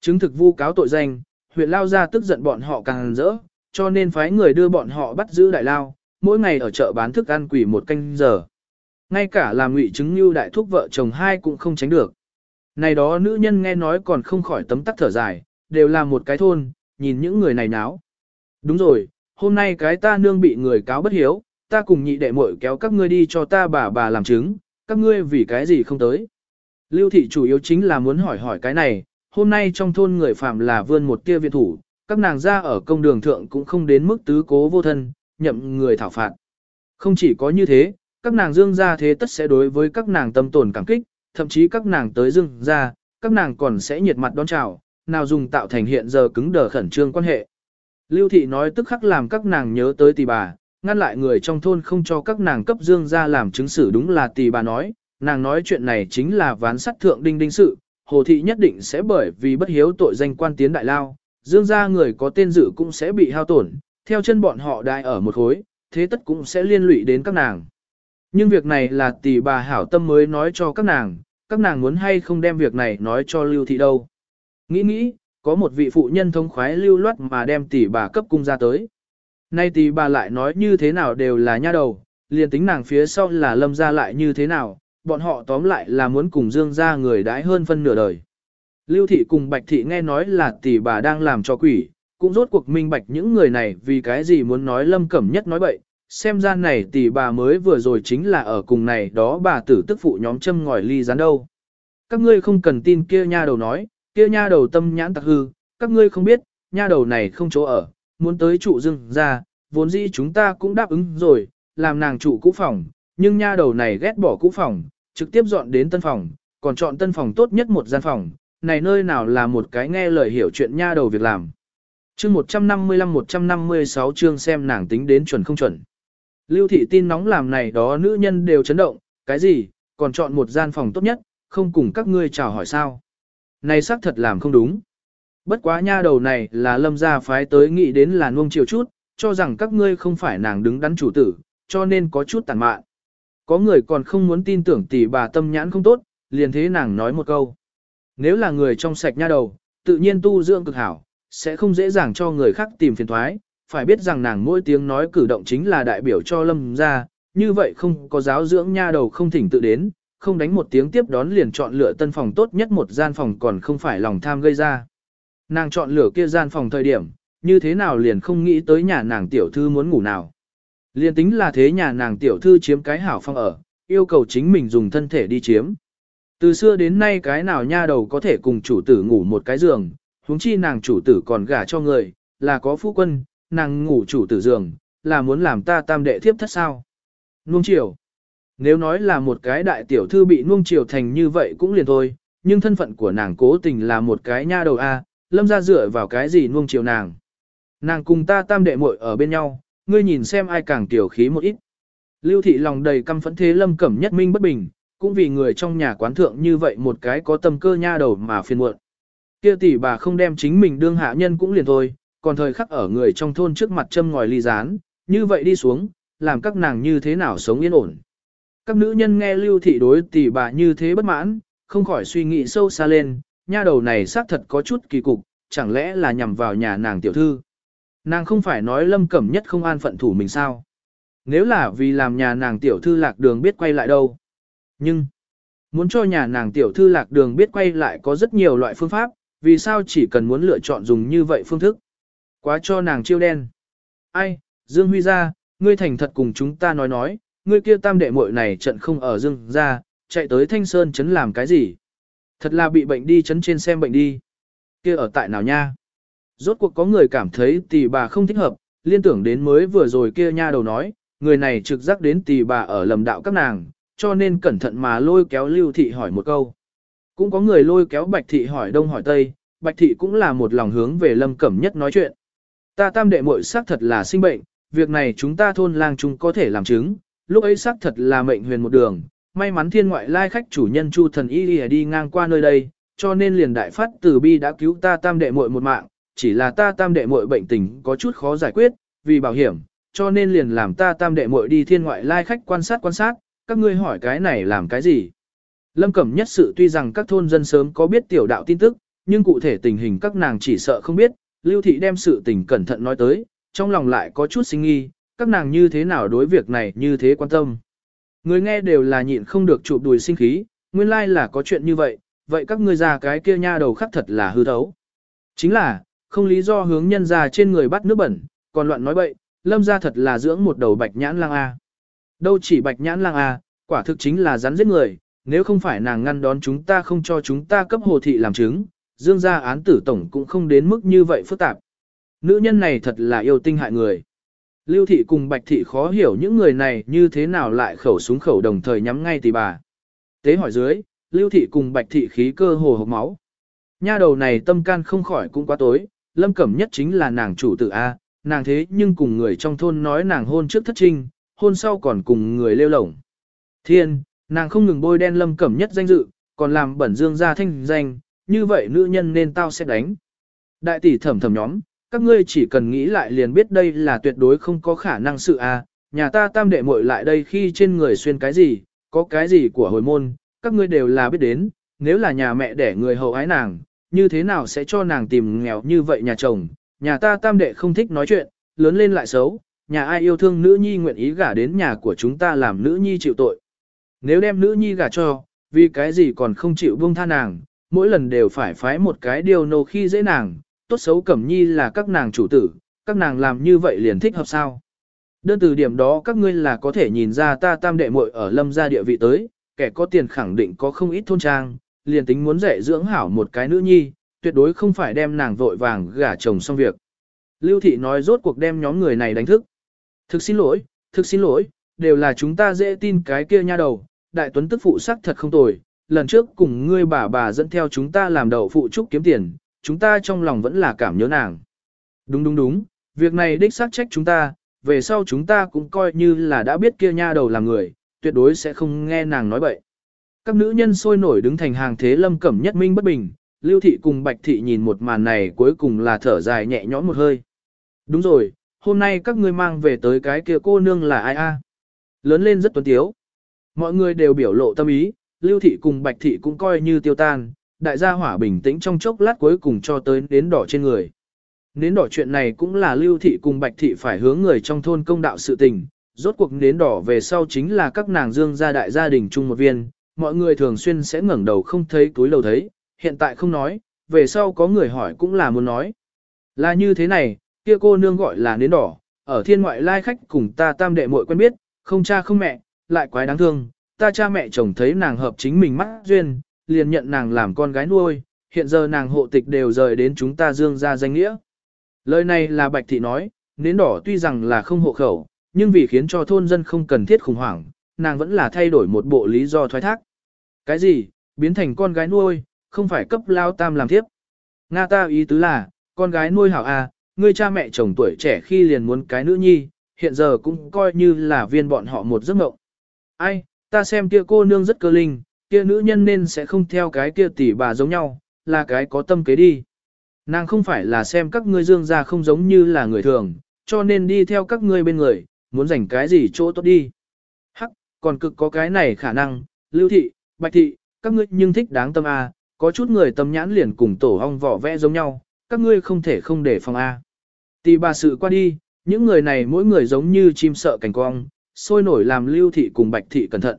Chứng thực vu cáo tội danh, huyện Lao ra tức giận bọn họ càng rỡ, cho nên phái người đưa bọn họ bắt giữ đại lao, mỗi ngày ở chợ bán thức ăn quỷ một canh giờ. Ngay cả làm ngụy chứng như đại thúc vợ chồng hai cũng không tránh được. Này đó nữ nhân nghe nói còn không khỏi tấm tắc thở dài, đều là một cái thôn, nhìn những người này náo. Đúng rồi, hôm nay cái ta nương bị người cáo bất hiếu, ta cùng nhị đệ muội kéo các ngươi đi cho ta bà bà làm chứng, các ngươi vì cái gì không tới. Lưu thị chủ yếu chính là muốn hỏi hỏi cái này, hôm nay trong thôn người phạm là vươn một tia viện thủ, các nàng ra ở công đường thượng cũng không đến mức tứ cố vô thân, nhậm người thảo phạt. Không chỉ có như thế, các nàng dương ra thế tất sẽ đối với các nàng tâm tổn cảm kích, thậm chí các nàng tới dương ra, các nàng còn sẽ nhiệt mặt đón chào, nào dùng tạo thành hiện giờ cứng đờ khẩn trương quan hệ. Lưu thị nói tức khắc làm các nàng nhớ tới tỷ bà, ngăn lại người trong thôn không cho các nàng cấp dương ra làm chứng xử đúng là tỷ bà nói, nàng nói chuyện này chính là ván sắt thượng đinh đinh sự, hồ thị nhất định sẽ bởi vì bất hiếu tội danh quan tiến đại lao, dương gia người có tên dự cũng sẽ bị hao tổn, theo chân bọn họ đại ở một khối, thế tất cũng sẽ liên lụy đến các nàng. Nhưng việc này là tỷ bà hảo tâm mới nói cho các nàng, các nàng muốn hay không đem việc này nói cho lưu thị đâu. Nghĩ nghĩ, có một vị phụ nhân thông khoái lưu loát mà đem tỷ bà cấp cung ra tới. Nay tỷ bà lại nói như thế nào đều là nha đầu, liền tính nàng phía sau là lâm ra lại như thế nào, bọn họ tóm lại là muốn cùng dương ra người đãi hơn phân nửa đời. Lưu thị cùng bạch thị nghe nói là tỷ bà đang làm cho quỷ, cũng rốt cuộc minh bạch những người này vì cái gì muốn nói lâm cẩm nhất nói bậy, xem ra này tỷ bà mới vừa rồi chính là ở cùng này đó bà tử tức phụ nhóm châm ngòi ly rán đâu. Các ngươi không cần tin kia nha đầu nói, kia nha đầu tâm nhãn tặc hư, các ngươi không biết, nha đầu này không chỗ ở, muốn tới trụ Dương ra, vốn dĩ chúng ta cũng đáp ứng rồi, làm nàng trụ cũ phòng, nhưng nha đầu này ghét bỏ cũ phòng, trực tiếp dọn đến tân phòng, còn chọn tân phòng tốt nhất một gian phòng, này nơi nào là một cái nghe lời hiểu chuyện nha đầu việc làm. Chương 155-156 chương xem nàng tính đến chuẩn không chuẩn. Lưu thị tin nóng làm này đó nữ nhân đều chấn động, cái gì, còn chọn một gian phòng tốt nhất, không cùng các ngươi chào hỏi sao. Này xác thật làm không đúng. Bất quá nha đầu này là lâm gia phái tới nghĩ đến là nuông chiều chút, cho rằng các ngươi không phải nàng đứng đắn chủ tử, cho nên có chút tàn mạn. Có người còn không muốn tin tưởng tỷ bà tâm nhãn không tốt, liền thế nàng nói một câu. Nếu là người trong sạch nha đầu, tự nhiên tu dưỡng cực hảo, sẽ không dễ dàng cho người khác tìm phiền thoái, phải biết rằng nàng mỗi tiếng nói cử động chính là đại biểu cho lâm ra, như vậy không có giáo dưỡng nha đầu không thỉnh tự đến, không đánh một tiếng tiếp đón liền chọn lựa tân phòng tốt nhất một gian phòng còn không phải lòng tham gây ra. Nàng chọn lựa kia gian phòng thời điểm, như thế nào liền không nghĩ tới nhà nàng tiểu thư muốn ngủ nào. Liền tính là thế nhà nàng tiểu thư chiếm cái hảo phong ở, yêu cầu chính mình dùng thân thể đi chiếm. Từ xưa đến nay cái nào nha đầu có thể cùng chủ tử ngủ một cái giường, huống chi nàng chủ tử còn gả cho người, là có phu quân, nàng ngủ chủ tử giường, là muốn làm ta tam đệ thiếp thất sao. Nuông chiều. Nếu nói là một cái đại tiểu thư bị nuông chiều thành như vậy cũng liền thôi, nhưng thân phận của nàng cố tình là một cái nha đầu A, lâm ra dựa vào cái gì nuông chiều nàng. Nàng cùng ta tam đệ muội ở bên nhau, ngươi nhìn xem ai càng tiểu khí một ít. Lưu thị lòng đầy căm phẫn thế lâm cẩm nhất minh bất bình, cũng vì người trong nhà quán thượng như vậy một cái có tâm cơ nha đầu mà phiền muộn. Kia tỷ bà không đem chính mình đương hạ nhân cũng liền thôi, còn thời khắc ở người trong thôn trước mặt châm ngòi ly rán, như vậy đi xuống, làm các nàng như thế nào sống yên ổn. Các nữ nhân nghe lưu thị đối tỷ bà như thế bất mãn, không khỏi suy nghĩ sâu xa lên, nha đầu này xác thật có chút kỳ cục, chẳng lẽ là nhằm vào nhà nàng tiểu thư. Nàng không phải nói lâm cẩm nhất không an phận thủ mình sao. Nếu là vì làm nhà nàng tiểu thư lạc đường biết quay lại đâu. Nhưng, muốn cho nhà nàng tiểu thư lạc đường biết quay lại có rất nhiều loại phương pháp, vì sao chỉ cần muốn lựa chọn dùng như vậy phương thức. Quá cho nàng chiêu đen. Ai, Dương Huy ra, ngươi thành thật cùng chúng ta nói nói, ngươi kia tam đệ muội này trận không ở Dương ra, chạy tới Thanh Sơn chấn làm cái gì? Thật là bị bệnh đi chấn trên xem bệnh đi. Kia ở tại nào nha? Rốt cuộc có người cảm thấy tỷ bà không thích hợp, liên tưởng đến mới vừa rồi kia nha đầu nói, người này trực giác đến tỷ bà ở lầm đạo các nàng, cho nên cẩn thận mà lôi kéo lưu thị hỏi một câu. Cũng có người lôi kéo bạch thị hỏi đông hỏi tây, bạch thị cũng là một lòng hướng về lâm cẩm nhất nói chuyện. Ta tam đệ muội xác thật là sinh bệnh, việc này chúng ta thôn lang chúng có thể làm chứng, lúc ấy xác thật là mệnh huyền một đường, may mắn thiên ngoại lai khách chủ nhân Chu thần y đi, đi ngang qua nơi đây, cho nên liền đại phát từ bi đã cứu ta tam đệ muội một mạng, chỉ là ta tam đệ muội bệnh tình có chút khó giải quyết, vì bảo hiểm, cho nên liền làm ta tam đệ muội đi thiên ngoại lai khách quan sát quan sát, các ngươi hỏi cái này làm cái gì? Lâm Cẩm nhất sự tuy rằng các thôn dân sớm có biết tiểu đạo tin tức, nhưng cụ thể tình hình các nàng chỉ sợ không biết, Lưu Thị đem sự tình cẩn thận nói tới, trong lòng lại có chút sinh nghi, các nàng như thế nào đối việc này như thế quan tâm. Người nghe đều là nhịn không được chụp đùi sinh khí, nguyên lai like là có chuyện như vậy, vậy các ngươi già cái kia nha đầu khắc thật là hư thấu. Chính là, không lý do hướng nhân ra trên người bắt nước bẩn, còn loạn nói bậy, lâm ra thật là dưỡng một đầu bạch nhãn lang A. Đâu chỉ bạch nhãn lang A, quả thực chính là rắn giết người, nếu không phải nàng ngăn đón chúng ta không cho chúng ta cấp hồ thị làm chứng, dương gia án tử tổng cũng không đến mức như vậy phức tạp. Nữ nhân này thật là yêu tinh hại người. Lưu thị cùng bạch thị khó hiểu những người này như thế nào lại khẩu súng khẩu đồng thời nhắm ngay tỷ bà. Tế hỏi dưới, lưu thị cùng bạch thị khí cơ hồ hộp máu. Nha đầu này tâm can không khỏi cũng quá tối, lâm cẩm nhất chính là nàng chủ tử A, nàng thế nhưng cùng người trong thôn nói nàng hôn trước thất trinh, hôn sau còn cùng người lêu lổng. Thiên, nàng không ngừng bôi đen lâm cẩm nhất danh dự, còn làm bẩn dương gia thanh danh, như vậy nữ nhân nên tao sẽ đánh. Đại tỷ thẩm thẩm nhóm, các ngươi chỉ cần nghĩ lại liền biết đây là tuyệt đối không có khả năng sự a. nhà ta tam đệ muội lại đây khi trên người xuyên cái gì, có cái gì của hồi môn, các ngươi đều là biết đến, nếu là nhà mẹ đẻ người hậu ái nàng, như thế nào sẽ cho nàng tìm nghèo như vậy nhà chồng, nhà ta tam đệ không thích nói chuyện, lớn lên lại xấu, nhà ai yêu thương nữ nhi nguyện ý gả đến nhà của chúng ta làm nữ nhi chịu tội. Nếu đem nữ nhi gả cho, vì cái gì còn không chịu buông tha nàng, mỗi lần đều phải phái một cái điều nô khi dễ nàng, tốt xấu cẩm nhi là các nàng chủ tử, các nàng làm như vậy liền thích hợp sao. Đơn từ điểm đó các ngươi là có thể nhìn ra ta tam đệ muội ở lâm gia địa vị tới, kẻ có tiền khẳng định có không ít thôn trang, liền tính muốn dạy dưỡng hảo một cái nữ nhi, tuyệt đối không phải đem nàng vội vàng gả chồng xong việc. Lưu thị nói rốt cuộc đem nhóm người này đánh thức. Thực xin lỗi, thực xin lỗi, đều là chúng ta dễ tin cái kia nha đầu, đại tuấn tức phụ sắc thật không tồi, lần trước cùng ngươi bà bà dẫn theo chúng ta làm đầu phụ trúc kiếm tiền, chúng ta trong lòng vẫn là cảm nhớ nàng. Đúng đúng đúng, việc này đích xác trách chúng ta, về sau chúng ta cũng coi như là đã biết kia nha đầu là người, tuyệt đối sẽ không nghe nàng nói bậy. Các nữ nhân sôi nổi đứng thành hàng thế lâm cẩm nhất minh bất bình, lưu thị cùng bạch thị nhìn một màn này cuối cùng là thở dài nhẹ nhõm một hơi. Đúng rồi, hôm nay các ngươi mang về tới cái kia cô nương là ai a? Lớn lên rất tuấn tiếu. Mọi người đều biểu lộ tâm ý, lưu thị cùng bạch thị cũng coi như tiêu tan, đại gia hỏa bình tĩnh trong chốc lát cuối cùng cho tới đến đỏ trên người. Nến đỏ chuyện này cũng là lưu thị cùng bạch thị phải hướng người trong thôn công đạo sự tình, rốt cuộc nến đỏ về sau chính là các nàng dương gia đại gia đình chung một viên, mọi người thường xuyên sẽ ngẩng đầu không thấy túi lầu thấy, hiện tại không nói, về sau có người hỏi cũng là muốn nói. Là như thế này, kia cô nương gọi là nến đỏ, ở thiên ngoại lai khách cùng ta tam đệ muội quen biết, không cha không mẹ, lại quái đáng thương, ta cha mẹ chồng thấy nàng hợp chính mình mắt duyên, liền nhận nàng làm con gái nuôi, hiện giờ nàng hộ tịch đều rời đến chúng ta dương ra danh nghĩa. Lời này là Bạch Thị nói, nến đỏ tuy rằng là không hộ khẩu, nhưng vì khiến cho thôn dân không cần thiết khủng hoảng, nàng vẫn là thay đổi một bộ lý do thoái thác. Cái gì, biến thành con gái nuôi, không phải cấp lao tam làm tiếp. Nga ta ý tứ là, con gái nuôi hảo à, ngươi cha mẹ chồng tuổi trẻ khi liền muốn cái nữ nhi, hiện giờ cũng coi như là viên bọn họ một giấc mộng. Ai, ta xem kia cô nương rất cơ linh, kia nữ nhân nên sẽ không theo cái kia tỷ bà giống nhau, là cái có tâm kế đi. Nàng không phải là xem các ngươi dương ra không giống như là người thường, cho nên đi theo các ngươi bên người, muốn dành cái gì chỗ tốt đi. Hắc, còn cực có cái này khả năng, lưu thị, bạch thị, các ngươi nhưng thích đáng tâm A, có chút người tâm nhãn liền cùng tổ hong vỏ vẽ giống nhau, các ngươi không thể không để phòng A. Tỷ bà sự qua đi, những người này mỗi người giống như chim sợ cảnh cong, sôi nổi làm lưu thị cùng bạch thị cẩn thận.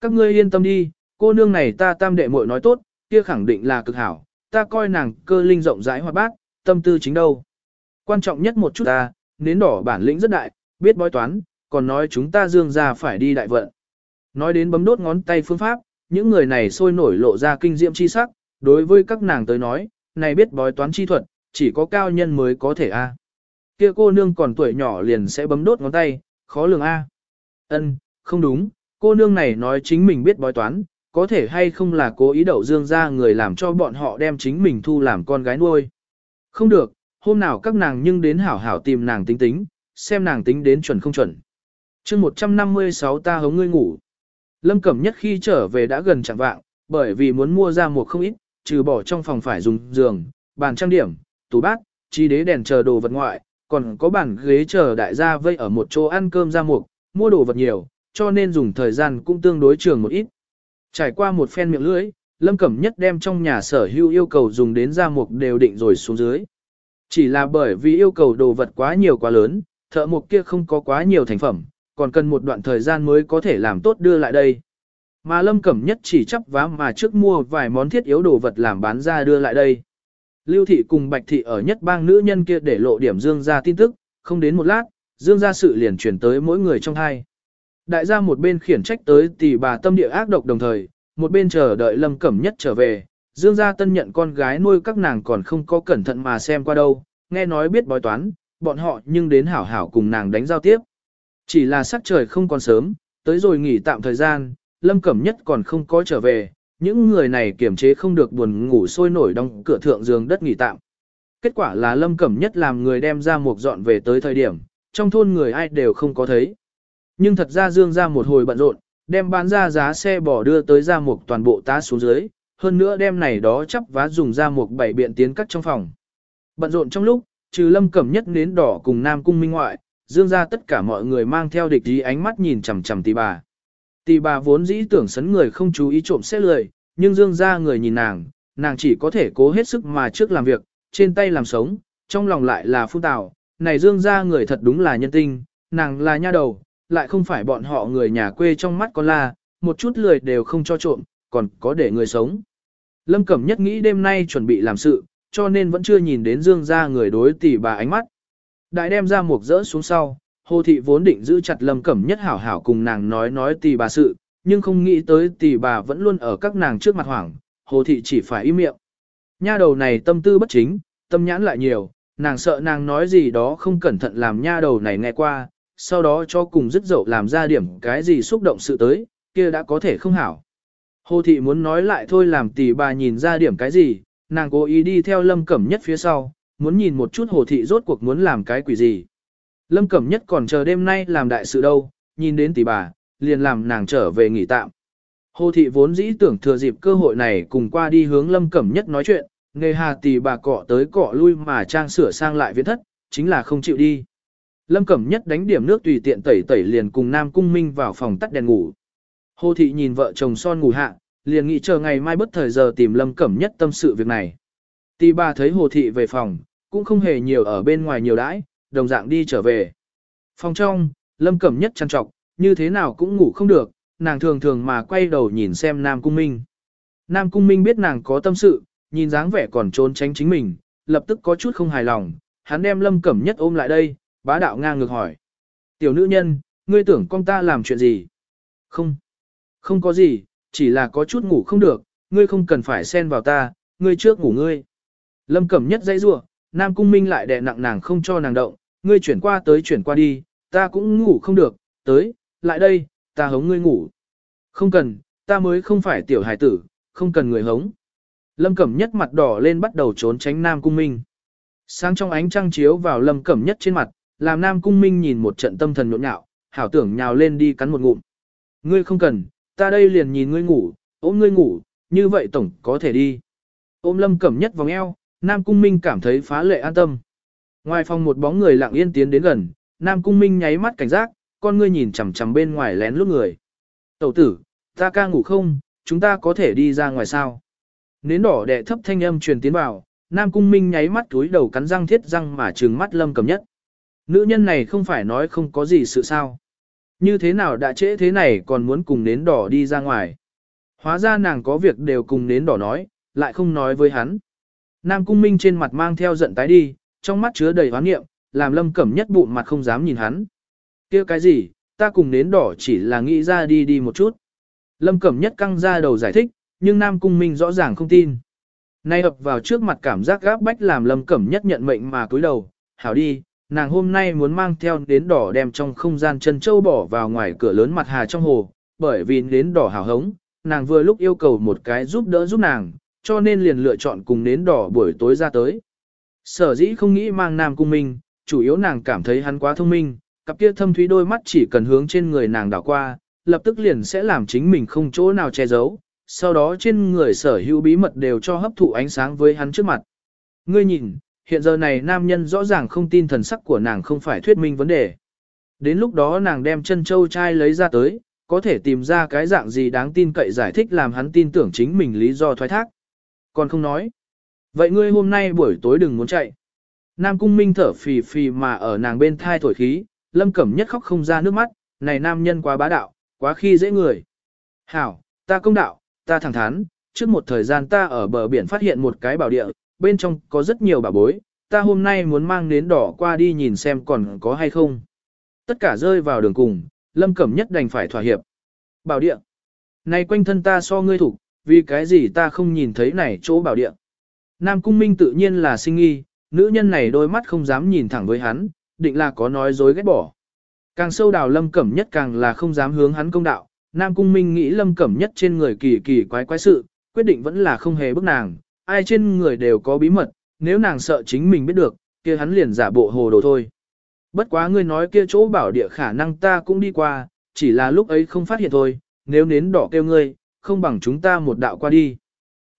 Các ngươi yên tâm đi, cô nương này ta tam đệ muội nói tốt, kia khẳng định là cực hảo, ta coi nàng cơ linh rộng rãi hoạt bát, tâm tư chính đâu. Quan trọng nhất một chút ta, nến đỏ bản lĩnh rất đại, biết bói toán, còn nói chúng ta dương ra phải đi đại vận. Nói đến bấm đốt ngón tay phương pháp, những người này sôi nổi lộ ra kinh diệm chi sắc, đối với các nàng tới nói, này biết bói toán chi thuật, chỉ có cao nhân mới có thể a. Kia cô nương còn tuổi nhỏ liền sẽ bấm đốt ngón tay, khó lường a. Ân, không đúng, cô nương này nói chính mình biết bói toán, có thể hay không là cố ý đậu dương ra người làm cho bọn họ đem chính mình thu làm con gái nuôi. Không được, hôm nào các nàng nhưng đến hảo hảo tìm nàng tính tính, xem nàng tính đến chuẩn không chuẩn. chương 156 ta hống ngươi ngủ. Lâm Cẩm nhất khi trở về đã gần chẳng vạng, bởi vì muốn mua ra một không ít, trừ bỏ trong phòng phải dùng giường, bàn trang điểm, tủ bát, chi đế đèn chờ đồ vật ngoại, còn có bàn ghế chờ đại gia vây ở một chỗ ăn cơm ra mục, mua đồ vật nhiều, cho nên dùng thời gian cũng tương đối trường một ít. Trải qua một phen miệng lưỡi, Lâm Cẩm Nhất đem trong nhà sở hữu yêu cầu dùng đến ra mục đều định rồi xuống dưới. Chỉ là bởi vì yêu cầu đồ vật quá nhiều quá lớn, thợ mục kia không có quá nhiều thành phẩm, còn cần một đoạn thời gian mới có thể làm tốt đưa lại đây. Mà Lâm Cẩm Nhất chỉ chấp vá mà trước mua vài món thiết yếu đồ vật làm bán ra đưa lại đây. Lưu thị cùng Bạch thị ở nhất bang nữ nhân kia để lộ điểm Dương ra tin tức, không đến một lát, Dương ra sự liền chuyển tới mỗi người trong hai. Đại gia một bên khiển trách tới tỷ bà tâm địa ác độc đồng thời, một bên chờ đợi Lâm Cẩm Nhất trở về. Dương gia tân nhận con gái nuôi các nàng còn không có cẩn thận mà xem qua đâu, nghe nói biết bói toán, bọn họ nhưng đến hảo hảo cùng nàng đánh giao tiếp. Chỉ là sắc trời không còn sớm, tới rồi nghỉ tạm thời gian, Lâm Cẩm Nhất còn không có trở về, những người này kiềm chế không được buồn ngủ sôi nổi đóng cửa thượng giường đất nghỉ tạm. Kết quả là Lâm Cẩm Nhất làm người đem ra một dọn về tới thời điểm, trong thôn người ai đều không có thấy. Nhưng thật ra Dương ra một hồi bận rộn, đem bán ra giá xe bỏ đưa tới ra một toàn bộ tá xuống dưới, hơn nữa đem này đó chắp vá dùng ra một bảy biện tiến cắt trong phòng. Bận rộn trong lúc, trừ Lâm Cẩm Nhất nến đỏ cùng Nam Cung Minh ngoại, Dương ra tất cả mọi người mang theo địch ý ánh mắt nhìn chằm chằm tỷ bà. Tỷ bà vốn dĩ tưởng sấn người không chú ý trộm xét lười, nhưng Dương ra người nhìn nàng, nàng chỉ có thể cố hết sức mà trước làm việc, trên tay làm sống, trong lòng lại là phun tạo. Này Dương ra người thật đúng là nhân tinh, nàng là nha đầu, lại không phải bọn họ người nhà quê trong mắt con la, một chút lười đều không cho trộm, còn có để người sống. Lâm Cẩm Nhất nghĩ đêm nay chuẩn bị làm sự, cho nên vẫn chưa nhìn đến Dương ra người đối tỷ bà ánh mắt. Đại đem ra một rỡ xuống sau, Hồ Thị vốn định giữ chặt Lâm Cẩm Nhất hảo hảo cùng nàng nói nói tỷ bà sự, nhưng không nghĩ tới tỷ bà vẫn luôn ở các nàng trước mặt hoảng, Hồ Thị chỉ phải im miệng. Nha đầu này tâm tư bất chính, tâm nhãn lại nhiều, nàng sợ nàng nói gì đó không cẩn thận làm nha đầu này nghe qua, sau đó cho cùng dứt dậu làm ra điểm cái gì xúc động sự tới, kia đã có thể không hảo. Hồ thị muốn nói lại thôi làm tỷ bà nhìn ra điểm cái gì, nàng cố ý đi theo lâm cẩm nhất phía sau, muốn nhìn một chút hồ thị rốt cuộc muốn làm cái quỷ gì. Lâm cẩm nhất còn chờ đêm nay làm đại sự đâu, nhìn đến tỷ bà, liền làm nàng trở về nghỉ tạm. Hồ thị vốn dĩ tưởng thừa dịp cơ hội này cùng qua đi hướng lâm cẩm nhất nói chuyện, nghề hà tỷ bà cọ tới cọ lui mà trang sửa sang lại viễn thất, chính là không chịu đi. Lâm Cẩm Nhất đánh điểm nước tùy tiện tẩy tẩy liền cùng Nam Cung Minh vào phòng tắt đèn ngủ. Hồ Thị nhìn vợ chồng son ngủ hạ, liền nghĩ chờ ngày mai bất thời giờ tìm Lâm Cẩm Nhất tâm sự việc này. Tỷ bà thấy Hồ Thị về phòng, cũng không hề nhiều ở bên ngoài nhiều đãi, đồng dạng đi trở về. Phòng trong, Lâm Cẩm Nhất chăn trọc, như thế nào cũng ngủ không được, nàng thường thường mà quay đầu nhìn xem Nam Cung Minh. Nam Cung Minh biết nàng có tâm sự, nhìn dáng vẻ còn trốn tránh chính mình, lập tức có chút không hài lòng, hắn đem Lâm Cẩm Nhất ôm lại đây, bá đạo ngang ngược hỏi. Tiểu nữ nhân, ngươi tưởng con ta làm chuyện gì? Không, không có gì, chỉ là có chút ngủ không được, ngươi không cần phải xen vào ta, ngươi trước ngủ ngươi. Lâm Cẩm Nhất dãy rủa, Nam Cung Minh lại đè nặng nàng không cho nàng động, ngươi chuyển qua tới chuyển qua đi, ta cũng ngủ không được, tới, lại đây, ta hống ngươi ngủ. Không cần, ta mới không phải tiểu hài tử, không cần người hống. Lâm Cẩm Nhất mặt đỏ lên bắt đầu trốn tránh Nam Cung Minh. Sáng trong ánh trăng chiếu vào Lâm Cẩm Nhất trên mặt, làm Nam Cung Minh nhìn một trận tâm thần nhộn nhạo, hảo tưởng nhào lên đi cắn một ngụm. Ngươi không cần, ta đây liền nhìn ngươi ngủ, ôm ngươi ngủ, như vậy tổng có thể đi. Ôm Lâm Cẩm Nhất vòng eo, Nam Cung Minh cảm thấy phá lệ an tâm. Ngoài phòng một bóng người lặng yên tiến đến gần, Nam Cung Minh nháy mắt cảnh giác, con ngươi nhìn chằm chằm bên ngoài lén lút người. Tẩu tử, ta ca ngủ không, chúng ta có thể đi ra ngoài sao? Nến đỏ đẻ thấp thanh âm truyền tiến vào, Nam Cung Minh nháy mắt túi đầu cắn răng thiết răng mà trừng mắt Lâm cầm Nhất. Nữ nhân này không phải nói không có gì sự sao. Như thế nào đã trễ thế này còn muốn cùng nến đỏ đi ra ngoài. Hóa ra nàng có việc đều cùng nến đỏ nói, lại không nói với hắn. Nam Cung Minh trên mặt mang theo giận tái đi, trong mắt chứa đầy hoán nghiệm, làm lâm cẩm nhất bụng mặt không dám nhìn hắn. kia cái gì, ta cùng nến đỏ chỉ là nghĩ ra đi đi một chút. Lâm cẩm nhất căng ra đầu giải thích, nhưng Nam Cung Minh rõ ràng không tin. Nay ập vào trước mặt cảm giác gáp bách làm lâm cẩm nhất nhận mệnh mà cúi đầu, hảo đi, nàng hôm nay muốn mang theo đến đỏ đem trong không gian chân châu bỏ vào ngoài cửa lớn mặt hà trong hồ, bởi vì đến đỏ hào hống, nàng vừa lúc yêu cầu một cái giúp đỡ giúp nàng, cho nên liền lựa chọn cùng nến đỏ buổi tối ra tới. Sở dĩ không nghĩ mang nam cung minh, chủ yếu nàng cảm thấy hắn quá thông minh, cặp kia thâm thúy đôi mắt chỉ cần hướng trên người nàng đảo qua, lập tức liền sẽ làm chính mình không chỗ nào che giấu, sau đó trên người sở hữu bí mật đều cho hấp thụ ánh sáng với hắn trước mặt. Ngươi nhìn, hiện giờ này nam nhân rõ ràng không tin thần sắc của nàng không phải thuyết minh vấn đề. Đến lúc đó nàng đem chân châu trai lấy ra tới, có thể tìm ra cái dạng gì đáng tin cậy giải thích làm hắn tin tưởng chính mình lý do thoái thác. Còn không nói. Vậy ngươi hôm nay buổi tối đừng muốn chạy. Nam Cung Minh thở phì phì mà ở nàng bên thai thổi khí, Lâm Cẩm Nhất khóc không ra nước mắt, này nam nhân quá bá đạo, quá khi dễ người. Hảo, ta công đạo, ta thẳng thắn, trước một thời gian ta ở bờ biển phát hiện một cái bảo địa, bên trong có rất nhiều bảo bối, ta hôm nay muốn mang nến đỏ qua đi nhìn xem còn có hay không. Tất cả rơi vào đường cùng, Lâm Cẩm Nhất đành phải thỏa hiệp. Bảo địa. Này quanh thân ta so ngươi thủ, vì cái gì ta không nhìn thấy này chỗ bảo địa. Nam Cung Minh tự nhiên là sinh nghi, nữ nhân này đôi mắt không dám nhìn thẳng với hắn, định là có nói dối ghét bỏ. Càng sâu đào Lâm Cẩm Nhất càng là không dám hướng hắn công đạo, Nam Cung Minh nghĩ Lâm Cẩm Nhất trên người kỳ kỳ quái quái sự, quyết định vẫn là không hề bức nàng, ai trên người đều có bí mật, nếu nàng sợ chính mình biết được, kia hắn liền giả bộ hồ đồ thôi. Bất quá ngươi nói kia chỗ bảo địa khả năng ta cũng đi qua, chỉ là lúc ấy không phát hiện thôi, nếu nến đỏ kêu ngươi, không bằng chúng ta một đạo qua đi.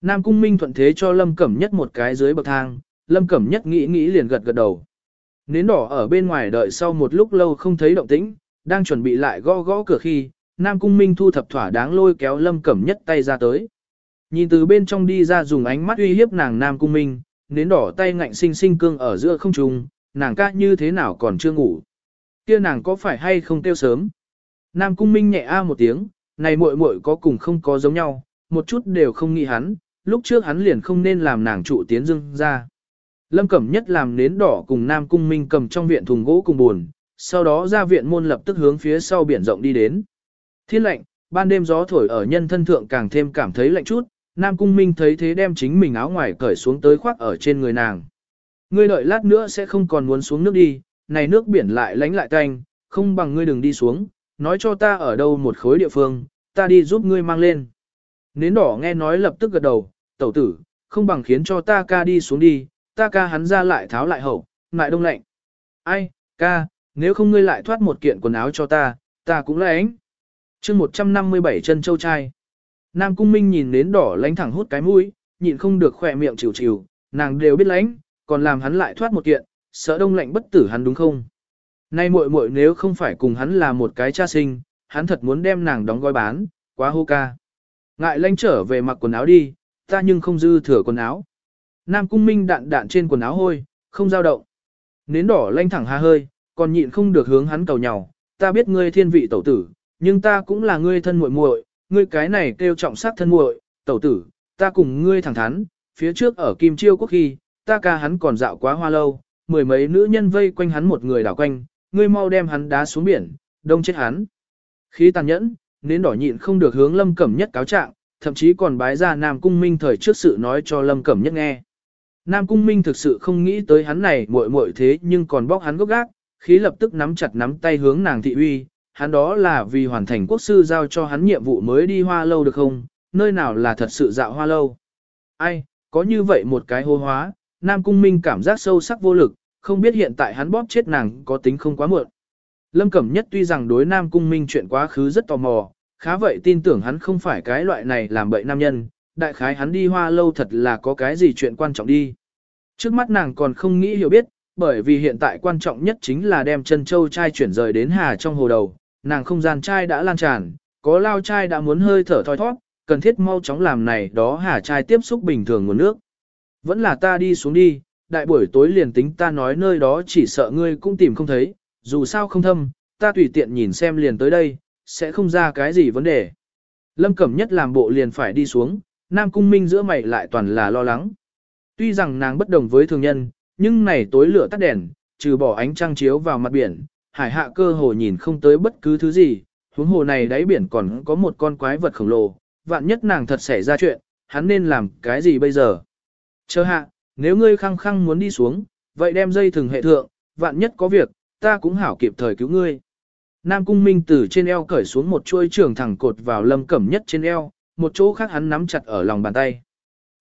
Nam Cung Minh thuận thế cho Lâm Cẩm Nhất một cái dưới bậc thang, Lâm Cẩm Nhất nghĩ nghĩ liền gật gật đầu. Nến đỏ ở bên ngoài đợi sau một lúc lâu không thấy động tĩnh, đang chuẩn bị lại gõ gõ cửa khi, Nam Cung Minh thu thập thỏa đáng lôi kéo Lâm Cẩm Nhất tay ra tới. Nhìn từ bên trong đi ra dùng ánh mắt uy hiếp nàng Nam Cung Minh, nến đỏ tay ngạnh sinh sinh cương ở giữa không trung, nàng ca như thế nào còn chưa ngủ. Kia nàng có phải hay không tiêu sớm? Nam Cung Minh nhẹ a một tiếng, này muội muội có cùng không có giống nhau, một chút đều không nghĩ hắn, lúc trước hắn liền không nên làm nàng trụ tiến dưng ra. Lâm Cẩm Nhất làm nến đỏ cùng Nam Cung Minh cầm trong viện thùng gỗ cùng buồn, sau đó ra viện môn lập tức hướng phía sau biển rộng đi đến. Thiên lạnh, ban đêm gió thổi ở nhân thân thượng càng thêm cảm thấy lạnh chút, Nam Cung Minh thấy thế đem chính mình áo ngoài cởi xuống tới khoác ở trên người nàng. Ngươi đợi lát nữa sẽ không còn muốn xuống nước đi, này nước biển lại lánh lại tanh, không bằng ngươi đừng đi xuống, nói cho ta ở đâu một khối địa phương, ta đi giúp ngươi mang lên. Nến đỏ nghe nói lập tức gật đầu, tẩu tử, không bằng khiến cho ta ca đi xuống đi, ta ca hắn ra lại tháo lại hậu, lại đông lạnh. Ai, ca, nếu không ngươi lại thoát một kiện quần áo cho ta, ta cũng lãnh. chương 157 chân châu trai. Nam Cung Minh nhìn nến đỏ lánh thẳng hút cái mũi, nhịn không được khỏe miệng chịu chịu, nàng đều biết lánh, còn làm hắn lại thoát một kiện, sợ đông lạnh bất tử hắn đúng không? Nay muội muội nếu không phải cùng hắn là một cái cha sinh, hắn thật muốn đem nàng đóng gói bán, quá hô ca. Ngại lanh trở về mặc quần áo đi, ta nhưng không dư thừa quần áo. Nam cung minh đạn đạn trên quần áo hôi, không dao động. Nến đỏ lanh thẳng ha hơi, còn nhịn không được hướng hắn cầu nhau. Ta biết ngươi thiên vị tẩu tử, nhưng ta cũng là ngươi thân muội muội, ngươi cái này kêu trọng sát thân muội, tẩu tử, ta cùng ngươi thẳng thắn, phía trước ở Kim Chiêu quốc khi, ta ca hắn còn dạo quá hoa lâu, mười mấy nữ nhân vây quanh hắn một người đảo quanh, ngươi mau đem hắn đá xuống biển, đông chết hắn. Khí tàn nhẫn, nến đỏ nhịn không được hướng Lâm Cẩm Nhất cáo trạng, thậm chí còn bái ra Nam Cung Minh thời trước sự nói cho Lâm Cẩm Nhất nghe. Nam Cung Minh thực sự không nghĩ tới hắn này muội muội thế nhưng còn bóc hắn gốc gác, khí lập tức nắm chặt nắm tay hướng nàng thị uy, hắn đó là vì hoàn thành quốc sư giao cho hắn nhiệm vụ mới đi hoa lâu được không, nơi nào là thật sự dạo hoa lâu. Ai, có như vậy một cái hô hóa, Nam Cung Minh cảm giác sâu sắc vô lực, không biết hiện tại hắn bóp chết nàng có tính không quá muộn. Lâm Cẩm Nhất tuy rằng đối Nam Cung Minh chuyện quá khứ rất tò mò, khá vậy tin tưởng hắn không phải cái loại này làm bậy nam nhân, đại khái hắn đi hoa lâu thật là có cái gì chuyện quan trọng đi. Trước mắt nàng còn không nghĩ hiểu biết, bởi vì hiện tại quan trọng nhất chính là đem chân châu trai chuyển rời đến hà trong hồ đầu, nàng không gian trai đã lan tràn, có lao trai đã muốn hơi thở thoi thoát, cần thiết mau chóng làm này đó hà trai tiếp xúc bình thường nguồn nước. Vẫn là ta đi xuống đi, đại buổi tối liền tính ta nói nơi đó chỉ sợ ngươi cũng tìm không thấy, dù sao không thâm, ta tùy tiện nhìn xem liền tới đây, sẽ không ra cái gì vấn đề. Lâm Cẩm Nhất làm bộ liền phải đi xuống, Nam Cung Minh giữa mày lại toàn là lo lắng. Tuy rằng nàng bất đồng với thường nhân, nhưng này tối lửa tắt đèn, trừ bỏ ánh trăng chiếu vào mặt biển, hải hạ cơ hồ nhìn không tới bất cứ thứ gì, huống hồ này đáy biển còn có một con quái vật khổng lồ, vạn nhất nàng thật xảy ra chuyện, hắn nên làm cái gì bây giờ? Chờ hạ, nếu ngươi khăng khăng muốn đi xuống, vậy đem dây thừng hệ thượng, vạn nhất có việc, ta cũng hảo kịp thời cứu ngươi. Nam Cung Minh từ trên eo cởi xuống một chuôi trường thẳng cột vào Lâm Cẩm Nhất trên eo, một chỗ khác hắn nắm chặt ở lòng bàn tay.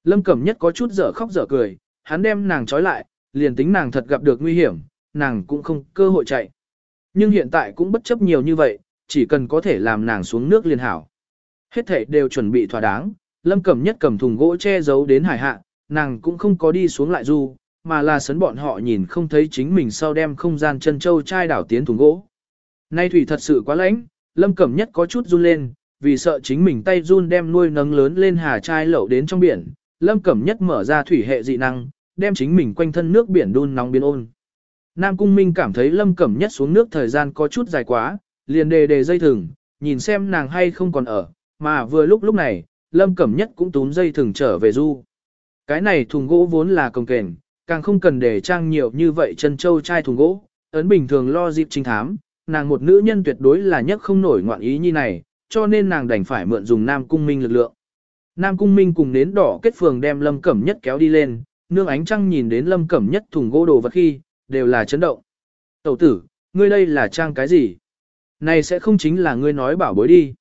Lâm Cẩm Nhất có chút dở khóc dở cười, hắn đem nàng trói lại, liền tính nàng thật gặp được nguy hiểm, nàng cũng không cơ hội chạy. Nhưng hiện tại cũng bất chấp nhiều như vậy, chỉ cần có thể làm nàng xuống nước liền hảo. Hết thảy đều chuẩn bị thỏa đáng, Lâm Cẩm Nhất cầm thùng gỗ che giấu đến hải hạ, nàng cũng không có đi xuống lại du, mà là sấn bọn họ nhìn không thấy chính mình sau đem không gian chân châu chai đảo tiến thùng gỗ. Nay thủy thật sự quá lãnh, Lâm Cẩm Nhất có chút run lên, vì sợ chính mình tay run đem nuôi nấng lớn lên hà chai lậu đến trong biển. Lâm Cẩm Nhất mở ra thủy hệ dị năng, đem chính mình quanh thân nước biển đun nóng biến ôn. Nam Cung Minh cảm thấy Lâm Cẩm Nhất xuống nước thời gian có chút dài quá, liền đề đề dây thừng, nhìn xem nàng hay không còn ở, mà vừa lúc lúc này, Lâm Cẩm Nhất cũng túm dây thừng trở về du. Cái này thùng gỗ vốn là công kềnh, càng không cần để trang nhiều như vậy chân châu chai thùng gỗ, ấn bình thường lo dịp trinh thám, nàng một nữ nhân tuyệt đối là nhất không nổi ngoạn ý như này, cho nên nàng đành phải mượn dùng Nam Cung Minh lực lượng. Nam Cung Minh cùng nến đỏ kết phường đem Lâm Cẩm Nhất kéo đi lên, nương ánh trăng nhìn đến Lâm Cẩm Nhất thùng gỗ đồ vật khi, đều là chấn động. Tẩu tử, ngươi đây là trang cái gì? Này sẽ không chính là ngươi nói bảo bối đi.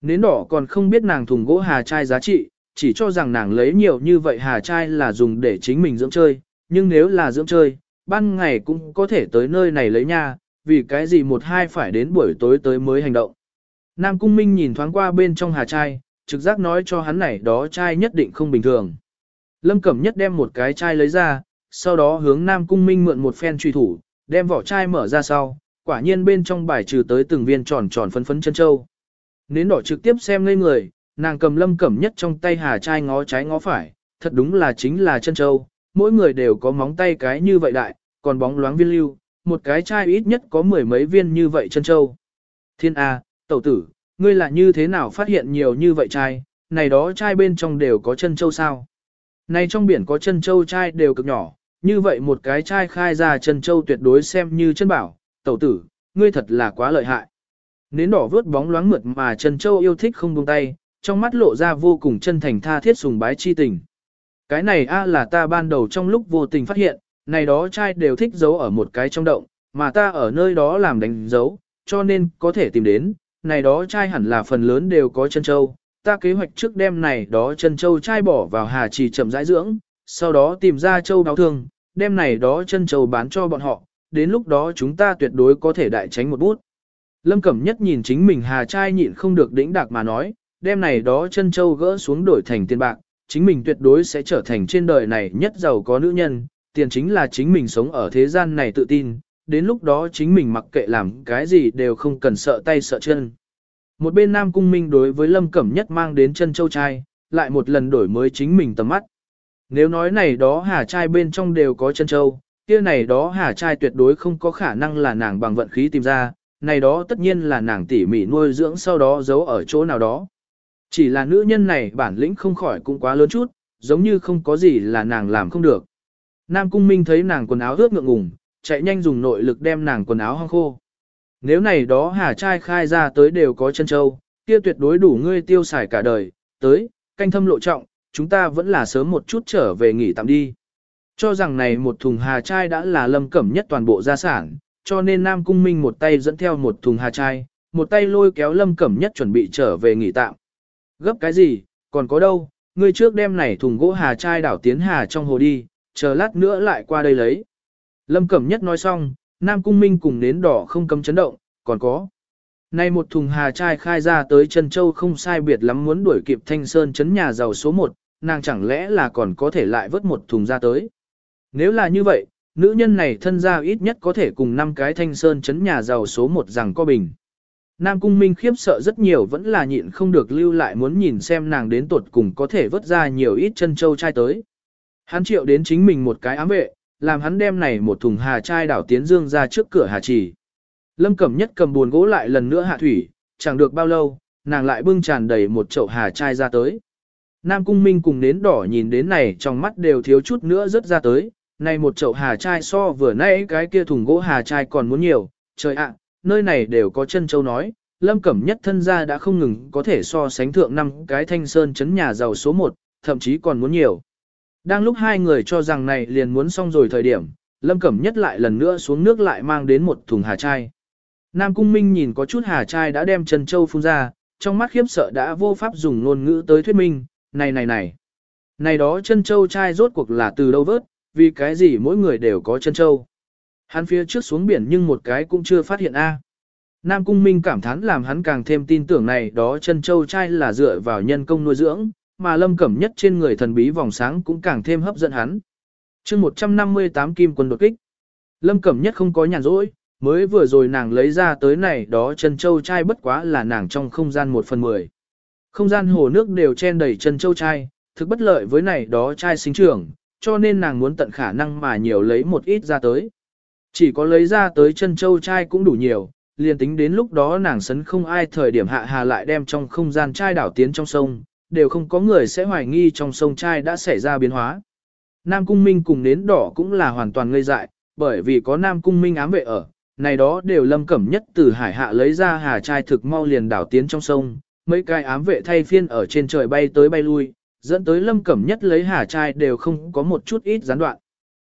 Nến đỏ còn không biết nàng thùng gỗ hà chai giá trị, chỉ cho rằng nàng lấy nhiều như vậy hà chai là dùng để chính mình dưỡng chơi, nhưng nếu là dưỡng chơi, ban ngày cũng có thể tới nơi này lấy nha, vì cái gì một hai phải đến buổi tối tới mới hành động. Nam Cung Minh nhìn thoáng qua bên trong hà chai, trực giác nói cho hắn này đó chai nhất định không bình thường. Lâm Cẩm Nhất đem một cái chai lấy ra, sau đó hướng Nam Cung Minh mượn một phen truy thủ, đem vỏ chai mở ra sau, quả nhiên bên trong bài trừ tới từng viên tròn tròn phấn phấn chân châu. Nến đỏ trực tiếp xem ngây người, nàng cầm Lâm Cẩm Nhất trong tay hà chai ngó trái ngó phải, thật đúng là chính là chân châu, mỗi người đều có móng tay cái như vậy đại, còn bóng loáng viên lưu, một cái chai ít nhất có mười mấy viên như vậy chân châu. Thiên A, tẩu tử, ngươi là như thế nào phát hiện nhiều như vậy chai, này đó chai bên trong đều có chân châu sao? Này trong biển có chân châu chai đều cực nhỏ, như vậy một cái chai khai ra chân châu tuyệt đối xem như chân bảo, tẩu tử, ngươi thật là quá lợi hại. Nến đỏ vớt bóng loáng mượt mà chân châu yêu thích không buông tay, trong mắt lộ ra vô cùng chân thành tha thiết sùng bái chi tình. Cái này a là ta ban đầu trong lúc vô tình phát hiện, này đó trai đều thích giấu ở một cái trong động, mà ta ở nơi đó làm đánh dấu, cho nên có thể tìm đến, này đó trai hẳn là phần lớn đều có chân châu. Ta kế hoạch trước đêm này đó chân châu trai bỏ vào hà trì chậm rãi dưỡng, sau đó tìm ra châu báo thương, đêm này đó chân châu bán cho bọn họ, đến lúc đó chúng ta tuyệt đối có thể đại tránh một bút. Lâm Cẩm Nhất nhìn chính mình hà trai nhịn không được đĩnh đạc mà nói, đêm này đó chân châu gỡ xuống đổi thành tiền bạc, chính mình tuyệt đối sẽ trở thành trên đời này nhất giàu có nữ nhân, tiền chính là chính mình sống ở thế gian này tự tin, đến lúc đó chính mình mặc kệ làm cái gì đều không cần sợ tay sợ chân. Một bên Nam Cung Minh đối với Lâm Cẩm Nhất mang đến chân châu trai, lại một lần đổi mới chính mình tầm mắt. Nếu nói này đó hà trai bên trong đều có chân châu, kia này đó hà trai tuyệt đối không có khả năng là nàng bằng vận khí tìm ra, này đó tất nhiên là nàng tỉ mỉ nuôi dưỡng sau đó giấu ở chỗ nào đó. Chỉ là nữ nhân này bản lĩnh không khỏi cũng quá lớn chút, giống như không có gì là nàng làm không được. Nam Cung Minh thấy nàng quần áo ướt ngượng ngùng, chạy nhanh dùng nội lực đem nàng quần áo hong khô. Nếu này đó hà trai khai ra tới đều có chân châu, kia tuyệt đối đủ ngươi tiêu xài cả đời, tới, canh thâm lộ trọng, chúng ta vẫn là sớm một chút trở về nghỉ tạm đi. Cho rằng này một thùng hà trai đã là lâm cẩm nhất toàn bộ gia sản, cho nên Nam Cung Minh một tay dẫn theo một thùng hà trai, một tay lôi kéo lâm cẩm nhất chuẩn bị trở về nghỉ tạm. Gấp cái gì, còn có đâu, ngươi trước đem này thùng gỗ hà chai đảo tiến hà trong hồ đi, chờ lát nữa lại qua đây lấy. Lâm Cẩm Nhất nói xong, Nam Cung Minh cùng nến đỏ không cấm chấn động, còn có. Nay một thùng hà chai khai ra tới Trần châu không sai biệt lắm muốn đuổi kịp thanh sơn chấn nhà giàu số 1, nàng chẳng lẽ là còn có thể lại vớt một thùng ra tới. Nếu là như vậy, nữ nhân này thân ra ít nhất có thể cùng năm cái thanh sơn chấn nhà giàu số 1 rằng có bình. Nam Cung Minh khiếp sợ rất nhiều vẫn là nhịn không được lưu lại muốn nhìn xem nàng đến tuột cùng có thể vớt ra nhiều ít chân châu trai tới. Hắn triệu đến chính mình một cái ám vệ, làm hắn đem này một thùng hà chai đảo tiến dương ra trước cửa hà trì. Lâm Cẩm Nhất cầm buồn gỗ lại lần nữa hạ thủy, chẳng được bao lâu, nàng lại bưng tràn đầy một chậu hà chai ra tới. Nam Cung Minh cùng nến đỏ nhìn đến này trong mắt đều thiếu chút nữa rớt ra tới, này một chậu hà chai so vừa nãy cái kia thùng gỗ hà chai còn muốn nhiều, trời ạ, nơi này đều có chân châu nói, Lâm Cẩm Nhất thân gia đã không ngừng có thể so sánh thượng năm cái thanh sơn chấn nhà giàu số 1, thậm chí còn muốn nhiều. Đang lúc hai người cho rằng này liền muốn xong rồi thời điểm, Lâm Cẩm Nhất lại lần nữa xuống nước lại mang đến một thùng hà chai. Nam Cung Minh nhìn có chút hà chai đã đem Trần Châu phun ra, trong mắt khiếp sợ đã vô pháp dùng ngôn ngữ tới thuyết minh, này này này. Này đó chân châu chai rốt cuộc là từ đâu vớt, vì cái gì mỗi người đều có chân châu. Hắn phía trước xuống biển nhưng một cái cũng chưa phát hiện a. Nam Cung Minh cảm thán làm hắn càng thêm tin tưởng này đó chân châu trai là dựa vào nhân công nuôi dưỡng, mà lâm cẩm nhất trên người thần bí vòng sáng cũng càng thêm hấp dẫn hắn. chương 158 kim quân đột kích. Lâm cẩm nhất không có nhàn rỗi, mới vừa rồi nàng lấy ra tới này đó chân châu trai bất quá là nàng trong không gian một phần mười. Không gian hồ nước đều chen đầy chân châu trai, thực bất lợi với này đó trai sinh trưởng, cho nên nàng muốn tận khả năng mà nhiều lấy một ít ra tới. Chỉ có lấy ra tới chân châu trai cũng đủ nhiều, liền tính đến lúc đó nàng sấn không ai thời điểm hạ hà lại đem trong không gian trai đảo tiến trong sông, đều không có người sẽ hoài nghi trong sông trai đã xảy ra biến hóa. Nam Cung Minh cùng nến đỏ cũng là hoàn toàn ngây dại, bởi vì có Nam Cung Minh ám vệ ở, này đó đều lâm cẩm nhất từ hải hạ lấy ra hà trai thực mau liền đảo tiến trong sông, mấy cái ám vệ thay phiên ở trên trời bay tới bay lui, dẫn tới lâm cẩm nhất lấy hà trai đều không có một chút ít gián đoạn.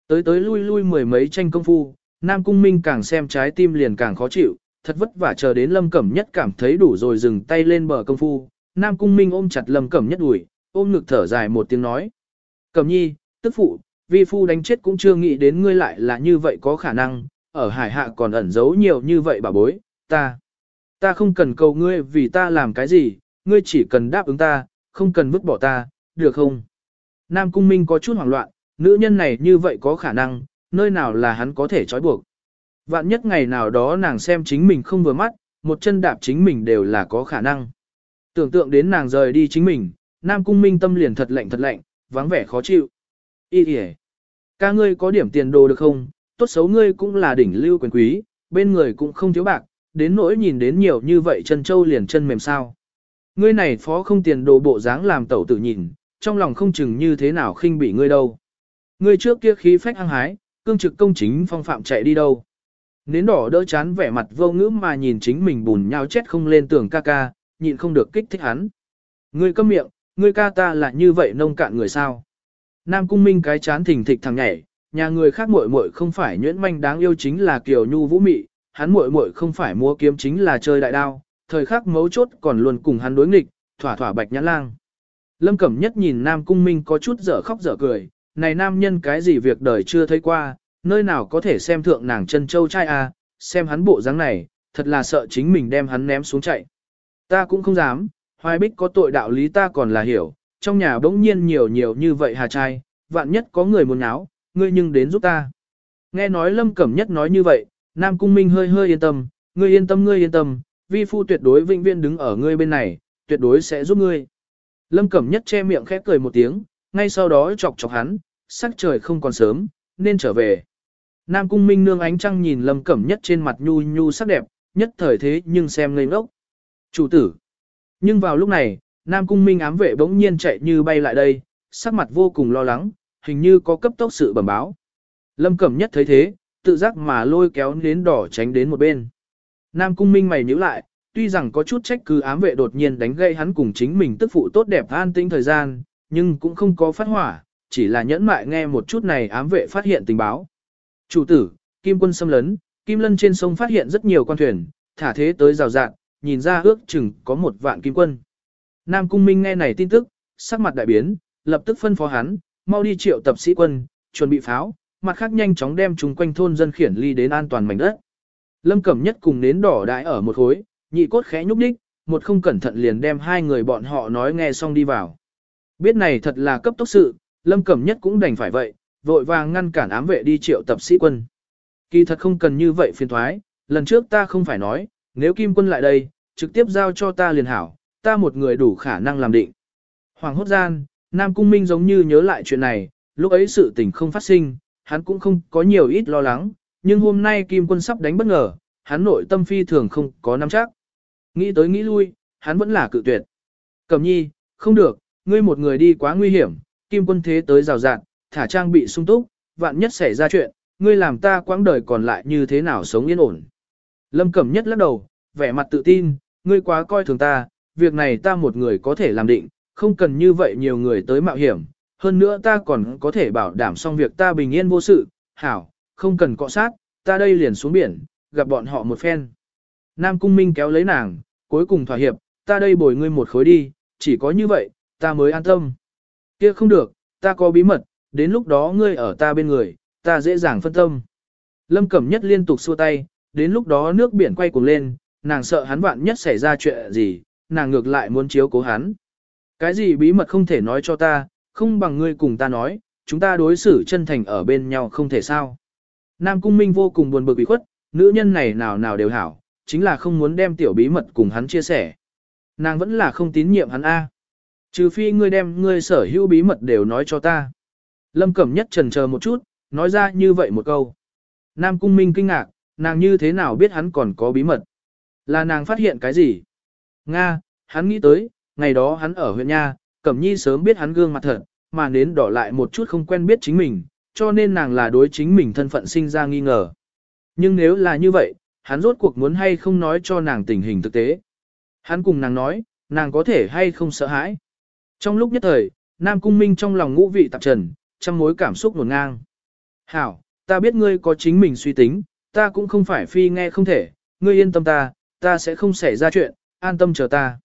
Tới tới lui lui mười mấy tranh công phu, Nam Cung Minh càng xem trái tim liền càng khó chịu, thật vất vả chờ đến lâm cẩm nhất cảm thấy đủ rồi dừng tay lên bờ công phu. Nam Cung Minh ôm chặt lâm cẩm nhất đuổi, ôm ngực thở dài một tiếng nói. Cẩm nhi, tức phụ, vi phu đánh chết cũng chưa nghĩ đến ngươi lại là như vậy có khả năng, ở hải hạ còn ẩn giấu nhiều như vậy bà bối, ta. Ta không cần cầu ngươi vì ta làm cái gì, ngươi chỉ cần đáp ứng ta, không cần vứt bỏ ta, được không? Nam Cung Minh có chút hoảng loạn, nữ nhân này như vậy có khả năng, nơi nào là hắn có thể trói buộc. Vạn nhất ngày nào đó nàng xem chính mình không vừa mắt, một chân đạp chính mình đều là có khả năng. Tưởng tượng đến nàng rời đi chính mình, Nam Cung Minh tâm liền thật lạnh thật lạnh, vắng vẻ khó chịu. Ý kìa, ca ngươi có điểm tiền đồ được không? Tốt xấu ngươi cũng là đỉnh lưu quyền quý, bên người cũng không thiếu bạc, đến nỗi nhìn đến nhiều như vậy chân châu liền chân mềm sao. Ngươi này phó không tiền đồ bộ dáng làm tẩu tử nhìn, trong lòng không chừng như thế nào khinh bị ngươi đâu. Ngươi trước kia khí phách hăng hái, cương trực công chính phong phạm chạy đi đâu. Nến đỏ đỡ chán vẻ mặt vô ngữ mà nhìn chính mình bùn nhau chết không lên tường ca ca, nhịn không được kích thích hắn. Ngươi câm miệng, ngươi ca ta là như vậy nông cạn người sao. Nam cung minh cái chán thình thịch thằng nhảy, nhà người khác muội muội không phải nhuyễn manh đáng yêu chính là kiều nhu vũ mị, hắn muội muội không phải mua kiếm chính là chơi đại đao, thời khắc mấu chốt còn luôn cùng hắn đối nghịch, thỏa thỏa bạch nhãn lang. Lâm Cẩm Nhất nhìn Nam Cung Minh có chút dở khóc dở cười, này nam nhân cái gì việc đời chưa thấy qua, nơi nào có thể xem thượng nàng chân châu trai à, xem hắn bộ dáng này, thật là sợ chính mình đem hắn ném xuống chạy. Ta cũng không dám, hoài bích có tội đạo lý ta còn là hiểu, trong nhà bỗng nhiên nhiều nhiều như vậy hà trai, vạn nhất có người muốn áo, ngươi nhưng đến giúp ta. Nghe nói Lâm Cẩm Nhất nói như vậy, Nam Cung Minh hơi hơi yên tâm, ngươi yên tâm ngươi yên tâm, vi phu tuyệt đối vĩnh viên đứng ở ngươi bên này, tuyệt đối sẽ giúp ngươi. Lâm Cẩm Nhất che miệng khẽ cười một tiếng, ngay sau đó chọc chọc hắn, sắc trời không còn sớm, nên trở về. Nam Cung Minh nương ánh trăng nhìn Lâm Cẩm Nhất trên mặt nhu nhu sắc đẹp, nhất thời thế nhưng xem ngây ngốc. Chủ tử. Nhưng vào lúc này, Nam Cung Minh ám vệ bỗng nhiên chạy như bay lại đây, sắc mặt vô cùng lo lắng, hình như có cấp tốc sự bẩm báo. Lâm Cẩm Nhất thấy thế, tự giác mà lôi kéo đến đỏ tránh đến một bên. Nam Cung Minh mày nhíu lại, tuy rằng có chút trách cứ ám vệ đột nhiên đánh gây hắn cùng chính mình tức phụ tốt đẹp an tĩnh thời gian, nhưng cũng không có phát hỏa, chỉ là nhẫn mại nghe một chút này ám vệ phát hiện tình báo. Chủ tử, Kim quân xâm lấn, Kim lân trên sông phát hiện rất nhiều quan thuyền, thả thế tới rào rạng, nhìn ra ước chừng có một vạn kim quân. Nam Cung Minh nghe này tin tức, sắc mặt đại biến, lập tức phân phó hắn, mau đi triệu tập sĩ quân, chuẩn bị pháo, mặt khác nhanh chóng đem chúng quanh thôn dân khiển ly đến an toàn mảnh đất. Lâm Cẩm Nhất cùng nến đỏ đại ở một khối, nhị cốt khẽ nhúc đích, một không cẩn thận liền đem hai người bọn họ nói nghe xong đi vào. Biết này thật là cấp tốc sự, Lâm Cẩm Nhất cũng đành phải vậy, vội vàng ngăn cản ám vệ đi triệu tập sĩ quân. Kỳ thật không cần như vậy phiền thoái, lần trước ta không phải nói, nếu kim quân lại đây, trực tiếp giao cho ta liền hảo, ta một người đủ khả năng làm định. Hoàng hốt gian, Nam Cung Minh giống như nhớ lại chuyện này, lúc ấy sự tình không phát sinh, hắn cũng không có nhiều ít lo lắng, nhưng hôm nay kim quân sắp đánh bất ngờ, hắn nội tâm phi thường không có nắm chắc. Nghĩ tới nghĩ lui, hắn vẫn là cự tuyệt. Cẩm nhi, không được, ngươi một người đi quá nguy hiểm, kim quân thế tới rào rạn, thả trang bị sung túc, vạn nhất xảy ra chuyện, ngươi làm ta quãng đời còn lại như thế nào sống yên ổn. Lâm Cẩm nhất lắc đầu, vẻ mặt tự tin, ngươi quá coi thường ta, việc này ta một người có thể làm định, không cần như vậy nhiều người tới mạo hiểm, hơn nữa ta còn có thể bảo đảm xong việc ta bình yên vô sự, hảo, không cần cọ sát, ta đây liền xuống biển, gặp bọn họ một phen. Nam Cung Minh kéo lấy nàng, cuối cùng thỏa hiệp, ta đây bồi ngươi một khối đi, chỉ có như vậy, ta mới an tâm. Kia không được, ta có bí mật, đến lúc đó ngươi ở ta bên người, ta dễ dàng phân tâm. Lâm Cẩm Nhất liên tục xua tay, đến lúc đó nước biển quay cuồng lên, nàng sợ hắn vạn nhất xảy ra chuyện gì, nàng ngược lại muốn chiếu cố hắn. Cái gì bí mật không thể nói cho ta, không bằng ngươi cùng ta nói, chúng ta đối xử chân thành ở bên nhau không thể sao. Nam Cung Minh vô cùng buồn bực bị khuất, nữ nhân này nào nào đều hảo, chính là không muốn đem tiểu bí mật cùng hắn chia sẻ. Nàng vẫn là không tín nhiệm hắn A. Trừ phi ngươi đem ngươi sở hữu bí mật đều nói cho ta. Lâm Cẩm Nhất trần chờ một chút, nói ra như vậy một câu. Nam Cung Minh kinh ngạc, nàng như thế nào biết hắn còn có bí mật? Là nàng phát hiện cái gì? Nga, hắn nghĩ tới, ngày đó hắn ở huyện Nha, Cẩm Nhi sớm biết hắn gương mặt thật, mà nến đỏ lại một chút không quen biết chính mình, cho nên nàng là đối chính mình thân phận sinh ra nghi ngờ. Nhưng nếu là như vậy, hắn rốt cuộc muốn hay không nói cho nàng tình hình thực tế. Hắn cùng nàng nói, nàng có thể hay không sợ hãi. Trong lúc nhất thời, Nam Cung Minh trong lòng ngũ vị tạp trần, trăm mối cảm xúc nổn ngang. Hảo, ta biết ngươi có chính mình suy tính, ta cũng không phải phi nghe không thể, ngươi yên tâm ta, ta sẽ không xảy ra chuyện, an tâm chờ ta.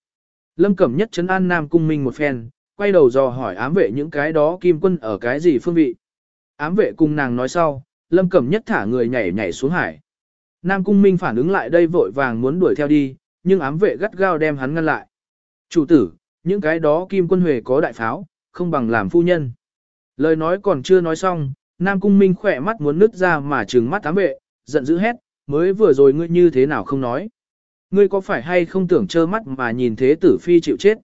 Lâm Cẩm nhất chấn an Nam Cung Minh một phen, quay đầu dò hỏi ám vệ những cái đó kim quân ở cái gì phương vị. Ám vệ cùng nàng nói sau, Lâm Cẩm nhất thả người nhảy nhảy xuống hải. Nam Cung Minh phản ứng lại đây vội vàng muốn đuổi theo đi, nhưng ám vệ gắt gao đem hắn ngăn lại. Chủ tử, những cái đó kim quân huệ có đại pháo, không bằng làm phu nhân. Lời nói còn chưa nói xong, Nam Cung Minh khỏe mắt muốn nứt ra mà trừng mắt ám vệ, giận dữ hét, mới vừa rồi ngươi như thế nào không nói. Ngươi có phải hay không tưởng trơ mắt mà nhìn thế tử phi chịu chết?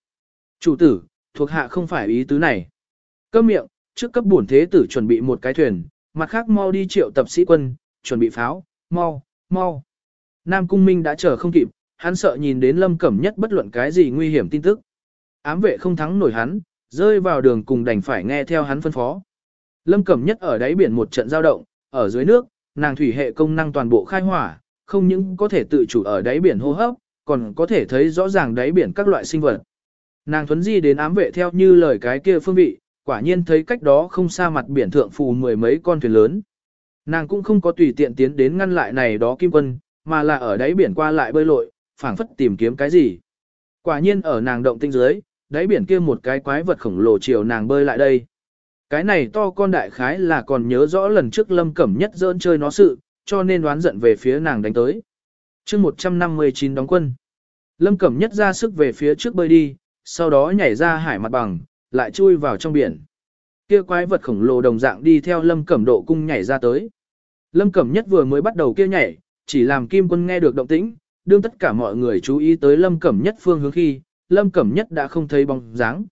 Chủ tử, thuộc hạ không phải ý tứ này. Câm miệng, trước cấp bổn thế tử chuẩn bị một cái thuyền, mặt khác mau đi triệu tập sĩ quân, chuẩn bị pháo, mau, mau. Nam Cung Minh đã chờ không kịp, hắn sợ nhìn đến Lâm Cẩm Nhất bất luận cái gì nguy hiểm tin tức. Ám vệ không thắng nổi hắn, rơi vào đường cùng đành phải nghe theo hắn phân phó. Lâm Cẩm Nhất ở đáy biển một trận giao động, ở dưới nước, nàng thủy hệ công năng toàn bộ khai hỏa, không những có thể tự chủ ở đáy biển hô hấp, còn có thể thấy rõ ràng đáy biển các loại sinh vật. Nàng thuấn di đến ám vệ theo như lời cái kia phương vị, quả nhiên thấy cách đó không xa mặt biển thượng phù mười mấy con thuyền lớn. Nàng cũng không có tùy tiện tiến đến ngăn lại này đó kim quân, mà là ở đáy biển qua lại bơi lội, phảng phất tìm kiếm cái gì. Quả nhiên ở nàng động tinh dưới, đáy biển kia một cái quái vật khổng lồ chiều nàng bơi lại đây. Cái này to con đại khái là còn nhớ rõ lần trước lâm cẩm nhất dỡn chơi nó sự, cho nên đoán giận về phía nàng đánh tới. chương 159 đóng quân. Lâm cẩm nhất ra sức về phía trước bơi đi, sau đó nhảy ra hải mặt bằng, lại chui vào trong biển. Kia quái vật khổng lồ đồng dạng đi theo lâm cẩm độ cung nhảy ra tới. Lâm cẩm nhất vừa mới bắt đầu kia nhảy, chỉ làm kim quân nghe được động tĩnh, đương tất cả mọi người chú ý tới lâm cẩm nhất phương hướng khi, lâm cẩm nhất đã không thấy bóng dáng.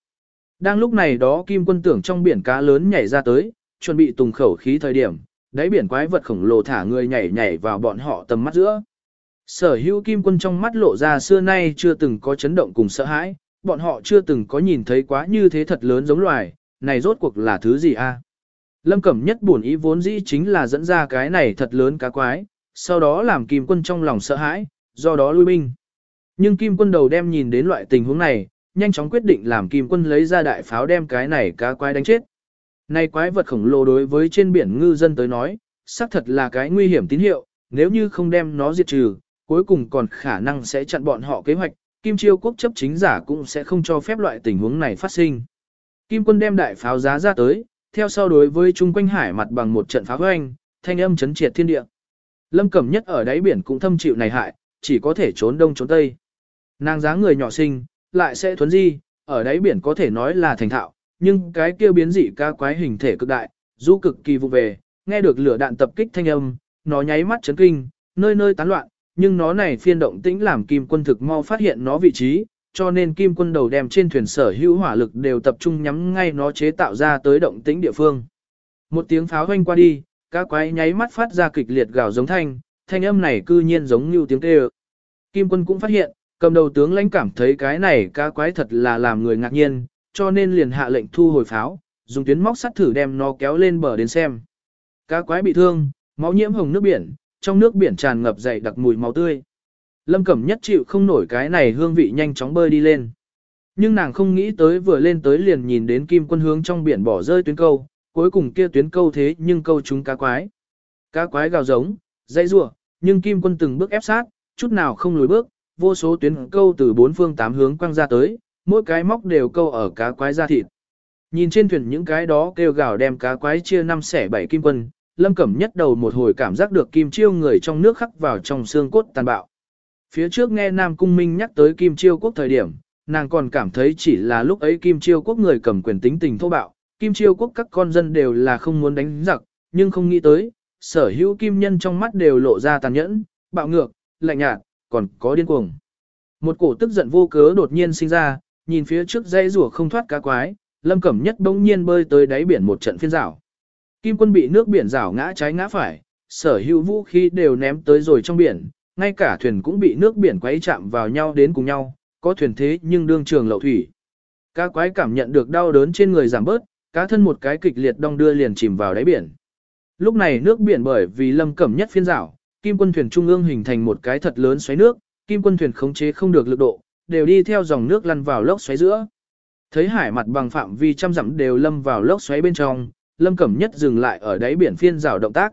Đang lúc này đó kim quân tưởng trong biển cá lớn nhảy ra tới, chuẩn bị tùng khẩu khí thời điểm, đáy biển quái vật khổng lồ thả người nhảy nhảy vào bọn họ tầm mắt giữa. Sở hữu kim quân trong mắt lộ ra xưa nay chưa từng có chấn động cùng sợ hãi, bọn họ chưa từng có nhìn thấy quá như thế thật lớn giống loài, này rốt cuộc là thứ gì a? Lâm Cẩm nhất buồn ý vốn dĩ chính là dẫn ra cái này thật lớn cá quái, sau đó làm kim quân trong lòng sợ hãi, do đó lui binh. Nhưng kim quân đầu đem nhìn đến loại tình huống này, nhanh chóng quyết định làm kim quân lấy ra đại pháo đem cái này cá quái đánh chết. Này quái vật khổng lồ đối với trên biển ngư dân tới nói, xác thật là cái nguy hiểm tín hiệu, nếu như không đem nó diệt trừ, cuối cùng còn khả năng sẽ chặn bọn họ kế hoạch, Kim Chiêu quốc chấp chính giả cũng sẽ không cho phép loại tình huống này phát sinh. Kim quân đem đại pháo giá ra tới, theo sau đối với chung quanh hải mặt bằng một trận pháo hoanh, thanh âm chấn triệt thiên địa. Lâm Cẩm Nhất ở đáy biển cũng thâm chịu này hại, chỉ có thể trốn đông trốn tây. Nàng dáng người nhỏ xinh, lại sẽ thuấn di, ở đáy biển có thể nói là thành thạo, nhưng cái kia biến dị ca quái hình thể cực đại, du cực kỳ vụ về, nghe được lửa đạn tập kích thanh âm, nó nháy mắt chấn kinh, nơi nơi tán loạn, nhưng nó này phiên động tĩnh làm kim quân thực mau phát hiện nó vị trí, cho nên kim quân đầu đem trên thuyền sở hữu hỏa lực đều tập trung nhắm ngay nó chế tạo ra tới động tĩnh địa phương. Một tiếng pháo hoanh qua đi, cá quái nháy mắt phát ra kịch liệt gào giống thanh, thanh âm này cư nhiên giống như tiếng kêu. Kim quân cũng phát hiện, cầm đầu tướng lãnh cảm thấy cái này cá quái thật là làm người ngạc nhiên, cho nên liền hạ lệnh thu hồi pháo, dùng tuyến móc sắt thử đem nó kéo lên bờ đến xem. Cá quái bị thương, máu nhiễm hồng nước biển, trong nước biển tràn ngập dày đặc mùi máu tươi. Lâm Cẩm nhất chịu không nổi cái này hương vị nhanh chóng bơi đi lên. Nhưng nàng không nghĩ tới vừa lên tới liền nhìn đến kim quân hướng trong biển bỏ rơi tuyến câu, cuối cùng kia tuyến câu thế nhưng câu chúng cá quái. Cá quái gào giống, dây rủa nhưng kim quân từng bước ép sát, chút nào không lùi bước, vô số tuyến câu từ bốn phương tám hướng quăng ra tới, mỗi cái móc đều câu ở cá quái ra thịt. Nhìn trên thuyền những cái đó kêu gào đem cá quái chia năm xẻ bảy kim quân, Lâm Cẩm nhất đầu một hồi cảm giác được kim chiêu người trong nước khắc vào trong xương cốt tàn bạo. Phía trước nghe Nam Cung Minh nhắc tới kim chiêu quốc thời điểm, nàng còn cảm thấy chỉ là lúc ấy kim chiêu quốc người cầm quyền tính tình thô bạo, kim chiêu quốc các con dân đều là không muốn đánh giặc, nhưng không nghĩ tới, sở hữu kim nhân trong mắt đều lộ ra tàn nhẫn, bạo ngược, lạnh nhạt, còn có điên cuồng. Một cổ tức giận vô cớ đột nhiên sinh ra, nhìn phía trước dây rùa không thoát cá quái, lâm cẩm nhất bỗng nhiên bơi tới đáy biển một trận phiên rảo. Kim quân bị nước biển rảo ngã trái ngã phải, sở hữu vũ khí đều ném tới rồi trong biển, ngay cả thuyền cũng bị nước biển quấy chạm vào nhau đến cùng nhau, có thuyền thế nhưng đương trường lậu thủy. Cá quái cảm nhận được đau đớn trên người giảm bớt, cá thân một cái kịch liệt đong đưa liền chìm vào đáy biển. Lúc này nước biển bởi vì lâm cẩm nhất phiên rảo, kim quân thuyền trung ương hình thành một cái thật lớn xoáy nước, kim quân thuyền khống chế không được lực độ, đều đi theo dòng nước lăn vào lốc xoáy giữa. Thấy hải mặt bằng phạm vi trăm dặm đều lâm vào lốc xoáy bên trong, lâm cẩm nhất dừng lại ở đáy biển phiên rào động tác.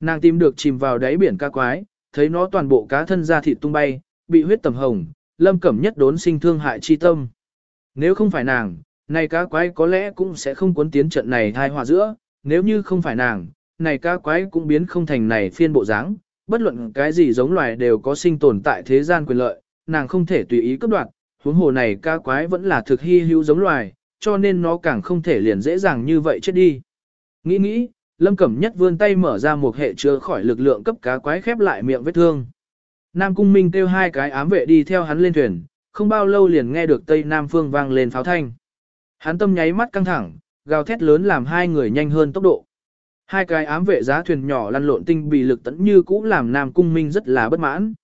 Nàng tìm được chìm vào đáy biển ca quái, thấy nó toàn bộ cá thân ra thịt tung bay, bị huyết tầm hồng, lâm cẩm nhất đốn sinh thương hại chi tâm. Nếu không phải nàng, này cá quái có lẽ cũng sẽ không cuốn tiến trận này thai hòa giữa, nếu như không phải nàng, này cá quái cũng biến không thành này phiên bộ dáng, bất luận cái gì giống loài đều có sinh tồn tại thế gian quyền lợi, nàng không thể tùy ý cướp đoạt, huống hồ này cá quái vẫn là thực hy hữu giống loài, cho nên nó càng không thể liền dễ dàng như vậy chết đi. Nghĩ nghĩ, Lâm Cẩm Nhất vươn tay mở ra một hệ chứa khỏi lực lượng cấp cá quái khép lại miệng vết thương. Nam Cung Minh kêu hai cái ám vệ đi theo hắn lên thuyền, không bao lâu liền nghe được Tây Nam Phương vang lên pháo thanh. Hắn tâm nháy mắt căng thẳng, gào thét lớn làm hai người nhanh hơn tốc độ. Hai cái ám vệ giá thuyền nhỏ lăn lộn tinh bị lực tẫn như cũ làm Nam Cung Minh rất là bất mãn.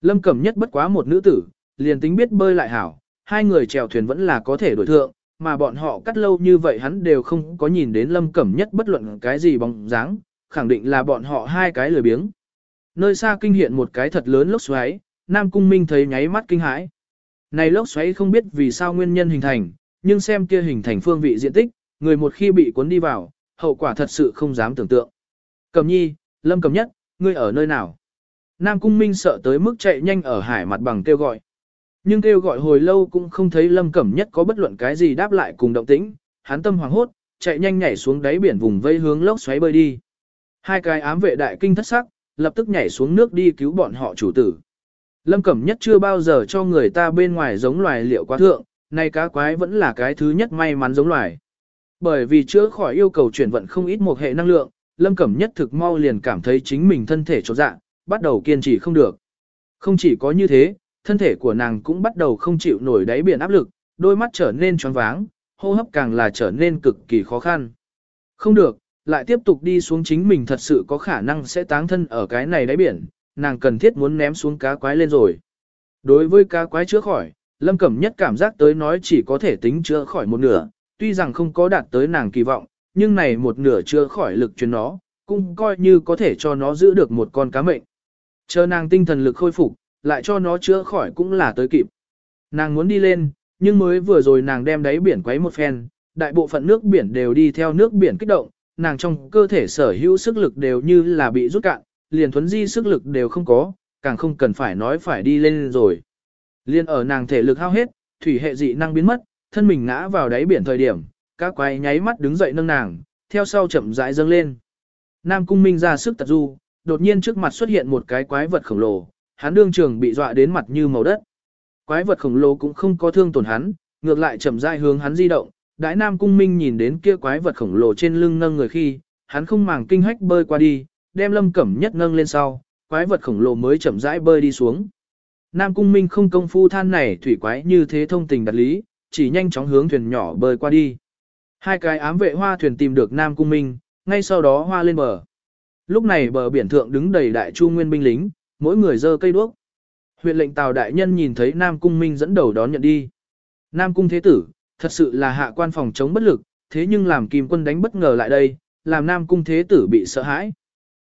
Lâm Cẩm Nhất bất quá một nữ tử, liền tính biết bơi lại hảo, hai người chèo thuyền vẫn là có thể đổi thượng, mà bọn họ cắt lâu như vậy hắn đều không có nhìn đến Lâm Cẩm Nhất bất luận cái gì bóng dáng, khẳng định là bọn họ hai cái lười biếng. Nơi xa kinh hiện một cái thật lớn lốc xoáy, Nam Cung Minh thấy nháy mắt kinh hãi. Này lốc xoáy không biết vì sao nguyên nhân hình thành, nhưng xem kia hình thành phương vị diện tích, người một khi bị cuốn đi vào, hậu quả thật sự không dám tưởng tượng. Cầm nhi, Lâm Cầm Nhất, ngươi ở nơi nào? Nam Cung Minh sợ tới mức chạy nhanh ở hải mặt bằng kêu gọi. Nhưng kêu gọi hồi lâu cũng không thấy Lâm Cẩm Nhất có bất luận cái gì đáp lại cùng động tĩnh, hắn tâm hoàng hốt, chạy nhanh nhảy xuống đáy biển vùng vây hướng lốc xoáy bơi đi. Hai cái ám vệ đại kinh thất sắc, lập tức nhảy xuống nước đi cứu bọn họ chủ tử. Lâm Cẩm Nhất chưa bao giờ cho người ta bên ngoài giống loài liệu quá thượng, nay cá quái vẫn là cái thứ nhất may mắn giống loài. Bởi vì chữa khỏi yêu cầu chuyển vận không ít một hệ năng lượng, Lâm Cẩm Nhất thực mau liền cảm thấy chính mình thân thể trột dạ, bắt đầu kiên trì không được. Không chỉ có như thế, thân thể của nàng cũng bắt đầu không chịu nổi đáy biển áp lực, đôi mắt trở nên choáng váng, hô hấp càng là trở nên cực kỳ khó khăn. Không được, lại tiếp tục đi xuống chính mình thật sự có khả năng sẽ táng thân ở cái này đáy biển, nàng cần thiết muốn ném xuống cá quái lên rồi. Đối với cá quái chữa khỏi, Lâm Cẩm Nhất cảm giác tới nói chỉ có thể tính chữa khỏi một nửa, tuy rằng không có đạt tới nàng kỳ vọng, nhưng này một nửa chữa khỏi lực truyền nó, cũng coi như có thể cho nó giữ được một con cá mệnh. Chờ nàng tinh thần lực khôi phục, lại cho nó chữa khỏi cũng là tới kịp. Nàng muốn đi lên, nhưng mới vừa rồi nàng đem đáy biển quấy một phen, đại bộ phận nước biển đều đi theo nước biển kích động, nàng trong cơ thể sở hữu sức lực đều như là bị rút cạn, liền thuấn di sức lực đều không có, càng không cần phải nói phải đi lên rồi. Liên ở nàng thể lực hao hết, thủy hệ dị năng biến mất, thân mình ngã vào đáy biển thời điểm, các quái nháy mắt đứng dậy nâng nàng, theo sau chậm rãi dâng lên. Nam cung minh ra sức tật du, đột nhiên trước mặt xuất hiện một cái quái vật khổng lồ, hắn đương trường bị dọa đến mặt như màu đất. Quái vật khổng lồ cũng không có thương tổn hắn, ngược lại chậm rãi hướng hắn di động. Đại Nam Cung Minh nhìn đến kia quái vật khổng lồ trên lưng nâng người khi, hắn không màng kinh hách bơi qua đi, đem Lâm Cẩm Nhất nâng lên sau, quái vật khổng lồ mới chậm rãi bơi đi xuống. Nam Cung Minh không công phu than này thủy quái như thế thông tình đặt lý, chỉ nhanh chóng hướng thuyền nhỏ bơi qua đi. Hai cái ám vệ hoa thuyền tìm được Nam Cung Minh, ngay sau đó hoa lên bờ. Lúc này bờ biển thượng đứng đầy đại chu nguyên binh lính, mỗi người giơ cây đuốc. Huyện lệnh Tào đại nhân nhìn thấy Nam Cung Minh dẫn đầu đón nhận đi. Nam Cung Thế Tử, thật sự là hạ quan phòng chống bất lực, thế nhưng làm Kim Quân đánh bất ngờ lại đây, làm Nam Cung Thế Tử bị sợ hãi.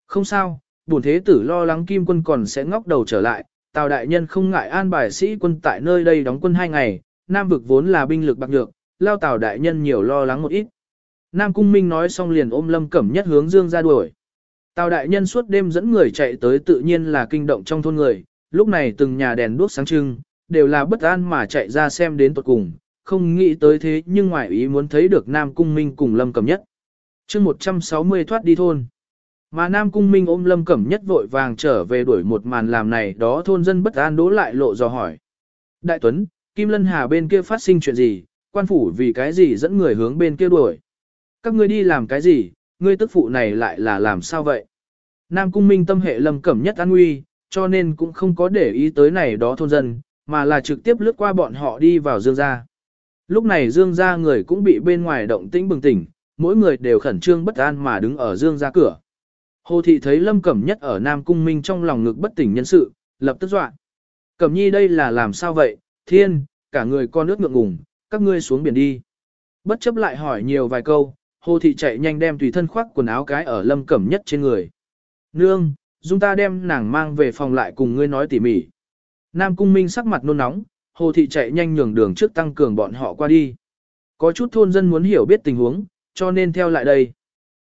Không sao, bổn Thế Tử lo lắng Kim Quân còn sẽ ngóc đầu trở lại, Tào đại nhân không ngại an bài sĩ quân tại nơi đây đóng quân hai ngày, Nam vực vốn là binh lực bạc nhược, lao Tào đại nhân nhiều lo lắng một ít. Nam Cung Minh nói xong liền ôm Lâm Cẩm Nhất hướng Dương ra đuổi. Tào đại nhân suốt đêm dẫn người chạy tới tự nhiên là kinh động trong thôn người, lúc này từng nhà đèn đuốc sáng trưng, đều là bất an mà chạy ra xem đến tuột cùng, không nghĩ tới thế nhưng ngoại ý muốn thấy được Nam Cung Minh cùng Lâm Cẩm Nhất. chương 160 thoát đi thôn. Mà Nam Cung Minh ôm Lâm Cẩm Nhất vội vàng trở về đuổi một màn làm này đó thôn dân bất an đố lại lộ dò hỏi. Đại Tuấn, Kim Lân Hà bên kia phát sinh chuyện gì, quan phủ vì cái gì dẫn người hướng bên kia đuổi. Các ngươi đi làm cái gì, ngươi tức phụ này lại là làm sao vậy? Nam Cung Minh tâm hệ Lâm Cẩm Nhất an nguy, cho nên cũng không có để ý tới này đó thôn dân, mà là trực tiếp lướt qua bọn họ đi vào Dương gia. Lúc này Dương gia người cũng bị bên ngoài động tĩnh bừng tỉnh, mỗi người đều khẩn trương bất an mà đứng ở Dương gia cửa. Hồ thị thấy Lâm Cẩm Nhất ở Nam Cung Minh trong lòng ngực bất tỉnh nhân sự, lập tức dọa. Cẩm nhi đây là làm sao vậy, thiên, cả người con nước ngượng ngùng, các ngươi xuống biển đi. Bất chấp lại hỏi nhiều vài câu, Hồ thị chạy nhanh đem tùy thân khoác quần áo cái ở Lâm Cẩm Nhất trên người. Nương, dung ta đem nàng mang về phòng lại cùng ngươi nói tỉ mỉ. Nam Cung Minh sắc mặt nôn nóng, Hồ thị chạy nhanh nhường đường trước tăng cường bọn họ qua đi. Có chút thôn dân muốn hiểu biết tình huống, cho nên theo lại đây.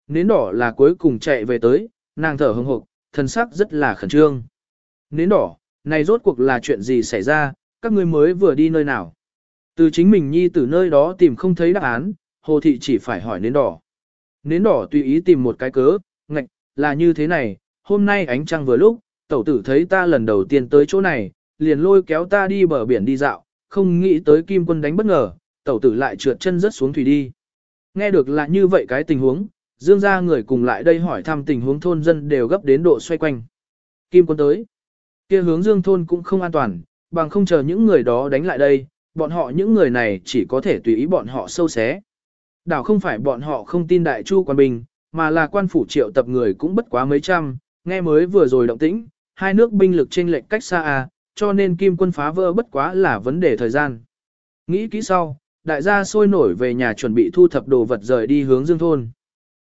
Nến đỏ là cuối cùng chạy về tới, nàng thở hồng hộc, thân sắc rất là khẩn trương. Nến đỏ, này rốt cuộc là chuyện gì xảy ra, các ngươi mới vừa đi nơi nào. Từ chính mình nhi từ nơi đó tìm không thấy đáp án, hồ thị chỉ phải hỏi nến đỏ. Nến đỏ tùy ý tìm một cái cớ, ngạch, là như thế này, hôm nay ánh trăng vừa lúc, tẩu tử thấy ta lần đầu tiên tới chỗ này, liền lôi kéo ta đi bờ biển đi dạo, không nghĩ tới kim quân đánh bất ngờ, tẩu tử lại trượt chân rất xuống thủy đi. Nghe được là như vậy cái tình huống, dương gia người cùng lại đây hỏi thăm tình huống thôn dân đều gấp đến độ xoay quanh. Kim quân tới. kia hướng dương thôn cũng không an toàn, bằng không chờ những người đó đánh lại đây, bọn họ những người này chỉ có thể tùy ý bọn họ sâu xé. Đảo không phải bọn họ không tin đại chu quan bình, mà là quan phủ triệu tập người cũng bất quá mấy trăm, nghe mới vừa rồi động tĩnh, hai nước binh lực chênh lệch cách xa à, cho nên kim quân phá vỡ bất quá là vấn đề thời gian. Nghĩ kỹ sau, đại gia sôi nổi về nhà chuẩn bị thu thập đồ vật rời đi hướng dương thôn.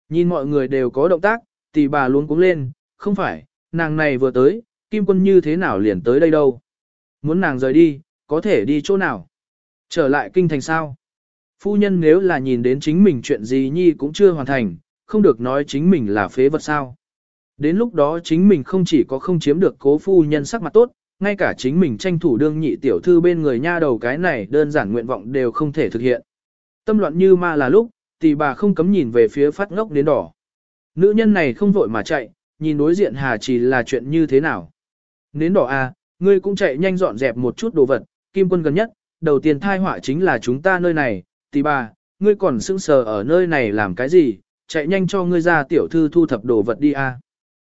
Nhìn mọi người đều có động tác, tỷ bà luôn cúng lên, không phải, nàng này vừa tới, kim quân như thế nào liền tới đây đâu. Muốn nàng rời đi, có thể đi chỗ nào. Trở lại kinh thành sao. Phu nhân nếu là nhìn đến chính mình chuyện gì nhi cũng chưa hoàn thành, không được nói chính mình là phế vật sao. Đến lúc đó chính mình không chỉ có không chiếm được cố phu nhân sắc mặt tốt, ngay cả chính mình tranh thủ đương nhị tiểu thư bên người nha đầu cái này đơn giản nguyện vọng đều không thể thực hiện. Tâm loạn như ma là lúc, tỷ bà không cấm nhìn về phía phát ngốc đến đỏ. Nữ nhân này không vội mà chạy, nhìn đối diện Hà chỉ là chuyện như thế nào. Nến đỏ à, ngươi cũng chạy nhanh dọn dẹp một chút đồ vật, kim quân gần nhất, đầu tiên thai họa chính là chúng ta nơi này, tỷ bà, ngươi còn sững sờ ở nơi này làm cái gì, chạy nhanh cho ngươi ra tiểu thư thu thập đồ vật đi a. À.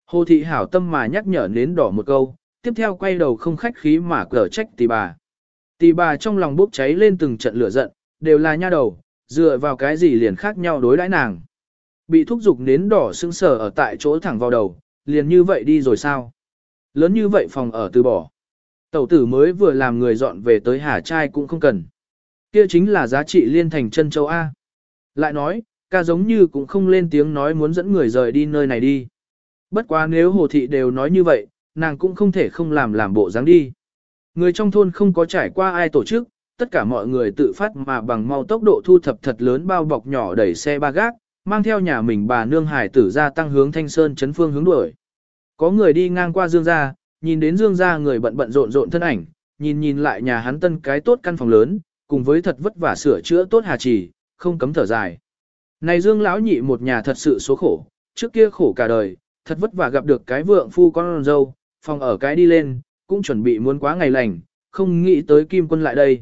Hồ thị hảo tâm mà nhắc nhở nến đỏ một câu, tiếp theo quay đầu không khách khí mà cở trách tỷ bà. Tỷ bà trong lòng bốc cháy lên từng trận lửa giận, đều là nha đầu, dựa vào cái gì liền khác nhau đối đãi nàng. Bị thúc giục nến đỏ sững sờ ở tại chỗ thẳng vào đầu, liền như vậy đi rồi sao? Lớn như vậy phòng ở từ bỏ. Tẩu tử mới vừa làm người dọn về tới Hà Trai cũng không cần. Kia chính là giá trị liên thành chân châu A. Lại nói, ca giống như cũng không lên tiếng nói muốn dẫn người rời đi nơi này đi. Bất quá nếu hồ thị đều nói như vậy, nàng cũng không thể không làm làm bộ dáng đi. Người trong thôn không có trải qua ai tổ chức, tất cả mọi người tự phát mà bằng mau tốc độ thu thập thật lớn bao bọc nhỏ đẩy xe ba gác, mang theo nhà mình bà nương hải tử ra tăng hướng thanh sơn chấn phương hướng đuổi. Có người đi ngang qua dương gia, nhìn đến dương gia người bận bận rộn rộn thân ảnh, nhìn nhìn lại nhà hắn tân cái tốt căn phòng lớn, cùng với thật vất vả sửa chữa tốt hà trì, không cấm thở dài. Này dương lão nhị một nhà thật sự số khổ, trước kia khổ cả đời, thật vất vả gặp được cái vượng phu con dâu, phòng ở cái đi lên, cũng chuẩn bị muốn quá ngày lành, không nghĩ tới kim quân lại đây.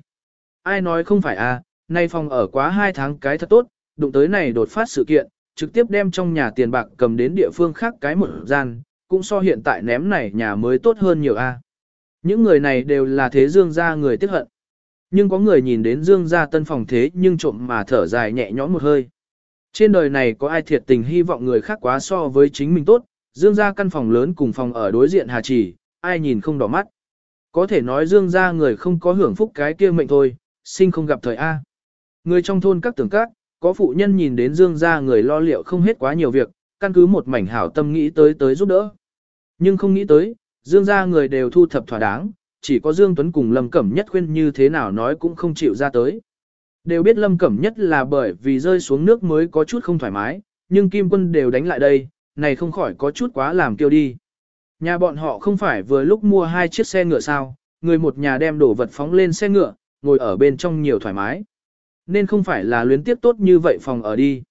Ai nói không phải à, nay phòng ở quá hai tháng cái thật tốt, đụng tới này đột phát sự kiện, trực tiếp đem trong nhà tiền bạc cầm đến địa phương khác cái một gian, cũng so hiện tại ném này nhà mới tốt hơn nhiều a. Những người này đều là thế dương gia người tiếc hận. Nhưng có người nhìn đến dương gia tân phòng thế nhưng trộm mà thở dài nhẹ nhõm một hơi. Trên đời này có ai thiệt tình hy vọng người khác quá so với chính mình tốt, dương gia căn phòng lớn cùng phòng ở đối diện hà chỉ, ai nhìn không đỏ mắt. Có thể nói dương gia người không có hưởng phúc cái kia mệnh thôi, sinh không gặp thời A. Người trong thôn các tưởng các, có phụ nhân nhìn đến dương gia người lo liệu không hết quá nhiều việc, căn cứ một mảnh hảo tâm nghĩ tới tới giúp đỡ. Nhưng không nghĩ tới, dương gia người đều thu thập thỏa đáng, chỉ có Dương Tuấn cùng Lâm Cẩm Nhất khuyên như thế nào nói cũng không chịu ra tới. Đều biết Lâm Cẩm Nhất là bởi vì rơi xuống nước mới có chút không thoải mái, nhưng Kim Quân đều đánh lại đây, này không khỏi có chút quá làm kiêu đi. Nhà bọn họ không phải vừa lúc mua hai chiếc xe ngựa sao, người một nhà đem đổ vật phóng lên xe ngựa, ngồi ở bên trong nhiều thoải mái. Nên không phải là luyến tiếp tốt như vậy phòng ở đi.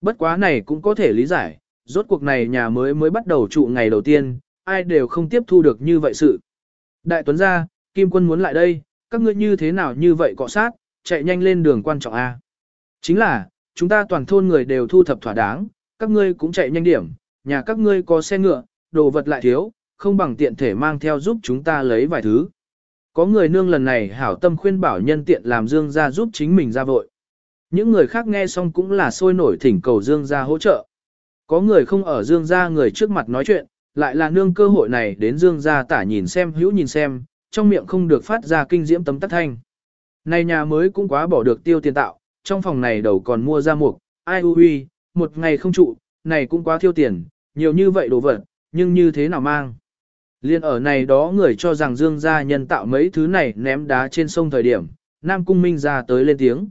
Bất quá này cũng có thể lý giải, rốt cuộc này nhà mới mới bắt đầu trụ ngày đầu tiên, ai đều không tiếp thu được như vậy sự. Đại tuấn gia, Kim quân muốn lại đây, các ngươi như thế nào như vậy cọ sát, chạy nhanh lên đường quan trọng A. Chính là, chúng ta toàn thôn người đều thu thập thỏa đáng, các ngươi cũng chạy nhanh điểm, nhà các ngươi có xe ngựa, đồ vật lại thiếu, không bằng tiện thể mang theo giúp chúng ta lấy vài thứ. Có người nương lần này hảo tâm khuyên bảo nhân tiện làm Dương gia giúp chính mình ra vội. Những người khác nghe xong cũng là sôi nổi thỉnh cầu Dương gia hỗ trợ. Có người không ở Dương gia người trước mặt nói chuyện, lại là nương cơ hội này đến Dương gia tả nhìn xem hữu nhìn xem, trong miệng không được phát ra kinh diễm tấm tắc thanh. Này nhà mới cũng quá bỏ được tiêu tiền tạo, trong phòng này đầu còn mua ra mục, ai u huy, một ngày không trụ, này cũng quá thiêu tiền, nhiều như vậy đồ vật, nhưng như thế nào mang. Liên ở này đó người cho rằng Dương gia nhân tạo mấy thứ này ném đá trên sông thời điểm, Nam Cung Minh ra tới lên tiếng.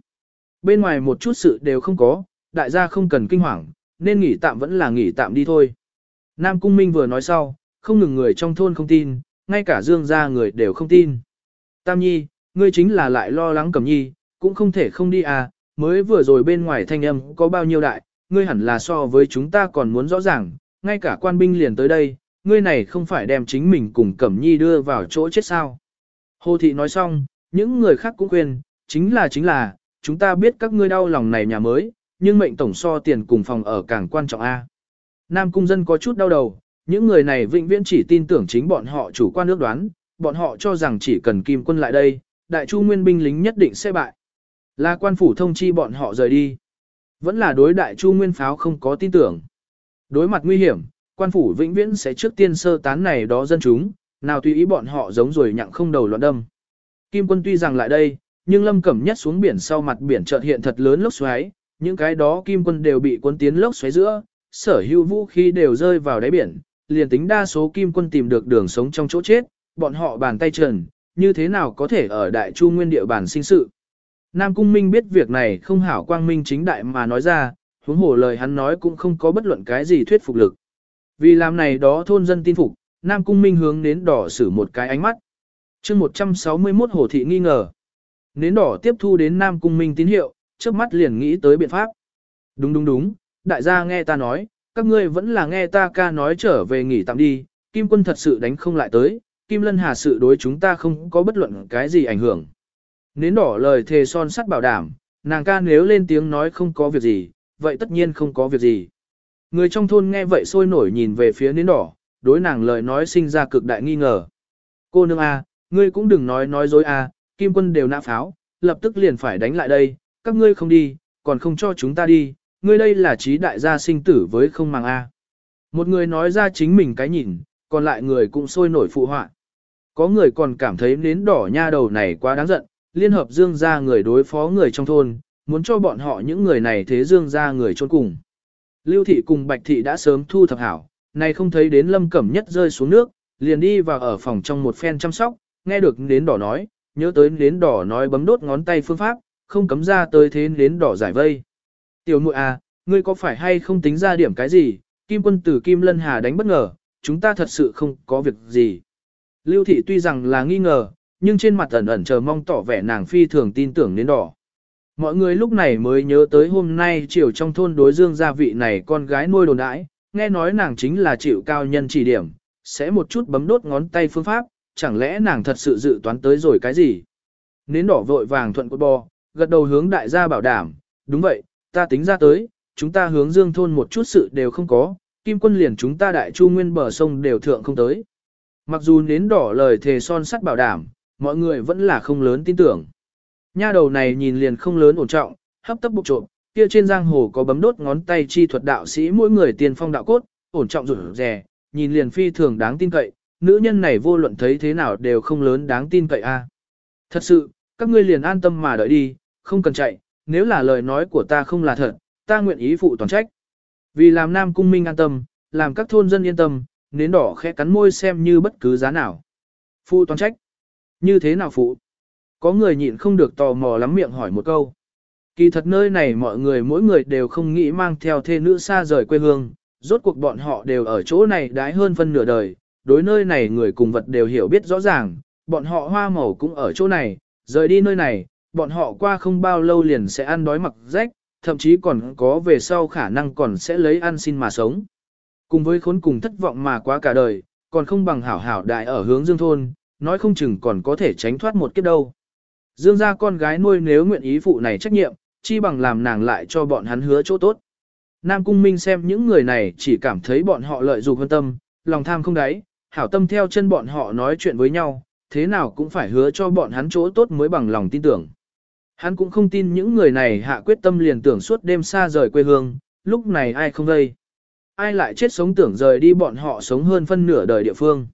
Bên ngoài một chút sự đều không có, đại gia không cần kinh hoàng, nên nghỉ tạm vẫn là nghỉ tạm đi thôi. Nam Cung Minh vừa nói sau, không ngừng người trong thôn không tin, ngay cả Dương gia người đều không tin. Tam Nhi, ngươi chính là lại lo lắng Cẩm Nhi, cũng không thể không đi à, mới vừa rồi bên ngoài thanh âm có bao nhiêu đại, ngươi hẳn là so với chúng ta còn muốn rõ ràng, ngay cả quan binh liền tới đây, ngươi này không phải đem chính mình cùng Cẩm Nhi đưa vào chỗ chết sao. Hồ Thị nói xong, những người khác cũng khuyên, chính là chính là, chúng ta biết các ngươi đau lòng này nhà mới, nhưng mệnh tổng so tiền cùng phòng ở càng quan trọng a. Nam cung dân có chút đau đầu, những người này vĩnh viễn chỉ tin tưởng chính bọn họ chủ quan ước đoán, bọn họ cho rằng chỉ cần kim quân lại đây, đại chu nguyên binh lính nhất định sẽ bại. Là quan phủ thông chi bọn họ rời đi. Vẫn là đối đại chu nguyên pháo không có tin tưởng. Đối mặt nguy hiểm, quan phủ vĩnh viễn sẽ trước tiên sơ tán này đó dân chúng, nào tùy ý bọn họ giống rồi nhặng không đầu loạn đâm. Kim quân tuy rằng lại đây, nhưng lâm cẩm nhất xuống biển sau mặt biển chợt hiện thật lớn lốc xoáy, những cái đó kim quân đều bị quân tiến lốc xoáy giữa, sở hữu vũ khí đều rơi vào đáy biển, liền tính đa số kim quân tìm được đường sống trong chỗ chết, bọn họ bàn tay trần, như thế nào có thể ở đại chu nguyên địa bàn sinh sự. Nam Cung Minh biết việc này không hảo quang minh chính đại mà nói ra, huống hồ lời hắn nói cũng không có bất luận cái gì thuyết phục lực. Vì làm này đó thôn dân tin phục, Nam Cung Minh hướng đến đỏ xử một cái ánh mắt. chương 161 hồ thị nghi ngờ. Nến đỏ tiếp thu đến Nam Cung Minh tín hiệu, trước mắt liền nghĩ tới biện pháp. Đúng đúng đúng, đại gia nghe ta nói, các ngươi vẫn là nghe ta ca nói trở về nghỉ tạm đi, Kim quân thật sự đánh không lại tới, Kim Lân Hà sự đối chúng ta không có bất luận cái gì ảnh hưởng. Nến đỏ lời thề son sắt bảo đảm, nàng ca nếu lên tiếng nói không có việc gì, vậy tất nhiên không có việc gì. Người trong thôn nghe vậy sôi nổi nhìn về phía nến đỏ, đối nàng lời nói sinh ra cực đại nghi ngờ. Cô nương A, ngươi cũng đừng nói nói dối A, kim quân đều nã pháo, lập tức liền phải đánh lại đây, các ngươi không đi, còn không cho chúng ta đi, ngươi đây là trí đại gia sinh tử với không màng A. Một người nói ra chính mình cái nhìn, còn lại người cũng sôi nổi phụ họa. Có người còn cảm thấy nến đỏ nha đầu này quá đáng giận, liên hợp dương ra người đối phó người trong thôn, muốn cho bọn họ những người này thế dương ra người trốn cùng. Lưu thị cùng bạch thị đã sớm thu thập hảo, này không thấy đến lâm cẩm nhất rơi xuống nước, liền đi vào ở phòng trong một phen chăm sóc, nghe được nến đỏ nói, nhớ tới nến đỏ nói bấm đốt ngón tay phương pháp, không cấm ra tới thế nến đỏ giải vây. Tiểu muội à, ngươi có phải hay không tính ra điểm cái gì, kim quân tử kim lân hà đánh bất ngờ, chúng ta thật sự không có việc gì. Lưu thị tuy rằng là nghi ngờ, nhưng trên mặt ẩn ẩn chờ mong tỏ vẻ nàng phi thường tin tưởng nến đỏ. Mọi người lúc này mới nhớ tới hôm nay chiều trong thôn đối dương gia vị này con gái nuôi đồn đãi, nghe nói nàng chính là chịu cao nhân chỉ điểm, sẽ một chút bấm đốt ngón tay phương pháp, chẳng lẽ nàng thật sự dự toán tới rồi cái gì. Nến đỏ vội vàng thuận cột bò, gật đầu hướng đại gia bảo đảm, đúng vậy, ta tính ra tới, chúng ta hướng dương thôn một chút sự đều không có, kim quân liền chúng ta đại chu nguyên bờ sông đều thượng không tới. Mặc dù nến đỏ lời thề son sắt bảo đảm, mọi người vẫn là không lớn tin tưởng. Nha đầu này nhìn liền không lớn ổn trọng, hấp tấp bục trộm, kia trên giang hồ có bấm đốt ngón tay chi thuật đạo sĩ mỗi người tiền phong đạo cốt, ổn trọng rủi rè, nhìn liền phi thường đáng tin cậy, nữ nhân này vô luận thấy thế nào đều không lớn đáng tin cậy a. Thật sự, các ngươi liền an tâm mà đợi đi, không cần chạy, nếu là lời nói của ta không là thật, ta nguyện ý phụ toàn trách. Vì làm Nam Cung Minh an tâm, làm các thôn dân yên tâm, nến đỏ khẽ cắn môi xem như bất cứ giá nào. Phụ toàn trách. Như thế nào phụ? Có người nhịn không được tò mò lắm miệng hỏi một câu. Kỳ thật nơi này mọi người mỗi người đều không nghĩ mang theo thê nữ xa rời quê hương, rốt cuộc bọn họ đều ở chỗ này đái hơn phân nửa đời, đối nơi này người cùng vật đều hiểu biết rõ ràng, bọn họ hoa màu cũng ở chỗ này, rời đi nơi này, bọn họ qua không bao lâu liền sẽ ăn đói mặc rách, thậm chí còn có về sau khả năng còn sẽ lấy ăn xin mà sống. Cùng với khốn cùng thất vọng mà quá cả đời, còn không bằng hảo hảo đại ở hướng dương thôn, nói không chừng còn có thể tránh thoát một kiếp đâu. Dương gia con gái nuôi nếu nguyện ý phụ này trách nhiệm, chi bằng làm nàng lại cho bọn hắn hứa chỗ tốt. Nam Cung Minh xem những người này chỉ cảm thấy bọn họ lợi dụng hơn tâm, lòng tham không đáy, hảo tâm theo chân bọn họ nói chuyện với nhau, thế nào cũng phải hứa cho bọn hắn chỗ tốt mới bằng lòng tin tưởng. Hắn cũng không tin những người này hạ quyết tâm liền tưởng suốt đêm xa rời quê hương, lúc này ai không đây. Ai lại chết sống tưởng rời đi bọn họ sống hơn phân nửa đời địa phương.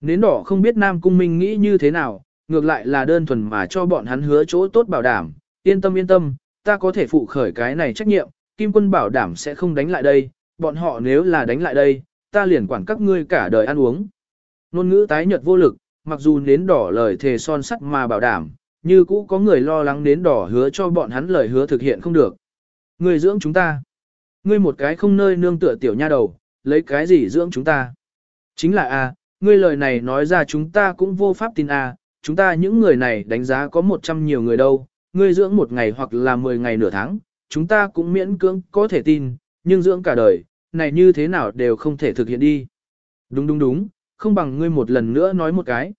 Nến đỏ không biết Nam Cung Minh nghĩ như thế nào, ngược lại là đơn thuần mà cho bọn hắn hứa chỗ tốt bảo đảm, yên tâm yên tâm, ta có thể phụ khởi cái này trách nhiệm, Kim quân bảo đảm sẽ không đánh lại đây, bọn họ nếu là đánh lại đây, ta liền quản các ngươi cả đời ăn uống. Nôn ngữ tái nhợt vô lực, mặc dù nến đỏ lời thề son sắt mà bảo đảm, như cũ có người lo lắng nến đỏ hứa cho bọn hắn lời hứa thực hiện không được. Người dưỡng chúng ta. Ngươi một cái không nơi nương tựa tiểu nha đầu, lấy cái gì dưỡng chúng ta. Chính là a, ngươi lời này nói ra chúng ta cũng vô pháp tin a, chúng ta những người này đánh giá có một trăm nhiều người đâu, ngươi dưỡng một ngày hoặc là mười ngày nửa tháng, chúng ta cũng miễn cưỡng có thể tin, nhưng dưỡng cả đời, này như thế nào đều không thể thực hiện đi. Đúng đúng đúng, không bằng ngươi một lần nữa nói một cái.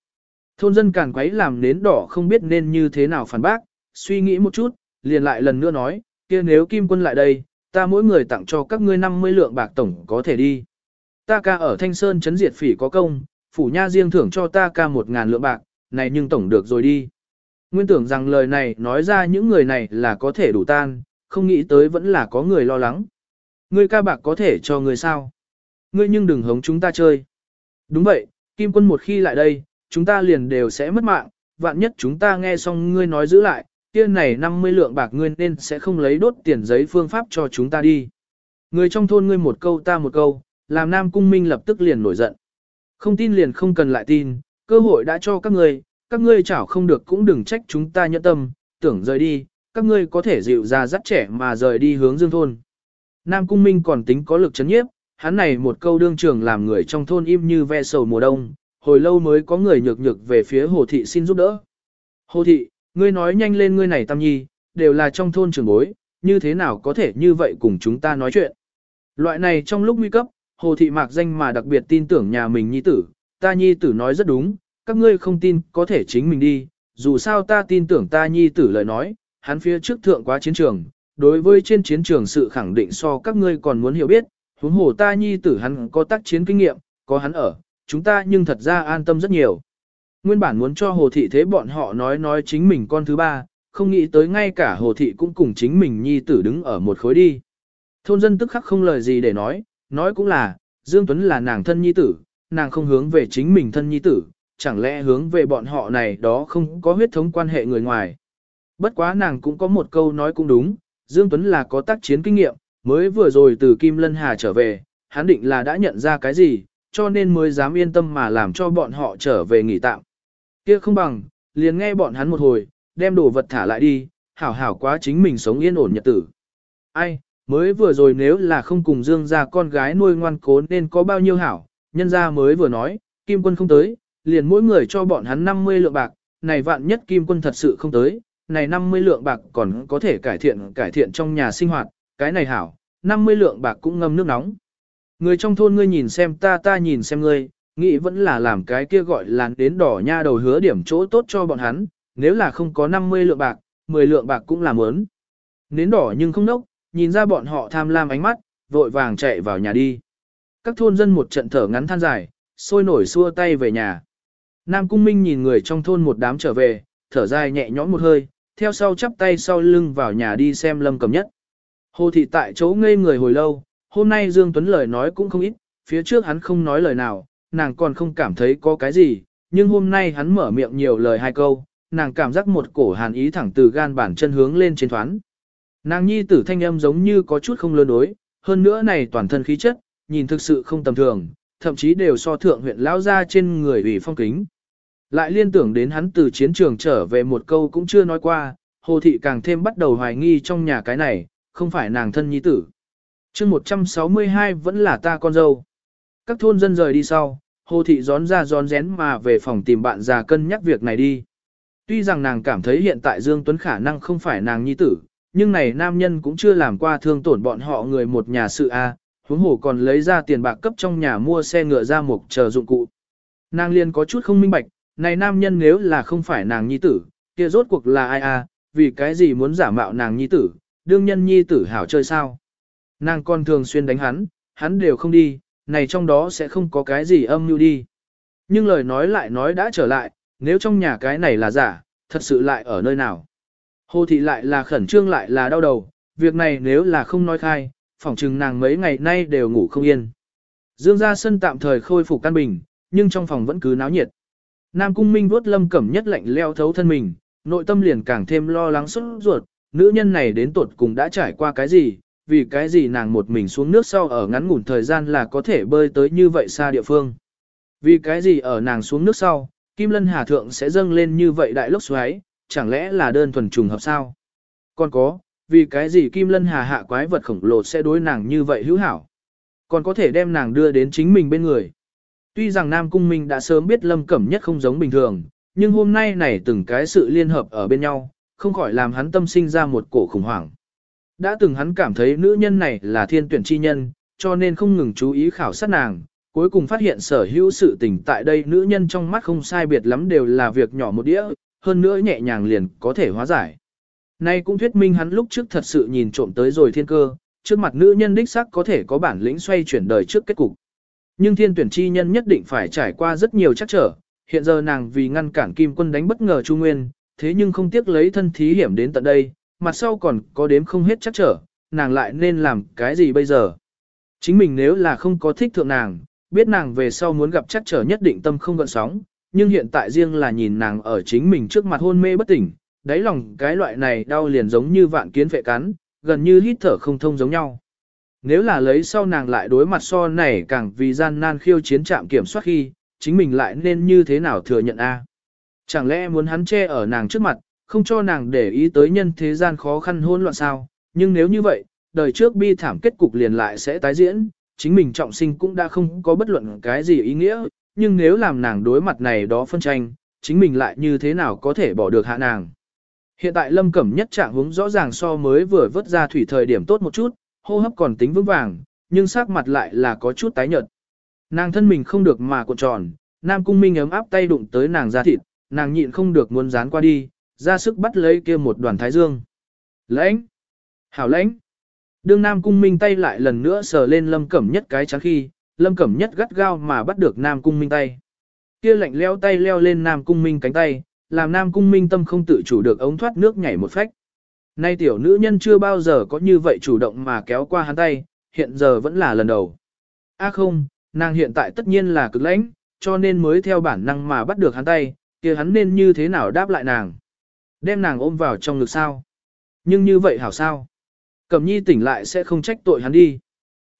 Thôn dân càn quấy làm nến đỏ không biết nên như thế nào phản bác, suy nghĩ một chút, liền lại lần nữa nói, kia nếu kim quân lại đây, ta mỗi người tặng cho các ngươi 50 lượng bạc tổng có thể đi. Ta ca ở Thanh Sơn chấn diệt phỉ có công, phủ nha riêng thưởng cho ta ca một ngàn lượng bạc, này nhưng tổng được rồi đi. Nguyên tưởng rằng lời này nói ra những người này là có thể đủ tan, không nghĩ tới vẫn là có người lo lắng. Ngươi ca bạc có thể cho người sao? Ngươi nhưng đừng hống chúng ta chơi. Đúng vậy, Kim quân một khi lại đây, chúng ta liền đều sẽ mất mạng, vạn nhất chúng ta nghe xong ngươi nói giữ lại, kia này 50 lượng bạc ngươi nên sẽ không lấy đốt tiền giấy phương pháp cho chúng ta đi. Người trong thôn ngươi một câu ta một câu, làm Nam Cung Minh lập tức liền nổi giận. Không tin liền không cần lại tin, cơ hội đã cho các ngươi, các ngươi chảo không được cũng đừng trách chúng ta nhẫn tâm, tưởng rời đi, các ngươi có thể dịu ra dắt trẻ mà rời đi hướng dương thôn. Nam Cung Minh còn tính có lực chấn nhiếp, hắn này một câu đương trường làm người trong thôn im như ve sầu mùa đông, hồi lâu mới có người nhược nhược về phía Hồ Thị xin giúp đỡ. Hồ Thị, ngươi nói nhanh lên ngươi này Tam Nhi, đều là trong thôn trường bối, như thế nào có thể như vậy cùng chúng ta nói chuyện. Loại này trong lúc nguy cấp, Hồ Thị mạc danh mà đặc biệt tin tưởng nhà mình Nhi tử, ta Nhi tử nói rất đúng, các ngươi không tin có thể chính mình đi, dù sao ta tin tưởng ta Nhi tử lời nói, hắn phía trước thượng quá chiến trường, đối với trên chiến trường sự khẳng định so các ngươi còn muốn hiểu biết, huống hồ ta Nhi tử hắn có tác chiến kinh nghiệm, có hắn ở, chúng ta nhưng thật ra an tâm rất nhiều. Nguyên bản muốn cho hồ thị thế bọn họ nói nói chính mình con thứ ba, không nghĩ tới ngay cả hồ thị cũng cùng chính mình nhi tử đứng ở một khối đi. Thôn dân tức khắc không lời gì để nói, nói cũng là, Dương Tuấn là nàng thân nhi tử, nàng không hướng về chính mình thân nhi tử, chẳng lẽ hướng về bọn họ này đó không có huyết thống quan hệ người ngoài. Bất quá nàng cũng có một câu nói cũng đúng, Dương Tuấn là có tác chiến kinh nghiệm, mới vừa rồi từ Kim Lân Hà trở về, hắn định là đã nhận ra cái gì, cho nên mới dám yên tâm mà làm cho bọn họ trở về nghỉ tạm. Kia không bằng, liền nghe bọn hắn một hồi, đem đồ vật thả lại đi, hảo hảo quá chính mình sống yên ổn nhật tử. Ai, mới vừa rồi nếu là không cùng Dương ra con gái nuôi ngoan cố nên có bao nhiêu hảo, nhân ra mới vừa nói, Kim quân không tới, liền mỗi người cho bọn hắn 50 lượng bạc, này vạn nhất Kim quân thật sự không tới, này 50 lượng bạc còn có thể cải thiện cải thiện trong nhà sinh hoạt, cái này hảo, 50 lượng bạc cũng ngâm nước nóng. Người trong thôn ngươi nhìn xem ta ta nhìn xem ngươi, nghĩ vẫn là làm cái kia gọi là đến đỏ nha đầu hứa điểm chỗ tốt cho bọn hắn, nếu là không có 50 lượng bạc, 10 lượng bạc cũng là mớn. Nến đỏ nhưng không nốc, nhìn ra bọn họ tham lam ánh mắt, vội vàng chạy vào nhà đi. Các thôn dân một trận thở ngắn than dài, sôi nổi xua tay về nhà. Nam Cung Minh nhìn người trong thôn một đám trở về, thở dài nhẹ nhõm một hơi, theo sau chắp tay sau lưng vào nhà đi xem lâm cầm nhất. Hồ thị tại chỗ ngây người hồi lâu, hôm nay Dương Tuấn lời nói cũng không ít, phía trước hắn không nói lời nào, nàng còn không cảm thấy có cái gì, nhưng hôm nay hắn mở miệng nhiều lời hai câu, nàng cảm giác một cổ hàn ý thẳng từ gan bản chân hướng lên trên thoán. Nàng nhi tử thanh âm giống như có chút không lơn đối, hơn nữa này toàn thân khí chất, nhìn thực sự không tầm thường, thậm chí đều so thượng huyện lão ra trên người ủy phong kính. Lại liên tưởng đến hắn từ chiến trường trở về một câu cũng chưa nói qua, hồ thị càng thêm bắt đầu hoài nghi trong nhà cái này, không phải nàng thân nhi tử chương 162 vẫn là ta con dâu. Các thôn dân rời đi sau, hồ thị gión ra gión rén mà về phòng tìm bạn già cân nhắc việc này đi. Tuy rằng nàng cảm thấy hiện tại Dương Tuấn khả năng không phải nàng nhi tử, nhưng này nam nhân cũng chưa làm qua thương tổn bọn họ người một nhà sự A, huống hồ còn lấy ra tiền bạc cấp trong nhà mua xe ngựa ra mục chờ dụng cụ. Nàng liền có chút không minh bạch, này nam nhân nếu là không phải nàng nhi tử, kia rốt cuộc là ai a? vì cái gì muốn giả mạo nàng nhi tử, đương nhân nhi tử hảo chơi sao. Nàng còn thường xuyên đánh hắn, hắn đều không đi, này trong đó sẽ không có cái gì âm mưu đi. Nhưng lời nói lại nói đã trở lại, nếu trong nhà cái này là giả, thật sự lại ở nơi nào. Hồ thị lại là khẩn trương lại là đau đầu, việc này nếu là không nói khai, phỏng chừng nàng mấy ngày nay đều ngủ không yên. Dương ra sân tạm thời khôi phục căn bình, nhưng trong phòng vẫn cứ náo nhiệt. Nam cung minh vuốt lâm cẩm nhất lạnh leo thấu thân mình, nội tâm liền càng thêm lo lắng xuất ruột, nữ nhân này đến tuột cùng đã trải qua cái gì, vì cái gì nàng một mình xuống nước sau ở ngắn ngủn thời gian là có thể bơi tới như vậy xa địa phương. Vì cái gì ở nàng xuống nước sau, Kim Lân Hà Thượng sẽ dâng lên như vậy đại lốc xoáy, chẳng lẽ là đơn thuần trùng hợp sao? Còn có, vì cái gì Kim Lân Hà hạ quái vật khổng lồ sẽ đối nàng như vậy hữu hảo? Còn có thể đem nàng đưa đến chính mình bên người. Tuy rằng Nam Cung Minh đã sớm biết Lâm Cẩm Nhất không giống bình thường, nhưng hôm nay này từng cái sự liên hợp ở bên nhau, không khỏi làm hắn tâm sinh ra một cổ khủng hoảng. Đã từng hắn cảm thấy nữ nhân này là thiên tuyển chi nhân, cho nên không ngừng chú ý khảo sát nàng, cuối cùng phát hiện sở hữu sự tình tại đây nữ nhân trong mắt không sai biệt lắm đều là việc nhỏ một đĩa, hơn nữa nhẹ nhàng liền có thể hóa giải. Nay cũng thuyết minh hắn lúc trước thật sự nhìn trộm tới rồi thiên cơ, trước mặt nữ nhân đích xác có thể có bản lĩnh xoay chuyển đời trước kết cục. Nhưng thiên tuyển chi nhân nhất định phải trải qua rất nhiều chắc trở, hiện giờ nàng vì ngăn cản kim quân đánh bất ngờ Chu Nguyên, thế nhưng không tiếc lấy thân thí hiểm đến tận đây, mặt sau còn có đếm không hết chắc trở, nàng lại nên làm cái gì bây giờ. Chính mình nếu là không có thích thượng nàng, biết nàng về sau muốn gặp chắc trở nhất định tâm không gợn sóng, nhưng hiện tại riêng là nhìn nàng ở chính mình trước mặt hôn mê bất tỉnh, đáy lòng cái loại này đau liền giống như vạn kiến phệ cắn, gần như hít thở không thông giống nhau. Nếu là lấy sau nàng lại đối mặt so này càng vì gian nan khiêu chiến trạm kiểm soát khi, chính mình lại nên như thế nào thừa nhận a? Chẳng lẽ muốn hắn che ở nàng trước mặt, không cho nàng để ý tới nhân thế gian khó khăn hôn loạn sao? Nhưng nếu như vậy, đời trước bi thảm kết cục liền lại sẽ tái diễn, chính mình trọng sinh cũng đã không có bất luận cái gì ý nghĩa, nhưng nếu làm nàng đối mặt này đó phân tranh, chính mình lại như thế nào có thể bỏ được hạ nàng. Hiện tại lâm cẩm nhất trạng hướng rõ ràng so mới vừa vớt ra thủy thời điểm tốt một chút, hô hấp còn tính vững vàng, nhưng sắc mặt lại là có chút tái nhợt. Nàng thân mình không được mà cuộn tròn, Nam Cung Minh ấm áp tay đụng tới nàng da thịt, nàng nhịn không được muốn dán qua đi, ra sức bắt lấy kia một đoàn thái dương. Lãnh! Hảo lãnh! Đương Nam Cung Minh tay lại lần nữa sờ lên Lâm Cẩm Nhất cái trắng khi, Lâm Cẩm Nhất gắt gao mà bắt được Nam Cung Minh tay. Kia lạnh leo tay leo lên Nam Cung Minh cánh tay, làm Nam Cung Minh tâm không tự chủ được ống thoát nước nhảy một phách. Nay tiểu nữ nhân chưa bao giờ có như vậy chủ động mà kéo qua hắn tay, hiện giờ vẫn là lần đầu. A không, nàng hiện tại tất nhiên là cực lãnh, cho nên mới theo bản năng mà bắt được hắn tay, kia hắn nên như thế nào đáp lại nàng. Đem nàng ôm vào trong ngực sao. Nhưng như vậy hảo sao. Cẩm nhi tỉnh lại sẽ không trách tội hắn đi.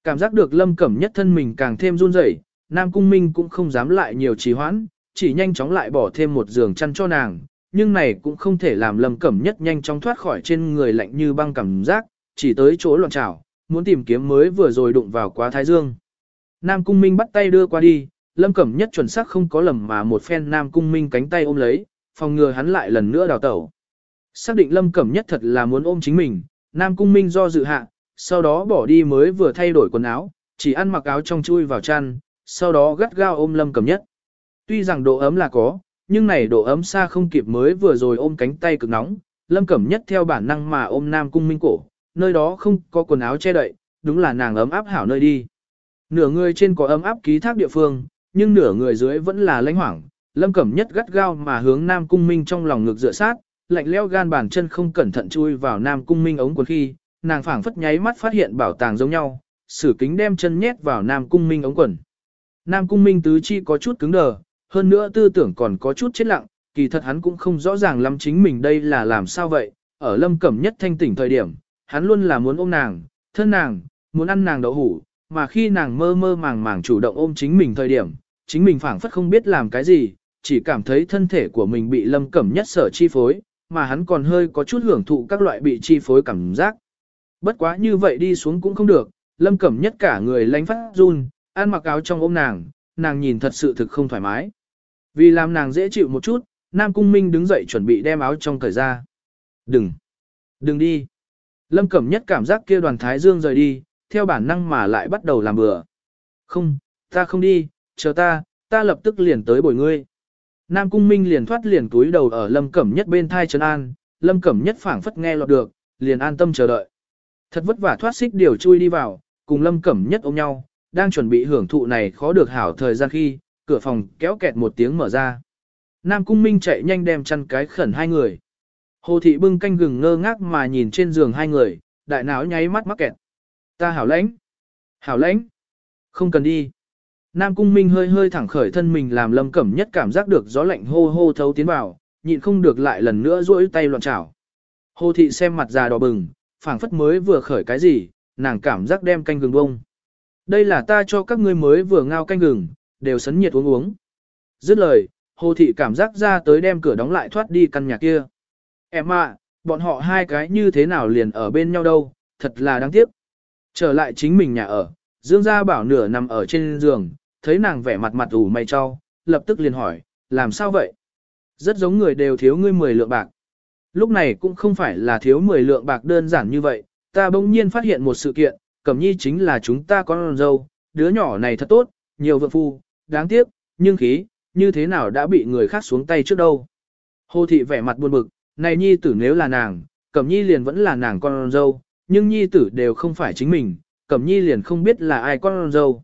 Cảm giác được lâm cẩm nhất thân mình càng thêm run rẩy, Nam Cung Minh cũng không dám lại nhiều trì hoãn, chỉ nhanh chóng lại bỏ thêm một giường chăn cho nàng, nhưng này cũng không thể làm lâm cẩm nhất nhanh chóng thoát khỏi trên người lạnh như băng cảm giác, chỉ tới chỗ loạn trảo, muốn tìm kiếm mới vừa rồi đụng vào quá thái dương. Nam Cung Minh bắt tay đưa qua đi, lâm cẩm nhất chuẩn xác không có lầm mà một phen Nam Cung Minh cánh tay ôm lấy, phòng ngừa hắn lại lần nữa đào tẩu. Xác định lâm cẩm nhất thật là muốn ôm chính mình, Nam Cung Minh do dự hạ, sau đó bỏ đi mới vừa thay đổi quần áo, chỉ ăn mặc áo trong chui vào chăn, sau đó gắt gao ôm lâm cẩm nhất. Tuy rằng độ ấm là có, nhưng này độ ấm xa không kịp mới vừa rồi ôm cánh tay cực nóng, lâm cẩm nhất theo bản năng mà ôm Nam Cung Minh cổ, nơi đó không có quần áo che đậy, đúng là nàng ấm áp hảo nơi đi. Nửa người trên có ấm áp ký thác địa phương, nhưng nửa người dưới vẫn là lãnh hoảng, lâm cẩm nhất gắt gao mà hướng Nam Cung Minh trong lòng ngực dựa sát, lạnh leo gan bàn chân không cẩn thận chui vào Nam Cung Minh ống quần khi, nàng phảng phất nháy mắt phát hiện bảo tàng giống nhau, sử kính đem chân nhét vào Nam Cung Minh ống quần. Nam Cung Minh tứ chi có chút cứng đờ, hơn nữa tư tưởng còn có chút chết lặng, kỳ thật hắn cũng không rõ ràng lắm chính mình đây là làm sao vậy, ở lâm cẩm nhất thanh tỉnh thời điểm, hắn luôn là muốn ôm nàng, thân nàng, muốn ăn nàng đậu hủ, mà khi nàng mơ mơ màng màng chủ động ôm chính mình thời điểm, chính mình phảng phất không biết làm cái gì, chỉ cảm thấy thân thể của mình bị lâm cẩm nhất sở chi phối, mà hắn còn hơi có chút hưởng thụ các loại bị chi phối cảm giác. Bất quá như vậy đi xuống cũng không được, lâm cẩm nhất cả người lánh phát run, ăn mặc áo trong ôm nàng, nàng nhìn thật sự thực không thoải mái. Vì làm nàng dễ chịu một chút, Nam Cung Minh đứng dậy chuẩn bị đem áo trong cởi ra. Đừng! Đừng đi! Lâm Cẩm Nhất cảm giác kia đoàn Thái Dương rời đi, theo bản năng mà lại bắt đầu làm bừa. Không, ta không đi, chờ ta, ta lập tức liền tới bồi ngươi. Nam Cung Minh liền thoát liền túi đầu ở Lâm Cẩm Nhất bên thai trấn an, Lâm Cẩm Nhất phảng phất nghe lọt được, liền an tâm chờ đợi. Thật vất vả thoát xích điều chui đi vào, cùng Lâm Cẩm Nhất ôm nhau, đang chuẩn bị hưởng thụ này khó được hảo thời gian khi, cửa phòng kéo kẹt một tiếng mở ra. Nam Cung Minh chạy nhanh đem chăn cái khẩn hai người. Hồ thị bưng canh gừng ngơ ngác mà nhìn trên giường hai người, đại não nháy mắt mắc kẹt. Ta hảo lãnh. Hảo lãnh. Không cần đi. Nam Cung Minh hơi hơi thẳng khởi thân mình làm lâm cẩm nhất cảm giác được gió lạnh hô hô thấu tiến vào, nhịn không được lại lần nữa duỗi tay loạn chảo. Hồ thị xem mặt già đỏ bừng, phảng phất mới vừa khởi cái gì, nàng cảm giác đem canh gừng bông. Đây là ta cho các ngươi mới vừa ngao canh gừng, đều sấn nhiệt uống uống. Dứt lời, hồ thị cảm giác ra tới đem cửa đóng lại thoát đi căn nhà kia. Em ạ, bọn họ hai cái như thế nào liền ở bên nhau đâu, thật là đáng tiếc. Trở lại chính mình nhà ở, Dương Gia Bảo nửa nằm ở trên giường, thấy nàng vẻ mặt mặt ủ mày cho, lập tức liền hỏi, làm sao vậy? Rất giống người đều thiếu ngươi 10 lượng bạc. Lúc này cũng không phải là thiếu 10 lượng bạc đơn giản như vậy, ta bỗng nhiên phát hiện một sự kiện, Cẩm Nhi chính là chúng ta con dâu, đứa nhỏ này thật tốt, nhiều vượng phu, đáng tiếc, nhưng khí, như thế nào đã bị người khác xuống tay trước đâu. Hồ thị vẻ mặt buồn bực, này Nhi tử nếu là nàng, Cẩm Nhi liền vẫn là nàng con dâu, nhưng Nhi tử đều không phải chính mình, Cẩm Nhi liền không biết là ai con dâu.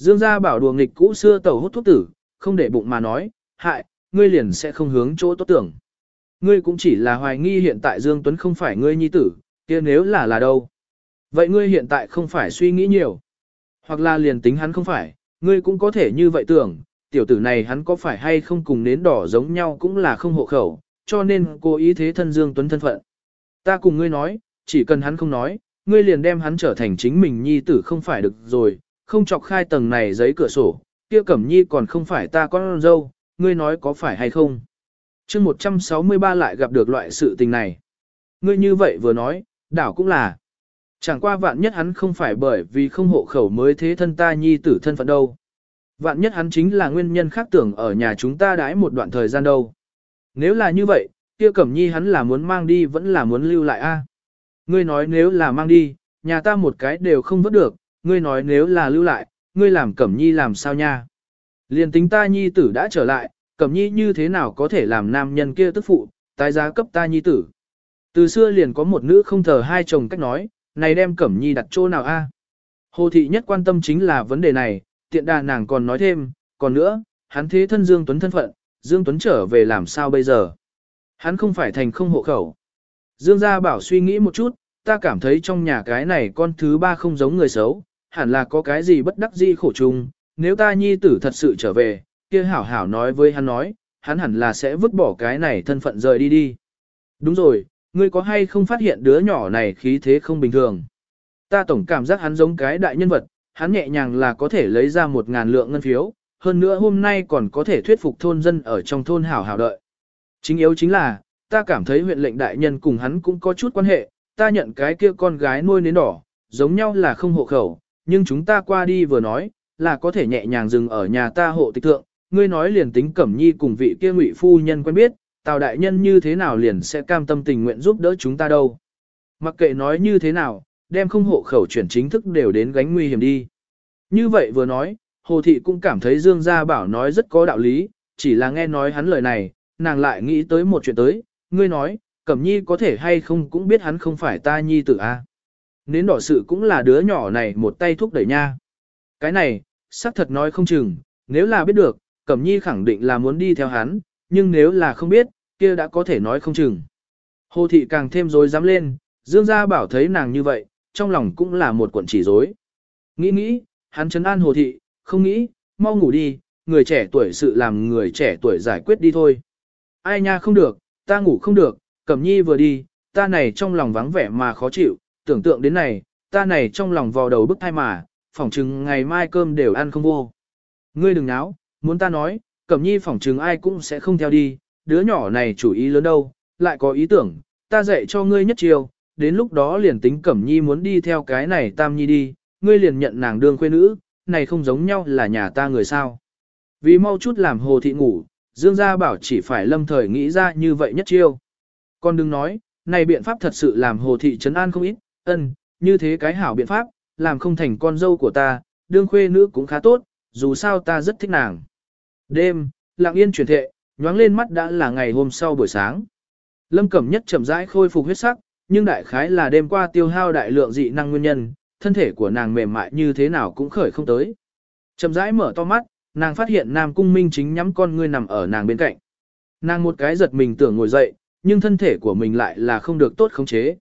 Dương gia bảo đùa nghịch cũ xưa tẩu hút thuốc tử, không để bụng mà nói, hại, ngươi liền sẽ không hướng chỗ tốt tưởng. Ngươi cũng chỉ là hoài nghi hiện tại Dương Tuấn không phải ngươi nhi tử, kia nếu là là đâu. Vậy ngươi hiện tại không phải suy nghĩ nhiều. Hoặc là liền tính hắn không phải, ngươi cũng có thể như vậy tưởng, tiểu tử này hắn có phải hay không cùng nến đỏ giống nhau cũng là không hộ khẩu, cho nên cố ý thế thân Dương Tuấn thân phận. Ta cùng ngươi nói, chỉ cần hắn không nói, ngươi liền đem hắn trở thành chính mình nhi tử không phải được rồi, không chọc khai tầng này giấy cửa sổ, kia cẩm nhi còn không phải ta con dâu, ngươi nói có phải hay không. chương 163 lại gặp được loại sự tình này. Ngươi như vậy vừa nói, đảo cũng là. Chẳng qua vạn nhất hắn không phải bởi vì không hộ khẩu mới thế thân ta nhi tử thân phận đâu. Vạn nhất hắn chính là nguyên nhân khác tưởng ở nhà chúng ta đãi một đoạn thời gian đâu. Nếu là như vậy, kia cẩm nhi hắn là muốn mang đi vẫn là muốn lưu lại a Ngươi nói nếu là mang đi, nhà ta một cái đều không vớt được, ngươi nói nếu là lưu lại, ngươi làm cẩm nhi làm sao nha. Liên tính ta nhi tử đã trở lại, cẩm nhi như thế nào có thể làm nam nhân kia tức phụ, tái giá cấp ta nhi tử. Từ xưa liền có một nữ không thờ hai chồng cách nói, này đem cẩm nhi đặt chỗ nào a? Hồ thị nhất quan tâm chính là vấn đề này, tiện đà nàng còn nói thêm, còn nữa, hắn thế thân Dương Tuấn thân phận, Dương Tuấn trở về làm sao bây giờ? Hắn không phải thành không hộ khẩu. Dương gia bảo suy nghĩ một chút, ta cảm thấy trong nhà cái này con thứ ba không giống người xấu, hẳn là có cái gì bất đắc dĩ khổ chung, nếu ta nhi tử thật sự trở về, kia hảo hảo nói với hắn nói, hắn hẳn là sẽ vứt bỏ cái này thân phận rời đi đi. Đúng rồi, ngươi có hay không phát hiện đứa nhỏ này khí thế không bình thường. Ta tổng cảm giác hắn giống cái đại nhân vật, hắn nhẹ nhàng là có thể lấy ra một ngàn lượng ngân phiếu, hơn nữa hôm nay còn có thể thuyết phục thôn dân ở trong thôn hảo hảo đợi. Chính yếu chính là, ta cảm thấy huyện lệnh đại nhân cùng hắn cũng có chút quan hệ, ta nhận cái kia con gái nuôi nến đỏ, giống nhau là không hộ khẩu, nhưng chúng ta qua đi vừa nói, là có thể nhẹ nhàng dừng ở nhà ta hộ tịch thượng, ngươi nói liền tính cẩm nhi cùng vị kia ngụy phu nhân quen biết, tào đại nhân như thế nào liền sẽ cam tâm tình nguyện giúp đỡ chúng ta đâu. Mặc kệ nói như thế nào, đem không hộ khẩu chuyển chính thức đều đến gánh nguy hiểm đi. Như vậy vừa nói, Hồ Thị cũng cảm thấy Dương Gia Bảo nói rất có đạo lý, chỉ là nghe nói hắn lời này, nàng lại nghĩ tới một chuyện tới, ngươi nói, Cẩm Nhi có thể hay không cũng biết hắn không phải ta Nhi tử a. Nến đỏ sự cũng là đứa nhỏ này một tay thúc đẩy nha. Cái này, xác thật nói không chừng, nếu là biết được, Cẩm Nhi khẳng định là muốn đi theo hắn, nhưng nếu là không biết, kia đã có thể nói không chừng. Hồ thị càng thêm rối dám lên, Dương Gia bảo thấy nàng như vậy, trong lòng cũng là một cuộn chỉ rối. Nghĩ nghĩ, hắn chấn an hồ thị, không nghĩ, mau ngủ đi, người trẻ tuổi sự làm người trẻ tuổi giải quyết đi thôi. Ai nha không được, ta ngủ không được, Cẩm Nhi vừa đi, ta này trong lòng vắng vẻ mà khó chịu, tưởng tượng đến này, ta này trong lòng vò đầu bức thai mà, phỏng chừng ngày mai cơm đều ăn không vô. Ngươi đừng náo, muốn ta nói, Cẩm Nhi phỏng chừng ai cũng sẽ không theo đi, đứa nhỏ này chủ ý lớn đâu, lại có ý tưởng, ta dạy cho ngươi nhất chiều, đến lúc đó liền tính Cẩm Nhi muốn đi theo cái này Tam Nhi đi, ngươi liền nhận nàng đương khuê nữ, này không giống nhau là nhà ta người sao. Vì mau chút làm hồ thị ngủ, Dương Gia bảo chỉ phải lâm thời nghĩ ra như vậy nhất chiêu. Còn đừng nói, này biện pháp thật sự làm hồ thị trấn an không ít, ân, như thế cái hảo biện pháp, làm không thành con dâu của ta, đương khuê nữ cũng khá tốt, dù sao ta rất thích nàng. Đêm, lặng yên chuyển thệ, nhoáng lên mắt đã là ngày hôm sau buổi sáng. Lâm Cẩm Nhất chậm rãi khôi phục huyết sắc, nhưng đại khái là đêm qua tiêu hao đại lượng dị năng nguyên nhân, thân thể của nàng mềm mại như thế nào cũng khởi không tới. Chậm rãi mở to mắt, nàng phát hiện Nam Cung Minh chính nhắm con ngươi nằm ở nàng bên cạnh. Nàng một cái giật mình tưởng ngồi dậy, nhưng thân thể của mình lại là không được tốt khống chế.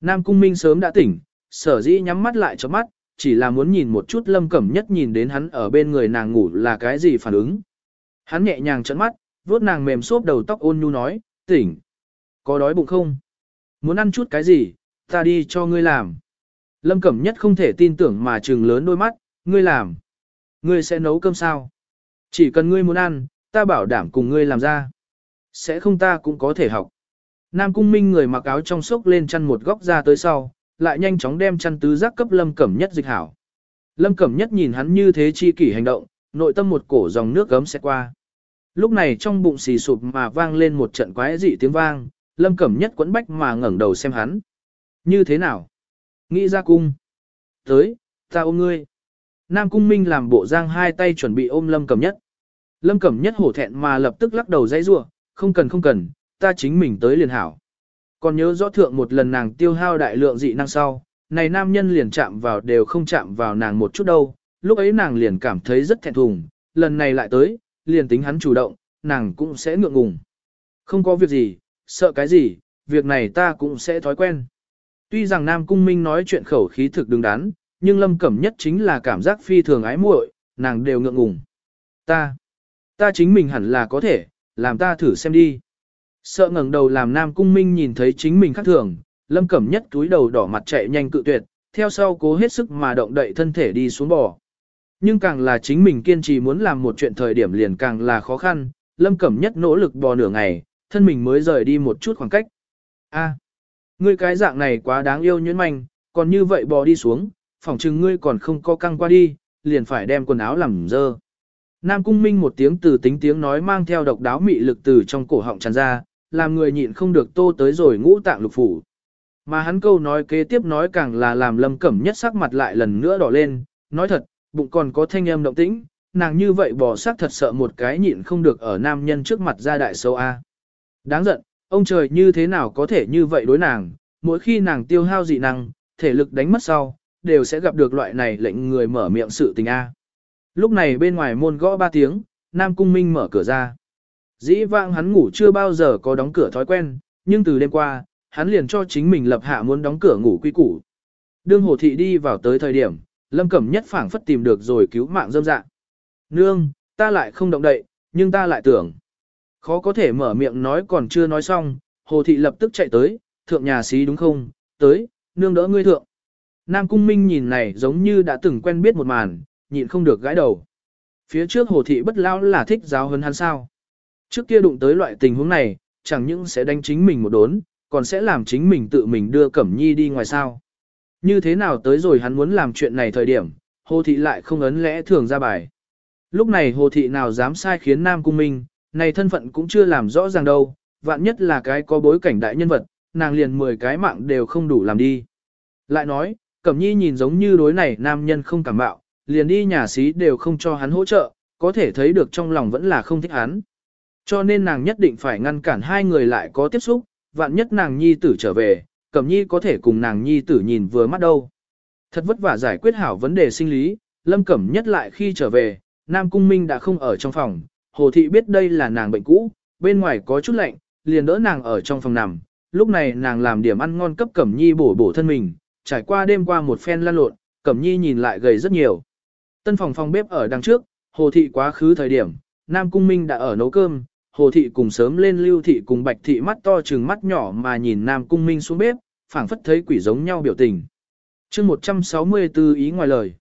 Nam Cung Minh sớm đã tỉnh, sở dĩ nhắm mắt lại cho mắt, chỉ là muốn nhìn một chút lâm cẩm nhất nhìn đến hắn ở bên người nàng ngủ là cái gì phản ứng. Hắn nhẹ nhàng chấn mắt, vuốt nàng mềm xốp đầu tóc ôn nhu nói, tỉnh. Có đói bụng không? Muốn ăn chút cái gì, ta đi cho ngươi làm. Lâm Cẩm Nhất không thể tin tưởng mà trừng lớn đôi mắt, ngươi làm. Ngươi sẽ nấu cơm sao? Chỉ cần ngươi muốn ăn, ta bảo đảm cùng ngươi làm ra. Sẽ không ta cũng có thể học. Nam Cung Minh người mặc áo trong sốc lên chăn một góc ra tới sau, lại nhanh chóng đem chăn tứ giác cấp Lâm Cẩm Nhất dịch hảo. Lâm Cẩm Nhất nhìn hắn như thế chi kỷ hành động, nội tâm một cổ dòng nước gấm sẽ qua. Lúc này trong bụng xì sụp mà vang lên một trận quái dị tiếng vang, Lâm Cẩm Nhất quấn bách mà ngẩng đầu xem hắn. Như thế nào? Nghĩ ra cung. Tới, ta ôm ngươi. Nam Cung Minh làm bộ giang hai tay chuẩn bị ôm Lâm Cẩm Nhất. Lâm Cẩm Nhất hổ thẹn mà lập tức lắc đầu dãy rủa, không cần không cần, ta chính mình tới liền hảo. Còn nhớ rõ thượng một lần nàng tiêu hao đại lượng dị năng sau, này nam nhân liền chạm vào đều không chạm vào nàng một chút đâu, lúc ấy nàng liền cảm thấy rất thẹn thùng, lần này lại tới, liền tính hắn chủ động, nàng cũng sẽ ngượng ngùng. Không có việc gì, sợ cái gì, việc này ta cũng sẽ thói quen. Tuy rằng Nam Cung Minh nói chuyện khẩu khí thực đứng đắn, nhưng Lâm Cẩm nhất chính là cảm giác phi thường ái muội, nàng đều ngượng ngùng. Ta, ta chính mình hẳn là có thể, làm ta thử xem đi. Sợ ngẩng đầu làm Nam Cung Minh nhìn thấy chính mình khác thường, Lâm Cẩm nhất túi đầu đỏ mặt chạy nhanh cự tuyệt, theo sau cố hết sức mà động đậy thân thể đi xuống bò. Nhưng càng là chính mình kiên trì muốn làm một chuyện thời điểm liền càng là khó khăn, Lâm Cẩm nhất nỗ lực bò nửa ngày, thân mình mới rời đi một chút khoảng cách. A, ngươi cái dạng này quá đáng yêu nhuyễn manh, còn như vậy bò đi xuống, phỏng chừng ngươi còn không có căng qua đi, liền phải đem quần áo làm dơ. Nam Cung Minh một tiếng từ tính tiếng nói mang theo độc đáo mị lực từ trong cổ họng tràn ra, làm người nhịn không được tô tới rồi ngũ tạng lục phủ. Mà hắn câu nói kế tiếp nói càng là làm lâm cẩm nhất sắc mặt lại lần nữa đỏ lên, nói thật, bụng còn có thanh âm động tĩnh, nàng như vậy bỏ sắc thật sợ một cái nhịn không được ở nam nhân trước mặt ra đại sâu A. Đáng giận, ông trời như thế nào có thể như vậy đối nàng, mỗi khi nàng tiêu hao dị năng, thể lực đánh mất sau, đều sẽ gặp được loại này lệnh người mở miệng sự tình A. Lúc này bên ngoài môn gõ ba tiếng, Nam Cung Minh mở cửa ra. Dĩ vãng hắn ngủ chưa bao giờ có đóng cửa thói quen, nhưng từ đêm qua, hắn liền cho chính mình lập hạ muốn đóng cửa ngủ quy củ. Đương hồ thị đi vào tới thời điểm, Lâm Cẩm Nhất phảng phất tìm được rồi cứu mạng dâm dạng. Nương, ta lại không động đậy, nhưng ta lại tưởng. Khó có thể mở miệng nói còn chưa nói xong, hồ thị lập tức chạy tới, thượng nhà xí đúng không, tới, nương đỡ ngươi thượng. Nam Cung Minh nhìn này giống như đã từng quen biết một màn, nhịn không được gãi đầu. Phía trước hồ thị bất lão là thích giáo hơn hắn sao. Trước kia đụng tới loại tình huống này, chẳng những sẽ đánh chính mình một đốn, còn sẽ làm chính mình tự mình đưa Cẩm Nhi đi ngoài sao. Như thế nào tới rồi hắn muốn làm chuyện này thời điểm, hồ thị lại không ấn lẽ thường ra bài. Lúc này hồ thị nào dám sai khiến Nam Cung Minh, này thân phận cũng chưa làm rõ ràng đâu, vạn nhất là cái có bối cảnh đại nhân vật, nàng liền 10 cái mạng đều không đủ làm đi. Lại nói, Cẩm Nhi nhìn giống như đối này nam nhân không cảm bạo, liền đi nhà xí đều không cho hắn hỗ trợ, có thể thấy được trong lòng vẫn là không thích hắn. Cho nên nàng nhất định phải ngăn cản hai người lại có tiếp xúc, vạn nhất nàng nhi tử trở về, Cẩm Nhi có thể cùng nàng nhi tử nhìn vừa mắt đâu. Thật vất vả giải quyết hảo vấn đề sinh lý, Lâm Cẩm nhất lại khi trở về, Nam Cung Minh đã không ở trong phòng, Hồ Thị biết đây là nàng bệnh cũ, bên ngoài có chút lạnh, liền đỡ nàng ở trong phòng nằm, lúc này nàng làm điểm ăn ngon cấp Cẩm Nhi bổ bổ thân mình, trải qua đêm qua một phen lan lộn, Cẩm Nhi nhìn lại gầy rất nhiều. Tân phòng phòng bếp ở đằng trước, Hồ Thị quá khứ thời điểm, Nam Cung Minh đã ở nấu cơm, Hồ Thị cùng sớm lên Lưu Thị cùng Bạch Thị mắt to trừng mắt nhỏ mà nhìn Nam Cung Minh xuống bếp, phảng phất thấy quỷ giống nhau biểu tình. chương 164 ý ngoài lời.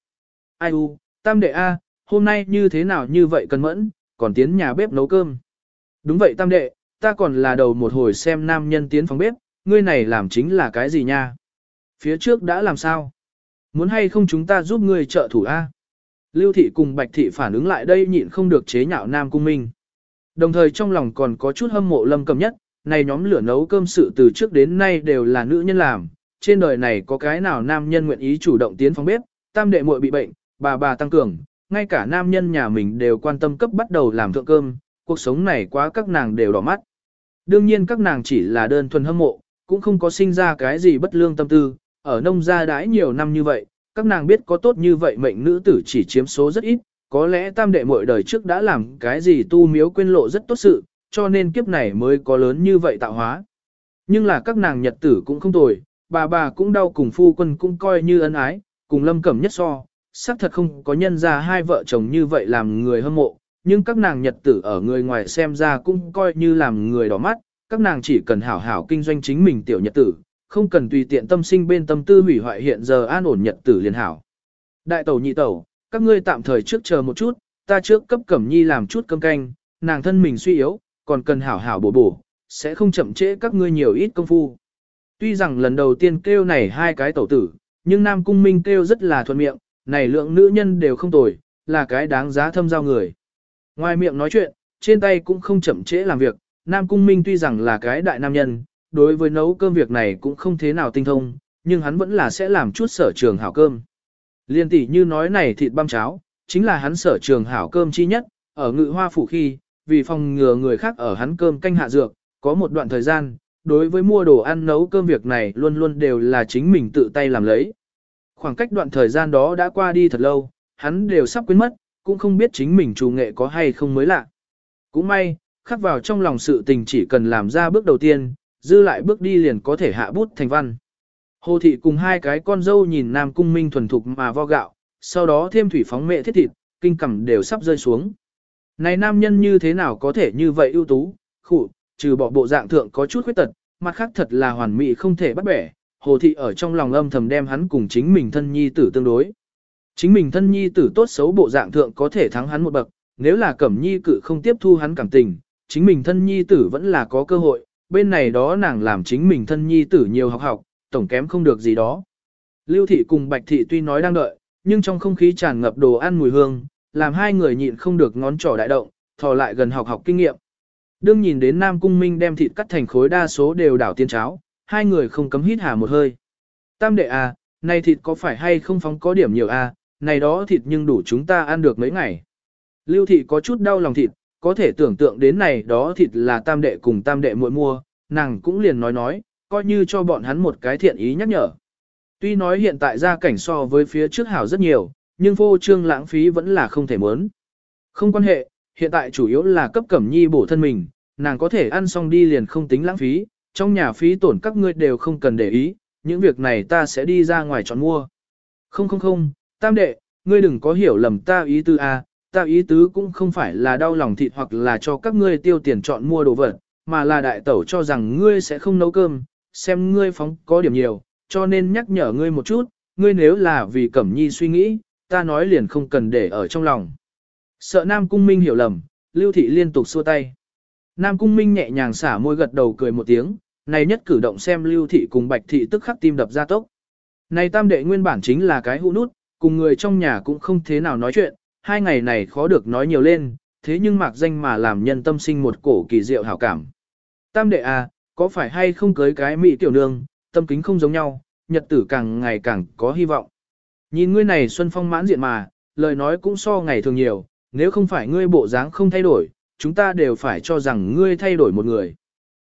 Ai u, tam đệ A, hôm nay như thế nào như vậy cần mẫn, còn tiến nhà bếp nấu cơm. Đúng vậy tam đệ, ta còn là đầu một hồi xem nam nhân tiến phòng bếp, ngươi này làm chính là cái gì nha? Phía trước đã làm sao? Muốn hay không chúng ta giúp ngươi trợ thủ A? Lưu thị cùng bạch thị phản ứng lại đây nhịn không được chế nhạo nam cung minh. Đồng thời trong lòng còn có chút hâm mộ lâm cầm nhất, này nhóm lửa nấu cơm sự từ trước đến nay đều là nữ nhân làm, trên đời này có cái nào nam nhân nguyện ý chủ động tiến phòng bếp, tam đệ muội bị bệnh, bà bà tăng cường, ngay cả nam nhân nhà mình đều quan tâm cấp bắt đầu làm thượng cơm, cuộc sống này quá các nàng đều đỏ mắt. Đương nhiên các nàng chỉ là đơn thuần hâm mộ, cũng không có sinh ra cái gì bất lương tâm tư, ở nông gia đãi nhiều năm như vậy, các nàng biết có tốt như vậy mệnh nữ tử chỉ chiếm số rất ít, có lẽ tam đệ mỗi đời trước đã làm cái gì tu miếu quên lộ rất tốt sự, cho nên kiếp này mới có lớn như vậy tạo hóa. Nhưng là các nàng nhật tử cũng không tồi, bà bà cũng đau cùng phu quân cũng coi như ân ái, cùng lâm cẩm nhất so, xác thật không có nhân ra hai vợ chồng như vậy làm người hâm mộ, nhưng các nàng nhật tử ở người ngoài xem ra cũng coi như làm người đỏ mắt, các nàng chỉ cần hảo hảo kinh doanh chính mình tiểu nhật tử, không cần tùy tiện tâm sinh bên tâm tư hủy hoại hiện giờ an ổn nhật tử liền hảo. Đại tẩu nhị tẩu, các ngươi tạm thời trước chờ một chút, ta trước cấp cẩm nhi làm chút cơm canh, nàng thân mình suy yếu, còn cần hảo hảo bổ bổ, sẽ không chậm trễ các ngươi nhiều ít công phu. Tuy rằng lần đầu tiên kêu này hai cái tẩu tử, nhưng Nam Cung Minh kêu rất là thuận miệng, này lượng nữ nhân đều không tồi, là cái đáng giá thâm giao người. Ngoài miệng nói chuyện, trên tay cũng không chậm trễ làm việc, Nam Cung Minh tuy rằng là cái đại nam nhân, đối với nấu cơm việc này cũng không thế nào tinh thông, nhưng hắn vẫn là sẽ làm chút sở trường hảo cơm. Liên tỷ như nói này thịt băm cháo, chính là hắn sở trường hảo cơm chi nhất, ở ngự hoa phủ khi, vì phòng ngừa người khác ở hắn cơm canh hạ dược, có một đoạn thời gian, đối với mua đồ ăn nấu cơm việc này luôn luôn đều là chính mình tự tay làm lấy. Khoảng cách đoạn thời gian đó đã qua đi thật lâu, hắn đều sắp quên mất, cũng không biết chính mình chủ nghệ có hay không mới lạ. Cũng may, khắc vào trong lòng sự tình chỉ cần làm ra bước đầu tiên, dư lại bước đi liền có thể hạ bút thành văn. Hồ thị cùng hai cái con dâu nhìn Nam Cung Minh thuần thục mà vo gạo, sau đó thêm thủy phóng mẹ thiết thịt, kinh cẩm đều sắp rơi xuống. Này nam nhân như thế nào có thể như vậy ưu tú, khụ, trừ bỏ bộ dạng thượng có chút khuyết tật, mặt khác thật là hoàn mỹ không thể bắt bẻ. Hồ thị ở trong lòng âm thầm đem hắn cùng chính mình thân nhi tử tương đối. Chính mình thân nhi tử tốt xấu bộ dạng thượng có thể thắng hắn một bậc, nếu là cẩm nhi cự không tiếp thu hắn cảm tình, chính mình thân nhi tử vẫn là có cơ hội, bên này đó nàng làm chính mình thân nhi tử nhiều học học, tổng kém không được gì đó. Lưu thị cùng bạch thị tuy nói đang đợi, nhưng trong không khí tràn ngập đồ ăn mùi hương, làm hai người nhịn không được ngón trỏ đại động, thò lại gần học học kinh nghiệm. Đương nhìn đến Nam Cung Minh đem thịt cắt thành khối đa số đều đảo tiên cháo, hai người không cấm hít hà một hơi. Tam đệ à, này thịt có phải hay không phóng có điểm nhiều à, này đó thịt nhưng đủ chúng ta ăn được mấy ngày. Lưu thị có chút đau lòng thịt, có thể tưởng tượng đến này đó thịt là tam đệ cùng tam đệ muội mua, nàng cũng liền nói nói, coi như cho bọn hắn một cái thiện ý nhắc nhở. Tuy nói hiện tại gia cảnh so với phía trước hảo rất nhiều, nhưng vô trương lãng phí vẫn là không thể muốn. Không quan hệ, hiện tại chủ yếu là cấp cẩm nhi bổ thân mình, nàng có thể ăn xong đi liền không tính lãng phí, trong nhà phí tổn các ngươi đều không cần để ý, những việc này ta sẽ đi ra ngoài chọn mua. Không không không, tam đệ, ngươi đừng có hiểu lầm ta ý tư a, ta ý tứ cũng không phải là đau lòng thịt hoặc là cho các ngươi tiêu tiền chọn mua đồ vật, mà là đại tẩu cho rằng ngươi sẽ không nấu cơm, xem ngươi phóng có điểm nhiều, cho nên nhắc nhở ngươi một chút, ngươi nếu là vì Cẩm Nhi suy nghĩ, ta nói liền không cần để ở trong lòng. Sợ Nam Cung Minh hiểu lầm, Lưu Thị liên tục xua tay. Nam Cung Minh nhẹ nhàng xả môi gật đầu cười một tiếng, này nhất cử động xem Lưu Thị cùng Bạch Thị tức khắc tim đập ra tốc. Này tam đệ nguyên bản chính là cái hũ nút, cùng người trong nhà cũng không thế nào nói chuyện, hai ngày này khó được nói nhiều lên, thế nhưng mạc danh mà làm nhân tâm sinh một cổ kỳ diệu hảo cảm. Tam đệ à, có phải hay không cưới cái mỹ tiểu nương, tâm kính không giống nhau, nhật tử càng ngày càng có hy vọng. Nhìn ngươi này xuân phong mãn diện mà, lời nói cũng so ngày thường nhiều, nếu không phải ngươi bộ dáng không thay đổi, chúng ta đều phải cho rằng ngươi thay đổi một người.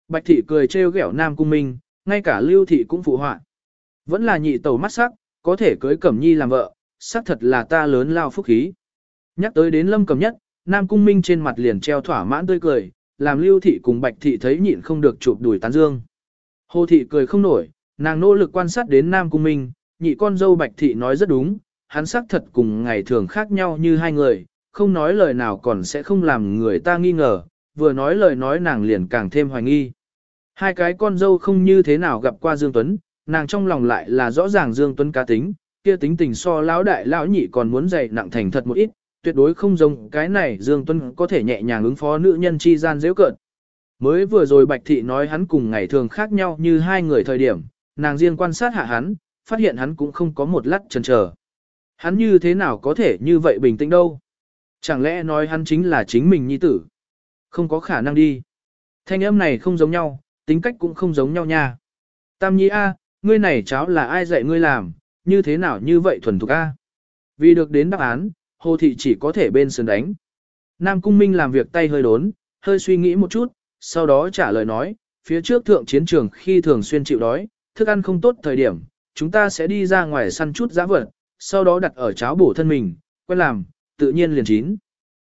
Bạch thị cười trêu ghẹo Nam Cung Minh, ngay cả Lưu thị cũng phụ họa. Vẫn là nhị tẩu mắt sắc, có thể cưới Cẩm Nhi làm vợ, xác thật là ta lớn lao phúc khí. Nhắc tới đến Lâm cầm Nhất, Nam Cung Minh trên mặt liền treo thỏa mãn tươi cười, làm Lưu thị cùng Bạch thị thấy nhịn không được chụp đuổi tán dương. Hồ thị cười không nổi, nàng nỗ lực quan sát đến Nam Cung Minh, nhị con dâu Bạch thị nói rất đúng, hắn xác thật cùng ngày thường khác nhau như hai người, không nói lời nào còn sẽ không làm người ta nghi ngờ, vừa nói lời nói nàng liền càng thêm hoài nghi. Hai cái con dâu không như thế nào gặp qua Dương Tuấn, nàng trong lòng lại là rõ ràng Dương Tuấn cá tính, kia tính tình so lão đại lão nhị còn muốn dày nặng thành thật một ít, tuyệt đối không giống cái này Dương Tuân có thể nhẹ nhàng ứng phó nữ nhân chi gian dễ cợt. Mới vừa rồi Bạch Thị nói hắn cùng ngày thường khác nhau như hai người thời điểm, nàng riêng quan sát hạ hắn, phát hiện hắn cũng không có một lát chần chờ. Hắn như thế nào có thể như vậy bình tĩnh đâu? Chẳng lẽ nói hắn chính là chính mình nhi tử? Không có khả năng đi. Thanh âm này không giống nhau, tính cách cũng không giống nhau nha. Tam nhi A, ngươi này cháu là ai dạy ngươi làm, như thế nào như vậy thuần thục A? Vì được đến đáp án, Hồ Thị chỉ có thể bên sườn đánh. Nam Cung Minh làm việc tay hơi đốn, hơi suy nghĩ một chút, sau đó trả lời nói, phía trước thượng chiến trường khi thường xuyên chịu đói, thức ăn không tốt thời điểm, chúng ta sẽ đi ra ngoài săn chút giã vật, sau đó đặt ở cháo bổ thân mình, quen làm, tự nhiên liền chín.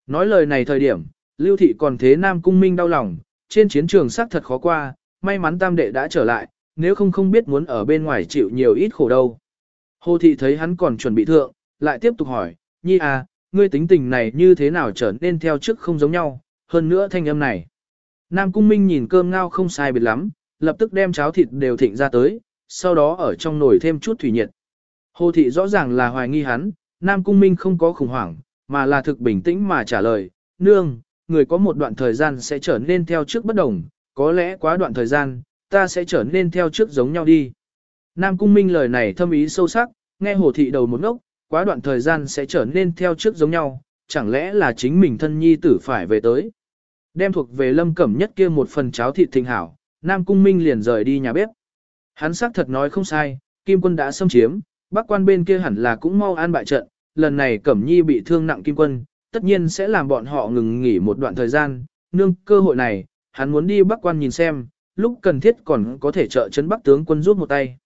Nói lời này thời điểm, Lưu Thị còn thế Nam Cung Minh đau lòng, trên chiến trường xác thật khó qua, may mắn tam đệ đã trở lại, nếu không không biết muốn ở bên ngoài chịu nhiều ít khổ đâu. Hồ Thị thấy hắn còn chuẩn bị thượng, lại tiếp tục hỏi, Nhi à, ngươi tính tình này như thế nào trở nên theo trước không giống nhau, hơn nữa thanh âm này. Nam Cung Minh nhìn cơm ngao không sai biệt lắm, lập tức đem cháo thịt đều thịnh ra tới, sau đó ở trong nồi thêm chút thủy nhiệt. Hồ thị rõ ràng là hoài nghi hắn, Nam Cung Minh không có khủng hoảng, mà là thực bình tĩnh mà trả lời, nương, người có một đoạn thời gian sẽ trở nên theo trước bất đồng, có lẽ quá đoạn thời gian, ta sẽ trở nên theo trước giống nhau đi. Nam Cung Minh lời này thâm ý sâu sắc, nghe hồ thị đầu một ngốc, quá đoạn thời gian sẽ trở nên theo trước giống nhau, chẳng lẽ là chính mình thân nhi tử phải về tới. Đem thuộc về lâm cẩm nhất kia một phần cháo thịt thịnh hảo, Nam Cung Minh liền rời đi nhà bếp. Hắn xác thật nói không sai, Kim quân đã xâm chiếm, Bắc quan bên kia hẳn là cũng mau an bại trận, lần này Cẩm Nhi bị thương nặng Kim quân, tất nhiên sẽ làm bọn họ ngừng nghỉ một đoạn thời gian, nương cơ hội này, hắn muốn đi Bắc quan nhìn xem, lúc cần thiết còn có thể trợ chấn Bắc tướng quân rút một tay.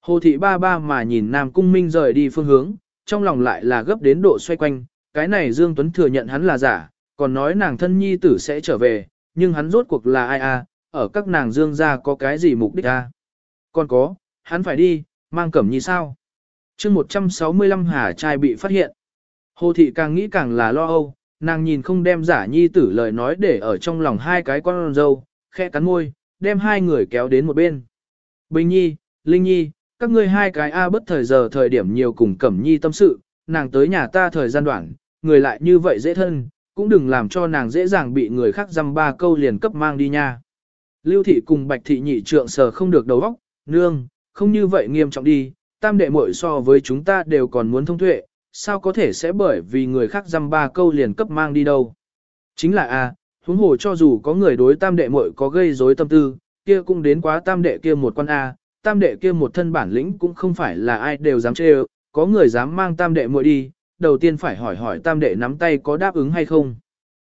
Hồ thị ba ba mà nhìn Nam Cung Minh rời đi phương hướng, trong lòng lại là gấp đến độ xoay quanh, cái này Dương Tuấn thừa nhận hắn là giả, còn nói nàng thân nhi tử sẽ trở về, nhưng hắn rốt cuộc là ai a? ở các nàng Dương gia có cái gì mục đích a? Còn có, hắn phải đi, mang cẩm nhi sao? chương 165 hà trai bị phát hiện. Hồ thị càng nghĩ càng là lo âu, nàng nhìn không đem giả nhi tử lời nói để ở trong lòng hai cái con dâu, khẽ cắn môi, đem hai người kéo đến một bên. Bình nhi, Linh nhi, các ngươi hai cái A bất thời giờ thời điểm nhiều cùng cẩm nhi tâm sự, nàng tới nhà ta thời gian đoạn, người lại như vậy dễ thân, cũng đừng làm cho nàng dễ dàng bị người khác dăm ba câu liền cấp mang đi nha. Lưu thị cùng bạch thị nhị trượng sờ không được đầu óc, nương, không như vậy nghiêm trọng đi, tam đệ muội so với chúng ta đều còn muốn thông tuệ, sao có thể sẽ bởi vì người khác dăm ba câu liền cấp mang đi đâu. Chính là a, huống hồ cho dù có người đối tam đệ muội có gây rối tâm tư, kia cũng đến quá tam đệ kia một con a, tam đệ kia một thân bản lĩnh cũng không phải là ai đều dám chê có người dám mang tam đệ muội đi, đầu tiên phải hỏi hỏi tam đệ nắm tay có đáp ứng hay không.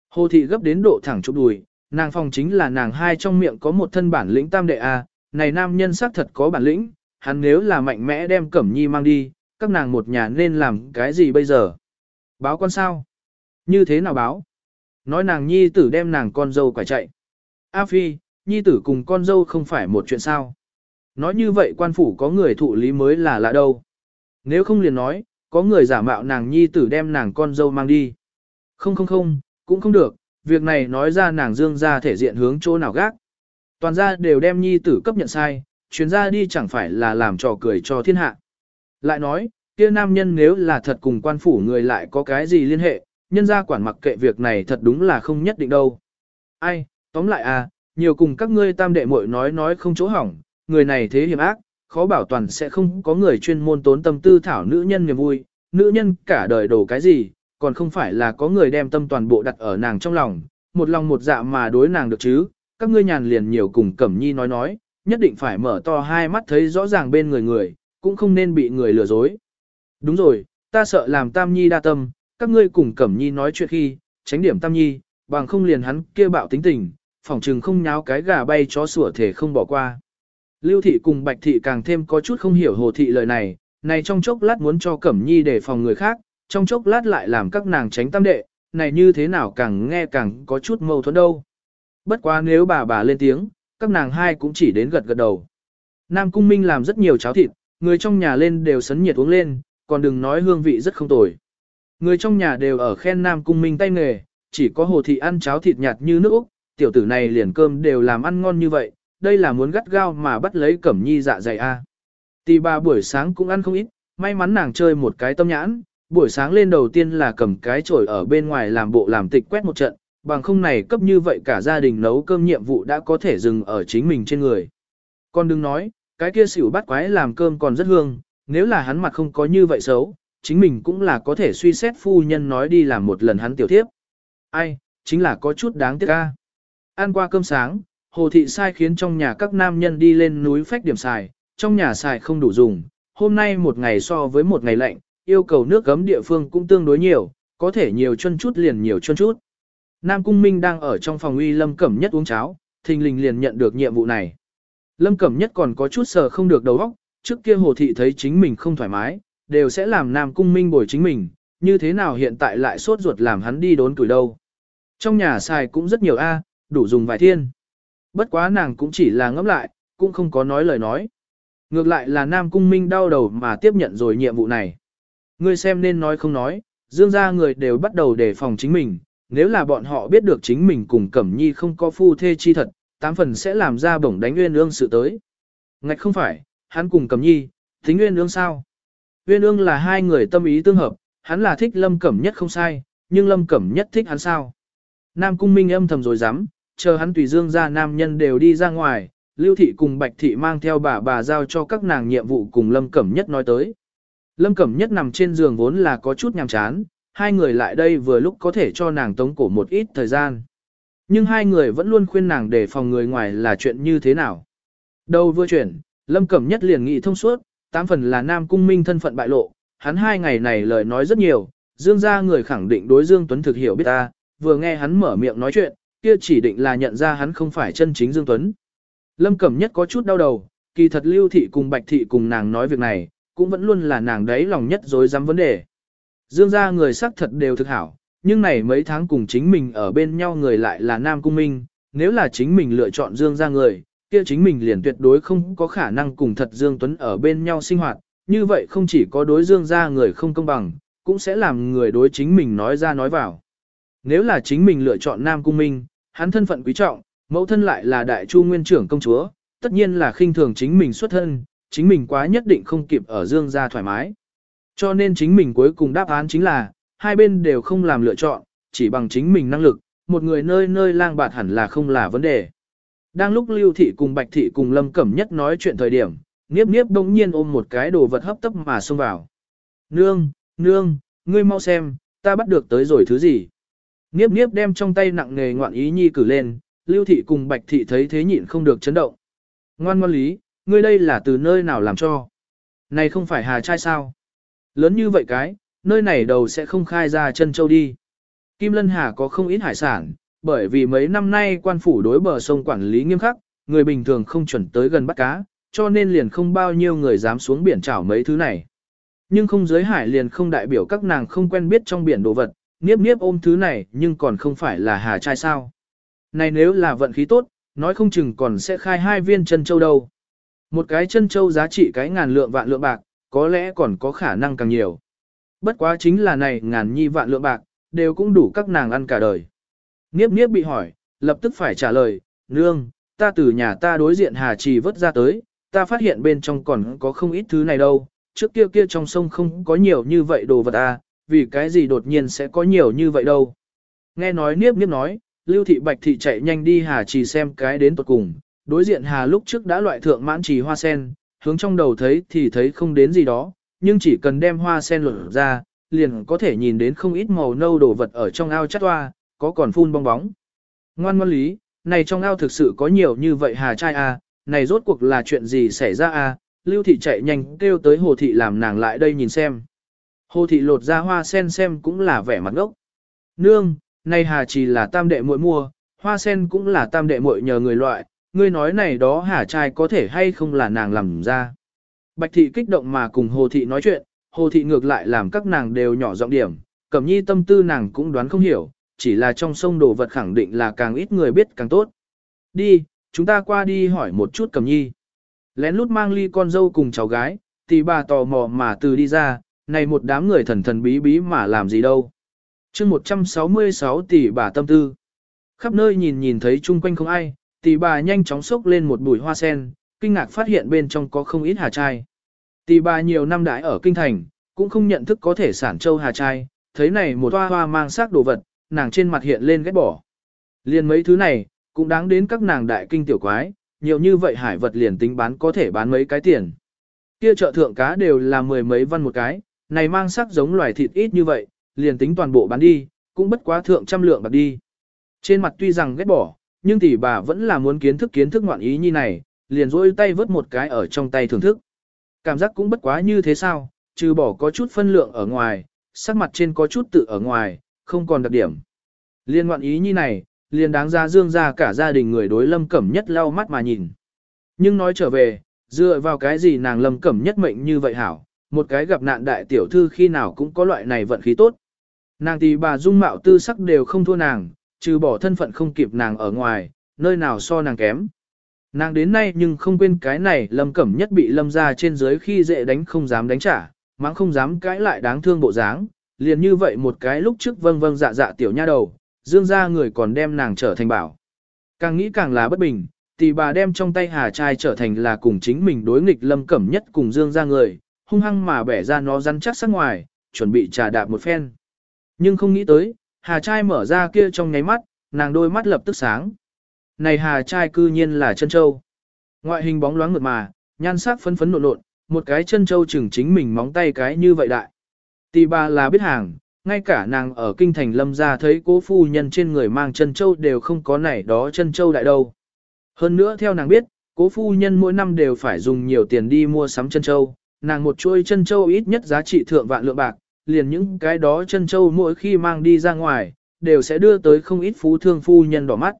Hồ thị gấp đến độ thẳng chụp đùi, nàng phòng chính là nàng hai trong miệng có một thân bản lĩnh tam đệ a, này nam nhân xác thật có bản lĩnh, hắn nếu là mạnh mẽ đem Cẩm Nhi mang đi, các nàng một nhà nên làm cái gì bây giờ? Báo con sao? Như thế nào báo? Nói nàng Nhi tử đem nàng con dâu quải chạy. A Phi, Nhi tử cùng con dâu không phải một chuyện sao? Nói như vậy quan phủ có người thụ lý mới là lạ đâu. Nếu không liền nói, có người giả mạo nàng Nhi tử đem nàng con dâu mang đi. Không không không, cũng không được, việc này nói ra nàng dương ra thể diện hướng chỗ nào gác. Toàn gia đều đem Nhi tử cấp nhận sai, chuyến ra đi chẳng phải là làm trò cười cho thiên hạ. Lại nói, kia nam nhân nếu là thật cùng quan phủ người lại có cái gì liên hệ, nhân ra quản mặc kệ việc này thật đúng là không nhất định đâu. Ai, tóm lại à, nhiều cùng các ngươi tam đệ muội nói nói không chỗ hỏng, người này thế hiểm ác, khó bảo toàn sẽ không có người chuyên môn tốn tâm tư thảo nữ nhân niềm vui, nữ nhân cả đời đổ cái gì, còn không phải là có người đem tâm toàn bộ đặt ở nàng trong lòng, một lòng một dạ mà đối nàng được chứ, các ngươi nhàn liền nhiều cùng Cẩm Nhi nói nói, nhất định phải mở to hai mắt thấy rõ ràng bên người người, cũng không nên bị người lừa dối. Đúng rồi, ta sợ làm Tam Nhi đa tâm, các ngươi cùng Cẩm Nhi nói chuyện khi, tránh điểm Tam Nhi, bằng không liền hắn kia bạo tính tình, phỏng trừng không nháo cái gà bay chó sủa thể không bỏ qua. Lưu thị cùng Bạch thị càng thêm có chút không hiểu hồ thị lời này, này trong chốc lát muốn cho Cẩm Nhi để phòng người khác, trong chốc lát lại làm các nàng tránh tam đệ, này như thế nào càng nghe càng có chút mâu thuẫn đâu. Bất quá nếu bà bà lên tiếng, các nàng hai cũng chỉ đến gật gật đầu. Nam Cung Minh làm rất nhiều cháo thịt, người trong nhà lên đều sấn nhiệt uống lên, còn đừng nói hương vị rất không tồi. Người trong nhà đều ở khen Nam Cung Minh tay nghề, chỉ có hồ thị ăn cháo thịt nhạt như nước Úc, tiểu tử này liền cơm đều làm ăn ngon như vậy, đây là muốn gắt gao mà bắt lấy cẩm nhi dạ dày a. À. Tì bà buổi sáng cũng ăn không ít, may mắn nàng chơi một cái tâm nhãn, buổi sáng lên đầu tiên là cầm cái chổi ở bên ngoài làm bộ làm tịch quét một trận, bằng không này cấp như vậy cả gia đình nấu cơm nhiệm vụ đã có thể dừng ở chính mình trên người. Con đừng nói, cái kia xỉu bắt quái làm cơm còn rất hương, nếu là hắn mặt không có như vậy xấu, chính mình cũng là có thể suy xét phu nhân nói đi làm một lần hắn tiểu thiếp. Ai, chính là có chút đáng tiếc ca. Ăn qua cơm sáng, hồ thị sai khiến trong nhà các nam nhân đi lên núi phách điểm xài, trong nhà xài không đủ dùng, hôm nay một ngày so với một ngày lạnh, yêu cầu nước gấm địa phương cũng tương đối nhiều, có thể nhiều chân chút liền nhiều chân chút. Nam Cung Minh đang ở trong phòng uy Lâm Cẩm Nhất uống cháo, thình lình liền nhận được nhiệm vụ này. Lâm Cẩm Nhất còn có chút sờ không được đầu óc, trước kia Hồ Thị thấy chính mình không thoải mái, đều sẽ làm Nam Cung Minh bồi chính mình, như thế nào hiện tại lại sốt ruột làm hắn đi đốn tuổi đâu. Trong nhà xài cũng rất nhiều A, đủ dùng vài thiên. Bất quá nàng cũng chỉ là ngẫm lại, cũng không có nói lời nói. Ngược lại là Nam Cung Minh đau đầu mà tiếp nhận rồi nhiệm vụ này. Ngươi xem nên nói không nói, dương gia người đều bắt đầu đề phòng chính mình, nếu là bọn họ biết được chính mình cùng Cẩm Nhi không có phu thê chi thật, tám phần sẽ làm ra bổng đánh Uyên Ương sự tới. Ngạch không phải, hắn cùng Cẩm Nhi, tính Uyên Ương sao? Uyên Ương là hai người tâm ý tương hợp, hắn là thích Lâm Cẩm Nhất không sai, nhưng Lâm Cẩm Nhất thích hắn sao? Nam Cung Minh âm thầm rồi dám, chờ hắn tùy dương ra nam nhân đều đi ra ngoài, Lưu Thị cùng Bạch Thị mang theo bà bà giao cho các nàng nhiệm vụ cùng Lâm Cẩm Nhất nói tới. Lâm Cẩm Nhất nằm trên giường vốn là có chút nhàm chán, hai người lại đây vừa lúc có thể cho nàng tống cổ một ít thời gian. Nhưng hai người vẫn luôn khuyên nàng để phòng người ngoài là chuyện như thế nào. Đầu vừa chuyển, Lâm Cẩm Nhất liền nghĩ thông suốt, tám phần là Nam Cung Minh thân phận bại lộ, hắn hai ngày này lời nói rất nhiều, Dương gia người khẳng định đối Dương Tuấn thực hiểu biết ta, vừa nghe hắn mở miệng nói chuyện, kia chỉ định là nhận ra hắn không phải chân chính Dương Tuấn. Lâm Cẩm Nhất có chút đau đầu, kỳ thật Lưu Thị cùng Bạch Thị cùng nàng nói việc này, cũng vẫn luôn là nàng đấy lòng nhất dối dám vấn đề. Dương gia người sắc thật đều thực hảo, nhưng này mấy tháng cùng chính mình ở bên nhau người lại là Nam Cung Minh, nếu là chính mình lựa chọn Dương gia người, kia chính mình liền tuyệt đối không có khả năng cùng thật Dương Tuấn ở bên nhau sinh hoạt, như vậy không chỉ có đối Dương gia người không công bằng, cũng sẽ làm người đối chính mình nói ra nói vào. Nếu là chính mình lựa chọn Nam Cung Minh, hắn thân phận quý trọng, mẫu thân lại là đại chu nguyên trưởng công chúa, tất nhiên là khinh thường chính mình xuất thân, chính mình quá nhất định không kịp ở Dương gia thoải mái. Cho nên chính mình cuối cùng đáp án chính là, hai bên đều không làm lựa chọn, chỉ bằng chính mình năng lực, một người nơi nơi lang bạt hẳn là không là vấn đề. Đang lúc Lưu Thị cùng Bạch Thị cùng Lâm Cẩm Nhất nói chuyện thời điểm, Niếp Niếp đông nhiên ôm một cái đồ vật hấp tấp mà xông vào. Nương, nương, ngươi mau xem, ta bắt được tới rồi thứ gì. Niếp Niếp đem trong tay nặng nghề ngoạn ý nhi cử lên, Lưu Thị cùng Bạch Thị thấy thế nhịn không được chấn động. Ngoan ngoan lý, ngươi đây là từ nơi nào làm cho? Này không phải hà trai sao? Lớn như vậy cái, nơi này đầu sẽ không khai ra chân châu đi. Kim Lân Hà có không ít hải sản, bởi vì mấy năm nay quan phủ đối bờ sông quản lý nghiêm khắc, người bình thường không chuẩn tới gần bắt cá, cho nên liền không bao nhiêu người dám xuống biển chảo mấy thứ này. Nhưng không giới hải liền không đại biểu các nàng không quen biết trong biển đồ vật, niếp niếp ôm thứ này nhưng còn không phải là hà trai sao. Này nếu là vận khí tốt, nói không chừng còn sẽ khai hai viên chân châu đâu. Một cái chân châu giá trị cái ngàn lượng vạn lượng bạc, có lẽ còn có khả năng càng nhiều. Bất quá chính là này ngàn nhi vạn lượng bạc, đều cũng đủ các nàng ăn cả đời. Niếp niếp bị hỏi, lập tức phải trả lời, nương, ta từ nhà ta đối diện Hà Trì vớt ra tới, ta phát hiện bên trong còn có không ít thứ này đâu, trước kia kia trong sông không có nhiều như vậy đồ vật à, vì cái gì đột nhiên sẽ có nhiều như vậy đâu. Nghe nói niếp niếp nói, Lưu Thị Bạch Thị chạy nhanh đi Hà Trì xem cái đến tuột cùng, đối diện Hà lúc trước đã loại thượng mãn trì hoa sen, hướng trong đầu thấy thì thấy không đến gì đó, nhưng chỉ cần đem hoa sen lột ra, liền có thể nhìn đến không ít màu nâu đồ vật ở trong ao chắt hoa, có còn phun bong bóng. Ngoan ngoan lý, này trong ao thực sự có nhiều như vậy hà trai à, này rốt cuộc là chuyện gì xảy ra? À? Lưu thị chạy nhanh kêu tới hồ thị làm nàng lại đây nhìn xem. Hồ thị lột ra hoa sen xem cũng là vẻ mặt ngốc. Nương, này hà chỉ là tam đệ muội mua, hoa sen cũng là tam đệ muội nhờ người loại, ngươi nói này đó hà trai có thể hay không là nàng làm ra. Bạch thị kích động mà cùng hồ thị nói chuyện, hồ thị ngược lại làm các nàng đều nhỏ giọng điểm, cẩm nhi tâm tư nàng cũng đoán không hiểu, chỉ là trong sông đồ vật khẳng định là càng ít người biết càng tốt. Đi, chúng ta qua đi hỏi một chút cẩm nhi. Lén lút mang ly con dâu cùng cháu gái, thì bà tò mò mà từ đi ra, này một đám người thần thần bí bí mà làm gì đâu. chương 166 tỷ bà tâm tư. Khắp nơi nhìn nhìn thấy chung quanh không ai, tỷ bà nhanh chóng xốc lên một bụi hoa sen, kinh ngạc phát hiện bên trong có không ít hà trai. Tỷ bà nhiều năm đãi ở kinh thành, cũng không nhận thức có thể sản châu hà trai, thấy này một hoa hoa mang sắc đồ vật, nàng trên mặt hiện lên ghét bỏ. Liền mấy thứ này, cũng đáng đến các nàng đại kinh tiểu quái, nhiều như vậy hải vật liền tính bán có thể bán mấy cái tiền. Kia chợ thượng cá đều là mười mấy văn một cái, này mang sắc giống loài thịt ít như vậy, liền tính toàn bộ bán đi, cũng bất quá thượng trăm lượng bạc đi. Trên mặt tuy rằng ghét bỏ, nhưng tỷ bà vẫn là muốn kiến thức kiến thức ngoạn ý như này, liền rôi tay vớt một cái ở trong tay thưởng thức. Cảm giác cũng bất quá như thế sao, trừ bỏ có chút phân lượng ở ngoài, sắc mặt trên có chút tự ở ngoài, không còn đặc điểm. Liên ngoạn ý như này, liền đáng ra dương ra cả gia đình người đối lâm cẩm nhất lau mắt mà nhìn. Nhưng nói trở về, dựa vào cái gì nàng lâm cẩm nhất mệnh như vậy hảo, một cái gặp nạn đại tiểu thư khi nào cũng có loại này vận khí tốt. Nàng tỷ bà dung mạo tư sắc đều không thua nàng, trừ bỏ thân phận không kịp nàng ở ngoài, nơi nào so nàng kém. Nàng đến nay nhưng không quên cái này lâm cẩm nhất bị lâm ra trên dưới khi dễ đánh không dám đánh trả, mắng không dám cãi lại đáng thương bộ dáng, liền như vậy một cái lúc trước vâng vâng dạ dạ tiểu nha đầu, dương ra người còn đem nàng trở thành bảo. Càng nghĩ càng là bất bình, tỷ bà đem trong tay hà trai trở thành là cùng chính mình đối nghịch lâm cẩm nhất cùng dương ra người, hung hăng mà bẻ ra nó rắn chắc sắc ngoài, chuẩn bị trà đạp một phen. Nhưng không nghĩ tới, hà trai mở ra kia trong nháy mắt, nàng đôi mắt lập tức sáng. Này hà trai cư nhiên là chân châu. Ngoại hình bóng loáng mượt mà, nhan sắc phấn phấn nộn nộn, một cái chân châu chừng chính mình móng tay cái như vậy đại. Tỷ bà là biết hàng, ngay cả nàng ở kinh thành lâm ra thấy cố phu nhân trên người mang chân châu đều không có này đó chân châu đại đâu. Hơn nữa theo nàng biết, cố phu nhân mỗi năm đều phải dùng nhiều tiền đi mua sắm chân châu, nàng một chuôi chân châu ít nhất giá trị thượng vạn lượng bạc, liền những cái đó chân châu mỗi khi mang đi ra ngoài, đều sẽ đưa tới không ít phú thương phu nhân đỏ mắt.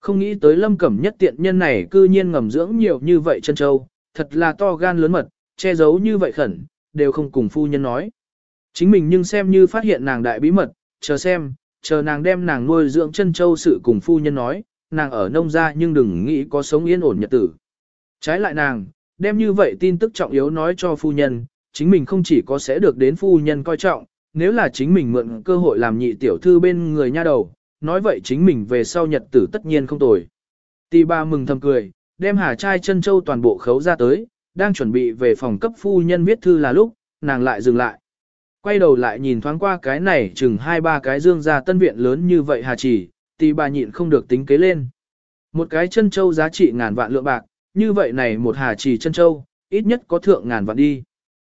Không nghĩ tới lâm cẩm nhất tiện nhân này cư nhiên ngầm dưỡng nhiều như vậy chân châu, thật là to gan lớn mật, che giấu như vậy khẩn, đều không cùng phu nhân nói. Chính mình nhưng xem như phát hiện nàng đại bí mật, chờ xem, chờ nàng đem nàng nuôi dưỡng chân châu sự cùng phu nhân nói, nàng ở nông gia nhưng đừng nghĩ có sống yên ổn nhật tử. Trái lại nàng, đem như vậy tin tức trọng yếu nói cho phu nhân, chính mình không chỉ có sẽ được đến phu nhân coi trọng, nếu là chính mình mượn cơ hội làm nhị tiểu thư bên người nha đầu, nói vậy chính mình về sau nhật tử tất nhiên không tồi. Tì ba mừng thầm cười, đem hà trai chân châu toàn bộ khấu ra tới, đang chuẩn bị về phòng cấp phu nhân viết thư là lúc, nàng lại dừng lại. Quay đầu lại nhìn thoáng qua cái này chừng hai ba cái dương ra tân viện lớn như vậy hà chỉ, tì bà nhịn không được tính kế lên. Một cái chân châu giá trị ngàn vạn lượng bạc, như vậy này một hà chỉ chân châu, ít nhất có thượng ngàn vạn đi.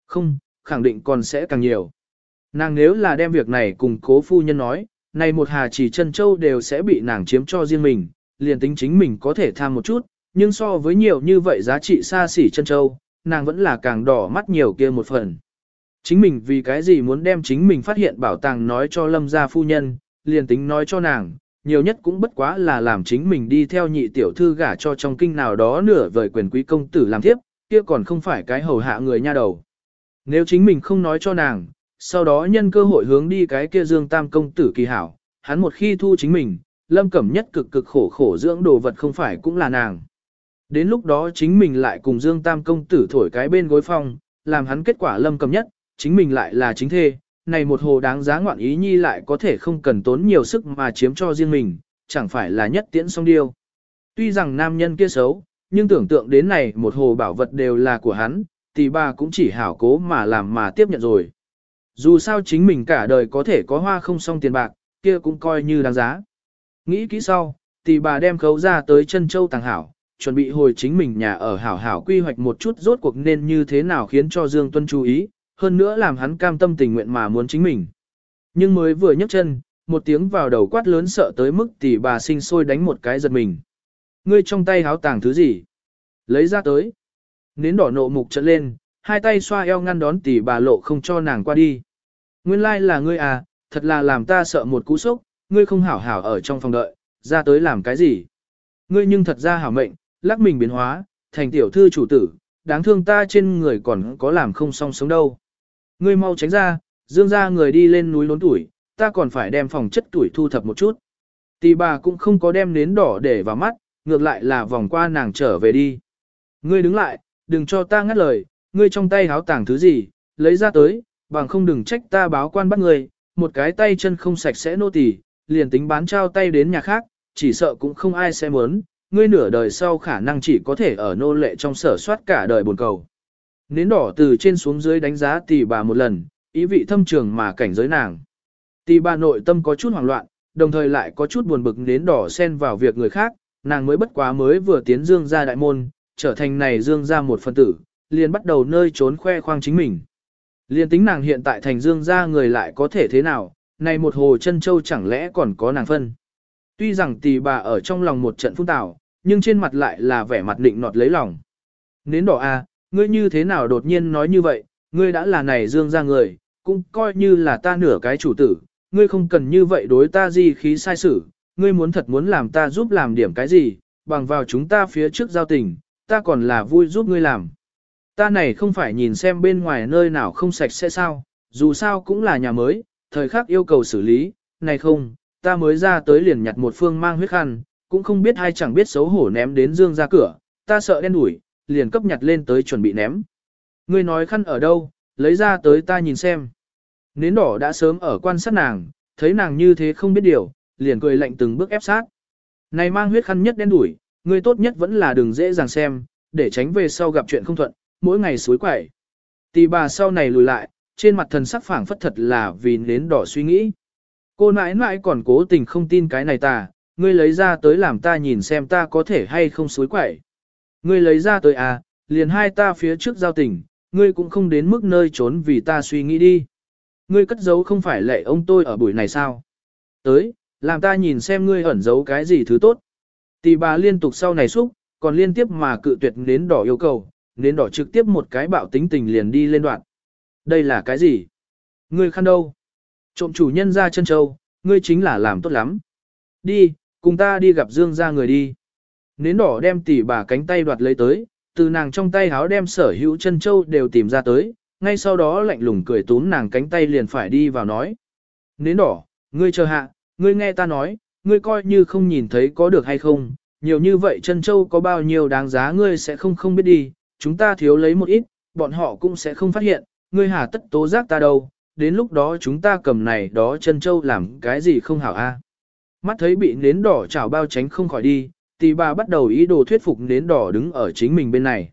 Không, khẳng định còn sẽ càng nhiều. Nàng nếu là đem việc này cùng cố phu nhân nói, này một hà chỉ chân châu đều sẽ bị nàng chiếm cho riêng mình, liền tính chính mình có thể tham một chút, nhưng so với nhiều như vậy giá trị xa xỉ chân châu, nàng vẫn là càng đỏ mắt nhiều kia một phần. Chính mình vì cái gì muốn đem chính mình phát hiện bảo tàng nói cho lâm gia phu nhân, liền tính nói cho nàng, nhiều nhất cũng bất quá là làm chính mình đi theo nhị tiểu thư gả cho trong kinh nào đó nửa vời quyền quý công tử làm thiếp, kia còn không phải cái hầu hạ người nha đầu. Nếu chính mình không nói cho nàng, sau đó nhân cơ hội hướng đi cái kia dương tam công tử kỳ hảo, hắn một khi thu chính mình, lâm cẩm nhất cực cực khổ khổ dưỡng đồ vật không phải cũng là nàng. Đến lúc đó chính mình lại cùng dương tam công tử thổi cái bên gối phong, làm hắn kết quả lâm cẩm nhất, chính mình lại là chính thê, này một hồ đáng giá ngoạn ý nhi lại có thể không cần tốn nhiều sức mà chiếm cho riêng mình, chẳng phải là nhất tiễn song điêu. Tuy rằng nam nhân kia xấu, nhưng tưởng tượng đến này một hồ bảo vật đều là của hắn, thì bà cũng chỉ hảo cố mà làm mà tiếp nhận rồi. Dù sao chính mình cả đời có thể có hoa không xong tiền bạc, kia cũng coi như đáng giá. Nghĩ kỹ sau, thì bà đem khấu ra tới chân châu tàng hảo, chuẩn bị hồi chính mình nhà ở hảo hảo quy hoạch một chút rốt cuộc nên như thế nào khiến cho Dương Tuân chú ý, hơn nữa làm hắn cam tâm tình nguyện mà muốn chính mình. Nhưng mới vừa nhấc chân, một tiếng vào đầu quát lớn sợ tới mức tỷ bà sinh sôi đánh một cái giật mình. Ngươi trong tay háo tàng thứ gì? Lấy ra tới. Nến đỏ nộ mục trận lên, hai tay xoa eo ngăn đón tỷ bà lộ không cho nàng qua đi. Nguyên lai like là ngươi à, thật là làm ta sợ một cú sốc, ngươi không hảo hảo ở trong phòng đợi, ra tới làm cái gì? Ngươi nhưng thật ra hảo mệnh, lắc mình biến hóa, thành tiểu thư chủ tử, đáng thương ta trên người còn có làm không song sống đâu. Ngươi mau tránh ra, dương ra người đi lên núi lốn tuổi, ta còn phải đem phòng chất tuổi thu thập một chút. Tỷ bà cũng không có đem nến đỏ để vào mắt, ngược lại là vòng qua nàng trở về đi. Ngươi đứng lại, đừng cho ta ngắt lời, ngươi trong tay háo tàng thứ gì, lấy ra tới, bằng không đừng trách ta báo quan bắt ngươi, một cái tay chân không sạch sẽ nô tỳ, liền tính bán trao tay đến nhà khác, chỉ sợ cũng không ai sẽ muốn, ngươi nửa đời sau khả năng chỉ có thể ở nô lệ trong sở soát cả đời buồn cầu. Nến đỏ từ trên xuống dưới đánh giá tỷ bà một lần, ý vị thâm trường mà cảnh giới nàng. Tỷ bà nội tâm có chút hoảng loạn, đồng thời lại có chút buồn bực nến đỏ xen vào việc người khác, nàng mới bất quá mới vừa tiến dương ra đại môn, trở thành này dương ra một phân tử, liền bắt đầu nơi trốn khoe khoang chính mình. Liền tính nàng hiện tại thành dương ra người lại có thể thế nào, này một hồ chân châu chẳng lẽ còn có nàng phân. Tuy rằng tỷ bà ở trong lòng một trận phun tảo, nhưng trên mặt lại là vẻ mặt định nọt lấy lòng. Nến đỏ a, à, ngươi như thế nào đột nhiên nói như vậy, ngươi đã là này dương ra người, cũng coi như là ta nửa cái chủ tử, ngươi không cần như vậy đối ta gì khí sai sử, ngươi muốn thật muốn làm ta giúp làm điểm cái gì, bằng vào chúng ta phía trước giao tình, ta còn là vui giúp ngươi làm. Ta này không phải nhìn xem bên ngoài nơi nào không sạch sẽ sao, dù sao cũng là nhà mới, thời khắc yêu cầu xử lý, này không, ta mới ra tới liền nhặt một phương mang huyết khăn, cũng không biết hay chẳng biết xấu hổ ném đến dương ra cửa, ta sợ đen đuổi, liền cấp nhặt lên tới chuẩn bị ném. Ngươi nói khăn ở đâu, lấy ra tới ta nhìn xem. Nến đỏ đã sớm ở quan sát nàng, thấy nàng như thế không biết điều, liền cười lạnh từng bước ép sát. Này mang huyết khăn nhất đen đuổi, ngươi tốt nhất vẫn là đừng dễ dàng xem, để tránh về sau gặp chuyện không thuận, mỗi ngày suối quẩy. Tì bà sau này lùi lại, trên mặt thần sắc phảng phất thật là vì nến đỏ suy nghĩ. Cô nãi nãi còn cố tình không tin cái này ta, ngươi lấy ra tới làm ta nhìn xem ta có thể hay không suối quẩy. Ngươi lấy ra tới à, liền hai ta phía trước giao tình, ngươi cũng không đến mức nơi trốn vì ta suy nghĩ đi. Ngươi cất giấu không phải lệ ông tôi ở buổi này sao? Tới, làm ta nhìn xem ngươi ẩn giấu cái gì thứ tốt. Tỷ bà liên tục sau này xúc, còn liên tiếp mà cự tuyệt nến đỏ yêu cầu, nến đỏ trực tiếp một cái bạo tính tình liền đi lên đoạn. Đây là cái gì? Ngươi khăn đâu? Trộm chủ nhân ra chân châu, ngươi chính là làm tốt lắm. Đi, cùng ta đi gặp Dương ra người đi. Nến đỏ đem tỷ bà cánh tay đoạt lấy tới, từ nàng trong tay háo đem sở hữu chân châu đều tìm ra tới, ngay sau đó lạnh lùng cười túm nàng cánh tay liền phải đi vào nói. Nến đỏ, ngươi chờ hạ, ngươi nghe ta nói, ngươi coi như không nhìn thấy có được hay không, nhiều như vậy chân châu có bao nhiêu đáng giá ngươi sẽ không không biết đi, chúng ta thiếu lấy một ít, bọn họ cũng sẽ không phát hiện, ngươi hà tất tố giác ta đâu, đến lúc đó chúng ta cầm này đó chân châu làm cái gì không hảo a. Mắt thấy bị nến đỏ chảo bao tránh không khỏi đi, tỷ bà bắt đầu ý đồ thuyết phục nến đỏ đứng ở chính mình bên này.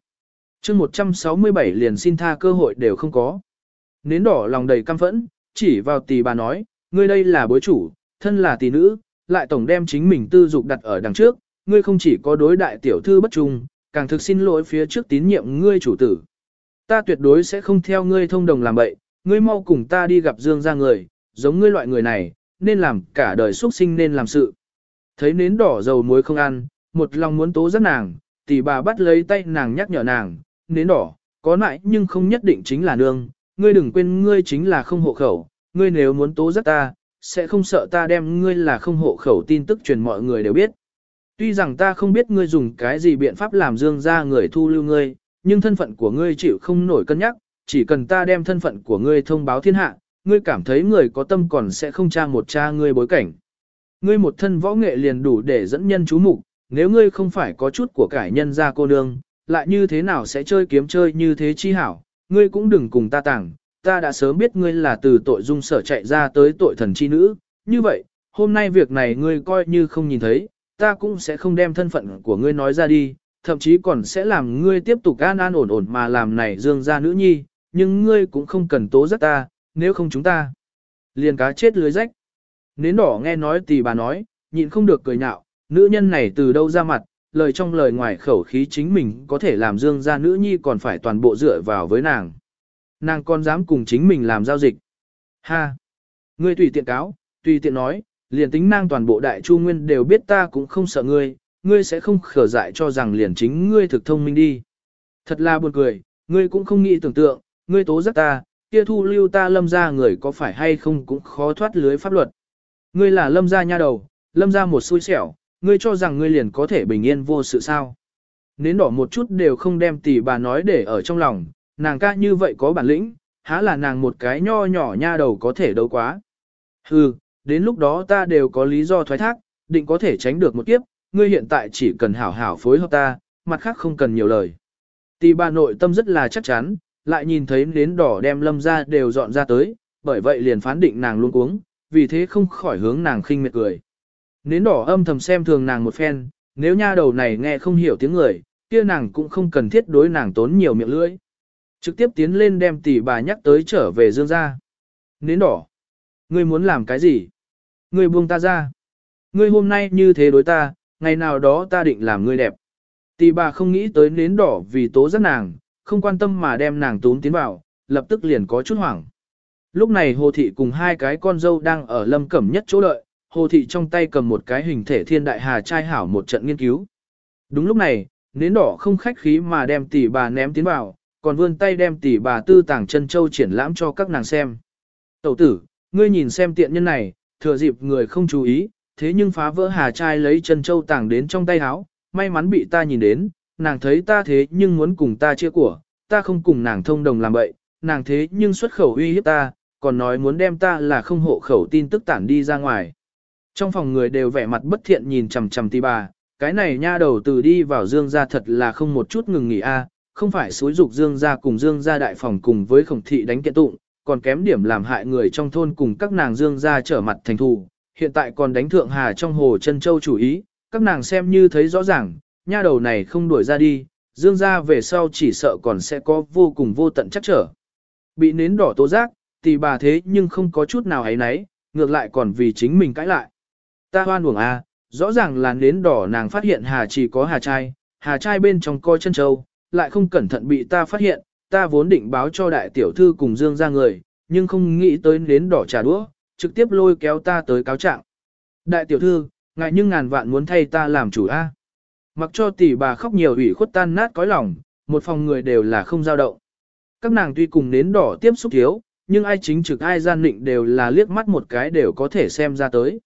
chương 167 liền xin tha cơ hội đều không có. Nến đỏ lòng đầy căm phẫn, chỉ vào tỷ bà nói, ngươi đây là bối chủ, thân là tỷ nữ, lại tổng đem chính mình tư dục đặt ở đằng trước, ngươi không chỉ có đối đại tiểu thư bất trung, càng thực xin lỗi phía trước tín nhiệm ngươi chủ tử. Ta tuyệt đối sẽ không theo ngươi thông đồng làm bậy, ngươi mau cùng ta đi gặp Dương ra người, giống ngươi loại người này, nên làm cả đời xuất sinh nên làm sự. Thấy nến đỏ dầu muối không ăn, một lòng muốn tố giác nàng, tỷ bà bắt lấy tay nàng nhắc nhở nàng, nến đỏ, có nại nhưng không nhất định chính là nương, ngươi đừng quên ngươi chính là không hộ khẩu, ngươi nếu muốn tố giác ta, sẽ không sợ ta đem ngươi là không hộ khẩu tin tức truyền mọi người đều biết. Tuy rằng ta không biết ngươi dùng cái gì biện pháp làm dương ra người thu lưu ngươi, nhưng thân phận của ngươi chịu không nổi cân nhắc, chỉ cần ta đem thân phận của ngươi thông báo thiên hạ, ngươi cảm thấy người có tâm còn sẽ không tra một cha ngươi bối cảnh. Ngươi một thân võ nghệ liền đủ để dẫn nhân chú mục, nếu ngươi không phải có chút của cải nhân ra cô nương, lại như thế nào sẽ chơi kiếm chơi như thế chi hảo, ngươi cũng đừng cùng ta tảng, ta đã sớm biết ngươi là từ tội dung sở chạy ra tới tội thần chi nữ, như vậy, hôm nay việc này ngươi coi như không nhìn thấy, ta cũng sẽ không đem thân phận của ngươi nói ra đi, thậm chí còn sẽ làm ngươi tiếp tục an an ổn ổn mà làm này dương ra nữ nhi, nhưng ngươi cũng không cần tố giác ta, nếu không chúng ta liền cá chết lưới rách. Nến đỏ nghe nói tỷ bà nói, nhịn không được cười nhạo, nữ nhân này từ đâu ra mặt, lời trong lời ngoài khẩu khí chính mình có thể làm dương ra nữ nhi còn phải toàn bộ dựa vào với nàng. Nàng còn dám cùng chính mình làm giao dịch. Ha! Ngươi tùy tiện cáo, tùy tiện nói, liền tính nàng toàn bộ đại chu nguyên đều biết ta cũng không sợ ngươi, ngươi sẽ không khở dại cho rằng liền chính ngươi thực thông minh đi. Thật là buồn cười, ngươi cũng không nghĩ tưởng tượng, ngươi tố giác ta, kia thu lưu ta lâm ra người có phải hay không cũng khó thoát lưới pháp luật. Ngươi là lâm ra nha đầu, lâm ra một xui xẻo, ngươi cho rằng ngươi liền có thể bình yên vô sự sao. Nến đỏ một chút đều không đem tỷ bà nói để ở trong lòng, nàng ca như vậy có bản lĩnh, há là nàng một cái nho nhỏ nha đầu có thể đâu quá. Hừ, đến lúc đó ta đều có lý do thoái thác, định có thể tránh được một kiếp, ngươi hiện tại chỉ cần hảo hảo phối hợp ta, mặt khác không cần nhiều lời. Tỷ bà nội tâm rất là chắc chắn, lại nhìn thấy nến đỏ đem lâm ra đều dọn ra tới, bởi vậy liền phán định nàng luôn uống, vì thế không khỏi hướng nàng khinh miệt cười. Nến đỏ âm thầm xem thường nàng một phen, nếu nha đầu này nghe không hiểu tiếng người, kia nàng cũng không cần thiết đối nàng tốn nhiều miệng lưỡi. Trực tiếp tiến lên đem tỷ bà nhắc tới trở về dương ra. Nến đỏ. Ngươi muốn làm cái gì? Ngươi buông ta ra. Ngươi hôm nay như thế đối ta, ngày nào đó ta định làm ngươi đẹp. Tỷ bà không nghĩ tới nến đỏ vì tố giác nàng, không quan tâm mà đem nàng tốn tiến vào, lập tức liền có chút hoảng. Lúc này Hồ Thị cùng hai cái con dâu đang ở lâm cẩm nhất chỗ đợi, Hồ Thị trong tay cầm một cái hình thể thiên đại hà trai hảo một trận nghiên cứu. Đúng lúc này, nến đỏ không khách khí mà đem tỷ bà ném tiến vào, còn vươn tay đem tỷ bà tư tàng chân châu triển lãm cho các nàng xem. Tẩu tử, ngươi nhìn xem tiện nhân này, thừa dịp người không chú ý, thế nhưng phá vỡ hà trai lấy chân châu tàng đến trong tay áo, may mắn bị ta nhìn đến, nàng thấy ta thế nhưng muốn cùng ta chia của, ta không cùng nàng thông đồng làm bậy, nàng thế nhưng xuất khẩu uy hiếp ta, còn nói muốn đem ta là không hộ khẩu tin tức tản đi ra ngoài. Trong phòng người đều vẻ mặt bất thiện nhìn chằm chằm tỷ bà, cái này nha đầu từ đi vào dương gia thật là không một chút ngừng nghỉ a, không phải xúi dục dương gia cùng dương gia đại phòng cùng với khổng thị đánh kiện tụng, còn kém điểm làm hại người trong thôn cùng các nàng dương gia trở mặt thành thù, hiện tại còn đánh thượng hà trong hồ chân châu chủ ý, các nàng xem như thấy rõ ràng, nha đầu này không đuổi ra đi, dương gia về sau chỉ sợ còn sẽ có vô cùng vô tận chắc trở. Bị nến đỏ tố giác, tỷ bà thế nhưng không có chút nào ấy nấy, ngược lại còn vì chính mình cãi lại. Ta hoan uổng a, rõ ràng là nến đỏ nàng phát hiện hà chỉ có hà trai, hà trai bên trong coi chân châu, lại không cẩn thận bị ta phát hiện, ta vốn định báo cho đại tiểu thư cùng dương ra người, nhưng không nghĩ tới nến đỏ trà đũa, trực tiếp lôi kéo ta tới cáo trạng. Đại tiểu thư, ngại nhưng ngàn vạn muốn thay ta làm chủ a. Mặc cho tỷ bà khóc nhiều ủy khuất tan nát cõi lòng, một phòng người đều là không dao động. Các nàng tuy cùng nến đỏ tiếp xúc thiếu, nhưng ai chính trực ai gian định đều là liếc mắt một cái đều có thể xem ra tới.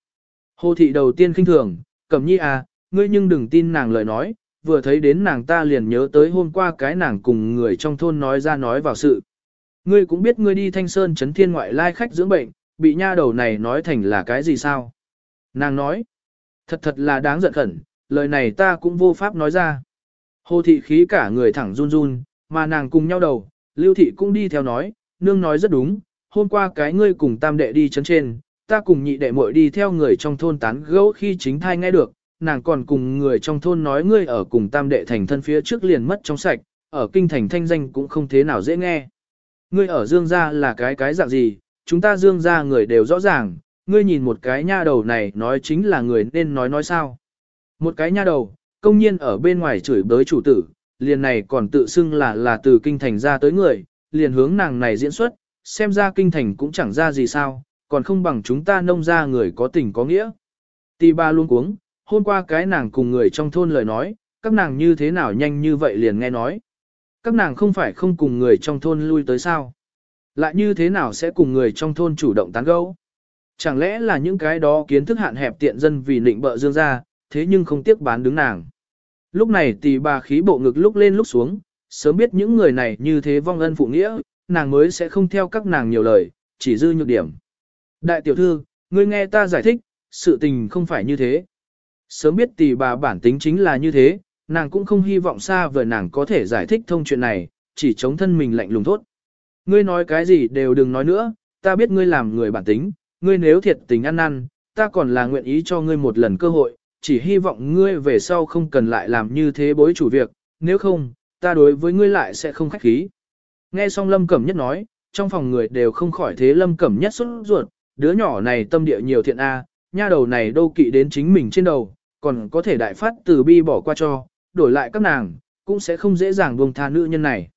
Hồ thị đầu tiên khinh thường, cẩm nhi à, ngươi nhưng đừng tin nàng lời nói, vừa thấy đến nàng ta liền nhớ tới hôm qua cái nàng cùng người trong thôn nói ra nói vào sự. Ngươi cũng biết ngươi đi thanh sơn chấn thiên ngoại lai khách dưỡng bệnh, bị nha đầu này nói thành là cái gì sao? Nàng nói, thật thật là đáng giận khẩn, lời này ta cũng vô pháp nói ra. Hồ thị khí cả người thẳng run run, mà nàng cùng nhau đầu, lưu thị cũng đi theo nói, nương nói rất đúng, hôm qua cái ngươi cùng tam đệ đi chấn trên, ta cùng nhị đệ muội đi theo người trong thôn tán gẫu khi chính thai nghe được, nàng còn cùng người trong thôn nói ngươi ở cùng tam đệ thành thân phía trước liền mất trong sạch, ở kinh thành thanh danh cũng không thế nào dễ nghe. Ngươi ở dương gia là cái cái dạng gì, chúng ta dương gia người đều rõ ràng, ngươi nhìn một cái nha đầu này nói chính là người nên nói nói sao. Một cái nha đầu, công nhiên ở bên ngoài chửi bới chủ tử, liền này còn tự xưng là là từ kinh thành ra tới người, liền hướng nàng này diễn xuất, xem ra kinh thành cũng chẳng ra gì sao, còn không bằng chúng ta nông ra người có tình có nghĩa. Tì ba luôn cuống, hôm qua cái nàng cùng người trong thôn lời nói, các nàng như thế nào nhanh như vậy liền nghe nói. Các nàng không phải không cùng người trong thôn lui tới sao. Lại như thế nào sẽ cùng người trong thôn chủ động tán gẫu? Chẳng lẽ là những cái đó kiến thức hạn hẹp tiện dân vì nịnh bợ dương ra, thế nhưng không tiếc bán đứng nàng. Lúc này tỷ bà khí bộ ngực lúc lên lúc xuống, sớm biết những người này như thế vong ân phụ nghĩa, nàng mới sẽ không theo các nàng nhiều lời, chỉ dư nhược điểm. Đại tiểu thư, ngươi nghe ta giải thích, sự tình không phải như thế. Sớm biết tỷ bà bản tính chính là như thế, nàng cũng không hy vọng xa vời nàng có thể giải thích thông chuyện này, chỉ chống thân mình lạnh lùng thốt. Ngươi nói cái gì đều đừng nói nữa, ta biết ngươi làm người bản tính, ngươi nếu thiệt tình ăn năn, ta còn là nguyện ý cho ngươi một lần cơ hội, chỉ hy vọng ngươi về sau không cần lại làm như thế bối chủ việc, nếu không, ta đối với ngươi lại sẽ không khách khí. Nghe xong Lâm Cẩm Nhất nói, trong phòng người đều không khỏi thế Lâm Cẩm Nhất xuất ruột, đứa nhỏ này tâm địa nhiều thiện A, nha đầu này đâu kỵ đến chính mình trên đầu, còn có thể đại phát từ bi bỏ qua cho, đổi lại các nàng, cũng sẽ không dễ dàng buông tha nữ nhân này.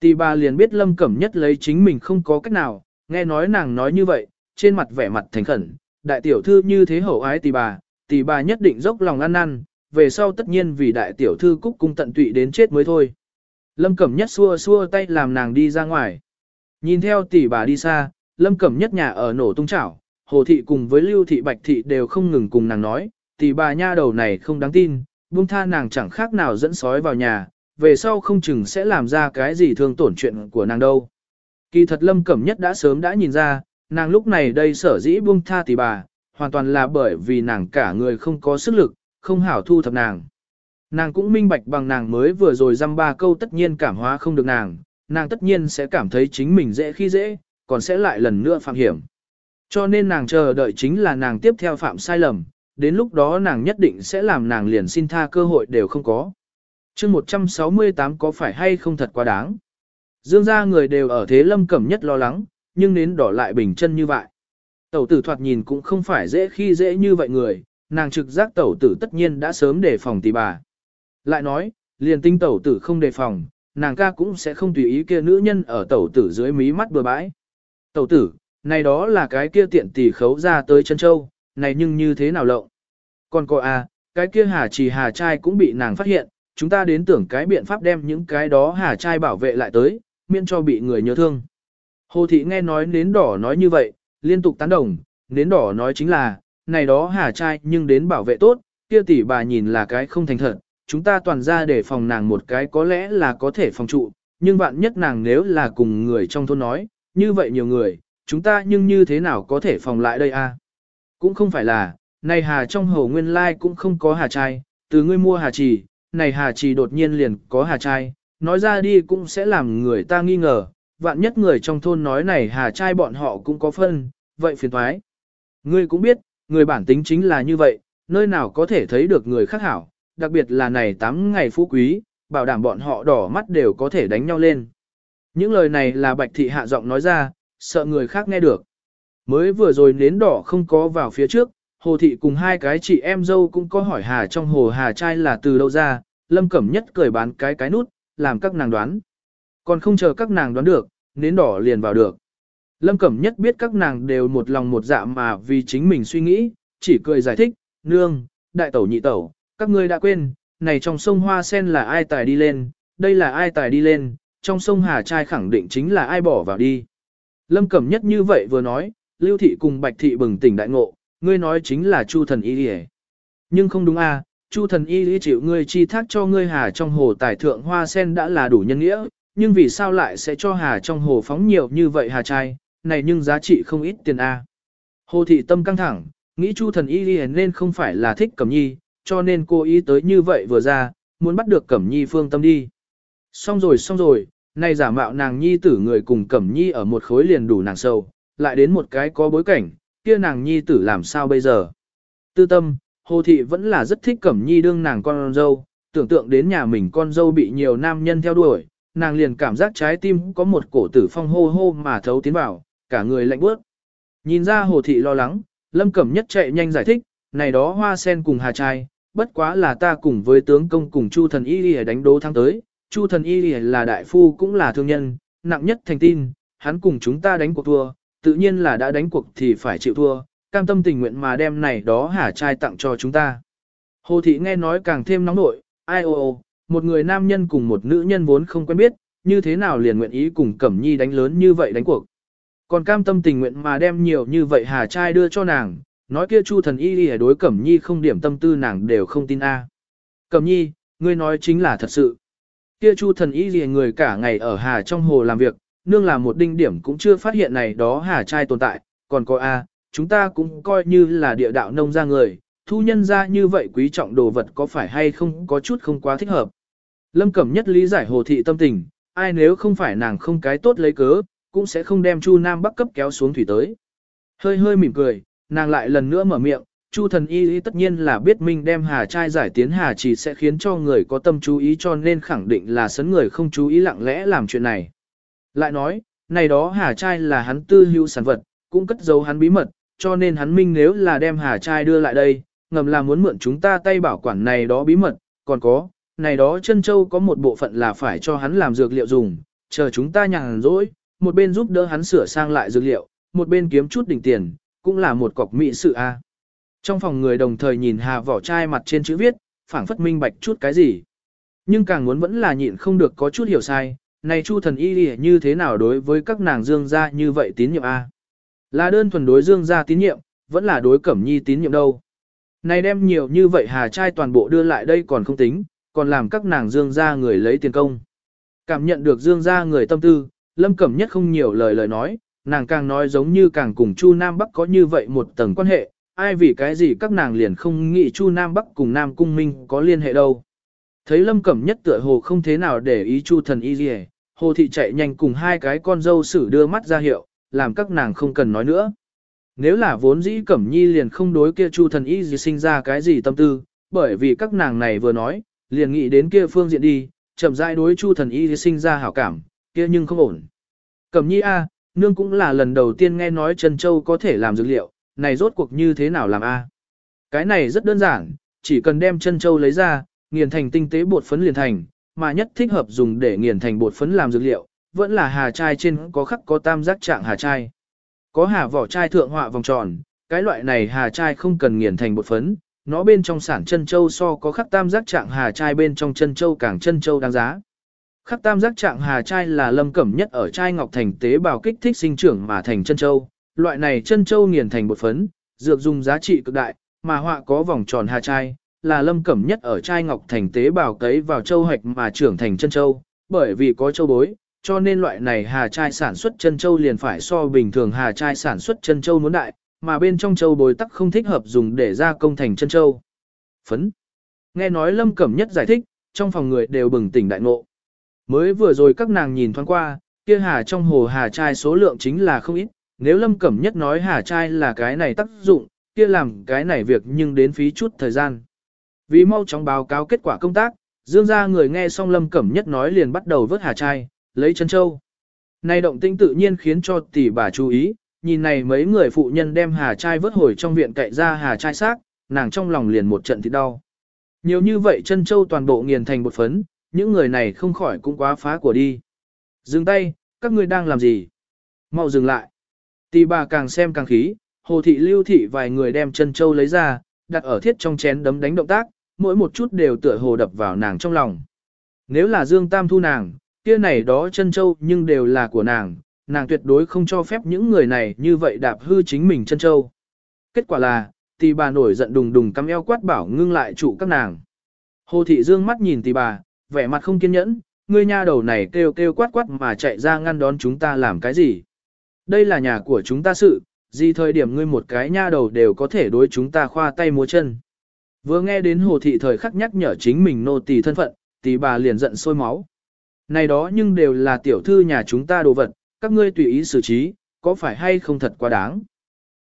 Tì bà liền biết Lâm Cẩm Nhất lấy chính mình không có cách nào, nghe nói nàng nói như vậy, trên mặt vẻ mặt thành khẩn, đại tiểu thư như thế hậu ái tì bà, tì bà nhất định dốc lòng ăn năn, về sau tất nhiên vì đại tiểu thư cúc cung tận tụy đến chết mới thôi. Lâm Cẩm Nhất xua xua tay làm nàng đi ra ngoài. Nhìn theo tỷ bà đi xa, Lâm Cẩm Nhất nhà ở nổ tung chảo, Hồ Thị cùng với Lưu Thị Bạch Thị đều không ngừng cùng nàng nói, tỷ bà nha đầu này không đáng tin, buông tha nàng chẳng khác nào dẫn sói vào nhà, về sau không chừng sẽ làm ra cái gì thương tổn chuyện của nàng đâu. Kỳ thật Lâm Cẩm Nhất đã sớm đã nhìn ra, nàng lúc này đây sở dĩ buông tha tỷ bà, hoàn toàn là bởi vì nàng cả người không có sức lực, không hảo thu thập nàng. Nàng cũng minh bạch bằng nàng mới vừa rồi dăm ba câu tất nhiên cảm hóa không được nàng, nàng tất nhiên sẽ cảm thấy chính mình dễ khi dễ, còn sẽ lại lần nữa phạm hiểm. Cho nên nàng chờ đợi chính là nàng tiếp theo phạm sai lầm, đến lúc đó nàng nhất định sẽ làm nàng liền xin tha cơ hội đều không có. chương 168 có phải hay không thật quá đáng. Dương gia người đều ở thế lâm cẩm nhất lo lắng, nhưng nến đỏ lại bình chân như vậy. Tẩu tử thoạt nhìn cũng không phải dễ khi dễ như vậy người, nàng trực giác tẩu tử tất nhiên đã sớm đề phòng tỷ bà. Lại nói, liền tinh tẩu tử không đề phòng, nàng ca cũng sẽ không tùy ý kia nữ nhân ở tẩu tử dưới mí mắt bừa bãi. Tẩu tử, này đó là cái kia tiện tỷ khấu ra tới chân châu, này nhưng như thế nào lộng. Còn cô à, cái kia hà trì hà trai cũng bị nàng phát hiện, chúng ta đến tưởng cái biện pháp đem những cái đó hà trai bảo vệ lại tới, miễn cho bị người nhớ thương. Hồ thị nghe nói nến đỏ nói như vậy, liên tục tán đồng, nến đỏ nói chính là, này đó hà trai nhưng đến bảo vệ tốt, kia tỷ bà nhìn là cái không thành thật, chúng ta toàn ra để phòng nàng một cái có lẽ là có thể phòng trụ, nhưng vạn nhất nàng nếu là cùng người trong thôn nói, như vậy nhiều người, chúng ta nhưng như thế nào có thể phòng lại đây a? Cũng không phải là, này hà trong hồ nguyên lai cũng không có hà trai, từ ngươi mua hà trì, này hà trì đột nhiên liền có hà trai, nói ra đi cũng sẽ làm người ta nghi ngờ, vạn nhất người trong thôn nói này hà trai bọn họ cũng có phân, vậy phiền thoái. Ngươi cũng biết, người bản tính chính là như vậy, nơi nào có thể thấy được người khác hảo, đặc biệt là này 8 ngày phú quý, bảo đảm bọn họ đỏ mắt đều có thể đánh nhau lên. Những lời này là bạch thị hạ giọng nói ra, sợ người khác nghe được. Mới vừa rồi nến đỏ không có vào phía trước, hồ thị cùng hai cái chị em dâu cũng có hỏi hà trong hồ hà trai là từ đâu ra, lâm cẩm nhất cười bán cái cái nút, làm các nàng đoán. Còn không chờ các nàng đoán được, nến đỏ liền vào được. Lâm Cẩm Nhất biết các nàng đều một lòng một dạ mà vì chính mình suy nghĩ, chỉ cười giải thích, nương, đại tẩu nhị tẩu, các ngươi đã quên, này trong sông Hoa Sen là ai tài đi lên, đây là ai tài đi lên, trong sông Hà Trai khẳng định chính là ai bỏ vào đi. Lâm Cẩm Nhất như vậy vừa nói, Lưu Thị cùng Bạch Thị bừng tỉnh đại ngộ, ngươi nói chính là Chu thần y đi Nhưng không đúng à, Chu thần y lý chịu ngươi chi thác cho ngươi hà trong hồ tài thượng hoa sen đã là đủ nhân nghĩa, nhưng vì sao lại sẽ cho hà trong hồ phóng nhiều như vậy hà trai, này nhưng giá trị không ít tiền a. Hồ thị tâm căng thẳng, nghĩ Chu thần y lý nên không phải là thích Cẩm Nhi, cho nên cô ý tới như vậy vừa ra, muốn bắt được Cẩm Nhi phương tâm đi. Xong rồi xong rồi, này giả mạo nàng Nhi tử người cùng Cẩm Nhi ở một khối liền đủ nàng sâu, lại đến một cái có bối cảnh, kia nàng Nhi tử làm sao bây giờ. Tư tâm, Hồ Thị vẫn là rất thích Cẩm Nhi đương nàng con dâu, tưởng tượng đến nhà mình con dâu bị nhiều nam nhân theo đuổi, nàng liền cảm giác trái tim có một cổ tử phong hô hô mà thấu tiến vào, cả người lạnh bước. Nhìn ra Hồ Thị lo lắng, Lâm Cẩm Nhất chạy nhanh giải thích, này đó hoa sen cùng hà trai, bất quá là ta cùng với tướng công cùng Chu thần y lìa đánh đố thắng tới, Chu thần y là đại phu cũng là thương nhân, nặng nhất thành tin, hắn cùng chúng ta đánh cuộc thua, tự nhiên là đã đánh cuộc thì phải chịu thua, cam tâm tình nguyện mà đem này đó hả trai tặng cho chúng ta. Hồ thị nghe nói càng thêm nóng nội, ai ô ô, một người nam nhân cùng một nữ nhân vốn không quen biết, như thế nào liền nguyện ý cùng Cẩm Nhi đánh lớn như vậy đánh cuộc. Còn cam tâm tình nguyện mà đem nhiều như vậy hà trai đưa cho nàng, nói kia Chu thần y đi đối Cẩm Nhi không điểm tâm tư nàng đều không tin a. Cẩm Nhi, ngươi nói chính là thật sự. Kia Chu thần y gì người cả ngày ở hà trong hồ làm việc, nương là một đinh điểm cũng chưa phát hiện này đó hà trai tồn tại, còn có a, chúng ta cũng coi như là địa đạo nông ra người, thu nhân ra như vậy quý trọng đồ vật có phải hay không có chút không quá thích hợp. Lâm Cẩm nhất lý giải hồ thị tâm tình, ai nếu không phải nàng không cái tốt lấy cớ, cũng sẽ không đem Chu Nam Bắc cấp kéo xuống thủy tới. Hơi hơi mỉm cười, nàng lại lần nữa mở miệng, Chu thần y y tất nhiên là biết minh đem hà trai giải tiến hà chỉ sẽ khiến cho người có tâm chú ý cho nên khẳng định là sấn người không chú ý lặng lẽ làm chuyện này. Lại nói, này đó hà trai là hắn tư hữu sản vật, cũng cất giấu hắn bí mật, cho nên hắn minh nếu là đem hà trai đưa lại đây, ngầm là muốn mượn chúng ta tay bảo quản này đó bí mật, còn có, này đó chân châu có một bộ phận là phải cho hắn làm dược liệu dùng, chờ chúng ta nhàn rỗi, một bên giúp đỡ hắn sửa sang lại dược liệu, một bên kiếm chút đỉnh tiền, cũng là một cọc mỹ sự a. Trong phòng người đồng thời nhìn hà vỏ chai mặt trên chữ viết, phảng phất minh bạch chút cái gì. Nhưng càng muốn vẫn là nhịn không được có chút hiểu sai, này chu thần y như thế nào đối với các nàng dương gia như vậy tín nhiệm a. Là đơn thuần đối dương gia tín nhiệm, vẫn là đối cẩm nhi tín nhiệm đâu. Này đem nhiều như vậy hà trai toàn bộ đưa lại đây còn không tính, còn làm các nàng dương gia người lấy tiền công. Cảm nhận được dương gia người tâm tư, lâm cẩm nhất không nhiều lời lời nói, nàng càng nói giống như càng cùng Chu Nam Bắc có như vậy một tầng quan hệ, ai vì cái gì các nàng liền không nghĩ Chu Nam Bắc cùng Nam Cung Minh có liên hệ đâu. Thấy lâm cẩm nhất tựa hồ không thế nào để ý Chu thần y gì hồ thị chạy nhanh cùng hai cái con dâu xử đưa mắt ra hiệu, làm các nàng không cần nói nữa. Nếu là vốn dĩ Cẩm Nhi liền không đối kia Chu thần y gì sinh ra cái gì tâm tư, bởi vì các nàng này vừa nói, liền nghĩ đến kia phương diện đi, chậm rãi đối Chu thần y sinh ra hảo cảm, kia nhưng không ổn. Cẩm Nhi a, nương cũng là lần đầu tiên nghe nói Trần Châu có thể làm dược liệu, này rốt cuộc như thế nào làm a? Cái này rất đơn giản, chỉ cần đem chân châu lấy ra, nghiền thành tinh tế bột phấn liền thành, mà nhất thích hợp dùng để nghiền thành bột phấn làm dược liệu, vẫn là hà chai trên có khắc có tam giác trạng hà chai, Có hà vỏ chai thượng họa vòng tròn, cái loại này hà chai không cần nghiền thành bột phấn, nó bên trong sản chân châu so có khắc tam giác trạng hà chai bên trong chân châu càng chân châu đáng giá. Khắc tam giác trạng hà chai là lâm cẩm nhất ở chai ngọc thành tế bào kích thích sinh trưởng mà thành chân châu, loại này chân châu nghiền thành bột phấn, dược dùng giá trị cực đại, mà họa có vòng tròn hà chai, là lâm cẩm nhất ở chai ngọc thành tế bào cấy vào châu hạch mà trưởng thành chân châu, bởi vì có châu bối, cho nên loại này hà chai sản xuất chân châu liền phải so bình thường hà chai sản xuất chân châu muốn đại, mà bên trong châu bối tắc không thích hợp dùng để gia công thành chân châu. Phấn. Nghe nói Lâm Cẩm Nhất giải thích, trong phòng người đều bừng tỉnh đại ngộ. Mới vừa rồi các nàng nhìn thoáng qua, kia hà trong hồ hà chai số lượng chính là không ít, nếu Lâm Cẩm Nhất nói hà trai là cái này tác dụng, kia làm cái này việc nhưng đến phí chút thời gian. Vì mau chóng báo cáo kết quả công tác, dương ra người nghe xong Lâm Cẩm Nhất nói liền bắt đầu vớt hà trai, lấy chân châu. Này động tinh tự nhiên khiến cho tỷ bà chú ý, nhìn này mấy người phụ nhân đem hà trai vớt hồi trong viện cậy ra hà trai xác, nàng trong lòng liền một trận thì đau. Nhiều như vậy chân châu toàn bộ nghiền thành bột phấn, những người này không khỏi cũng quá phá của đi. Dừng tay, các ngươi đang làm gì? Mau dừng lại. Tỷ bà càng xem càng khí, hồ thị lưu thị vài người đem chân châu lấy ra, đặt ở thiết trong chén đấm đánh động tác, mỗi một chút đều tựa hồ đập vào nàng trong lòng. Nếu là Dương Tam thu nàng, kia này đó chân châu nhưng đều là của nàng, nàng tuyệt đối không cho phép những người này như vậy đạp hư chính mình chân châu. Kết quả là, tỷ bà nổi giận đùng đùng cắm eo quát bảo ngưng lại trụ các nàng. Hồ thị dương mắt nhìn tỷ bà, vẻ mặt không kiên nhẫn, ngươi nha đầu này kêu kêu quát quát mà chạy ra ngăn đón chúng ta làm cái gì. Đây là nhà của chúng ta sự, gì thời điểm ngươi một cái nha đầu đều có thể đối chúng ta khoa tay múa chân. Vừa nghe đến hồ thị thời khắc nhắc nhở chính mình nô tỳ thân phận, tỷ bà liền giận sôi máu. Này đó nhưng đều là tiểu thư nhà chúng ta đồ vật, các ngươi tùy ý xử trí, có phải hay không thật quá đáng.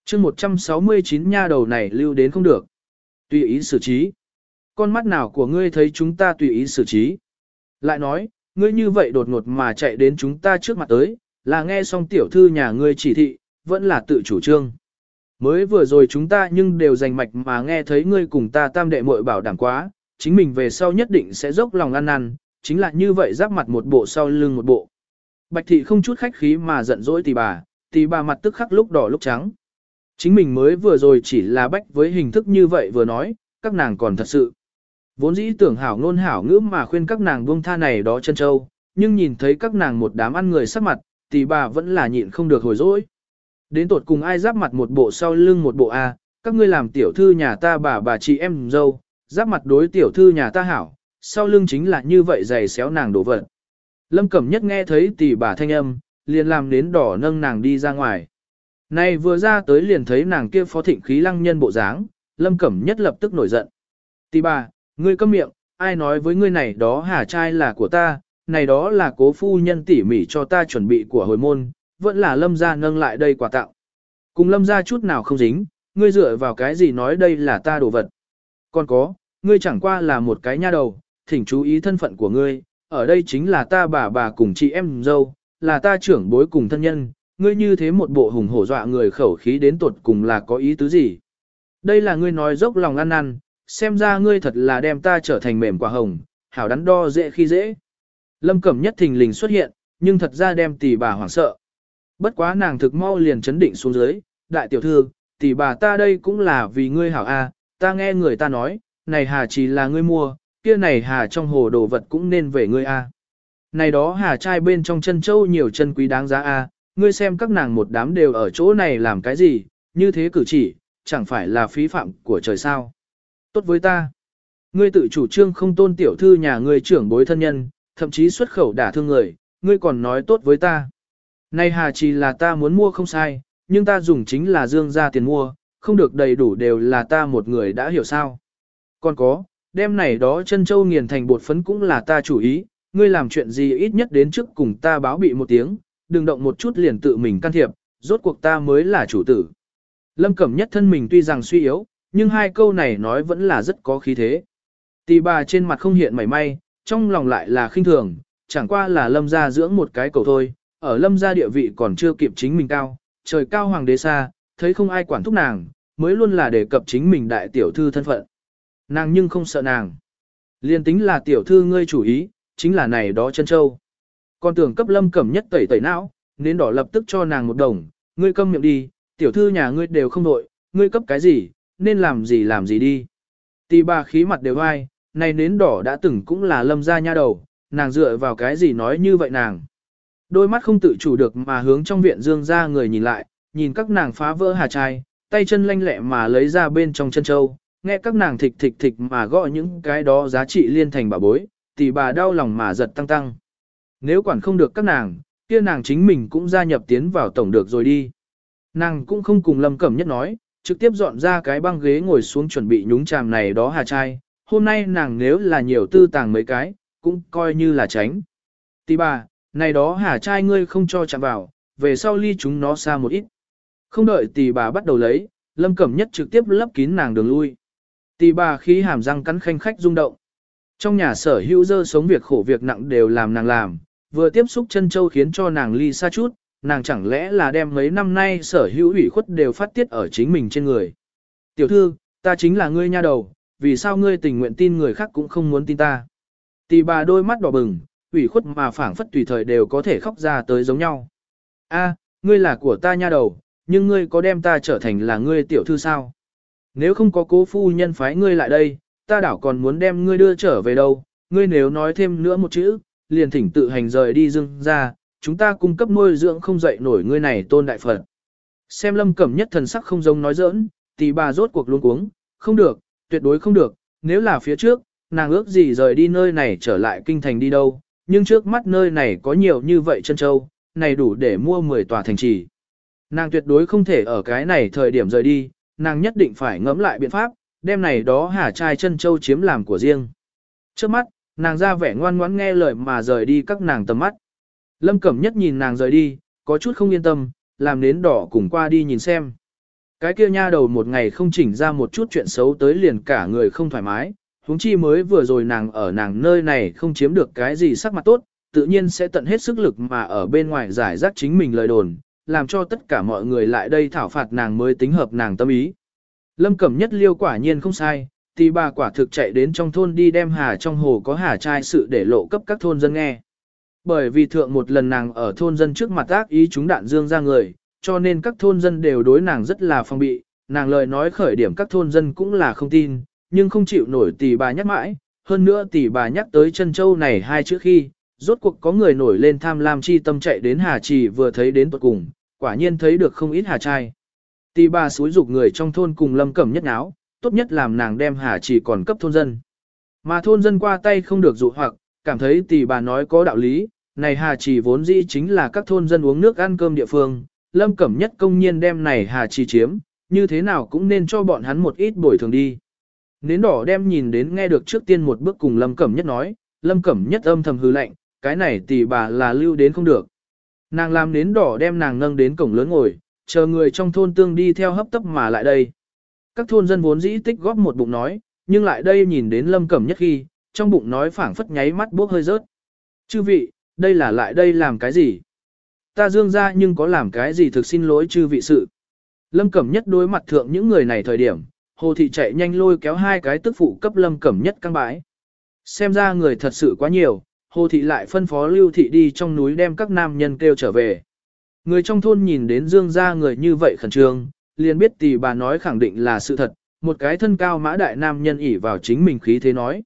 chương 169 nha đầu này lưu đến không được. Tùy ý xử trí. Con mắt nào của ngươi thấy chúng ta tùy ý xử trí. Lại nói, ngươi như vậy đột ngột mà chạy đến chúng ta trước mặt tới, là nghe xong tiểu thư nhà ngươi chỉ thị, vẫn là tự chủ trương. Mới vừa rồi chúng ta nhưng đều dành mạch mà nghe thấy ngươi cùng ta tam đệ muội bảo đảm quá, chính mình về sau nhất định sẽ dốc lòng ăn năn, chính là như vậy giáp mặt một bộ sau lưng một bộ. Bạch thị không chút khách khí mà giận dỗi tỷ bà, tỷ bà mặt tức khắc lúc đỏ lúc trắng. Chính mình mới vừa rồi chỉ là bách với hình thức như vậy vừa nói, các nàng còn thật sự. Vốn dĩ tưởng hảo ngôn hảo ngữ mà khuyên các nàng buông tha này đó chân châu, nhưng nhìn thấy các nàng một đám ăn người sắc mặt, tỷ bà vẫn là nhịn không được hồi dỗi. Đến tột cùng ai giáp mặt một bộ sau lưng một bộ A, các ngươi làm tiểu thư nhà ta bà bà chị em dâu, giáp mặt đối tiểu thư nhà ta hảo, sau lưng chính là như vậy dày xéo nàng đổ vật. Lâm Cẩm Nhất nghe thấy tỷ bà thanh âm, liền làm đến đỏ nâng nàng đi ra ngoài. Này vừa ra tới liền thấy nàng kia phó thịnh khí lăng nhân bộ dáng, Lâm Cẩm Nhất lập tức nổi giận. Tỷ bà, ngươi câm miệng, ai nói với ngươi này đó hà trai là của ta, này đó là cố phu nhân tỉ mỉ cho ta chuẩn bị của hồi môn, vẫn là lâm gia nâng lại đây quà tặng. Cùng lâm gia chút nào không dính, ngươi dựa vào cái gì nói đây là ta đồ vật. Còn có, ngươi chẳng qua là một cái nha đầu, thỉnh chú ý thân phận của ngươi, ở đây chính là ta bà bà cùng chị em dâu, là ta trưởng bối cùng thân nhân, ngươi như thế một bộ hùng hổ dọa người khẩu khí đến tột cùng là có ý tứ gì. Đây là ngươi nói dốc lòng ăn năn, xem ra ngươi thật là đem ta trở thành mềm quả hồng, hảo đắn đo dễ khi dễ. Lâm Cẩm Nhất thình lình xuất hiện, nhưng thật ra đem tỷ bà hoảng sợ. Bất quá nàng thực mau liền chấn định xuống dưới, đại tiểu thư, tỷ bà ta đây cũng là vì ngươi hảo a, ta nghe người ta nói, này hà chỉ là ngươi mua, kia này hà trong hồ đồ vật cũng nên về ngươi a. Này đó hà trai bên trong chân châu nhiều chân quý đáng giá a, ngươi xem các nàng một đám đều ở chỗ này làm cái gì, như thế cử chỉ, chẳng phải là phí phạm của trời sao. Tốt với ta. Ngươi tự chủ trương không tôn tiểu thư nhà ngươi trưởng bối thân nhân, thậm chí xuất khẩu đả thương người, ngươi còn nói tốt với ta. Này hà chỉ là ta muốn mua không sai, nhưng ta dùng chính là dương ra tiền mua, không được đầy đủ đều là ta một người đã hiểu sao. Còn có, đêm này đó chân châu nghiền thành bột phấn cũng là ta chủ ý, ngươi làm chuyện gì ít nhất đến trước cùng ta báo bị một tiếng, đừng động một chút liền tự mình can thiệp, rốt cuộc ta mới là chủ tử. Lâm Cẩm nhất thân mình tuy rằng suy yếu, nhưng hai câu này nói vẫn là rất có khí thế. Tì bà trên mặt không hiện mảy may, trong lòng lại là khinh thường, chẳng qua là lâm gia dưỡng một cái cầu thôi, ở lâm gia địa vị còn chưa kịp chính mình cao, trời cao hoàng đế xa, thấy không ai quản thúc nàng, mới luôn là đề cập chính mình đại tiểu thư thân phận. Nàng nhưng không sợ nàng. Liên tính là tiểu thư ngươi chủ ý, chính là này đó chân châu. Còn tưởng cấp lâm cẩm nhất tẩy tẩy não, nên đỏ lập tức cho nàng một đồng, ngươi câm miệng đi, tiểu thư nhà ngươi đều không nội, ngươi cấp cái gì, nên làm gì làm gì đi. Tì bà khí mặt đều ai, này nến đỏ đã từng cũng là lâm gia nha đầu, nàng dựa vào cái gì nói như vậy nàng. Đôi mắt không tự chủ được mà hướng trong viện dương ra người nhìn lại, nhìn các nàng phá vỡ hà trai, tay chân lanh lẹ mà lấy ra bên trong chân châu, nghe các nàng thịch thịch thịch mà gọi những cái đó giá trị liên thành bà bối, tỷ bà đau lòng mà giật tăng tăng. Nếu quản không được các nàng, kia nàng chính mình cũng gia nhập tiến vào tổng được rồi đi. Nàng cũng không cùng Lâm Cẩm Nhất nói, trực tiếp dọn ra cái băng ghế ngồi xuống chuẩn bị nhúng chàm này đó hà trai. Hôm nay nàng nếu là nhiều tư tàng mấy cái, cũng coi như là tránh. Tỷ bà, này đó hà trai ngươi không cho chạm vào, về sau ly chúng nó xa một ít. Không đợi tì bà bắt đầu lấy, Lâm Cẩm Nhất trực tiếp lấp kín nàng đường lui. Tỷ bà khí hàm răng cắn khanh khách rung động. Trong nhà sở hữu dơ sống việc khổ việc nặng đều làm nàng làm, vừa tiếp xúc chân châu khiến cho nàng ly xa chút, nàng chẳng lẽ là đem mấy năm nay sở hữu ủy khuất đều phát tiết ở chính mình trên người. Tiểu thư, ta chính là ngươi nha đầu, vì sao ngươi tình nguyện tin người khác cũng không muốn tin ta. Tỷ bà đôi mắt đỏ bừng, ủy khuất mà phảng phất tùy thời đều có thể khóc ra tới giống nhau. A, ngươi là của ta nha đầu, nhưng ngươi có đem ta trở thành là ngươi tiểu thư sao? Nếu không có cố phu nhân phái ngươi lại đây, ta đảo còn muốn đem ngươi đưa trở về đâu, ngươi nếu nói thêm nữa một chữ, liền thỉnh tự hành rời đi dưng ra, chúng ta cung cấp nuôi dưỡng không dậy nổi ngươi này tôn đại Phật. Xem lâm cẩm nhất thần sắc không giống nói giỡn, tỷ bà rốt cuộc luôn cuống, không được, tuyệt đối không được, nếu là phía trước, nàng ước gì rời đi nơi này trở lại kinh thành đi đâu, nhưng trước mắt nơi này có nhiều như vậy chân châu, này đủ để mua 10 tòa thành trì. Nàng tuyệt đối không thể ở cái này thời điểm rời đi, nàng nhất định phải ngẫm lại biện pháp, đem này đó hà trai chân châu chiếm làm của riêng. Trước mắt, nàng ra vẻ ngoan ngoãn nghe lời mà rời đi các nàng tầm mắt. Lâm Cẩm Nhất nhìn nàng rời đi, có chút không yên tâm, làm nến đỏ cùng qua đi nhìn xem. Cái kia nha đầu một ngày không chỉnh ra một chút chuyện xấu tới liền cả người không thoải mái, huống chi mới vừa rồi nàng ở nàng nơi này không chiếm được cái gì sắc mặt tốt, tự nhiên sẽ tận hết sức lực mà ở bên ngoài giải rác chính mình lời đồn, làm cho tất cả mọi người lại đây thảo phạt nàng mới tính hợp nàng tâm ý. Lâm Cẩm Nhất liêu quả nhiên không sai, thì bà quả thực chạy đến trong thôn đi đem hà trong hồ có hà trai sự để lộ cấp các thôn dân nghe. Bởi vì thượng một lần nàng ở thôn dân trước mặt ác ý chúng đạn dương ra người, cho nên các thôn dân đều đối nàng rất là phong bị, nàng lời nói khởi điểm các thôn dân cũng là không tin, nhưng không chịu nổi tỷ bà nhắc mãi, hơn nữa tỷ bà nhắc tới chân châu này hai chữ khi, rốt cuộc có người nổi lên tham lam chi tâm chạy đến Hà Trì vừa thấy đến tuột cùng, quả nhiên thấy được không ít Hà trai. Tỷ bà xúi dục người trong thôn cùng lâm cẩm nhất áo, tốt nhất làm nàng đem Hà Trì còn cấp thôn dân. Mà thôn dân qua tay không được dụ hoặc, cảm thấy tỷ bà nói có đạo lý, này Hà Trì vốn dĩ chính là các thôn dân uống nước ăn cơm địa phương, lâm cẩm nhất công nhiên đem này Hà Trì chiếm, như thế nào cũng nên cho bọn hắn một ít bồi thường đi. Nến đỏ đem nhìn đến nghe được trước tiên một bước cùng lâm cẩm nhất nói, lâm cẩm nhất âm thầm hư lạnh, cái này tỷ bà là lưu đến không được. Nàng làm nến đỏ đem nàng nâng đến cổng lớn ngồi, chờ người trong thôn tương đi theo hấp tấp mà lại đây. Các thôn dân vốn dĩ tích góp một bụng nói, nhưng lại đây nhìn đến lâm cẩm nhất khi, trong bụng nói phảng phất nháy mắt bốc hơi rớt. Chư vị, đây là lại đây làm cái gì? Ta dương ra nhưng có làm cái gì thực xin lỗi chư vị sự. Lâm cẩm nhất đối mặt thượng những người này thời điểm, hồ thị chạy nhanh lôi kéo hai cái tức phụ cấp lâm cẩm nhất căng bãi. Xem ra người thật sự quá nhiều, Hồ thị lại phân phó lưu thị đi trong núi đem các nam nhân kêu trở về. Người trong thôn nhìn đến dương gia người như vậy khẩn trương, liền biết tỷ bà nói khẳng định là sự thật, một cái thân cao mã đại nam nhân ỉ vào chính mình khí thế nói.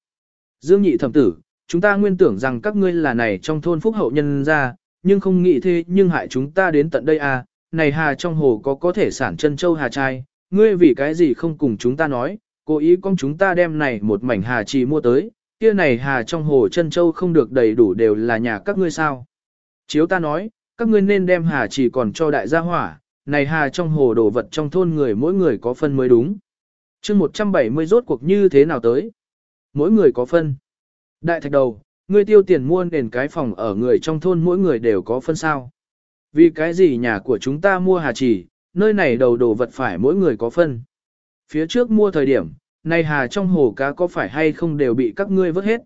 Dương nhị thẩm tử, chúng ta nguyên tưởng rằng các ngươi là này trong thôn phúc hậu nhân ra, nhưng không nghĩ thế nhưng hại chúng ta đến tận đây à, này hà trong hồ có có thể sản chân châu hà trai, ngươi vì cái gì không cùng chúng ta nói, cố ý con chúng ta đem này một mảnh hà trì mua tới, Kia này hà trong hồ chân châu không được đầy đủ đều là nhà các ngươi sao. Chiếu ta nói, các ngươi nên đem hà chỉ còn cho đại gia hỏa, này hà trong hồ đồ vật trong thôn người mỗi người có phân mới đúng. chương 170 rốt cuộc như thế nào tới? Mỗi người có phân. Đại thạch đầu, ngươi tiêu tiền mua nền cái phòng ở người trong thôn mỗi người đều có phân sao. Vì cái gì nhà của chúng ta mua hà chỉ, nơi này đầu đồ vật phải mỗi người có phân. Phía trước mua thời điểm, nay hà trong hồ cá có phải hay không đều bị các ngươi vớt hết.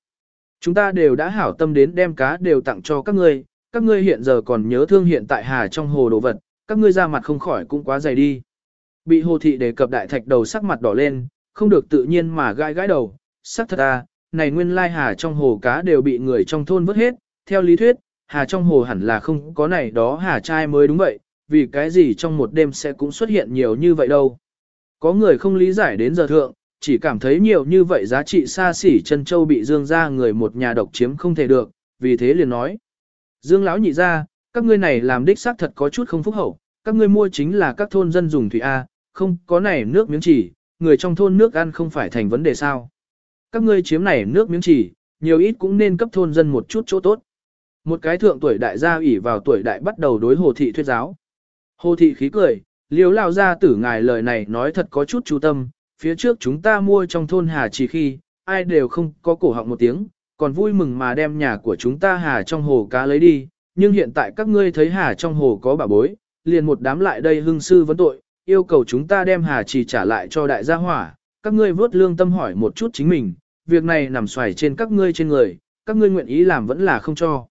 Chúng ta đều đã hảo tâm đến đem cá đều tặng cho các ngươi, các ngươi hiện giờ còn nhớ thương hiện tại hà trong hồ đồ vật, các ngươi ra mặt không khỏi cũng quá dày đi. Bị hồ thị đề cập đại thạch đầu sắc mặt đỏ lên, không được tự nhiên mà gãi gãi đầu, sắc thật à, này nguyên lai hà trong hồ cá đều bị người trong thôn vứt hết, theo lý thuyết, hà trong hồ hẳn là không có này đó hà trai mới đúng vậy, vì cái gì trong một đêm sẽ cũng xuất hiện nhiều như vậy đâu. Có người không lý giải đến giờ thượng, chỉ cảm thấy nhiều như vậy giá trị xa xỉ chân châu bị Dương ra người một nhà độc chiếm không thể được, vì thế liền nói. Dương lão nhị ra, các ngươi này làm đích xác thật có chút không phúc hậu, các ngươi mua chính là các thôn dân dùng thủy A, không có này nước miếng chỉ, người trong thôn nước ăn không phải thành vấn đề sao. Các ngươi chiếm này nước miếng chỉ, nhiều ít cũng nên cấp thôn dân một chút chỗ tốt. Một cái thượng tuổi đại gia ủy vào tuổi đại bắt đầu đối hồ thị thuyết giáo. Hồ thị khí cười, liếu lao ra tử ngài lời này nói thật có chút chú tâm, phía trước chúng ta mua trong thôn Hà chỉ khi, ai đều không có cổ họng một tiếng, còn vui mừng mà đem nhà của chúng ta Hà trong hồ cá lấy đi, nhưng hiện tại các ngươi thấy Hà trong hồ có bà bối, liền một đám lại đây hưng sư vấn tội, yêu cầu chúng ta đem Hà chỉ trả lại cho đại gia hỏa, các ngươi vớt lương tâm hỏi một chút chính mình, việc này nằm xoài trên các ngươi trên người, các ngươi nguyện ý làm vẫn là không cho.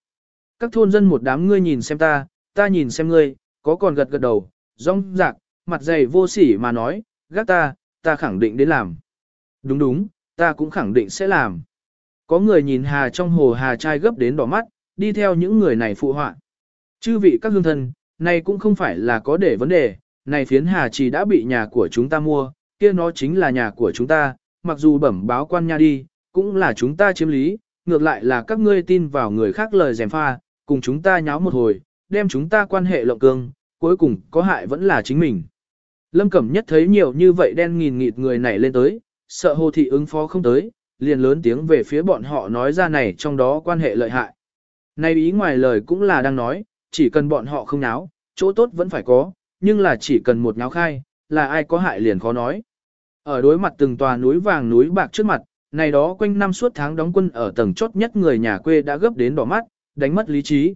Các thôn dân một đám ngươi nhìn xem ta, ta nhìn xem ngươi, có còn gật gật đầu, rong rạc, mặt dày vô sỉ mà nói, gác ta, ta khẳng định đến làm. Đúng đúng, ta cũng khẳng định sẽ làm. Có người nhìn hà trong hồ hà trai gấp đến đỏ mắt, đi theo những người này phụ họa. Chư vị các hương thân, này cũng không phải là có để vấn đề, này phiến hà chỉ đã bị nhà của chúng ta mua, kia nó chính là nhà của chúng ta, mặc dù bẩm báo quan nha đi, cũng là chúng ta chiếm lý, ngược lại là các ngươi tin vào người khác lời dèm pha, cùng chúng ta nháo một hồi, đem chúng ta quan hệ lộng cương, cuối cùng có hại vẫn là chính mình. Lâm Cẩm Nhất thấy nhiều như vậy đen nghìn nghịt người này lên tới, sợ hồ thị ứng phó không tới, liền lớn tiếng về phía bọn họ nói ra này trong đó quan hệ lợi hại. Này ý ngoài lời cũng là đang nói, chỉ cần bọn họ không náo, chỗ tốt vẫn phải có, nhưng là chỉ cần một náo khai, là ai có hại liền khó nói. Ở đối mặt từng tòa núi vàng núi bạc trước mặt, này đó quanh năm suốt tháng đóng quân ở tầng chốt nhất người nhà quê đã gấp đến đỏ mắt, đánh mất lý trí.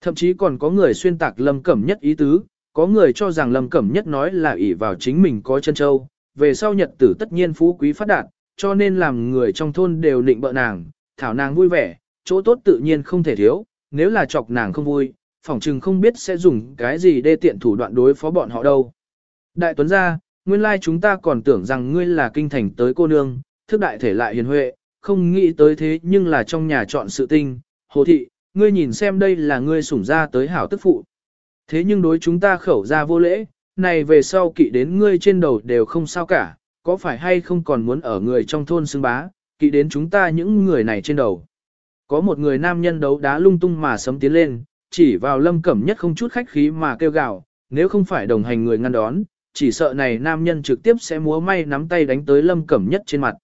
Thậm chí còn có người xuyên tạc Lâm Cẩm Nhất ý tứ, có người cho rằng Lâm Cẩm Nhất nói là ỷ vào chính mình có chân châu, về sau nhật tử tất nhiên phú quý phát đạt, cho nên làm người trong thôn đều định bợ nàng, thảo nàng vui vẻ, chỗ tốt tự nhiên không thể thiếu, nếu là chọc nàng không vui, phỏng chừng không biết sẽ dùng cái gì để tiện thủ đoạn đối phó bọn họ đâu. Đại Tuấn gia, nguyên lai chúng ta còn tưởng rằng ngươi là kinh thành tới cô nương, thức đại thể lại hiền huệ, không nghĩ tới thế nhưng là trong nhà chọn sự tinh, hồ thị, ngươi nhìn xem đây là ngươi sủng ra tới hảo tức phụ. Thế nhưng đối chúng ta khẩu ra vô lễ, này về sau kỵ đến ngươi trên đầu đều không sao cả, có phải hay không còn muốn ở người trong thôn xưng bá, kỵ đến chúng ta những người này trên đầu. Có một người nam nhân đấu đá lung tung mà sấm tiến lên, chỉ vào lâm cẩm nhất không chút khách khí mà kêu gào, nếu không phải đồng hành người ngăn đón, chỉ sợ này nam nhân trực tiếp sẽ múa may nắm tay đánh tới lâm cẩm nhất trên mặt.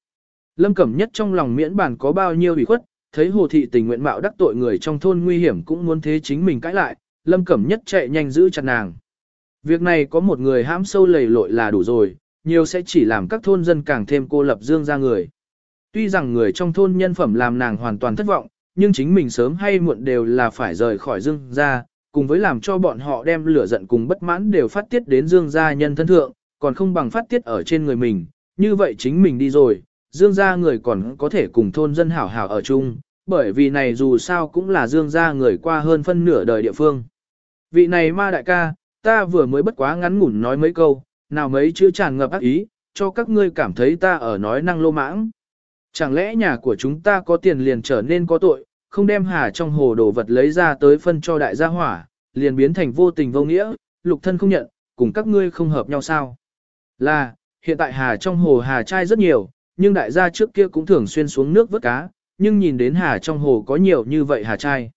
Lâm cẩm nhất trong lòng miễn bản có bao nhiêu ủy khuất, thấy hồ thị tình nguyện mạo đắc tội người trong thôn nguy hiểm cũng muốn thế chính mình cãi lại, lâm cẩm nhất chạy nhanh giữ chặt nàng. Việc này có một người hãm sâu lầy lội là đủ rồi, nhiều sẽ chỉ làm các thôn dân càng thêm cô lập dương ra người. Tuy rằng người trong thôn nhân phẩm làm nàng hoàn toàn thất vọng, nhưng chính mình sớm hay muộn đều là phải rời khỏi dương ra, cùng với làm cho bọn họ đem lửa giận cùng bất mãn đều phát tiết đến dương gia nhân thân thượng, còn không bằng phát tiết ở trên người mình, như vậy chính mình đi rồi, dương gia người còn có thể cùng thôn dân hảo hảo ở chung, bởi vì này dù sao cũng là dương gia người qua hơn phân nửa đời địa phương. Vị này ma đại ca, ta vừa mới bất quá ngắn ngủn nói mấy câu, nào mấy chữ tràn ngập ác ý, cho các ngươi cảm thấy ta ở nói năng lô mãng. Chẳng lẽ nhà của chúng ta có tiền liền trở nên có tội, không đem hà trong hồ đồ vật lấy ra tới phân cho đại gia hỏa, liền biến thành vô tình vô nghĩa, lục thân không nhận, cùng các ngươi không hợp nhau sao? Là, hiện tại hà trong hồ hà trai rất nhiều, nhưng đại gia trước kia cũng thường xuyên xuống nước vớt cá, nhưng nhìn đến hà trong hồ có nhiều như vậy hà trai.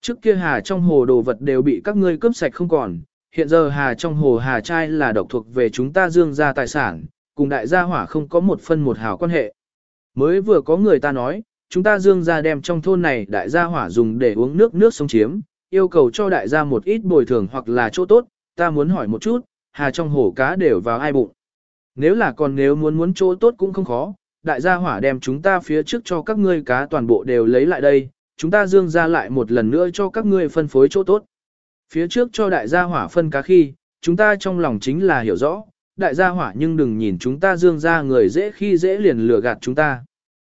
Trước kia hà trong hồ đồ vật đều bị các ngươi cướp sạch không còn, hiện giờ hà trong hồ hà trai là độc thuộc về chúng ta dương gia tài sản, cùng đại gia hỏa không có một phân một hào quan hệ. Mới vừa có người ta nói, chúng ta dương gia đem trong thôn này đại gia hỏa dùng để uống nước nước sông chiếm, yêu cầu cho đại gia một ít bồi thường hoặc là chỗ tốt, ta muốn hỏi một chút, hà trong hồ cá đều vào ai bụng. Nếu là còn nếu muốn muốn chỗ tốt cũng không khó, đại gia hỏa đem chúng ta phía trước cho các ngươi cá toàn bộ đều lấy lại đây, chúng ta dương ra lại một lần nữa cho các ngươi phân phối chỗ tốt. Phía trước cho đại gia hỏa phân cá khi, chúng ta trong lòng chính là hiểu rõ, đại gia hỏa nhưng đừng nhìn chúng ta dương ra người dễ khi dễ liền lừa gạt chúng ta.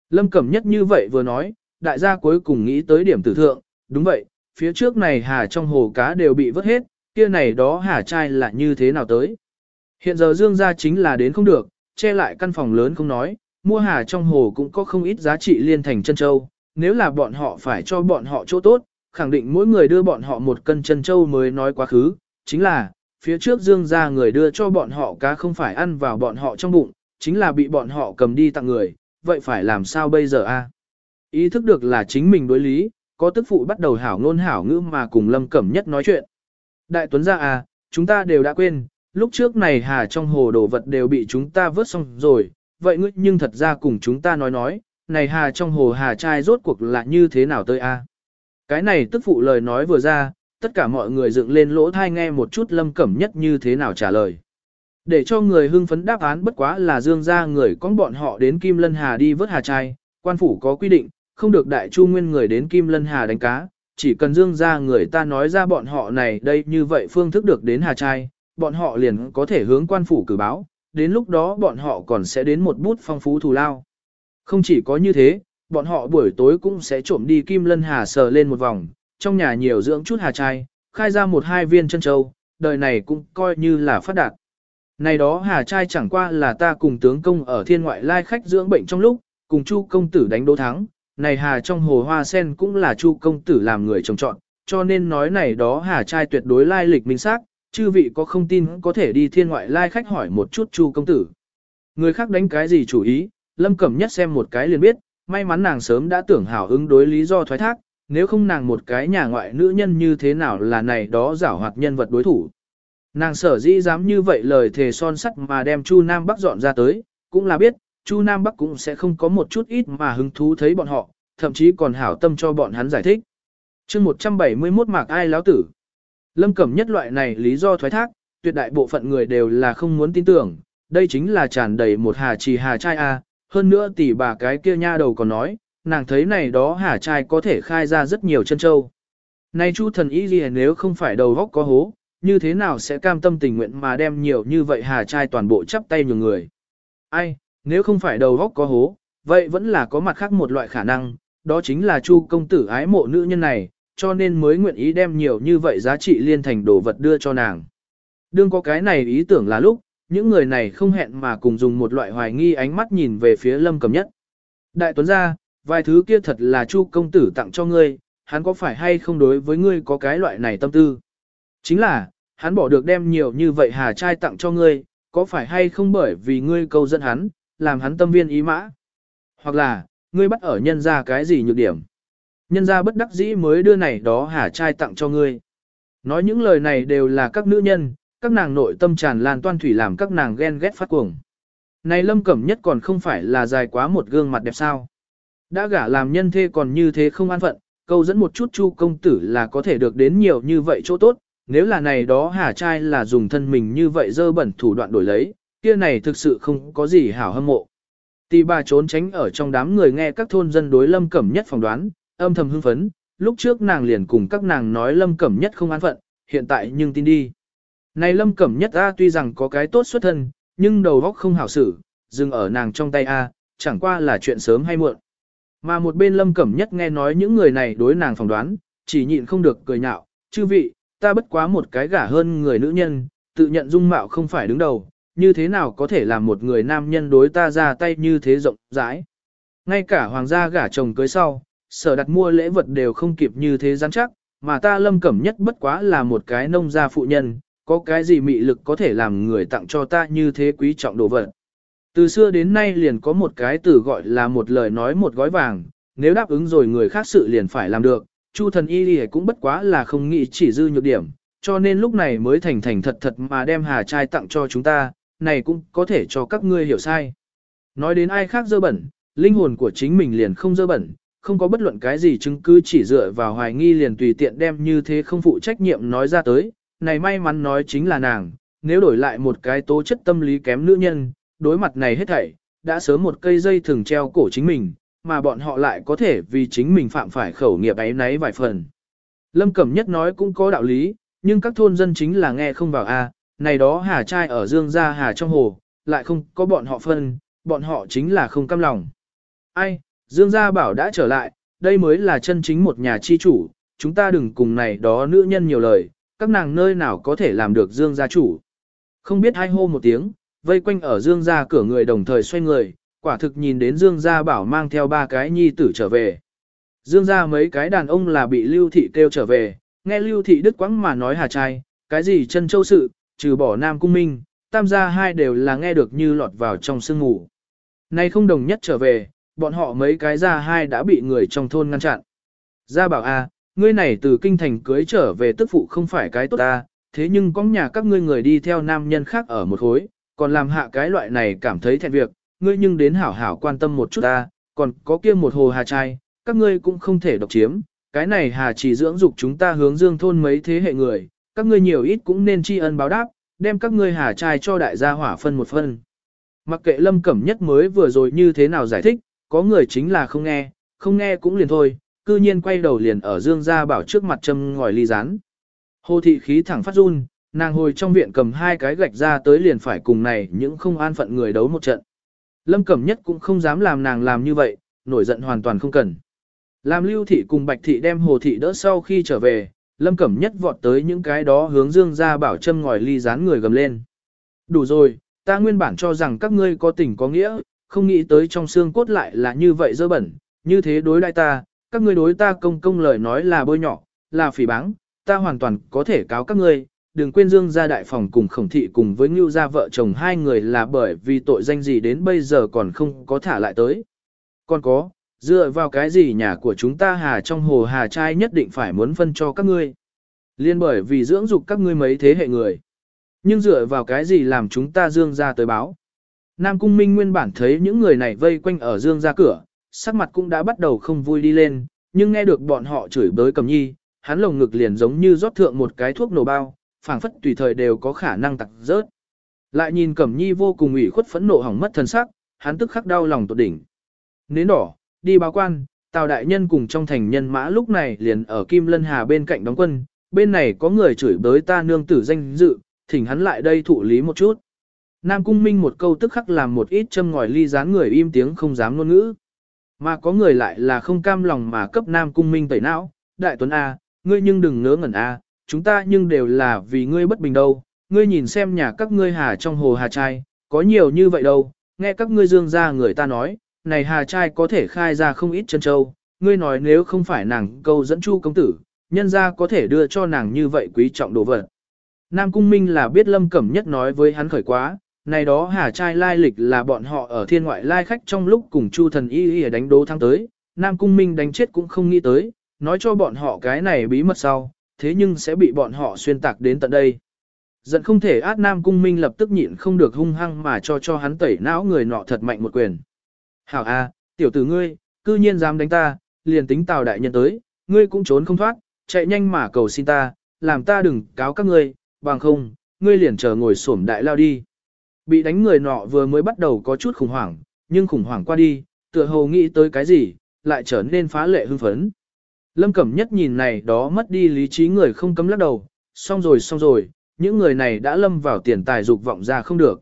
Lâm Cẩm Nhất như vậy vừa nói, đại gia cuối cùng nghĩ tới điểm tử thượng, đúng vậy, phía trước này hà trong hồ cá đều bị vớt hết, kia này đó hà trai là như thế nào tới. Hiện giờ dương gia chính là đến không được, che lại căn phòng lớn không nói, mua hà trong hồ cũng có không ít giá trị liên thành chân châu, nếu là bọn họ phải cho bọn họ chỗ tốt, khẳng định mỗi người đưa bọn họ một cân chân châu mới nói quá khứ, chính là, phía trước dương gia người đưa cho bọn họ cá không phải ăn vào bọn họ trong bụng, chính là bị bọn họ cầm đi tặng người, vậy phải làm sao bây giờ a? Ý thức được là chính mình đối lý, có tức phụ bắt đầu hảo ngôn hảo ngữ mà cùng Lâm Cẩm Nhất nói chuyện. Đại Tuấn gia à, chúng ta đều đã quên, lúc trước này hà trong hồ đồ vật đều bị chúng ta vớt xong rồi, vậy ngươi nhưng thật ra cùng chúng ta nói nói, này hà trong hồ hà trai rốt cuộc là như thế nào tới a? Cái này tức phụ lời nói vừa ra, tất cả mọi người dựng lên lỗ thai nghe một chút lâm cẩm nhất như thế nào trả lời. Để cho người hưng phấn đáp án bất quá là dương ra người con bọn họ đến Kim Lân Hà đi vớt hà trai, quan phủ có quy định, không được đại chu nguyên người đến Kim Lân Hà đánh cá, chỉ cần dương ra người ta nói ra bọn họ này đây như vậy phương thức được đến hà trai, bọn họ liền có thể hướng quan phủ cử báo, đến lúc đó bọn họ còn sẽ đến một bút phong phú thù lao. Không chỉ có như thế, bọn họ buổi tối cũng sẽ trộm đi Kim Lân Hà sờ lên một vòng, trong nhà nhiều dưỡng chút hà trai, khai ra một hai viên chân châu, đời này cũng coi như là phát đạt. Này đó hà trai chẳng qua là ta cùng tướng công ở thiên ngoại lai khách dưỡng bệnh trong lúc, cùng chu công tử đánh đố thắng, này hà trong hồ hoa sen cũng là chu công tử làm người trồng trọn, cho nên nói này đó hà trai tuyệt đối lai lịch minh xác, chư vị có không tin có thể đi thiên ngoại lai khách hỏi một chút chu công tử. Người khác đánh cái gì chủ ý, lâm cẩm nhất xem một cái liền biết, may mắn nàng sớm đã tưởng hảo ứng đối lý do thoái thác, nếu không nàng một cái nhà ngoại nữ nhân như thế nào là này đó giảo hoạt nhân vật đối thủ. Nàng sở dĩ dám như vậy lời thề son sắt mà đem Chu Nam Bắc dọn ra tới, cũng là biết, Chu Nam Bắc cũng sẽ không có một chút ít mà hứng thú thấy bọn họ, thậm chí còn hảo tâm cho bọn hắn giải thích. chương 171 mạc ai láo tử. Lâm Cẩm nhất loại này lý do thoái thác, tuyệt đại bộ phận người đều là không muốn tin tưởng, đây chính là tràn đầy một hà trì hà trai A, hơn nữa tỷ bà cái kia nha đầu còn nói, nàng thấy này đó hà trai có thể khai ra rất nhiều chân châu. Này chu thần ý gì à, nếu không phải đầu góc có hố, như thế nào sẽ cam tâm tình nguyện mà đem nhiều như vậy hà trai toàn bộ chắp tay nhường người. Ai, nếu không phải đầu góc có hố, vậy vẫn là có mặt khác một loại khả năng, đó chính là chu công tử ái mộ nữ nhân này, cho nên mới nguyện ý đem nhiều như vậy giá trị liên thành đồ vật đưa cho nàng. Đương có cái này ý tưởng là lúc, những người này không hẹn mà cùng dùng một loại hoài nghi ánh mắt nhìn về phía lâm cầm nhất. Đại tuấn gia, vài thứ kia thật là chu công tử tặng cho ngươi, hắn có phải hay không đối với ngươi có cái loại này tâm tư? Chính là, hắn bỏ được đem nhiều như vậy hà trai tặng cho ngươi, có phải hay không bởi vì ngươi câu dẫn hắn, làm hắn tâm viên ý mã? Hoặc là, ngươi bắt ở nhân ra cái gì nhược điểm? Nhân ra bất đắc dĩ mới đưa này đó hà trai tặng cho ngươi. Nói những lời này đều là các nữ nhân, các nàng nội tâm tràn lan toan thủy làm các nàng ghen ghét phát cuồng. Này lâm cẩm nhất còn không phải là dài quá một gương mặt đẹp sao. Đã gả làm nhân thê còn như thế không an phận, câu dẫn một chút chu công tử là có thể được đến nhiều như vậy chỗ tốt, nếu là này đó hà trai là dùng thân mình như vậy dơ bẩn thủ đoạn đổi lấy, kia này thực sự không có gì hảo hâm mộ. Tì bà trốn tránh ở trong đám người nghe các thôn dân đối lâm cẩm nhất phỏng đoán, âm thầm hưng phấn, lúc trước nàng liền cùng các nàng nói lâm cẩm nhất không an phận, hiện tại nhưng tin đi. Này lâm cẩm nhất A tuy rằng có cái tốt xuất thân, nhưng đầu óc không hảo xử, dừng ở nàng trong tay A, chẳng qua là chuyện sớm hay muộn. Mà một bên lâm cẩm nhất nghe nói những người này đối nàng phỏng đoán, chỉ nhịn không được cười nhạo, chư vị, ta bất quá một cái gả hơn người nữ nhân, tự nhận dung mạo không phải đứng đầu, như thế nào có thể làm một người nam nhân đối ta ra tay như thế rộng rãi. Ngay cả hoàng gia gả chồng cưới sau, sở đặt mua lễ vật đều không kịp như thế rắn chắc, mà ta lâm cẩm nhất bất quá là một cái nông gia phụ nhân, có cái gì mị lực có thể làm người tặng cho ta như thế quý trọng đồ vật. Từ xưa đến nay liền có một cái từ gọi là một lời nói một gói vàng, nếu đáp ứng rồi người khác sự liền phải làm được, Chu thần y thì cũng bất quá là không nghĩ chỉ dư nhược điểm, cho nên lúc này mới thành thành thật thật mà đem hà trai tặng cho chúng ta, này cũng có thể cho các ngươi hiểu sai. Nói đến ai khác dơ bẩn, linh hồn của chính mình liền không dơ bẩn, không có bất luận cái gì chứng cứ chỉ dựa vào hoài nghi liền tùy tiện đem như thế không phụ trách nhiệm nói ra tới, này may mắn nói chính là nàng, nếu đổi lại một cái tố chất tâm lý kém nữ nhân, đối mặt này hết thảy, đã sớm một cây dây thường treo cổ chính mình, mà bọn họ lại có thể vì chính mình phạm phải khẩu nghiệp ấy nấy vài phần. Lâm Cẩm Nhất nói cũng có đạo lý, nhưng các thôn dân chính là nghe không vào a này đó hà trai ở dương gia hà trong hồ, lại không có bọn họ phân, bọn họ chính là không cam lòng. Ai, dương gia bảo đã trở lại, đây mới là chân chính một nhà chi chủ, chúng ta đừng cùng này đó nữ nhân nhiều lời, các nàng nơi nào có thể làm được dương gia chủ. Không biết hai hô một tiếng, vây quanh ở dương gia cửa người đồng thời xoay người, quả thực nhìn đến dương gia bảo mang theo ba cái nhi tử trở về. Dương gia mấy cái đàn ông là bị lưu thị kêu trở về, nghe lưu thị đức quãng mà nói hà trai, cái gì chân châu sự, trừ bỏ nam cung minh, tam gia hai đều là nghe được như lọt vào trong sương ngủ. Nay không đồng nhất trở về, bọn họ mấy cái gia hai đã bị người trong thôn ngăn chặn. Gia bảo a, à, ngươi này từ kinh thành cưới trở về tức phụ không phải cái tốt ta, thế nhưng có nhà các ngươi người đi theo nam nhân khác ở một khối, còn làm hạ cái loại này cảm thấy thẹn việc, ngươi nhưng đến hảo hảo quan tâm một chút ta, còn có kia một hồ hà trai, các ngươi cũng không thể độc chiếm, cái này hà chỉ dưỡng dục chúng ta hướng dương thôn mấy thế hệ người, các ngươi nhiều ít cũng nên tri ân báo đáp, đem các ngươi hà trai cho đại gia hỏa phân một phân. Mặc kệ lâm cẩm nhất mới vừa rồi như thế nào giải thích, có người chính là không nghe, không nghe cũng liền thôi, cư nhiên quay đầu liền ở dương gia bảo trước mặt châm ngòi ly rán. Hồ thị khí thẳng phát run, nàng hồi trong viện cầm hai cái gạch ra tới liền phải cùng này những không an phận người đấu một trận. Lâm Cẩm Nhất cũng không dám làm nàng làm như vậy, nổi giận hoàn toàn không cần. Làm lưu thị cùng bạch thị đem hồ thị đỡ sau khi trở về, Lâm Cẩm Nhất vọt tới những cái đó hướng dương gia bảo châm ngòi ly rán người gầm lên. Đủ rồi, ta nguyên bản cho rằng các ngươi có tình có nghĩa, không nghĩ tới trong xương cốt lại là như vậy dơ bẩn, như thế đối đại ta, các ngươi đối ta công công lời nói là bôi nhỏ, là phỉ báng, ta hoàn toàn có thể cáo các ngươi, đừng quên Dương gia đại phòng cùng khổng thị cùng với Ngưu gia vợ chồng hai người là bởi vì tội danh gì đến bây giờ còn không có thả lại tới. Còn có, dựa vào cái gì nhà của chúng ta hà trong hồ hà trai nhất định phải muốn phân cho các ngươi. Liên bởi vì dưỡng dục các ngươi mấy thế hệ người. Nhưng dựa vào cái gì làm chúng ta Dương gia tới báo. Nam Cung Minh nguyên bản thấy những người này vây quanh ở Dương ra cửa, sắc mặt cũng đã bắt đầu không vui đi lên, nhưng nghe được bọn họ chửi bới cầm nhi, hắn lồng ngực liền giống như rót thượng một cái thuốc nổ bao, phảng phất tùy thời đều có khả năng tặc rớt. Lại nhìn Cẩm Nhi vô cùng ủy khuất phẫn nộ hỏng mất thần sắc, hắn tức khắc đau lòng tột đỉnh. Nến đỏ, đi báo quan, Tào đại nhân cùng trong thành nhân mã lúc này liền ở Kim Lân Hà bên cạnh đóng quân, bên này có người chửi bới ta nương tử danh dự, thỉnh hắn lại đây thụ lý một chút. Nam Cung Minh một câu tức khắc làm một ít châm ngòi ly gián người im tiếng không dám ngôn ngữ. Mà có người lại là không cam lòng mà cấp Nam Cung Minh tẩy não, Đại Tuấn A, ngươi nhưng đừng ngớ ngẩn A, chúng ta nhưng đều là vì ngươi bất bình đâu, ngươi nhìn xem nhà các ngươi hà trong hồ hà trai, có nhiều như vậy đâu, nghe các ngươi dương ra người ta nói, này hà trai có thể khai ra không ít chân châu, ngươi nói nếu không phải nàng câu dẫn chu công tử, nhân ra có thể đưa cho nàng như vậy quý trọng đồ vật. Nam Cung Minh là biết Lâm Cẩm Nhất nói với hắn khởi quá, này đó hà trai lai lịch là bọn họ ở thiên ngoại lai khách trong lúc cùng chu thần y y đánh đố thắng tới, Nam Cung Minh đánh chết cũng không nghĩ tới, nói cho bọn họ cái này bí mật sau, thế nhưng sẽ bị bọn họ xuyên tạc đến tận đây. Giận không thể át Nam Cung Minh lập tức nhịn không được hung hăng mà cho cho hắn tẩy não người nọ thật mạnh một quyền. Hảo a, tiểu tử ngươi, cư nhiên dám đánh ta, liền tính tào đại nhân tới, ngươi cũng trốn không thoát, chạy nhanh mà cầu xin ta, làm ta đừng cáo các ngươi, bằng không, ngươi liền chờ ngồi xổm đại lao đi. Bị đánh người nọ vừa mới bắt đầu có chút khủng hoảng, nhưng khủng hoảng qua đi, tựa hồ nghĩ tới cái gì, lại trở nên phá lệ hưng phấn. Lâm Cẩm Nhất nhìn này đó mất đi lý trí người không cấm lắc đầu, xong rồi xong rồi, những người này đã lâm vào tiền tài dục vọng ra không được.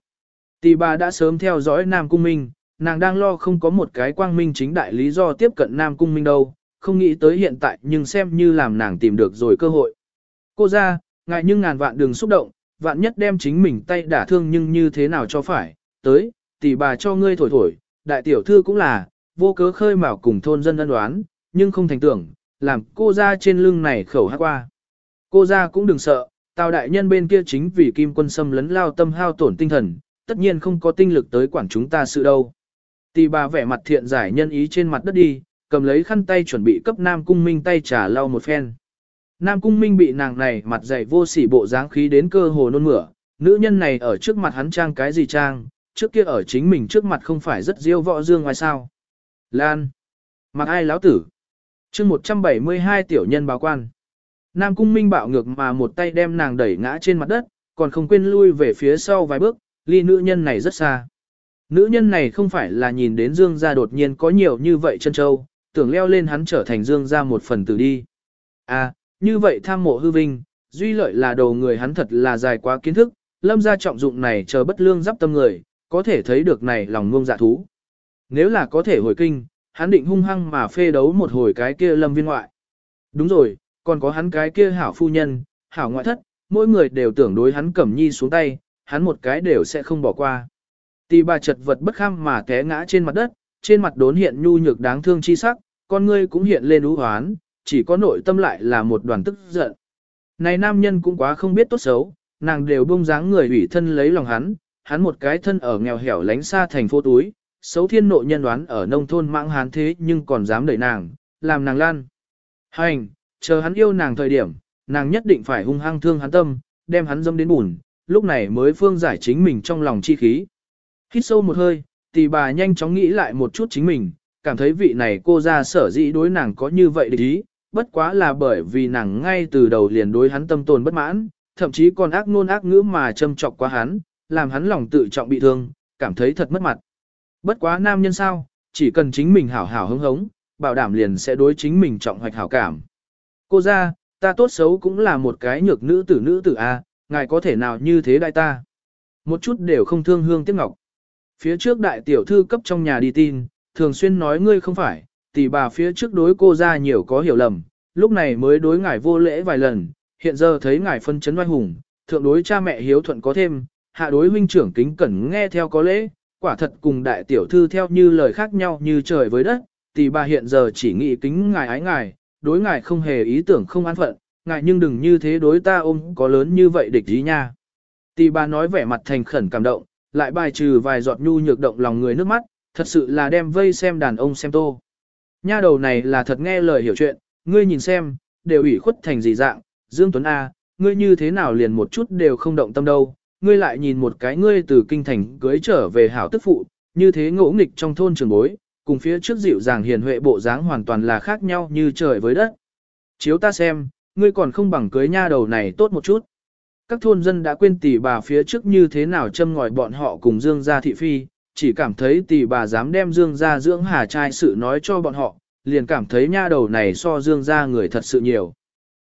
Tỷ bà đã sớm theo dõi Nam Cung Minh, nàng đang lo không có một cái quang minh chính đại lý do tiếp cận Nam Cung Minh đâu, không nghĩ tới hiện tại nhưng xem như làm nàng tìm được rồi cơ hội. Cô ra, ngại nhưng ngàn vạn đường xúc động, vạn nhất đem chính mình tay đả thương nhưng như thế nào cho phải, tới, tỷ bà cho ngươi thổi thổi, đại tiểu thư cũng là, vô cớ khơi mào cùng thôn dân ân đoán, nhưng không thành tưởng, làm cô ra trên lưng này khẩu hát qua. Cô ra cũng đừng sợ, tào đại nhân bên kia chính vì kim quân xâm lấn lao tâm hao tổn tinh thần, tất nhiên không có tinh lực tới quản chúng ta sự đâu. Tỷ bà vẻ mặt thiện giải nhân ý trên mặt đất đi, cầm lấy khăn tay chuẩn bị cấp Nam Cung Minh tay trả lau một phen. Nam Cung Minh bị nàng này mặt dày vô sỉ bộ dáng khí đến cơ hồ nôn mửa, nữ nhân này ở trước mặt hắn trang cái gì trang, trước kia ở chính mình trước mặt không phải rất diêu võ dương ngoài sao. Lan! Mặc ai láo tử? chương 172 tiểu nhân báo quan. Nam cung minh bạo ngược mà một tay đem nàng đẩy ngã trên mặt đất, còn không quên lui về phía sau vài bước, ly nữ nhân này rất xa. Nữ nhân này không phải là nhìn đến Dương gia đột nhiên có nhiều như vậy chân châu, tưởng leo lên hắn trở thành Dương gia một phần tử đi. À, như vậy tham mộ hư vinh, duy lợi là đầu người hắn thật là dài quá kiến thức, lâm gia trọng dụng này chờ bất lương giáp tâm người, có thể thấy được này lòng ngông dạ thú. Nếu là có thể hồi kinh, hắn định hung hăng mà phê đấu một hồi cái kia lâm viên ngoại. Đúng rồi, còn có hắn cái kia hảo phu nhân, hảo ngoại thất, mỗi người đều tưởng đối hắn cẩm nhi xuống tay, hắn một cái đều sẽ không bỏ qua. Tì bà chật vật bất kham mà té ngã trên mặt đất, trên mặt đốn hiện nhu nhược đáng thương chi sắc, con ngươi cũng hiện lên ú hoán, chỉ có nội tâm lại là một đoàn tức giận. Này nam nhân cũng quá không biết tốt xấu, nàng đều bông dáng người ủy thân lấy lòng hắn, hắn một cái thân ở nghèo hẻo lánh xa thành phố túi, xấu thiên nội nhân đoán ở nông thôn mãng hán thế nhưng còn dám đẩy nàng, làm nàng lan. Hành, chờ hắn yêu nàng thời điểm, nàng nhất định phải hung hăng thương hắn tâm, đem hắn dâm đến bùn, lúc này mới phương giải chính mình trong lòng chi khí. Hít sâu một hơi, tỷ bà nhanh chóng nghĩ lại một chút chính mình, cảm thấy vị này cô ra sở dĩ đối nàng có như vậy địch ý, bất quá là bởi vì nàng ngay từ đầu liền đối hắn tâm tồn bất mãn, thậm chí còn ác ngôn ác ngữ mà châm chọc qua hắn, làm hắn lòng tự trọng bị thương, cảm thấy thật mất mặt. Bất quá nam nhân sao, chỉ cần chính mình hảo hảo hứng hống, bảo đảm liền sẽ đối chính mình trọng hoạch hảo cảm. Cô ra, ta tốt xấu cũng là một cái nhược nữ tử nữ tử A, ngài có thể nào như thế đại ta. Một chút đều không thương hương tiếc ngọc. Phía trước đại tiểu thư cấp trong nhà đi tin, thường xuyên nói ngươi không phải, tỷ bà phía trước đối cô ra nhiều có hiểu lầm, lúc này mới đối ngài vô lễ vài lần, hiện giờ thấy ngài phân chấn oai hùng, thượng đối cha mẹ hiếu thuận có thêm, hạ đối huynh trưởng kính cẩn nghe theo có lễ, quả thật cùng đại tiểu thư theo như lời khác nhau như trời với đất, tỷ bà hiện giờ chỉ nghĩ kính ngài ái ngài, đối ngài không hề ý tưởng không an phận, ngài nhưng đừng như thế đối ta ôm có lớn như vậy địch ý nha. Tỷ bà nói vẻ mặt thành khẩn cảm động, lại bài trừ vài giọt nhu nhược động lòng người nước mắt, thật sự là đem vây xem đàn ông xem tô. Nha đầu này là thật nghe lời hiểu chuyện, ngươi nhìn xem, đều ủy khuất thành gì dạng, Dương Tuấn A, ngươi như thế nào liền một chút đều không động tâm đâu, ngươi lại nhìn một cái ngươi từ kinh thành cưới trở về hảo tức phụ, như thế ngỗ nghịch trong thôn trường bối, cùng phía trước dịu dàng hiền huệ bộ dáng hoàn toàn là khác nhau như trời với đất. Chiếu ta xem, ngươi còn không bằng cưới nha đầu này tốt một chút. Các thôn dân đã quên tỷ bà phía trước như thế nào châm ngòi bọn họ cùng Dương gia thị phi, chỉ cảm thấy tỷ bà dám đem Dương gia dưỡng hà trai sự nói cho bọn họ, liền cảm thấy nha đầu này so Dương gia người thật sự nhiều.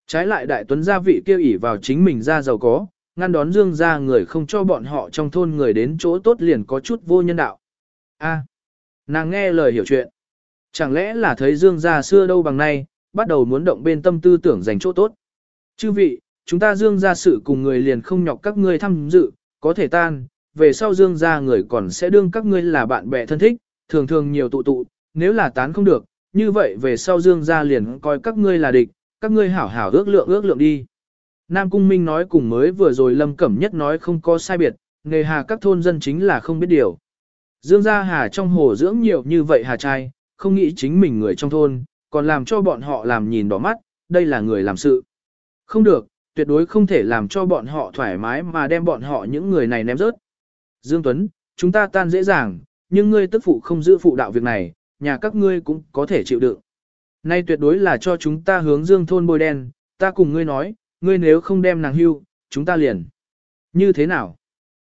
Trái lại đại tuấn gia vị kêu ỉ vào chính mình ra giàu có, ngăn đón Dương gia người không cho bọn họ trong thôn người đến chỗ tốt liền có chút vô nhân đạo. A, nàng nghe lời hiểu chuyện. Chẳng lẽ là thấy Dương gia xưa đâu bằng nay, bắt đầu muốn động bên tâm tư tưởng dành chỗ tốt. Chư vị, chúng ta Dương gia sự cùng người liền không nhọc các ngươi tham dự, có thể tan, về sau Dương gia người còn sẽ đương các ngươi là bạn bè thân thích, thường thường nhiều tụ tụ, nếu là tán không được, như vậy về sau Dương gia liền coi các ngươi là địch, các ngươi hảo hảo ước lượng ước lượng đi. Nam Cung Minh nói cùng mới vừa rồi Lâm Cẩm Nhất nói không có sai biệt, nghề hà các thôn dân chính là không biết điều. Dương gia hà trong hồ dưỡng nhiều như vậy hà trai, không nghĩ chính mình người trong thôn, còn làm cho bọn họ làm nhìn đỏ mắt, đây là người làm sự. Không được, tuyệt đối không thể làm cho bọn họ thoải mái mà đem bọn họ những người này ném rớt. Dương Tuấn, chúng ta tan dễ dàng, nhưng ngươi tức phụ không giữ phụ đạo việc này, nhà các ngươi cũng có thể chịu đựng. Nay tuyệt đối là cho chúng ta hướng dương thôn bôi đen, ta cùng ngươi nói, ngươi nếu không đem nàng hưu, chúng ta liền. Như thế nào?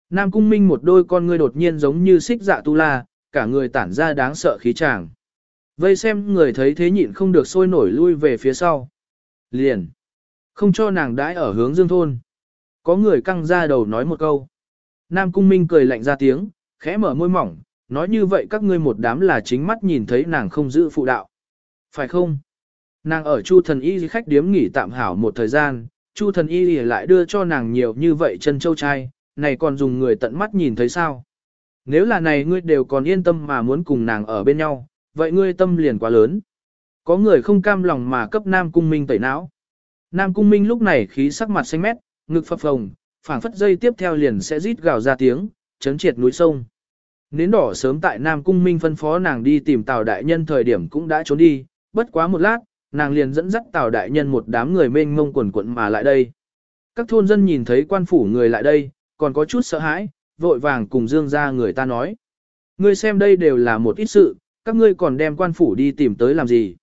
Nam Cung Minh một đôi con ngươi đột nhiên giống như xích dạ tu la, cả người tản ra đáng sợ khí tràng. Vây xem người thấy thế nhịn không được sôi nổi lui về phía sau. Liền. Không cho nàng đãi ở hướng dương thôn. Có người căng ra đầu nói một câu. Nam Cung Minh cười lạnh ra tiếng, khẽ mở môi mỏng, nói như vậy các ngươi một đám là chính mắt nhìn thấy nàng không giữ phụ đạo. Phải không? Nàng ở Chu thần y khách điếm nghỉ tạm hảo một thời gian, Chu thần y lại đưa cho nàng nhiều như vậy chân châu trai, này còn dùng người tận mắt nhìn thấy sao? Nếu là này ngươi đều còn yên tâm mà muốn cùng nàng ở bên nhau, vậy ngươi tâm liền quá lớn. Có người không cam lòng mà cấp Nam Cung Minh tẩy não. Nam Cung Minh lúc này khí sắc mặt xanh mét, ngực phập phồng, phảng phất dây tiếp theo liền sẽ rít gào ra tiếng, chấn triệt núi sông. Nến đỏ sớm tại Nam Cung Minh phân phó nàng đi tìm Tào Đại Nhân thời điểm cũng đã trốn đi, bất quá một lát, nàng liền dẫn dắt Tào Đại Nhân một đám người mênh mông quần quận mà lại đây. Các thôn dân nhìn thấy quan phủ người lại đây, còn có chút sợ hãi, vội vàng cùng dương ra người ta nói. Ngươi xem đây đều là một ít sự, các ngươi còn đem quan phủ đi tìm tới làm gì.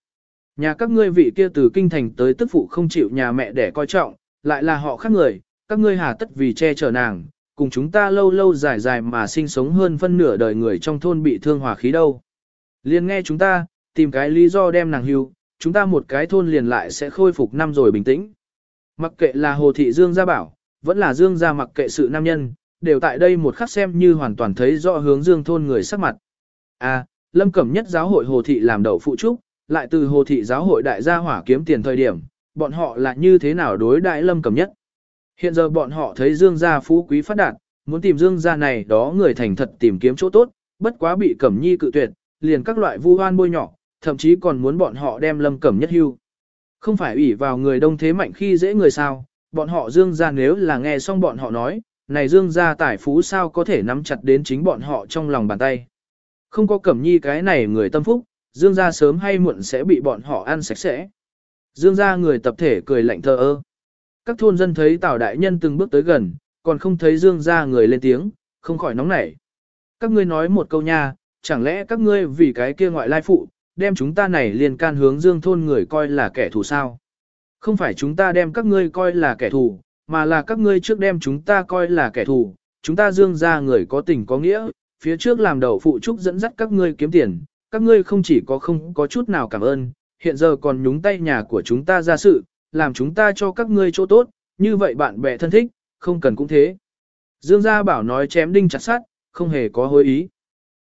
Nhà các ngươi vị kia từ kinh thành tới tức phụ không chịu nhà mẹ để coi trọng, lại là họ khác người, các ngươi hà tất vì che chở nàng, cùng chúng ta lâu lâu dài dài mà sinh sống hơn phân nửa đời người trong thôn bị thương hòa khí đâu. Liền nghe chúng ta, tìm cái lý do đem nàng hưu, chúng ta một cái thôn liền lại sẽ khôi phục năm rồi bình tĩnh. Mặc kệ là Hồ Thị Dương Gia Bảo, vẫn là Dương Gia mặc kệ sự nam nhân, đều tại đây một khắc xem như hoàn toàn thấy rõ hướng Dương thôn người sắc mặt. À, Lâm Cẩm Nhất giáo hội Hồ Thị làm đậu phụ trúc, lại từ Hồ Thị giáo hội đại gia hỏa kiếm tiền thời điểm, bọn họ là như thế nào đối đại Lâm Cẩm Nhất. Hiện giờ bọn họ thấy Dương gia phú quý phát đạt, muốn tìm Dương gia này đó người thành thật tìm kiếm chỗ tốt, bất quá bị Cẩm Nhi cự tuyệt, liền các loại vu oan bôi nhỏ, thậm chí còn muốn bọn họ đem Lâm Cẩm Nhất hưu. Không phải ủy vào người đông thế mạnh khi dễ người sao, bọn họ Dương gia nếu là nghe xong bọn họ nói, này Dương gia tài phú sao có thể nắm chặt đến chính bọn họ trong lòng bàn tay. Không có Cẩm Nhi cái này người tâm phúc, Dương gia sớm hay muộn sẽ bị bọn họ ăn sạch sẽ. Dương gia người tập thể cười lạnh thờ ơ. Các thôn dân thấy Tào Đại Nhân từng bước tới gần, còn không thấy Dương gia người lên tiếng, không khỏi nóng nảy. Các ngươi nói một câu nha, chẳng lẽ các ngươi vì cái kia ngoại lai phụ, đem chúng ta này liền can hướng dương thôn người coi là kẻ thù sao. Không phải chúng ta đem các ngươi coi là kẻ thù, mà là các ngươi trước đem chúng ta coi là kẻ thù, chúng ta dương ra người có tình có nghĩa, phía trước làm đầu phụ trúc dẫn dắt các ngươi kiếm tiền, các ngươi không chỉ có không có chút nào cảm ơn, hiện giờ còn nhúng tay nhà của chúng ta ra sự, làm chúng ta cho các ngươi chỗ tốt, như vậy bạn bè thân thích, không cần cũng thế. Dương Gia Bảo nói chém đinh chặt sắt, không hề có hối ý.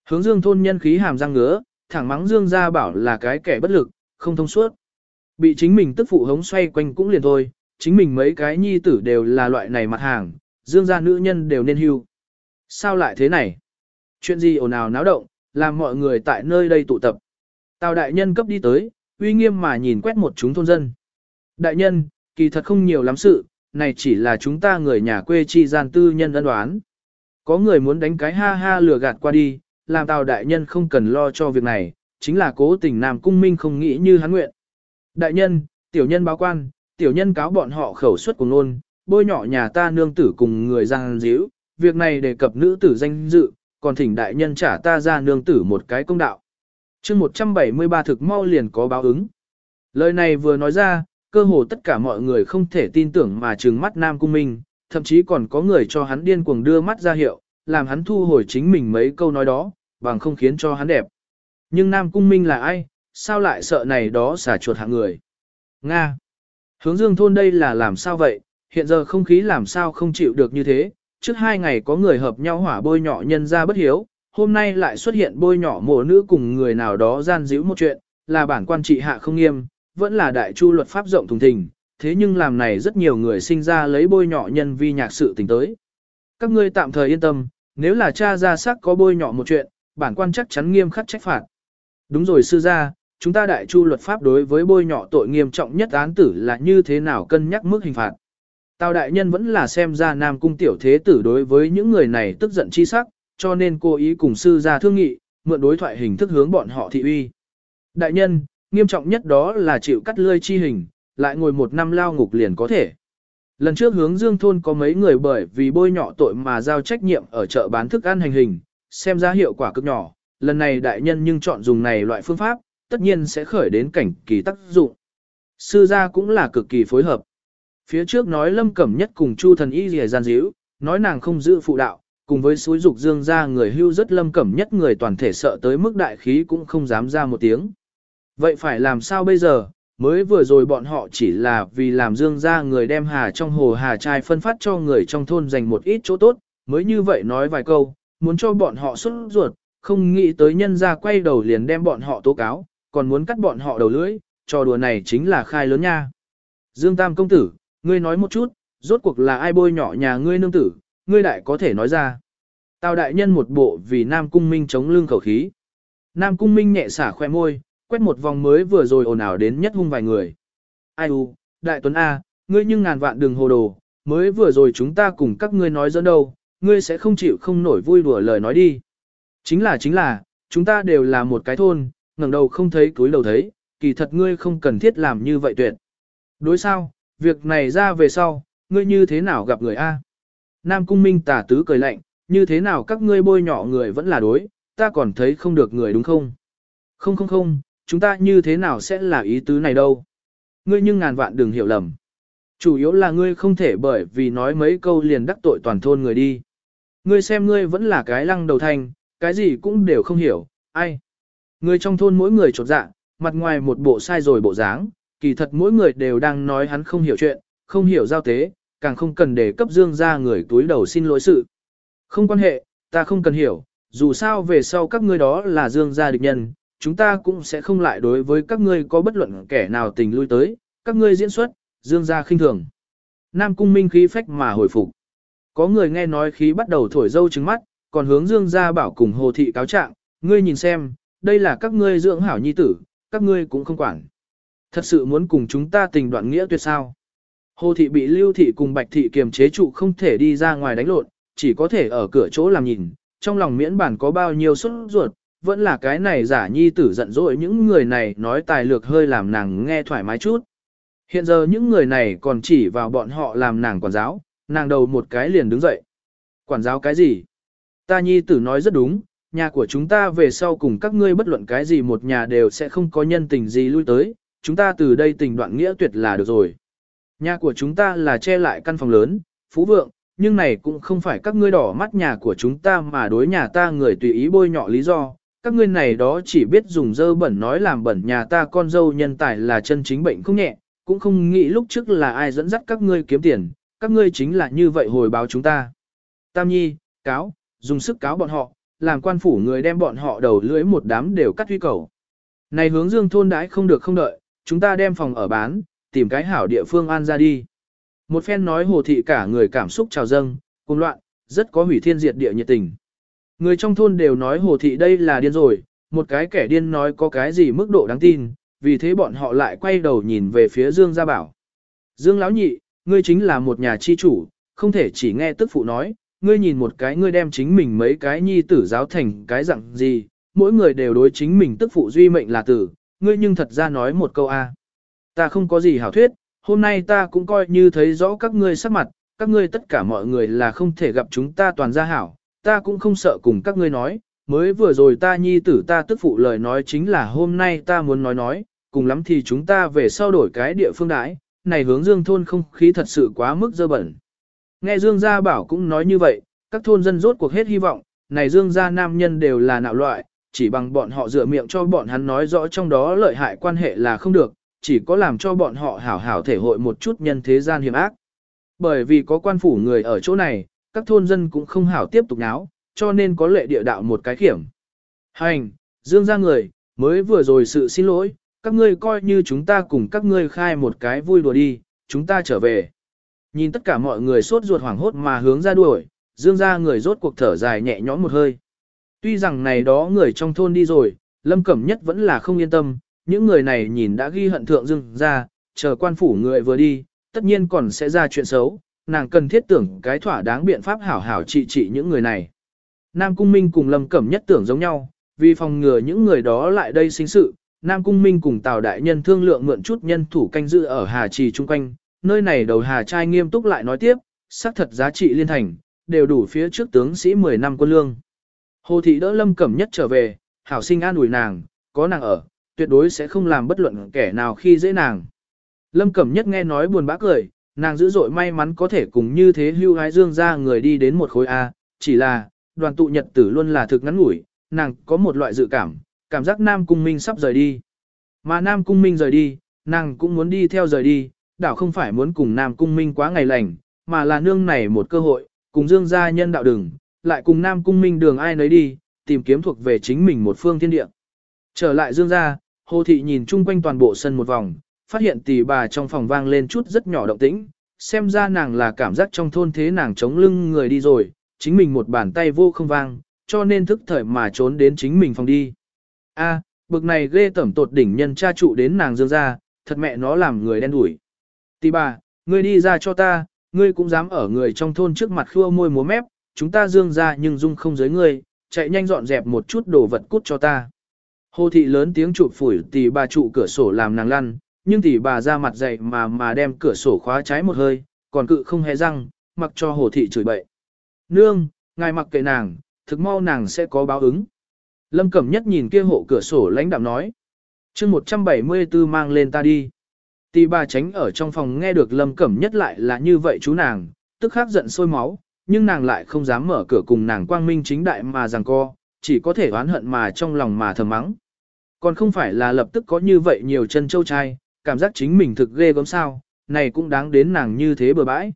Hướng Dương thôn nhân khí hàm răng ngứa, thẳng mắng Dương Gia Bảo là cái kẻ bất lực, không thông suốt. Bị chính mình tức phụ hống xoay quanh cũng liền thôi, chính mình mấy cái nhi tử đều là loại này mặt hàng, Dương gia nữ nhân đều nên hưu. Sao lại thế này? Chuyện gì ồn ào náo động, làm mọi người tại nơi đây tụ tập. Tào đại nhân cấp đi tới, uy nghiêm mà nhìn quét một chúng thôn dân. Đại nhân, kỳ thật không nhiều lắm sự, này chỉ là chúng ta người nhà quê chi gian tư nhân ân đoán. Có người muốn đánh cái ha ha lừa gạt qua đi, làm tào đại nhân không cần lo cho việc này, chính là cố tình Nam Cung Minh không nghĩ như hắn nguyện. Đại nhân, tiểu nhân báo quan, tiểu nhân cáo bọn họ khẩu suất cùng ngôn, bôi nhỏ nhà ta nương tử cùng người giang díu, việc này đề cập nữ tử danh dự, còn thỉnh đại nhân trả ta ra nương tử một cái công đạo. chương 173 thực mau liền có báo ứng. Lời này vừa nói ra, cơ hồ tất cả mọi người không thể tin tưởng mà trừng mắt Nam Cung Minh, thậm chí còn có người cho hắn điên cuồng đưa mắt ra hiệu, làm hắn thu hồi chính mình mấy câu nói đó, bằng không khiến cho hắn đẹp. Nhưng Nam Cung Minh là ai, sao lại sợ này đó xả chuột hạng người? Nga! Hướng dương thôn đây là làm sao vậy, hiện giờ không khí làm sao không chịu được như thế, trước hai ngày có người hợp nhau hỏa bôi nhọ nhân ra bất hiếu, hôm nay lại xuất hiện bôi nhọ mộ nữ cùng người nào đó gian díu một chuyện, là bản quan trị hạ không nghiêm, vẫn là đại chu luật pháp rộng thùng thình, thế nhưng làm này rất nhiều người sinh ra lấy bôi nhọ nhân vi nhạc sự tình tới. Các ngươi tạm thời yên tâm, nếu là cha ra sắc có bôi nhọ một chuyện, bản quan chắc chắn nghiêm khắc trách phạt. Đúng rồi sư gia, chúng ta đại chu luật pháp đối với bôi nhọ tội nghiêm trọng nhất án tử là như thế nào cân nhắc mức hình phạt. Tào đại nhân vẫn là xem ra nam cung tiểu thế tử đối với những người này tức giận chi sắc, cho nên cố ý cùng sư gia thương nghị, mượn đối thoại hình thức hướng bọn họ thị uy. Đại nhân, nghiêm trọng nhất đó là chịu cắt lươi chi hình, lại ngồi một năm lao ngục liền có thể. Lần trước hướng dương thôn có mấy người bởi vì bôi nhọ tội mà giao trách nhiệm ở chợ bán thức ăn hành hình, xem ra hiệu quả cực nhỏ, lần này đại nhân nhưng chọn dùng này loại phương pháp, tất nhiên sẽ khởi đến cảnh kỳ tác dụng. Sư gia cũng là cực kỳ phối hợp. Phía trước nói lâm cẩm nhất cùng chu thần y rìa gian díu, nói nàng không giữ phụ đạo, cùng với suối dục dương ra người hưu rất lâm cẩm nhất người toàn thể sợ tới mức đại khí cũng không dám ra một tiếng. Vậy phải làm sao bây giờ, mới vừa rồi bọn họ chỉ là vì làm dương ra người đem hà trong hồ hà trai phân phát cho người trong thôn dành một ít chỗ tốt, mới như vậy nói vài câu, muốn cho bọn họ xuất ruột, không nghĩ tới nhân ra quay đầu liền đem bọn họ tố cáo, còn muốn cắt bọn họ đầu lưỡi, trò đùa này chính là khai lớn nha. Dương Tam công tử, ngươi nói một chút, rốt cuộc là ai bôi nhỏ nhà ngươi nương tử, ngươi đại có thể nói ra. Tào đại nhân một bộ vì Nam Cung Minh chống lưng khẩu khí. Nam Cung Minh nhẹ xả khoe môi, quét một vòng mới vừa rồi ồn ào đến nhất hung vài người. Ai u, đại tuấn A, ngươi nhưng ngàn vạn đường hồ đồ, mới vừa rồi chúng ta cùng các ngươi nói dẫn đâu, ngươi sẽ không chịu không nổi vui đùa lời nói đi. Chính là chính là, chúng ta đều là một cái thôn, ngẩng đầu không thấy túi đầu thấy, kỳ thật ngươi không cần thiết làm như vậy tuyệt. Đối sao, việc này ra về sau, ngươi như thế nào gặp người A? Nam Cung Minh tả tứ cười lạnh, như thế nào các ngươi bôi nhỏ người vẫn là đối, ta còn thấy không được người đúng không? Không không không, chúng ta như thế nào sẽ là ý tứ này đâu? Ngươi nhưng ngàn vạn đừng hiểu lầm. Chủ yếu là ngươi không thể bởi vì nói mấy câu liền đắc tội toàn thôn người đi. Ngươi xem ngươi vẫn là cái lăng đầu thành, cái gì cũng đều không hiểu, ai? Người trong thôn mỗi người trột dạ, mặt ngoài một bộ sai rồi bộ dáng, kỳ thật mỗi người đều đang nói hắn không hiểu chuyện, không hiểu giao tế, càng không cần để cấp dương ra người túi đầu xin lỗi sự. Không quan hệ, ta không cần hiểu, dù sao về sau các ngươi đó là dương gia địch nhân, chúng ta cũng sẽ không lại đối với các ngươi có bất luận kẻ nào tình lui tới, các ngươi diễn xuất, dương gia khinh thường. Nam cung minh khí phách mà hồi phục. Có người nghe nói khí bắt đầu thổi dâu trứng mắt, còn hướng dương gia bảo cùng hồ thị cáo trạng, ngươi nhìn xem, đây là các ngươi dưỡng hảo nhi tử, các ngươi cũng không quản. Thật sự muốn cùng chúng ta tình đoạn nghĩa tuyệt sao. Hồ thị bị lưu thị cùng bạch thị kiềm chế trụ không thể đi ra ngoài đánh lộn, chỉ có thể ở cửa chỗ làm nhìn, trong lòng miễn bản có bao nhiêu xuất ruột, vẫn là cái này giả nhi tử giận dỗi những người này nói tài lược hơi làm nàng nghe thoải mái chút. Hiện giờ những người này còn chỉ vào bọn họ làm nàng quản giáo, nàng đầu một cái liền đứng dậy. Quản giáo cái gì? Ta nhi tử nói rất đúng, nhà của chúng ta về sau cùng các ngươi bất luận cái gì một nhà đều sẽ không có nhân tình gì lui tới, chúng ta từ đây tình đoạn nghĩa tuyệt là được rồi. Nhà của chúng ta là che lại căn phòng lớn, phú vượng, nhưng này cũng không phải các ngươi đỏ mắt nhà của chúng ta mà đối nhà ta người tùy ý bôi nhọ lý do. Các ngươi này đó chỉ biết dùng dơ bẩn nói làm bẩn nhà ta con dâu nhân tài là chân chính bệnh không nhẹ, cũng không nghĩ lúc trước là ai dẫn dắt các ngươi kiếm tiền, các ngươi chính là như vậy hồi báo chúng ta. Tam Nhi, cáo, dùng sức cáo bọn họ, làm quan phủ người đem bọn họ đầu lưỡi một đám đều cắt huy cầu. Này hướng dương thôn đãi không được không đợi, chúng ta đem phòng ở bán, tìm cái hảo địa phương an ra đi. Một phen nói hồ thị cả người cảm xúc trào dâng, cuồng loạn, rất có hủy thiên diệt địa nhiệt tình. Người trong thôn đều nói hồ thị đây là điên rồi, một cái kẻ điên nói có cái gì mức độ đáng tin, vì thế bọn họ lại quay đầu nhìn về phía Dương Gia Bảo. Dương Lão Nhị, ngươi chính là một nhà chi chủ, không thể chỉ nghe tức phụ nói, ngươi nhìn một cái ngươi đem chính mình mấy cái nhi tử giáo thành cái dạng gì, mỗi người đều đối chính mình tức phụ duy mệnh là tử, ngươi nhưng thật ra nói một câu a. À. Ta không có gì hảo thuyết, hôm nay ta cũng coi như thấy rõ các ngươi sắc mặt, các ngươi tất cả mọi người là không thể gặp chúng ta toàn gia hảo, ta cũng không sợ cùng các ngươi nói, mới vừa rồi ta nhi tử ta tức phụ lời nói chính là hôm nay ta muốn nói nói, cùng lắm thì chúng ta về sau đổi cái địa phương đãi, này hướng dương thôn không khí thật sự quá mức dơ bẩn. Nghe Dương Gia Bảo cũng nói như vậy, các thôn dân rốt cuộc hết hy vọng, này Dương Gia nam nhân đều là nạo loại, chỉ bằng bọn họ dựa miệng cho bọn hắn nói rõ trong đó lợi hại quan hệ là không được, chỉ có làm cho bọn họ hảo hảo thể hội một chút nhân thế gian hiểm ác. Bởi vì có quan phủ người ở chỗ này, các thôn dân cũng không hảo tiếp tục náo, cho nên có lệ địa đạo một cái kiểm. Hành, Dương Gia người, mới vừa rồi sự xin lỗi, các ngươi coi như chúng ta cùng các ngươi khai một cái vui đùa đi, chúng ta trở về. Nhìn tất cả mọi người sốt ruột hoảng hốt mà hướng ra đuổi, dương ra người rốt cuộc thở dài nhẹ nhõm một hơi. Tuy rằng này đó người trong thôn đi rồi, lâm cẩm nhất vẫn là không yên tâm, những người này nhìn đã ghi hận thượng dương ra, chờ quan phủ người vừa đi, tất nhiên còn sẽ ra chuyện xấu, nàng cần thiết tưởng cái thỏa đáng biện pháp hảo hảo trị trị những người này. Nam Cung Minh cùng Lâm Cẩm nhất tưởng giống nhau, vì phòng ngừa những người đó lại đây sinh sự, Nam Cung Minh cùng Tào Đại Nhân thương lượng mượn chút nhân thủ canh giữ ở Hà Trì chung quanh, nơi này đầu Hà Trai nghiêm túc lại nói tiếp, xác thật giá trị liên thành, đều đủ phía trước tướng sĩ 10 năm quân lương. Hồ thị đỡ Lâm Cẩm Nhất trở về, hảo sinh an ủi nàng, có nàng ở, tuyệt đối sẽ không làm bất luận kẻ nào khi dễ nàng. Lâm Cẩm Nhất nghe nói buồn bã cười, nàng dữ dội may mắn có thể cùng như thế hưu hái dương ra người đi đến một khối A, chỉ là, đoàn tụ nhật tử luôn là thực ngắn ngủi, nàng có một loại dự cảm, cảm giác Nam Cung Minh sắp rời đi. Mà Nam Cung Minh rời đi, nàng cũng muốn đi theo rời đi, đảo không phải muốn cùng Nam Cung Minh quá ngày lành, mà là nương này một cơ hội, cùng Dương gia nhân đạo đường, lại cùng Nam Cung Minh đường ai nấy đi, tìm kiếm thuộc về chính mình một phương thiên địa. Trở lại Dương gia, Hồ Thị nhìn chung quanh toàn bộ sân một vòng, phát hiện tỷ bà trong phòng vang lên chút rất nhỏ động tĩnh, xem ra nàng là cảm giác trong thôn thế nàng chống lưng người đi rồi, chính mình một bàn tay vô không vang, cho nên thức thời mà trốn đến chính mình phòng đi. A, bực này ghê tẩm tột đỉnh nhân cha trụ đến nàng Dương ra, thật mẹ nó làm người đen đủi. Tỷ bà, ngươi đi ra cho ta, ngươi cũng dám ở người trong thôn trước mặt khua môi múa mép, chúng ta dương ra nhưng dung không giới ngươi, chạy nhanh dọn dẹp một chút đồ vật cút cho ta. Hồ thị lớn tiếng chụp phủi tỷ bà trụ cửa sổ làm nàng lăn, nhưng tỷ bà ra mặt dậy mà mà đem cửa sổ khóa trái một hơi, còn cự không hề răng, mặc cho hồ thị chửi bậy. Nương, ngài mặc kệ nàng, thực mau nàng sẽ có báo ứng. Lâm Cẩm Nhất nhìn kia hộ cửa sổ lãnh đạm nói. chương 174 mang lên ta đi. Tỷ bà tránh ở trong phòng nghe được Lâm Cẩm Nhất lại là như vậy chú nàng, tức khắc giận sôi máu, nhưng nàng lại không dám mở cửa cùng nàng quang minh chính đại mà rằng co, chỉ có thể oán hận mà trong lòng mà thầm mắng. Còn không phải là lập tức có như vậy nhiều chân châu trai, cảm giác chính mình thực ghê gớm sao, này cũng đáng đến nàng như thế bừa bãi.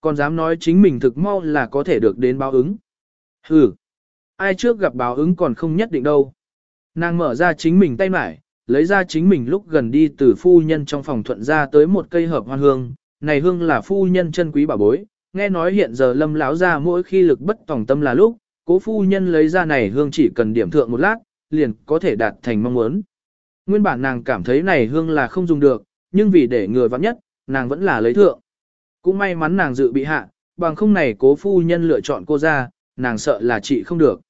Còn dám nói chính mình thực mau là có thể được đến báo ứng. Hừ, ai trước gặp báo ứng còn không nhất định đâu. Nàng mở ra chính mình tay mải, lấy ra chính mình lúc gần đi từ phu nhân trong phòng thuận ra tới một cây hợp hoan hương, này hương là phu nhân chân quý bảo bối, nghe nói hiện giờ lâm lão ra mỗi khi lực bất tòng tâm là lúc, cố phu nhân lấy ra này hương chỉ cần điểm thượng một lát, liền có thể đạt thành mong muốn. Nguyên bản nàng cảm thấy này hương là không dùng được, nhưng vì để người vắng nhất, nàng vẫn là lấy thượng. Cũng may mắn nàng dự bị hạ, bằng không này cố phu nhân lựa chọn cô ra, nàng sợ là chị không được.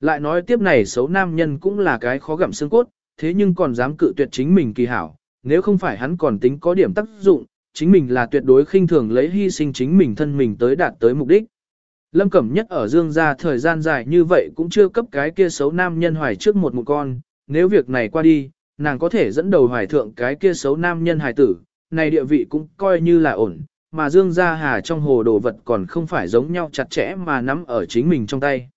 Lại nói tiếp này xấu nam nhân cũng là cái khó gặm xương cốt, thế nhưng còn dám cự tuyệt chính mình kỳ hảo, nếu không phải hắn còn tính có điểm tác dụng, chính mình là tuyệt đối khinh thường lấy hy sinh chính mình thân mình tới đạt tới mục đích. Lâm Cẩm Nhất ở Dương gia thời gian dài như vậy cũng chưa cấp cái kia xấu nam nhân hoài trước một một con, nếu việc này qua đi, nàng có thể dẫn đầu hoài thượng cái kia xấu nam nhân hài tử, này địa vị cũng coi như là ổn, mà Dương gia hà trong hồ đồ vật còn không phải giống nhau chặt chẽ mà nắm ở chính mình trong tay.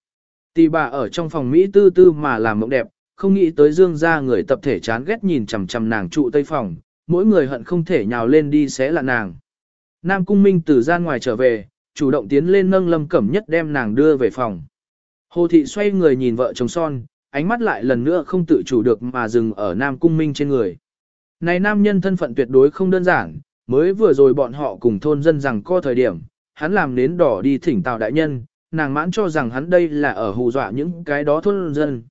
Tỷ bà ở trong phòng Mỹ tư tư mà làm mộng đẹp, không nghĩ tới Dương gia người tập thể chán ghét nhìn chằm chằm nàng trụ tây phòng, mỗi người hận không thể nhào lên đi xé là nàng. Nam Cung Minh từ gian ngoài trở về, chủ động tiến lên nâng Lâm Cẩm Nhất đem nàng đưa về phòng. Hồ thị xoay người nhìn vợ chồng son, ánh mắt lại lần nữa không tự chủ được mà dừng ở Nam Cung Minh trên người. Này nam nhân thân phận tuyệt đối không đơn giản, mới vừa rồi bọn họ cùng thôn dân rằng co thời điểm, hắn làm nến đỏ đi thỉnh tào đại nhân, nàng mãn cho rằng hắn đây là ở hù dọa những cái đó thôn dân.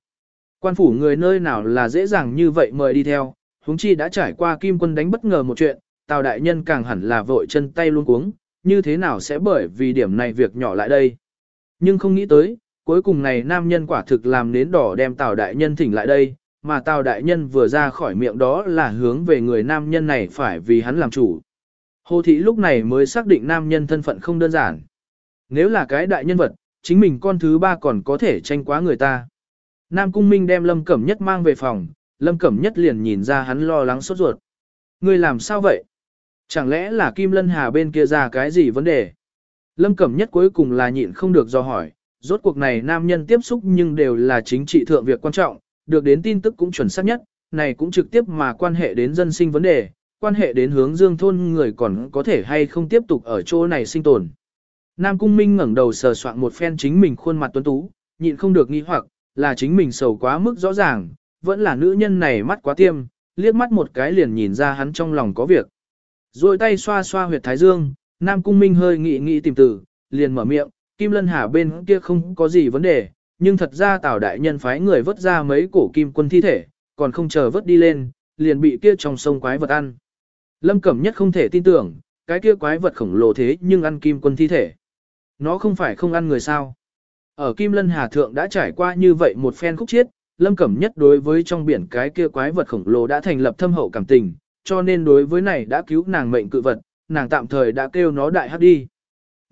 Quan phủ người nơi nào là dễ dàng như vậy mời đi theo, huống chi đã trải qua kim quân đánh bất ngờ một chuyện, tào đại nhân càng hẳn là vội chân tay luôn cuống, như thế nào sẽ bởi vì điểm này việc nhỏ lại đây. Nhưng không nghĩ tới, cuối cùng này nam nhân quả thực làm nến đỏ đem tào đại nhân thỉnh lại đây, mà tào đại nhân vừa ra khỏi miệng đó là hướng về người nam nhân này phải vì hắn làm chủ. Hồ thị lúc này mới xác định nam nhân thân phận không đơn giản. Nếu là cái đại nhân vật, chính mình con thứ ba còn có thể tranh quá người ta. Nam Cung Minh đem Lâm Cẩm Nhất mang về phòng, Lâm Cẩm Nhất liền nhìn ra hắn lo lắng sốt ruột. Ngươi làm sao vậy? Chẳng lẽ là Kim Lân Hà bên kia ra cái gì vấn đề? Lâm Cẩm Nhất cuối cùng là nhịn không được do hỏi, rốt cuộc này nam nhân tiếp xúc nhưng đều là chính trị thượng việc quan trọng, được đến tin tức cũng chuẩn xác nhất, này cũng trực tiếp mà quan hệ đến dân sinh vấn đề, quan hệ đến hướng dương thôn người còn có thể hay không tiếp tục ở chỗ này sinh tồn. Nam Cung Minh ngẩng đầu sờ soạn một phen chính mình khuôn mặt tuấn tú, nhịn không được nghi hoặc, là chính mình sầu quá mức rõ ràng, vẫn là nữ nhân này mắt quá tiêm, liếc mắt một cái liền nhìn ra hắn trong lòng có việc. Rồi tay xoa xoa huyệt thái dương, Nam Cung Minh hơi nghĩ nghĩ tìm từ, liền mở miệng, Kim Lân Hà bên kia không có gì vấn đề, nhưng thật ra Tào Đại Nhân phái người vớt ra mấy cổ kim quân thi thể, còn không chờ vớt đi lên, liền bị kia trong sông quái vật ăn. Lâm Cẩm Nhất không thể tin tưởng, cái kia quái vật khổng lồ thế nhưng ăn kim quân thi thể. Nó không phải không ăn người sao. Ở Kim Lân Hà Thượng đã trải qua như vậy một phen khúc chiết, Lâm Cẩm Nhất đối với trong biển cái kia quái vật khổng lồ đã thành lập thâm hậu cảm tình, cho nên đối với này đã cứu nàng mệnh cự vật, nàng tạm thời đã kêu nó đại hắc đi.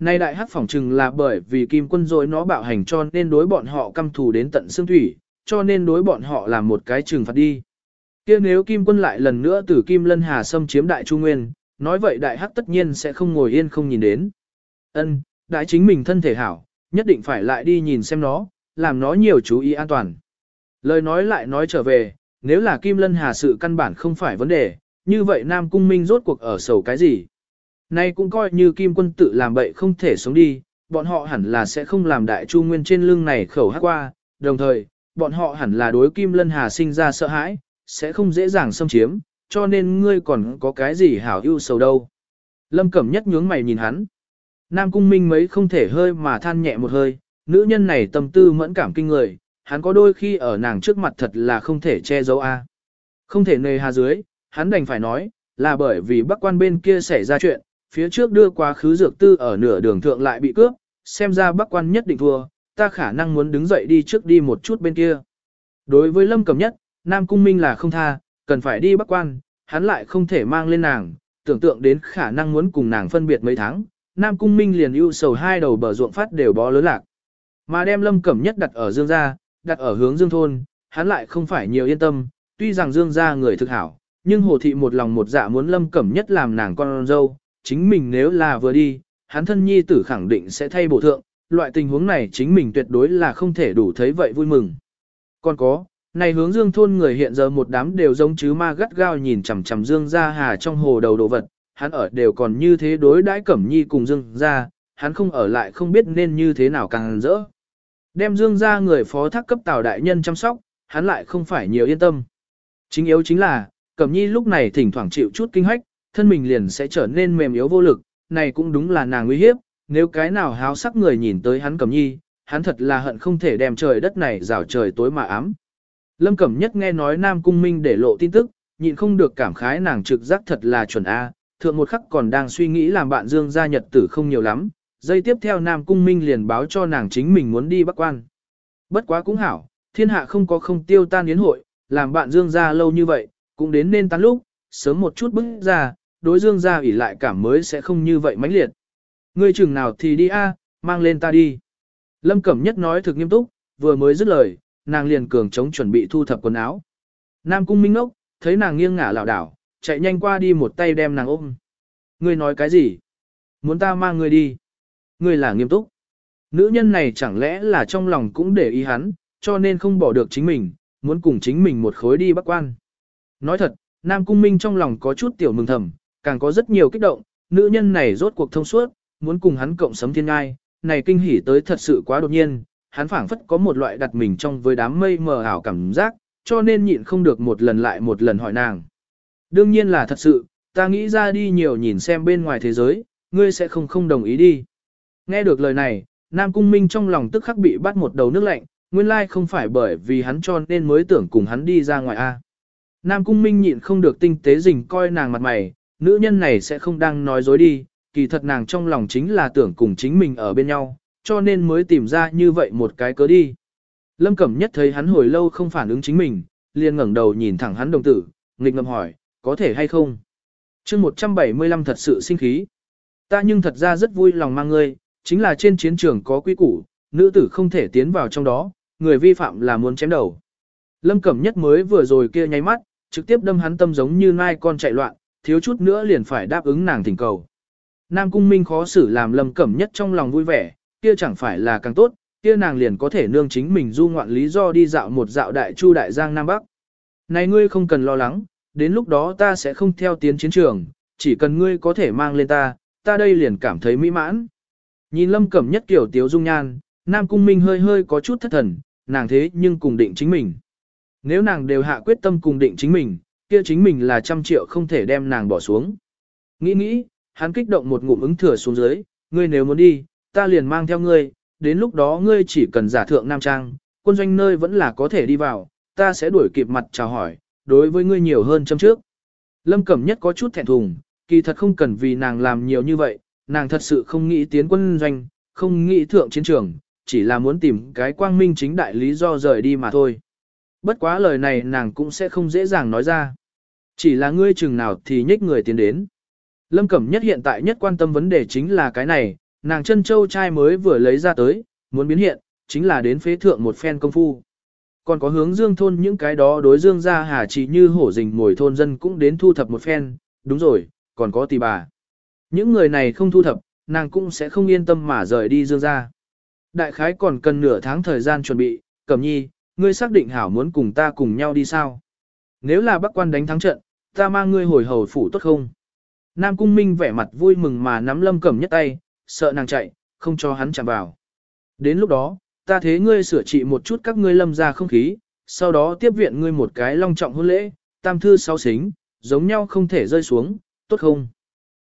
Nay đại hắc phỏng trừng là bởi vì kim quân rồi nó bạo hành cho nên đối bọn họ căm thù đến tận xương thủy, cho nên đối bọn họ làm một cái trừng phạt đi. kia nếu kim quân lại lần nữa từ kim lân hà xâm chiếm đại trung nguyên, nói vậy đại hắc tất nhiên sẽ không ngồi yên không nhìn đến. ân đại chính mình thân thể hảo, nhất định phải lại đi nhìn xem nó, làm nó nhiều chú ý an toàn. Lời nói lại nói trở về, nếu là kim lân hà sự căn bản không phải vấn đề, như vậy Nam Cung Minh rốt cuộc ở sầu cái gì? Nay cũng coi như kim quân tự làm bậy không thể sống đi, bọn họ hẳn là sẽ không làm đại chu nguyên trên lưng này khẩu hát qua, đồng thời, bọn họ hẳn là đối kim lân hà sinh ra sợ hãi, sẽ không dễ dàng xâm chiếm, cho nên ngươi còn có cái gì hảo ưu sầu đâu. Lâm Cẩm nhất nhướng mày nhìn hắn. Nam Cung Minh mấy không thể hơi mà than nhẹ một hơi, nữ nhân này tâm tư mẫn cảm kinh người, hắn có đôi khi ở nàng trước mặt thật là không thể che giấu a. Không thể nề hà dưới, hắn đành phải nói, là bởi vì bắc quan bên kia xảy ra chuyện, phía trước đưa quá khứ dược tư ở nửa đường thượng lại bị cướp, xem ra bắc quan nhất định thua, ta khả năng muốn đứng dậy đi trước đi một chút bên kia. Đối với Lâm cẩm Nhất, Nam Cung Minh là không tha, cần phải đi bắc quan, hắn lại không thể mang lên nàng, tưởng tượng đến khả năng muốn cùng nàng phân biệt mấy tháng, Nam Cung Minh liền ưu sầu hai đầu bờ ruộng phát đều bó lớn lạc. Mà đem Lâm Cẩm Nhất đặt ở Dương gia, đặt ở hướng Dương thôn, hắn lại không phải nhiều yên tâm, tuy rằng Dương gia người thực hảo, nhưng Hồ Thị một lòng một dạ muốn Lâm Cẩm Nhất làm nàng con dâu, chính mình nếu là vừa đi, hắn thân nhi tử khẳng định sẽ thay bổ thượng, loại tình huống này chính mình tuyệt đối là không thể đủ thấy vậy vui mừng. Còn có, này hướng dương thôn người hiện giờ một đám đều giống chứ ma gắt gao nhìn chằm chằm dương ra hà trong hồ đầu đồ vật, hắn ở đều còn như thế đối đãi cẩm nhi cùng dương ra, hắn không ở lại không biết nên như thế nào càng rỡ. Đem dương ra người phó thác cấp tào đại nhân chăm sóc, hắn lại không phải nhiều yên tâm. Chính yếu chính là, Cẩm Nhi lúc này thỉnh thoảng chịu chút kinh hách, thân mình liền sẽ trở nên mềm yếu vô lực, này cũng đúng là nàng nguy hiếp, nếu cái nào háo sắc người nhìn tới hắn Cẩm Nhi, hắn thật là hận không thể đem trời đất này rào trời tối mà ám. Lâm Cẩm Nhất nghe nói Nam Cung Minh để lộ tin tức, nhịn không được cảm khái nàng trực giác thật là chuẩn A, thượng một khắc còn đang suy nghĩ làm bạn Dương gia nhật tử không nhiều lắm, dây tiếp theo Nam Cung Minh liền báo cho nàng chính mình muốn đi Bắc Quan. Bất quá cũng hảo, thiên hạ không có không tiêu tan yến hội, làm bạn Dương gia lâu như vậy, cũng đến nên tán lúc, sớm một chút bước ra, đối dương gia ủy lại cảm mới sẽ không như vậy mãnh liệt. Ngươi chừng nào thì đi a, mang lên ta đi. Lâm Cẩm Nhất nói thực nghiêm túc, vừa mới dứt lời, nàng liền cường chống chuẩn bị thu thập quần áo. Nam Cung Minh Ngốc, thấy nàng nghiêng ngả lảo đảo, chạy nhanh qua đi một tay đem nàng ôm. Ngươi nói cái gì? Muốn ta mang ngươi đi? Ngươi là nghiêm túc. Nữ nhân này chẳng lẽ là trong lòng cũng để ý hắn, cho nên không bỏ được chính mình, muốn cùng chính mình một khối đi bắc quan. Nói thật, Nam Cung Minh trong lòng có chút tiểu mừng thầm, càng có rất nhiều kích động, nữ nhân này rốt cuộc thông suốt, muốn cùng hắn cộng sấm thiên ngai, này kinh hỉ tới thật sự quá đột nhiên, hắn phảng phất có một loại đặt mình trong với đám mây mờ ảo cảm giác, cho nên nhịn không được một lần lại một lần hỏi nàng. Đương nhiên là thật sự, ta nghĩ ra đi nhiều nhìn xem bên ngoài thế giới, ngươi sẽ không không đồng ý đi. Nghe được lời này, Nam Cung Minh trong lòng tức khắc bị bắt một đầu nước lạnh, nguyên lai không phải bởi vì hắn cho nên mới tưởng cùng hắn đi ra ngoài a. Nam Cung Minh nhịn không được tinh tế rình coi nàng mặt mày, nữ nhân này sẽ không đang nói dối đi, kỳ thật nàng trong lòng chính là tưởng cùng chính mình ở bên nhau, cho nên mới tìm ra như vậy một cái cớ đi. Lâm Cẩm Nhất thấy hắn hồi lâu không phản ứng chính mình, liền ngẩng đầu nhìn thẳng hắn đồng tử, nghịch ngầm hỏi, có thể hay không? chương 175 thật sự sinh khí. Ta nhưng thật ra rất vui lòng mang ngươi, chính là trên chiến trường có quy củ, nữ tử không thể tiến vào trong đó, người vi phạm là muốn chém đầu. Lâm Cẩm Nhất mới vừa rồi kia nháy mắt, trực tiếp đâm hắn tâm giống như nai con chạy loạn, thiếu chút nữa liền phải đáp ứng nàng thỉnh cầu. Nam Cung Minh khó xử làm Lâm Cẩm Nhất trong lòng vui vẻ, kia chẳng phải là càng tốt, kia nàng liền có thể nương chính mình du ngoạn lý do đi dạo một dạo đại chu đại giang Nam Bắc. Này ngươi không cần lo lắng, đến lúc đó ta sẽ không theo tiến chiến trường, chỉ cần ngươi có thể mang lên ta, ta đây liền cảm thấy mỹ mãn. Nhìn Lâm Cẩm Nhất kiểu tiếu dung nhan, Nam Cung Minh hơi hơi có chút thất thần, nàng thế nhưng cùng định chính mình. Nếu nàng đều hạ quyết tâm cùng định chính mình, kia chính mình là trăm triệu không thể đem nàng bỏ xuống. Nghĩ nghĩ, hắn kích động một ngụm ứng thừa xuống dưới, ngươi nếu muốn đi, ta liền mang theo ngươi, đến lúc đó ngươi chỉ cần giả thượng nam trang, quân doanh nơi vẫn là có thể đi vào, ta sẽ đuổi kịp mặt chào hỏi, đối với ngươi nhiều hơn châm trước. Lâm Cẩm Nhất có chút thẹn thùng, kỳ thật không cần vì nàng làm nhiều như vậy, nàng thật sự không nghĩ tiến quân doanh, không nghĩ thượng chiến trường, chỉ là muốn tìm cái quang minh chính đại lý do rời đi mà thôi. Bất quá lời này nàng cũng sẽ không dễ dàng nói ra. Chỉ là ngươi chừng nào thì nhích người tiến đến. Lâm Cẩm Nhất hiện tại nhất quan tâm vấn đề chính là cái này, nàng chân châu trai mới vừa lấy ra tới, muốn biến hiện, chính là đến phế thượng một phen công phu. Còn có hướng dương thôn những cái đó đối dương ra hà chỉ như hổ rình ngồi thôn dân cũng đến thu thập một phen, đúng rồi, còn có tỷ bà. Những người này không thu thập, nàng cũng sẽ không yên tâm mà rời đi dương ra. Đại khái còn cần nửa tháng thời gian chuẩn bị, cẩm nhi, ngươi xác định hảo muốn cùng ta cùng nhau đi sao? Nếu là bác quan đánh thắng trận, ta mang ngươi hồi hầu phủ tốt không? Nam Cung Minh vẻ mặt vui mừng mà nắm lâm cẩm nhất tay, sợ nàng chạy, không cho hắn chạm vào. Đến lúc đó, ta thế ngươi sửa trị một chút các ngươi lâm ra không khí, sau đó tiếp viện ngươi một cái long trọng hôn lễ, tam thư sáu xính, giống nhau không thể rơi xuống, tốt không?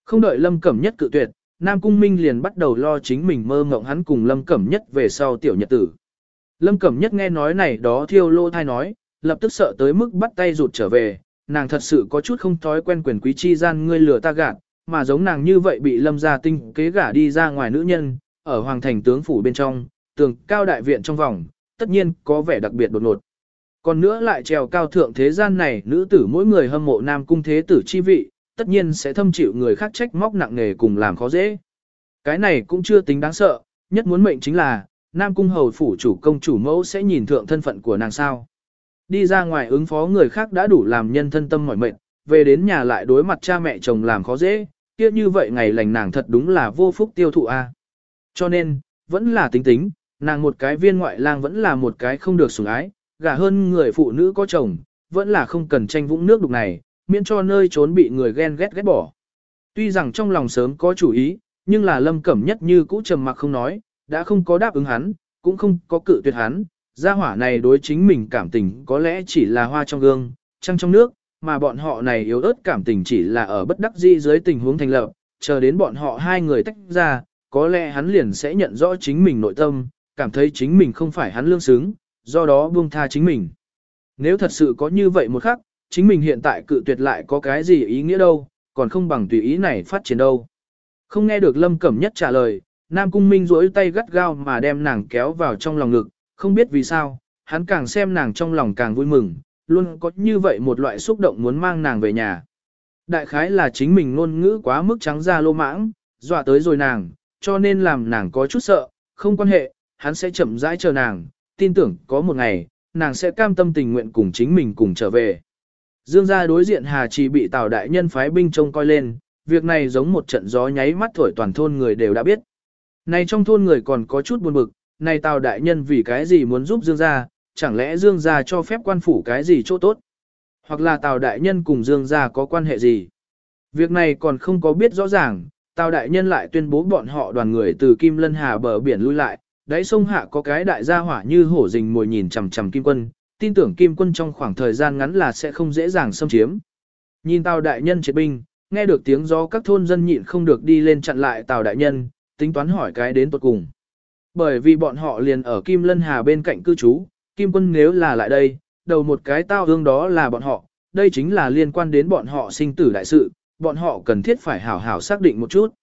Không đợi lâm cẩm nhất cự tuyệt, Nam Cung Minh liền bắt đầu lo chính mình mơ mộng hắn cùng lâm cẩm nhất về sau tiểu nhật tử. Lâm cẩm nhất nghe nói này đó thiêu lô thai nói, lập tức sợ tới mức bắt tay rụt trở về, nàng thật sự có chút không thói quen quyền quý chi gian ngươi lừa ta gạt, mà giống nàng như vậy bị lâm gia tinh kế gả đi ra ngoài nữ nhân, ở hoàng thành tướng phủ bên trong, tường cao đại viện trong vòng, tất nhiên có vẻ đặc biệt đột ngột. Còn nữa lại trèo cao thượng thế gian này, nữ tử mỗi người hâm mộ nam cung thế tử chi vị, tất nhiên sẽ thâm chịu người khác trách móc nặng nề cùng làm khó dễ. Cái này cũng chưa tính đáng sợ, nhất muốn mệnh chính là, nam cung hầu phủ chủ công chủ mẫu sẽ nhìn thượng thân phận của nàng sao. Đi ra ngoài ứng phó người khác đã đủ làm nhân thân tâm mỏi mệt, về đến nhà lại đối mặt cha mẹ chồng làm khó dễ, kia như vậy ngày lành nàng thật đúng là vô phúc tiêu thụ a. Cho nên, vẫn là tính tính, nàng một cái viên ngoại lang vẫn là một cái không được sủng ái, gả hơn người phụ nữ có chồng, vẫn là không cần tranh vũng nước đục này, miễn cho nơi trốn bị người ghen ghét ghét bỏ. Tuy rằng trong lòng sớm có chủ ý, nhưng là lâm cẩm nhất như cũ trầm mặc không nói, đã không có đáp ứng hắn, cũng không có cự tuyệt hắn, gia hỏa này đối chính mình cảm tình có lẽ chỉ là hoa trong gương, trăng trong nước, mà bọn họ này yếu ớt cảm tình chỉ là ở bất đắc dĩ dưới tình huống thành lập, chờ đến bọn họ hai người tách ra, có lẽ hắn liền sẽ nhận rõ chính mình nội tâm, cảm thấy chính mình không phải hắn lương xứng, do đó buông tha chính mình. Nếu thật sự có như vậy một khắc, chính mình hiện tại cự tuyệt lại có cái gì ý nghĩa đâu, còn không bằng tùy ý này phát triển đâu. Không nghe được Lâm Cẩm Nhất trả lời, Nam Cung Minh duỗi tay gắt gao mà đem nàng kéo vào trong lòng ngực, không biết vì sao, hắn càng xem nàng trong lòng càng vui mừng, luôn có như vậy một loại xúc động muốn mang nàng về nhà. Đại khái là chính mình ngôn ngữ quá mức trắng ra lô mãng, dọa tới rồi nàng, cho nên làm nàng có chút sợ, không quan hệ, hắn sẽ chậm rãi chờ nàng, tin tưởng có một ngày, nàng sẽ cam tâm tình nguyện cùng chính mình cùng trở về. Dương gia đối diện Hà Trì bị Tào đại nhân phái binh trông coi lên, việc này giống một trận gió nháy mắt thổi toàn thôn người đều đã biết. Này trong thôn người còn có chút buồn bực, này Tào đại nhân vì cái gì muốn giúp Dương gia, chẳng lẽ Dương gia cho phép quan phủ cái gì chỗ tốt? Hoặc là Tào đại nhân cùng Dương gia có quan hệ gì? Việc này còn không có biết rõ ràng, Tào đại nhân lại tuyên bố bọn họ đoàn người từ Kim Lân Hà bờ biển lui lại, đáy sông hạ có cái đại gia hỏa như hổ rình mồi nhìn chằm chằm Kim Quân, tin tưởng Kim Quân trong khoảng thời gian ngắn là sẽ không dễ dàng xâm chiếm. Nhìn Tào đại nhân triệt binh, nghe được tiếng gió các thôn dân nhịn không được đi lên chặn lại Tào đại nhân, tính toán hỏi cái đến tuột cùng. Bởi vì bọn họ liền ở Kim Lân Hà bên cạnh cư trú, Kim Quân nếu là lại đây, đầu một cái tao hương đó là bọn họ, đây chính là liên quan đến bọn họ sinh tử đại sự, bọn họ cần thiết phải hảo hảo xác định một chút.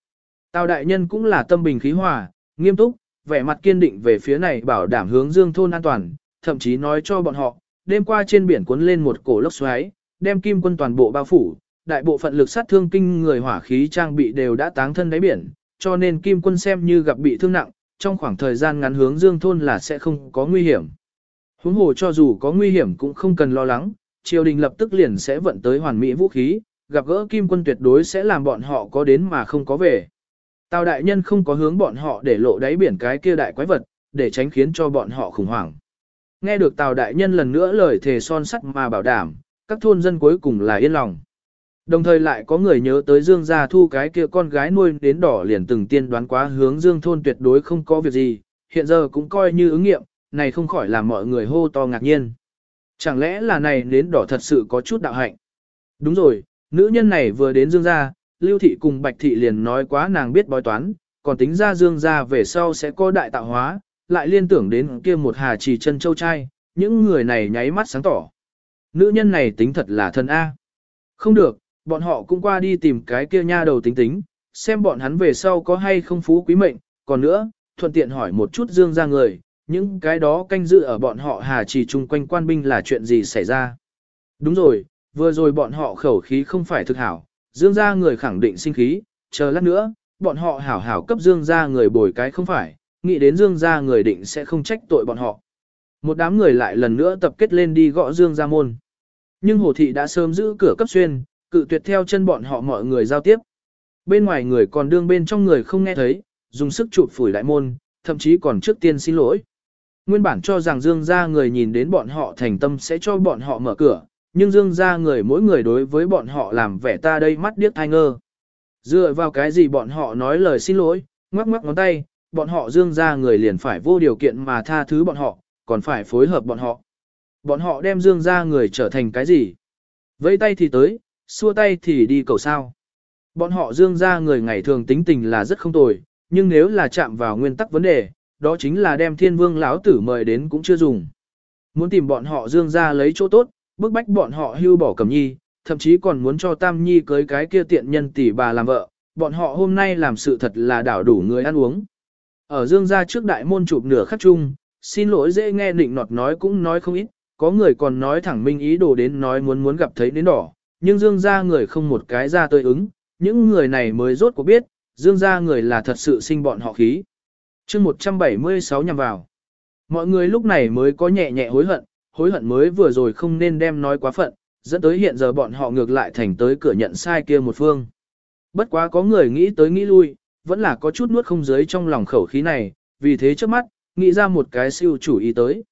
Tào đại nhân cũng là tâm bình khí hòa, nghiêm túc, vẻ mặt kiên định về phía này bảo đảm hướng dương thôn an toàn, thậm chí nói cho bọn họ, đêm qua trên biển cuốn lên một cổ lốc xoáy, đem kim quân toàn bộ bao phủ, đại bộ phận lực sát thương kinh người hỏa khí trang bị đều đã táng thân đáy biển, cho nên kim quân xem như gặp bị thương nặng, trong khoảng thời gian ngắn hướng dương thôn là sẽ không có nguy hiểm. Huống hồ cho dù có nguy hiểm cũng không cần lo lắng, triều đình lập tức liền sẽ vận tới hoàn mỹ vũ khí, gặp gỡ kim quân tuyệt đối sẽ làm bọn họ có đến mà không có về. Tào đại nhân không có hướng bọn họ để lộ đáy biển cái kia đại quái vật, để tránh khiến cho bọn họ khủng hoảng. Nghe được Tào đại nhân lần nữa lời thề son sắt mà bảo đảm, các thôn dân cuối cùng là yên lòng. Đồng thời lại có người nhớ tới Dương Gia Thu cái kia con gái nuôi đến đỏ liền từng tiên đoán quá hướng Dương thôn tuyệt đối không có việc gì, hiện giờ cũng coi như ứng nghiệm, này không khỏi làm mọi người hô to ngạc nhiên. Chẳng lẽ là này đến đỏ thật sự có chút đạo hạnh? Đúng rồi, nữ nhân này vừa đến Dương Gia, Lưu Thị cùng Bạch Thị liền nói quá nàng biết bói toán, còn tính ra Dương Gia về sau sẽ có đại tạo hóa, lại liên tưởng đến kia một hà trì chân châu trai, những người này nháy mắt sáng tỏ. Nữ nhân này tính thật là thân A. Không được, bọn họ cũng qua đi tìm cái kia nha đầu tính tính, xem bọn hắn về sau có hay không phú quý mệnh, còn nữa, thuận tiện hỏi một chút Dương Gia người, những cái đó canh dự ở bọn họ hà trì chung quanh quan binh là chuyện gì xảy ra. Đúng rồi, vừa rồi bọn họ khẩu khí không phải thực hảo, Dương gia người khẳng định sinh khí, chờ lát nữa, bọn họ hảo hảo cấp Dương gia người bồi cái không phải, nghĩ đến Dương gia người định sẽ không trách tội bọn họ. Một đám người lại lần nữa tập kết lên đi gõ Dương gia môn. Nhưng Hồ Thị đã sớm giữ cửa cấp xuyên, cự tuyệt theo chân bọn họ mọi người giao tiếp. Bên ngoài người còn đương bên trong người không nghe thấy, dùng sức chụp phủi đại môn, thậm chí còn trước tiên xin lỗi. Nguyên bản cho rằng Dương gia người nhìn đến bọn họ thành tâm sẽ cho bọn họ mở cửa, nhưng Dương gia người mỗi người đối với bọn họ làm vẻ ta đây mắt điếc thai ngơ. Dựa vào cái gì bọn họ nói lời xin lỗi, ngoắc ngoắc ngón tay, bọn họ Dương gia người liền phải vô điều kiện mà tha thứ bọn họ, còn phải phối hợp bọn họ. Bọn họ đem Dương gia người trở thành cái gì? Vẫy tay thì tới, xua tay thì đi cầu sao. Bọn họ Dương gia người ngày thường tính tình là rất không tồi, nhưng nếu là chạm vào nguyên tắc vấn đề, đó chính là đem thiên vương lão tử mời đến cũng chưa dùng. Muốn tìm bọn họ dương ra lấy chỗ tốt, bức bách bọn họ hưu bỏ cầm nhi, thậm chí còn muốn cho tam nhi cưới cái kia tiện nhân tỷ bà làm vợ, bọn họ hôm nay làm sự thật là đảo đủ người ăn uống. Ở dương gia trước đại môn chụp nửa khắc chung, xin lỗi dễ nghe nịnh nọt nói cũng nói không ít, có người còn nói thẳng minh ý đồ đến nói muốn muốn gặp thấy đến đỏ, nhưng dương gia người không một cái ra tơi ứng, những người này mới rốt cuộc biết, dương gia người là thật sự sinh bọn họ khí chương 176 nhằm vào. Mọi người lúc này mới có nhẹ nhẹ hối hận, hối hận mới vừa rồi không nên đem nói quá phận, dẫn tới hiện giờ bọn họ ngược lại thành tới cửa nhận sai kia một phương. Bất quá có người nghĩ tới nghĩ lui, vẫn là có chút nuốt không dưới trong lòng khẩu khí này, vì thế trước mắt, nghĩ ra một cái siêu chủ ý tới.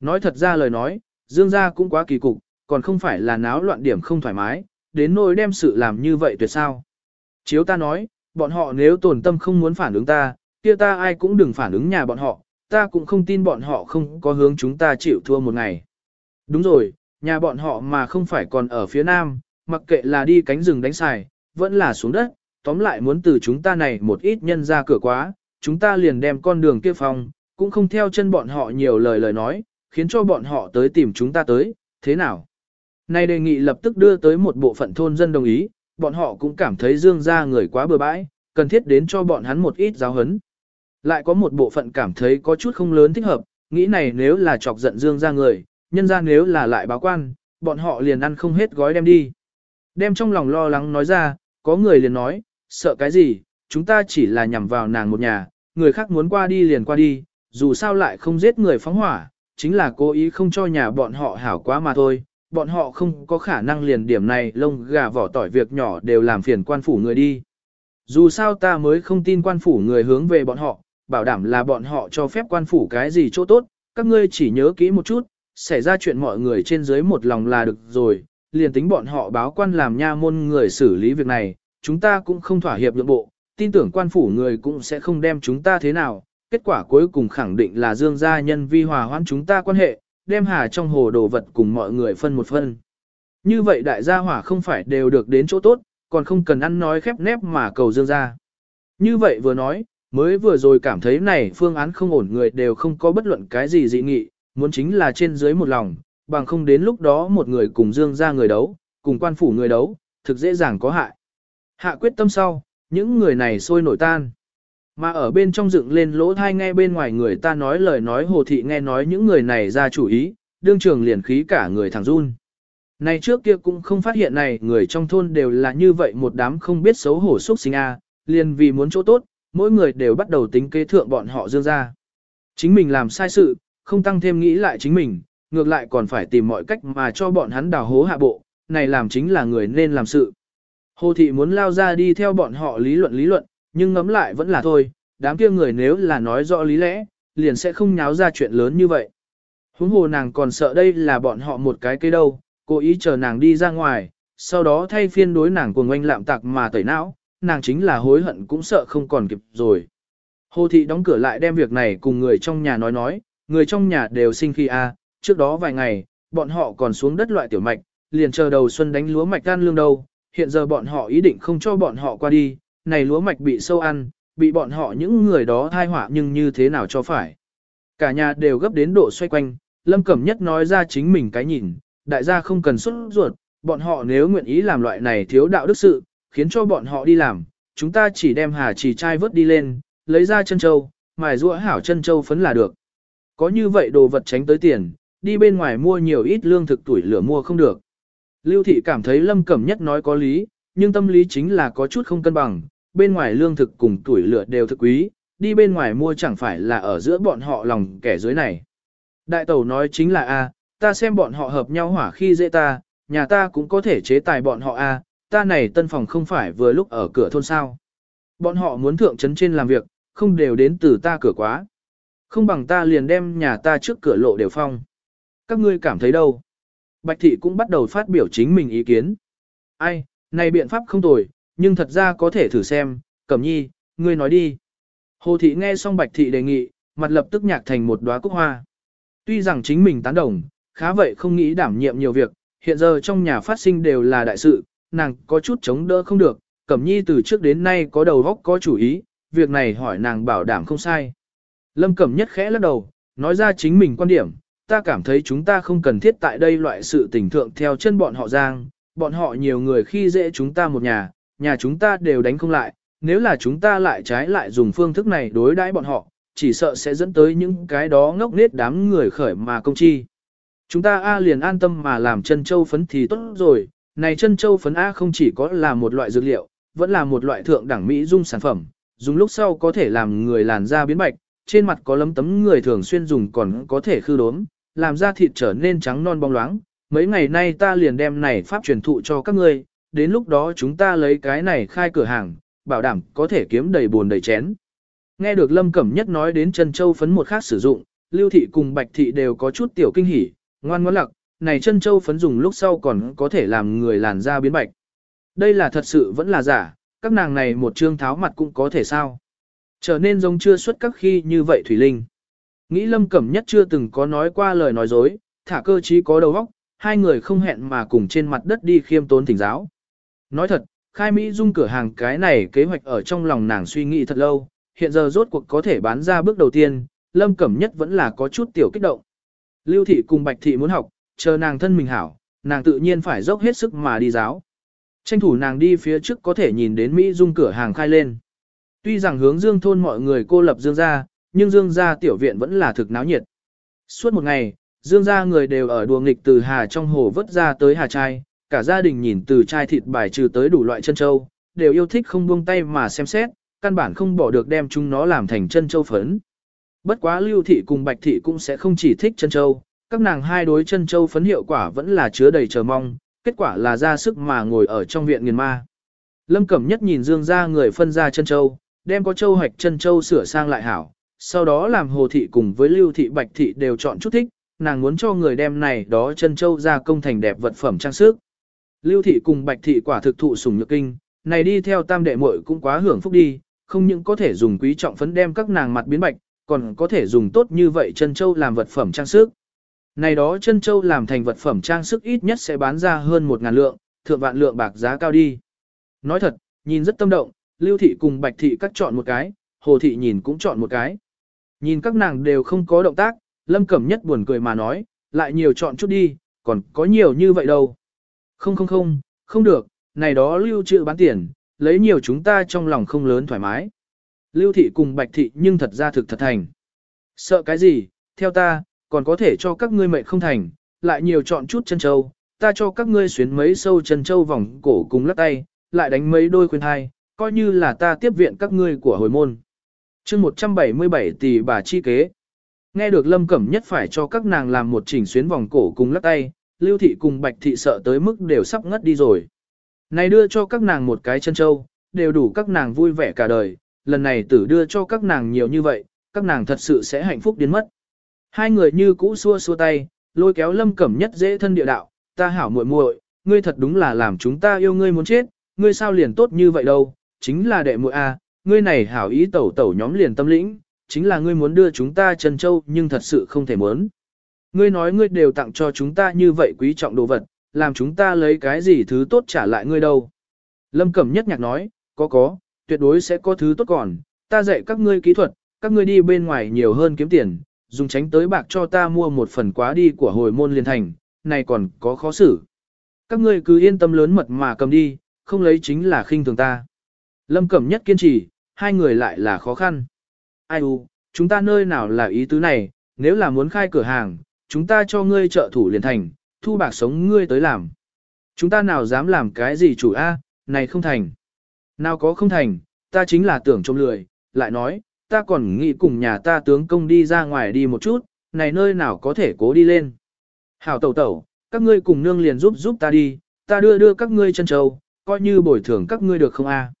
Nói thật ra lời nói, Dương gia cũng quá kỳ cục, còn không phải là náo loạn điểm không thoải mái, đến nỗi đem sự làm như vậy tuyệt sao. Chiếu ta nói, bọn họ nếu tổn tâm không muốn phản ứng ta, kia ta ai cũng đừng phản ứng nhà bọn họ, ta cũng không tin bọn họ không có hướng chúng ta chịu thua một ngày. Đúng rồi, nhà bọn họ mà không phải còn ở phía nam, mặc kệ là đi cánh rừng đánh xài, vẫn là xuống đất, tóm lại muốn từ chúng ta này một ít nhân ra cửa quá, chúng ta liền đem con đường kia phòng, cũng không theo chân bọn họ nhiều lời lời nói, khiến cho bọn họ tới tìm chúng ta tới, thế nào? Này đề nghị lập tức đưa tới một bộ phận thôn dân đồng ý, bọn họ cũng cảm thấy dương ra người quá bừa bãi, cần thiết đến cho bọn hắn một ít giáo hấn. Lại có một bộ phận cảm thấy có chút không lớn thích hợp, nghĩ này nếu là chọc giận dương ra người, nhân ra nếu là lại báo quan, bọn họ liền ăn không hết gói đem đi. Đem trong lòng lo lắng nói ra, có người liền nói, sợ cái gì, chúng ta chỉ là nhằm vào nàng một nhà, người khác muốn qua đi liền qua đi, dù sao lại không giết người phóng hỏa, chính là cố ý không cho nhà bọn họ hảo quá mà thôi, bọn họ không có khả năng liền điểm này lông gà vỏ tỏi việc nhỏ đều làm phiền quan phủ người đi. Dù sao ta mới không tin quan phủ người hướng về bọn họ, bảo đảm là bọn họ cho phép quan phủ cái gì chỗ tốt, các ngươi chỉ nhớ kỹ một chút, xảy ra chuyện mọi người trên dưới một lòng là được rồi, liền tính bọn họ báo quan làm nha môn người xử lý việc này, chúng ta cũng không thỏa hiệp nhượng bộ, tin tưởng quan phủ người cũng sẽ không đem chúng ta thế nào, kết quả cuối cùng khẳng định là dương gia nhân vi hòa hoãn chúng ta quan hệ, đem hà trong hồ đồ vật cùng mọi người phân một phân. Như vậy đại gia hỏa không phải đều được đến chỗ tốt, còn không cần ăn nói khép nép mà cầu dương gia. Như vậy vừa nói, mới vừa rồi cảm thấy này phương án không ổn người đều không có bất luận cái gì dị nghị, muốn chính là trên dưới một lòng, bằng không đến lúc đó một người cùng dương gia người đấu, cùng quan phủ người đấu, thực dễ dàng có hại. Hạ quyết tâm sau, những người này sôi nổi tan. Mà ở bên trong dựng lên lỗ thai nghe bên ngoài người ta nói lời nói hồ thị nghe nói những người này ra chủ ý, đương trường liền khí cả người thằng run. Này trước kia cũng không phát hiện này người trong thôn đều là như vậy một đám không biết xấu hổ xúc sinh a, liền vì muốn chỗ tốt, mỗi người đều bắt đầu tính kế thượng bọn họ dương ra. Chính mình làm sai sự, không tăng thêm nghĩ lại chính mình, ngược lại còn phải tìm mọi cách mà cho bọn hắn đào hố hạ bộ, này làm chính là người nên làm sự. Hồ thị muốn lao ra đi theo bọn họ lý luận lý luận, nhưng ngẫm lại vẫn là thôi, đám kia người nếu là nói rõ lý lẽ, liền sẽ không nháo ra chuyện lớn như vậy. Huống hồ nàng còn sợ đây là bọn họ một cái cây đâu, cố ý chờ nàng đi ra ngoài, sau đó thay phiên đối nàng cuồng oanh lạm tạc mà tẩy não, nàng chính là hối hận cũng sợ không còn kịp rồi. Hồ thị đóng cửa lại đem việc này cùng người trong nhà nói nói, người trong nhà đều sinh khi a, trước đó vài ngày, bọn họ còn xuống đất loại tiểu mạch, liền chờ đầu xuân đánh lúa mạch gan lương đâu, hiện giờ bọn họ ý định không cho bọn họ qua đi, này lúa mạch bị sâu ăn, bị bọn họ những người đó thai họa nhưng như thế nào cho phải. Cả nhà đều gấp đến độ xoay quanh, Lâm Cẩm Nhất nói ra chính mình cái nhìn, đại gia không cần xuất ruột, bọn họ nếu nguyện ý làm loại này thiếu đạo đức sự, khiến cho bọn họ đi làm, chúng ta chỉ đem hà chỉ chai vớt đi lên, lấy ra chân châu, mài rũa hảo chân châu phấn là được. Có như vậy đồ vật tránh tới tiền, đi bên ngoài mua nhiều ít lương thực tuổi lửa mua không được. Lưu thị cảm thấy Lâm Cẩm Nhất nói có lý, nhưng tâm lý chính là có chút không cân bằng, bên ngoài lương thực cùng tuổi lửa đều thực quý, đi bên ngoài mua chẳng phải là ở giữa bọn họ lòng kẻ dưới này. Đại tẩu nói chính là A, ta xem bọn họ hợp nhau hỏa khi dễ ta, nhà ta cũng có thể chế tài bọn họ A, ta này tân phòng không phải vừa lúc ở cửa thôn sao. Bọn họ muốn thượng trấn trên làm việc, không đều đến từ ta cửa quá. Không bằng ta liền đem nhà ta trước cửa lộ đều phong. Các ngươi cảm thấy đâu? Bạch thị cũng bắt đầu phát biểu chính mình ý kiến. Ai, này biện pháp không tồi, nhưng thật ra có thể thử xem, Cẩm Nhi, ngươi nói đi. Hồ thị nghe xong Bạch thị đề nghị, mặt lập tức nhạc thành một đóa cúc hoa. Tuy rằng chính mình tán đồng, khá vậy không nghĩ đảm nhiệm nhiều việc, hiện giờ trong nhà phát sinh đều là đại sự, nàng có chút chống đỡ không được, Cẩm Nhi từ trước đến nay có đầu óc có chủ ý, việc này hỏi nàng bảo đảm không sai. Lâm Cẩm Nhất khẽ lắc đầu, nói ra chính mình quan điểm, ta cảm thấy chúng ta không cần thiết tại đây loại sự tình thượng theo chân bọn họ giang, bọn họ nhiều người khi dễ chúng ta một nhà, nhà chúng ta đều đánh không lại, nếu là chúng ta lại trái lại dùng phương thức này đối đãi bọn họ, chỉ sợ sẽ dẫn tới những cái đó ngốc nết đám người khởi mà công chi. Chúng ta A liền an tâm mà làm chân châu phấn thì tốt rồi, này chân châu phấn A không chỉ có là một loại dược liệu, vẫn là một loại thượng đẳng mỹ dung sản phẩm, dùng lúc sau có thể làm người làn da biến bạch, trên mặt có lấm tấm người thường xuyên dùng còn có thể khư đốm, làm da thịt trở nên trắng non bóng loáng. Mấy ngày nay ta liền đem này pháp truyền thụ cho các ngươi, đến lúc đó chúng ta lấy cái này khai cửa hàng, bảo đảm có thể kiếm đầy buồn đầy chén. Nghe được Lâm Cẩm Nhất nói đến chân châu phấn một khác sử dụng, Lưu Thị cùng Bạch Thị đều có chút tiểu kinh hỉ, ngoan ngoãn lặc, này chân châu phấn dùng lúc sau còn có thể làm người làn da biến bạch. Đây là thật sự vẫn là giả, các nàng này một trương tháo mặt cũng có thể sao. Trở nên giống chưa xuất các khi như vậy Thủy Linh. Nghĩ Lâm Cẩm Nhất chưa từng có nói qua lời nói dối, thả cơ trí có đầu óc, hai người không hẹn mà cùng trên mặt đất đi khiêm tốn thỉnh giáo. Nói thật, khai Mỹ dung cửa hàng cái này kế hoạch ở trong lòng nàng suy nghĩ thật lâu, hiện giờ rốt cuộc có thể bán ra bước đầu tiên, Lâm Cẩm Nhất vẫn là có chút tiểu kích động. Lưu Thị cùng Bạch Thị muốn học, chờ nàng thân mình hảo, nàng tự nhiên phải dốc hết sức mà đi giáo. Tranh thủ nàng đi phía trước có thể nhìn đến Mỹ dung cửa hàng khai lên. Tuy rằng hướng dương thôn mọi người cô lập dương gia, nhưng dương gia tiểu viện vẫn là thực náo nhiệt. Suốt một ngày, dương gia người đều ở đùa nghịch từ hà trong hồ vớt ra tới hà trai, cả gia đình nhìn từ chai thịt bài trừ tới đủ loại chân châu, đều yêu thích không buông tay mà xem xét, căn bản không bỏ được đem chúng nó làm thành chân châu phấn. Bất quá lưu thị cùng bạch thị cũng sẽ không chỉ thích chân châu, các nàng hai đối chân châu phấn hiệu quả vẫn là chứa đầy chờ mong, kết quả là ra sức mà ngồi ở trong viện nghiền ma. Lâm Cẩm Nhất nhìn Dương ra người phân ra chân châu, đem có châu hoạch chân châu sửa sang lại hảo, sau đó làm hồ thị cùng với lưu thị bạch thị đều chọn chút thích, nàng muốn cho người đem này đó chân châu ra công thành đẹp vật phẩm trang sức. Lưu thị cùng bạch thị quả thực thụ sủng nhược kinh, này đi theo tam đệ muội cũng quá hưởng phúc đi, không những có thể dùng quý trọng phấn đem các nàng mặt biến bạch, còn có thể dùng tốt như vậy chân châu làm vật phẩm trang sức. Này đó chân châu làm thành vật phẩm trang sức ít nhất sẽ bán ra hơn một ngàn lượng, thượng vạn lượng bạc giá cao đi. Nói thật, nhìn rất tâm động, lưu thị cùng bạch thị cắt chọn một cái, hồ thị nhìn cũng chọn một cái. Nhìn các nàng đều không có động tác, lâm cẩm nhất buồn cười mà nói, lại nhiều chọn chút đi, còn có nhiều như vậy đâu. Không không không, không được, này đó lưu trữ bán tiền, lấy nhiều chúng ta trong lòng không lớn thoải mái. Lưu thị cùng bạch thị nhưng thật ra thực thật thành. Sợ cái gì, theo ta, còn có thể cho các ngươi mệnh không thành, lại nhiều chọn chút chân châu, ta cho các ngươi xuyến mấy sâu chân châu vòng cổ cùng lắc tay, lại đánh mấy đôi khuyên hai, coi như là ta tiếp viện các ngươi của hồi môn. chương 177 tỷ bà chi kế. Nghe được Lâm Cẩm nhất phải cho các nàng làm một chỉnh xuyến vòng cổ cùng lắc tay, Lưu Thị cùng Bạch Thị sợ tới mức đều sắp ngất đi rồi. Này đưa cho các nàng một cái chân châu, đều đủ các nàng vui vẻ cả đời, lần này tử đưa cho các nàng nhiều như vậy, các nàng thật sự sẽ hạnh phúc đến mất. Hai người như cũ xua xua tay, lôi kéo Lâm Cẩm nhất dễ thân địa đạo, ta hảo muội muội, ngươi thật đúng là làm chúng ta yêu ngươi muốn chết, ngươi sao liền tốt như vậy đâu, chính là đệ muội a, ngươi này hảo ý tẩu tẩu nhóm liền tâm lĩnh, chính là ngươi muốn đưa chúng ta Trần Châu nhưng thật sự không thể muốn. Ngươi nói ngươi đều tặng cho chúng ta như vậy quý trọng đồ vật, làm chúng ta lấy cái gì thứ tốt trả lại ngươi đâu. Lâm Cẩm nhất nhạc nói, có có, tuyệt đối sẽ có thứ tốt còn, ta dạy các ngươi kỹ thuật, các ngươi đi bên ngoài nhiều hơn kiếm tiền, dùng tránh tới bạc cho ta mua một phần quá đi của hồi môn liên thành, này còn có khó xử. Các ngươi cứ yên tâm lớn mật mà cầm đi, không lấy chính là khinh thường ta. Lâm Cẩm nhất kiên trì, hai người lại là khó khăn. Ai u, chúng ta nơi nào là ý tứ này, nếu là muốn khai cửa hàng, chúng ta cho ngươi trợ thủ liền thành, thu bạc sống ngươi tới làm. Chúng ta nào dám làm cái gì chủ A, này không thành. Nào có không thành, ta chính là tưởng trông lười, lại nói, ta còn nghĩ cùng nhà ta tướng công đi ra ngoài đi một chút, này nơi nào có thể cố đi lên. Hảo tẩu tẩu, các ngươi cùng nương liền giúp giúp ta đi, ta đưa đưa các ngươi chân châu, coi như bồi thường các ngươi được không a?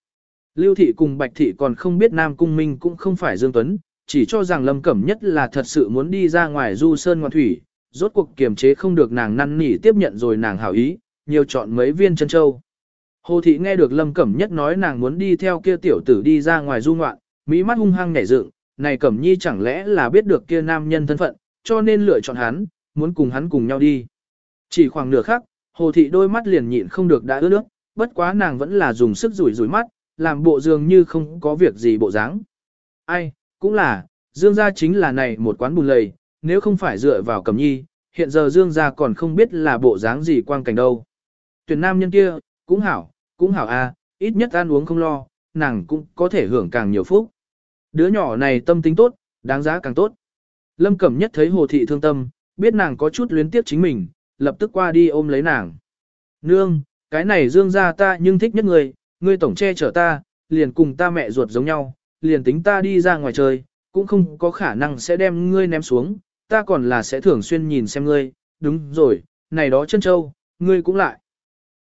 Lưu thị cùng Bạch thị còn không biết Nam Cung Minh cũng không phải Dương Tuấn, chỉ cho rằng Lâm Cẩm Nhất là thật sự muốn đi ra ngoài du sơn ngoan thủy, rốt cuộc kiềm chế không được nàng năn nỉ tiếp nhận rồi nàng hảo ý, nhiều chọn mấy viên chân châu. Hồ thị nghe được Lâm Cẩm Nhất nói nàng muốn đi theo kia tiểu tử đi ra ngoài du ngoạn, mỹ mắt hung hăng nhảy dựng, này Cẩm Nhi chẳng lẽ là biết được kia nam nhân thân phận, cho nên lựa chọn hắn, muốn cùng hắn cùng nhau đi. Chỉ khoảng nửa khắc, Hồ thị đôi mắt liền nhịn không được đã ướt nước, bất quá nàng vẫn là dùng sức rủi rủi mắt, làm bộ dường như không có việc gì bộ dáng. Ai, cũng là, Dương gia chính là này một quán bùn lầy, nếu không phải dựa vào Cẩm Nhi, hiện giờ Dương gia còn không biết là bộ dáng gì quang cảnh đâu. Tuyển nam nhân kia, cũng hảo, cũng hảo a, ít nhất ăn uống không lo, nàng cũng có thể hưởng càng nhiều phúc. Đứa nhỏ này tâm tính tốt, đáng giá càng tốt. Lâm Cẩm Nhất thấy Hồ Thị thương tâm, biết nàng có chút luyến tiếc chính mình, lập tức qua đi ôm lấy nàng. Nương, cái này dương gia ta nhưng thích nhất người, ngươi tổng che chở ta, liền cùng ta mẹ ruột giống nhau, liền tính ta đi ra ngoài chơi, cũng không có khả năng sẽ đem ngươi ném xuống, ta còn là sẽ thường xuyên nhìn xem ngươi, đúng rồi, này đó chân châu, ngươi cũng lại.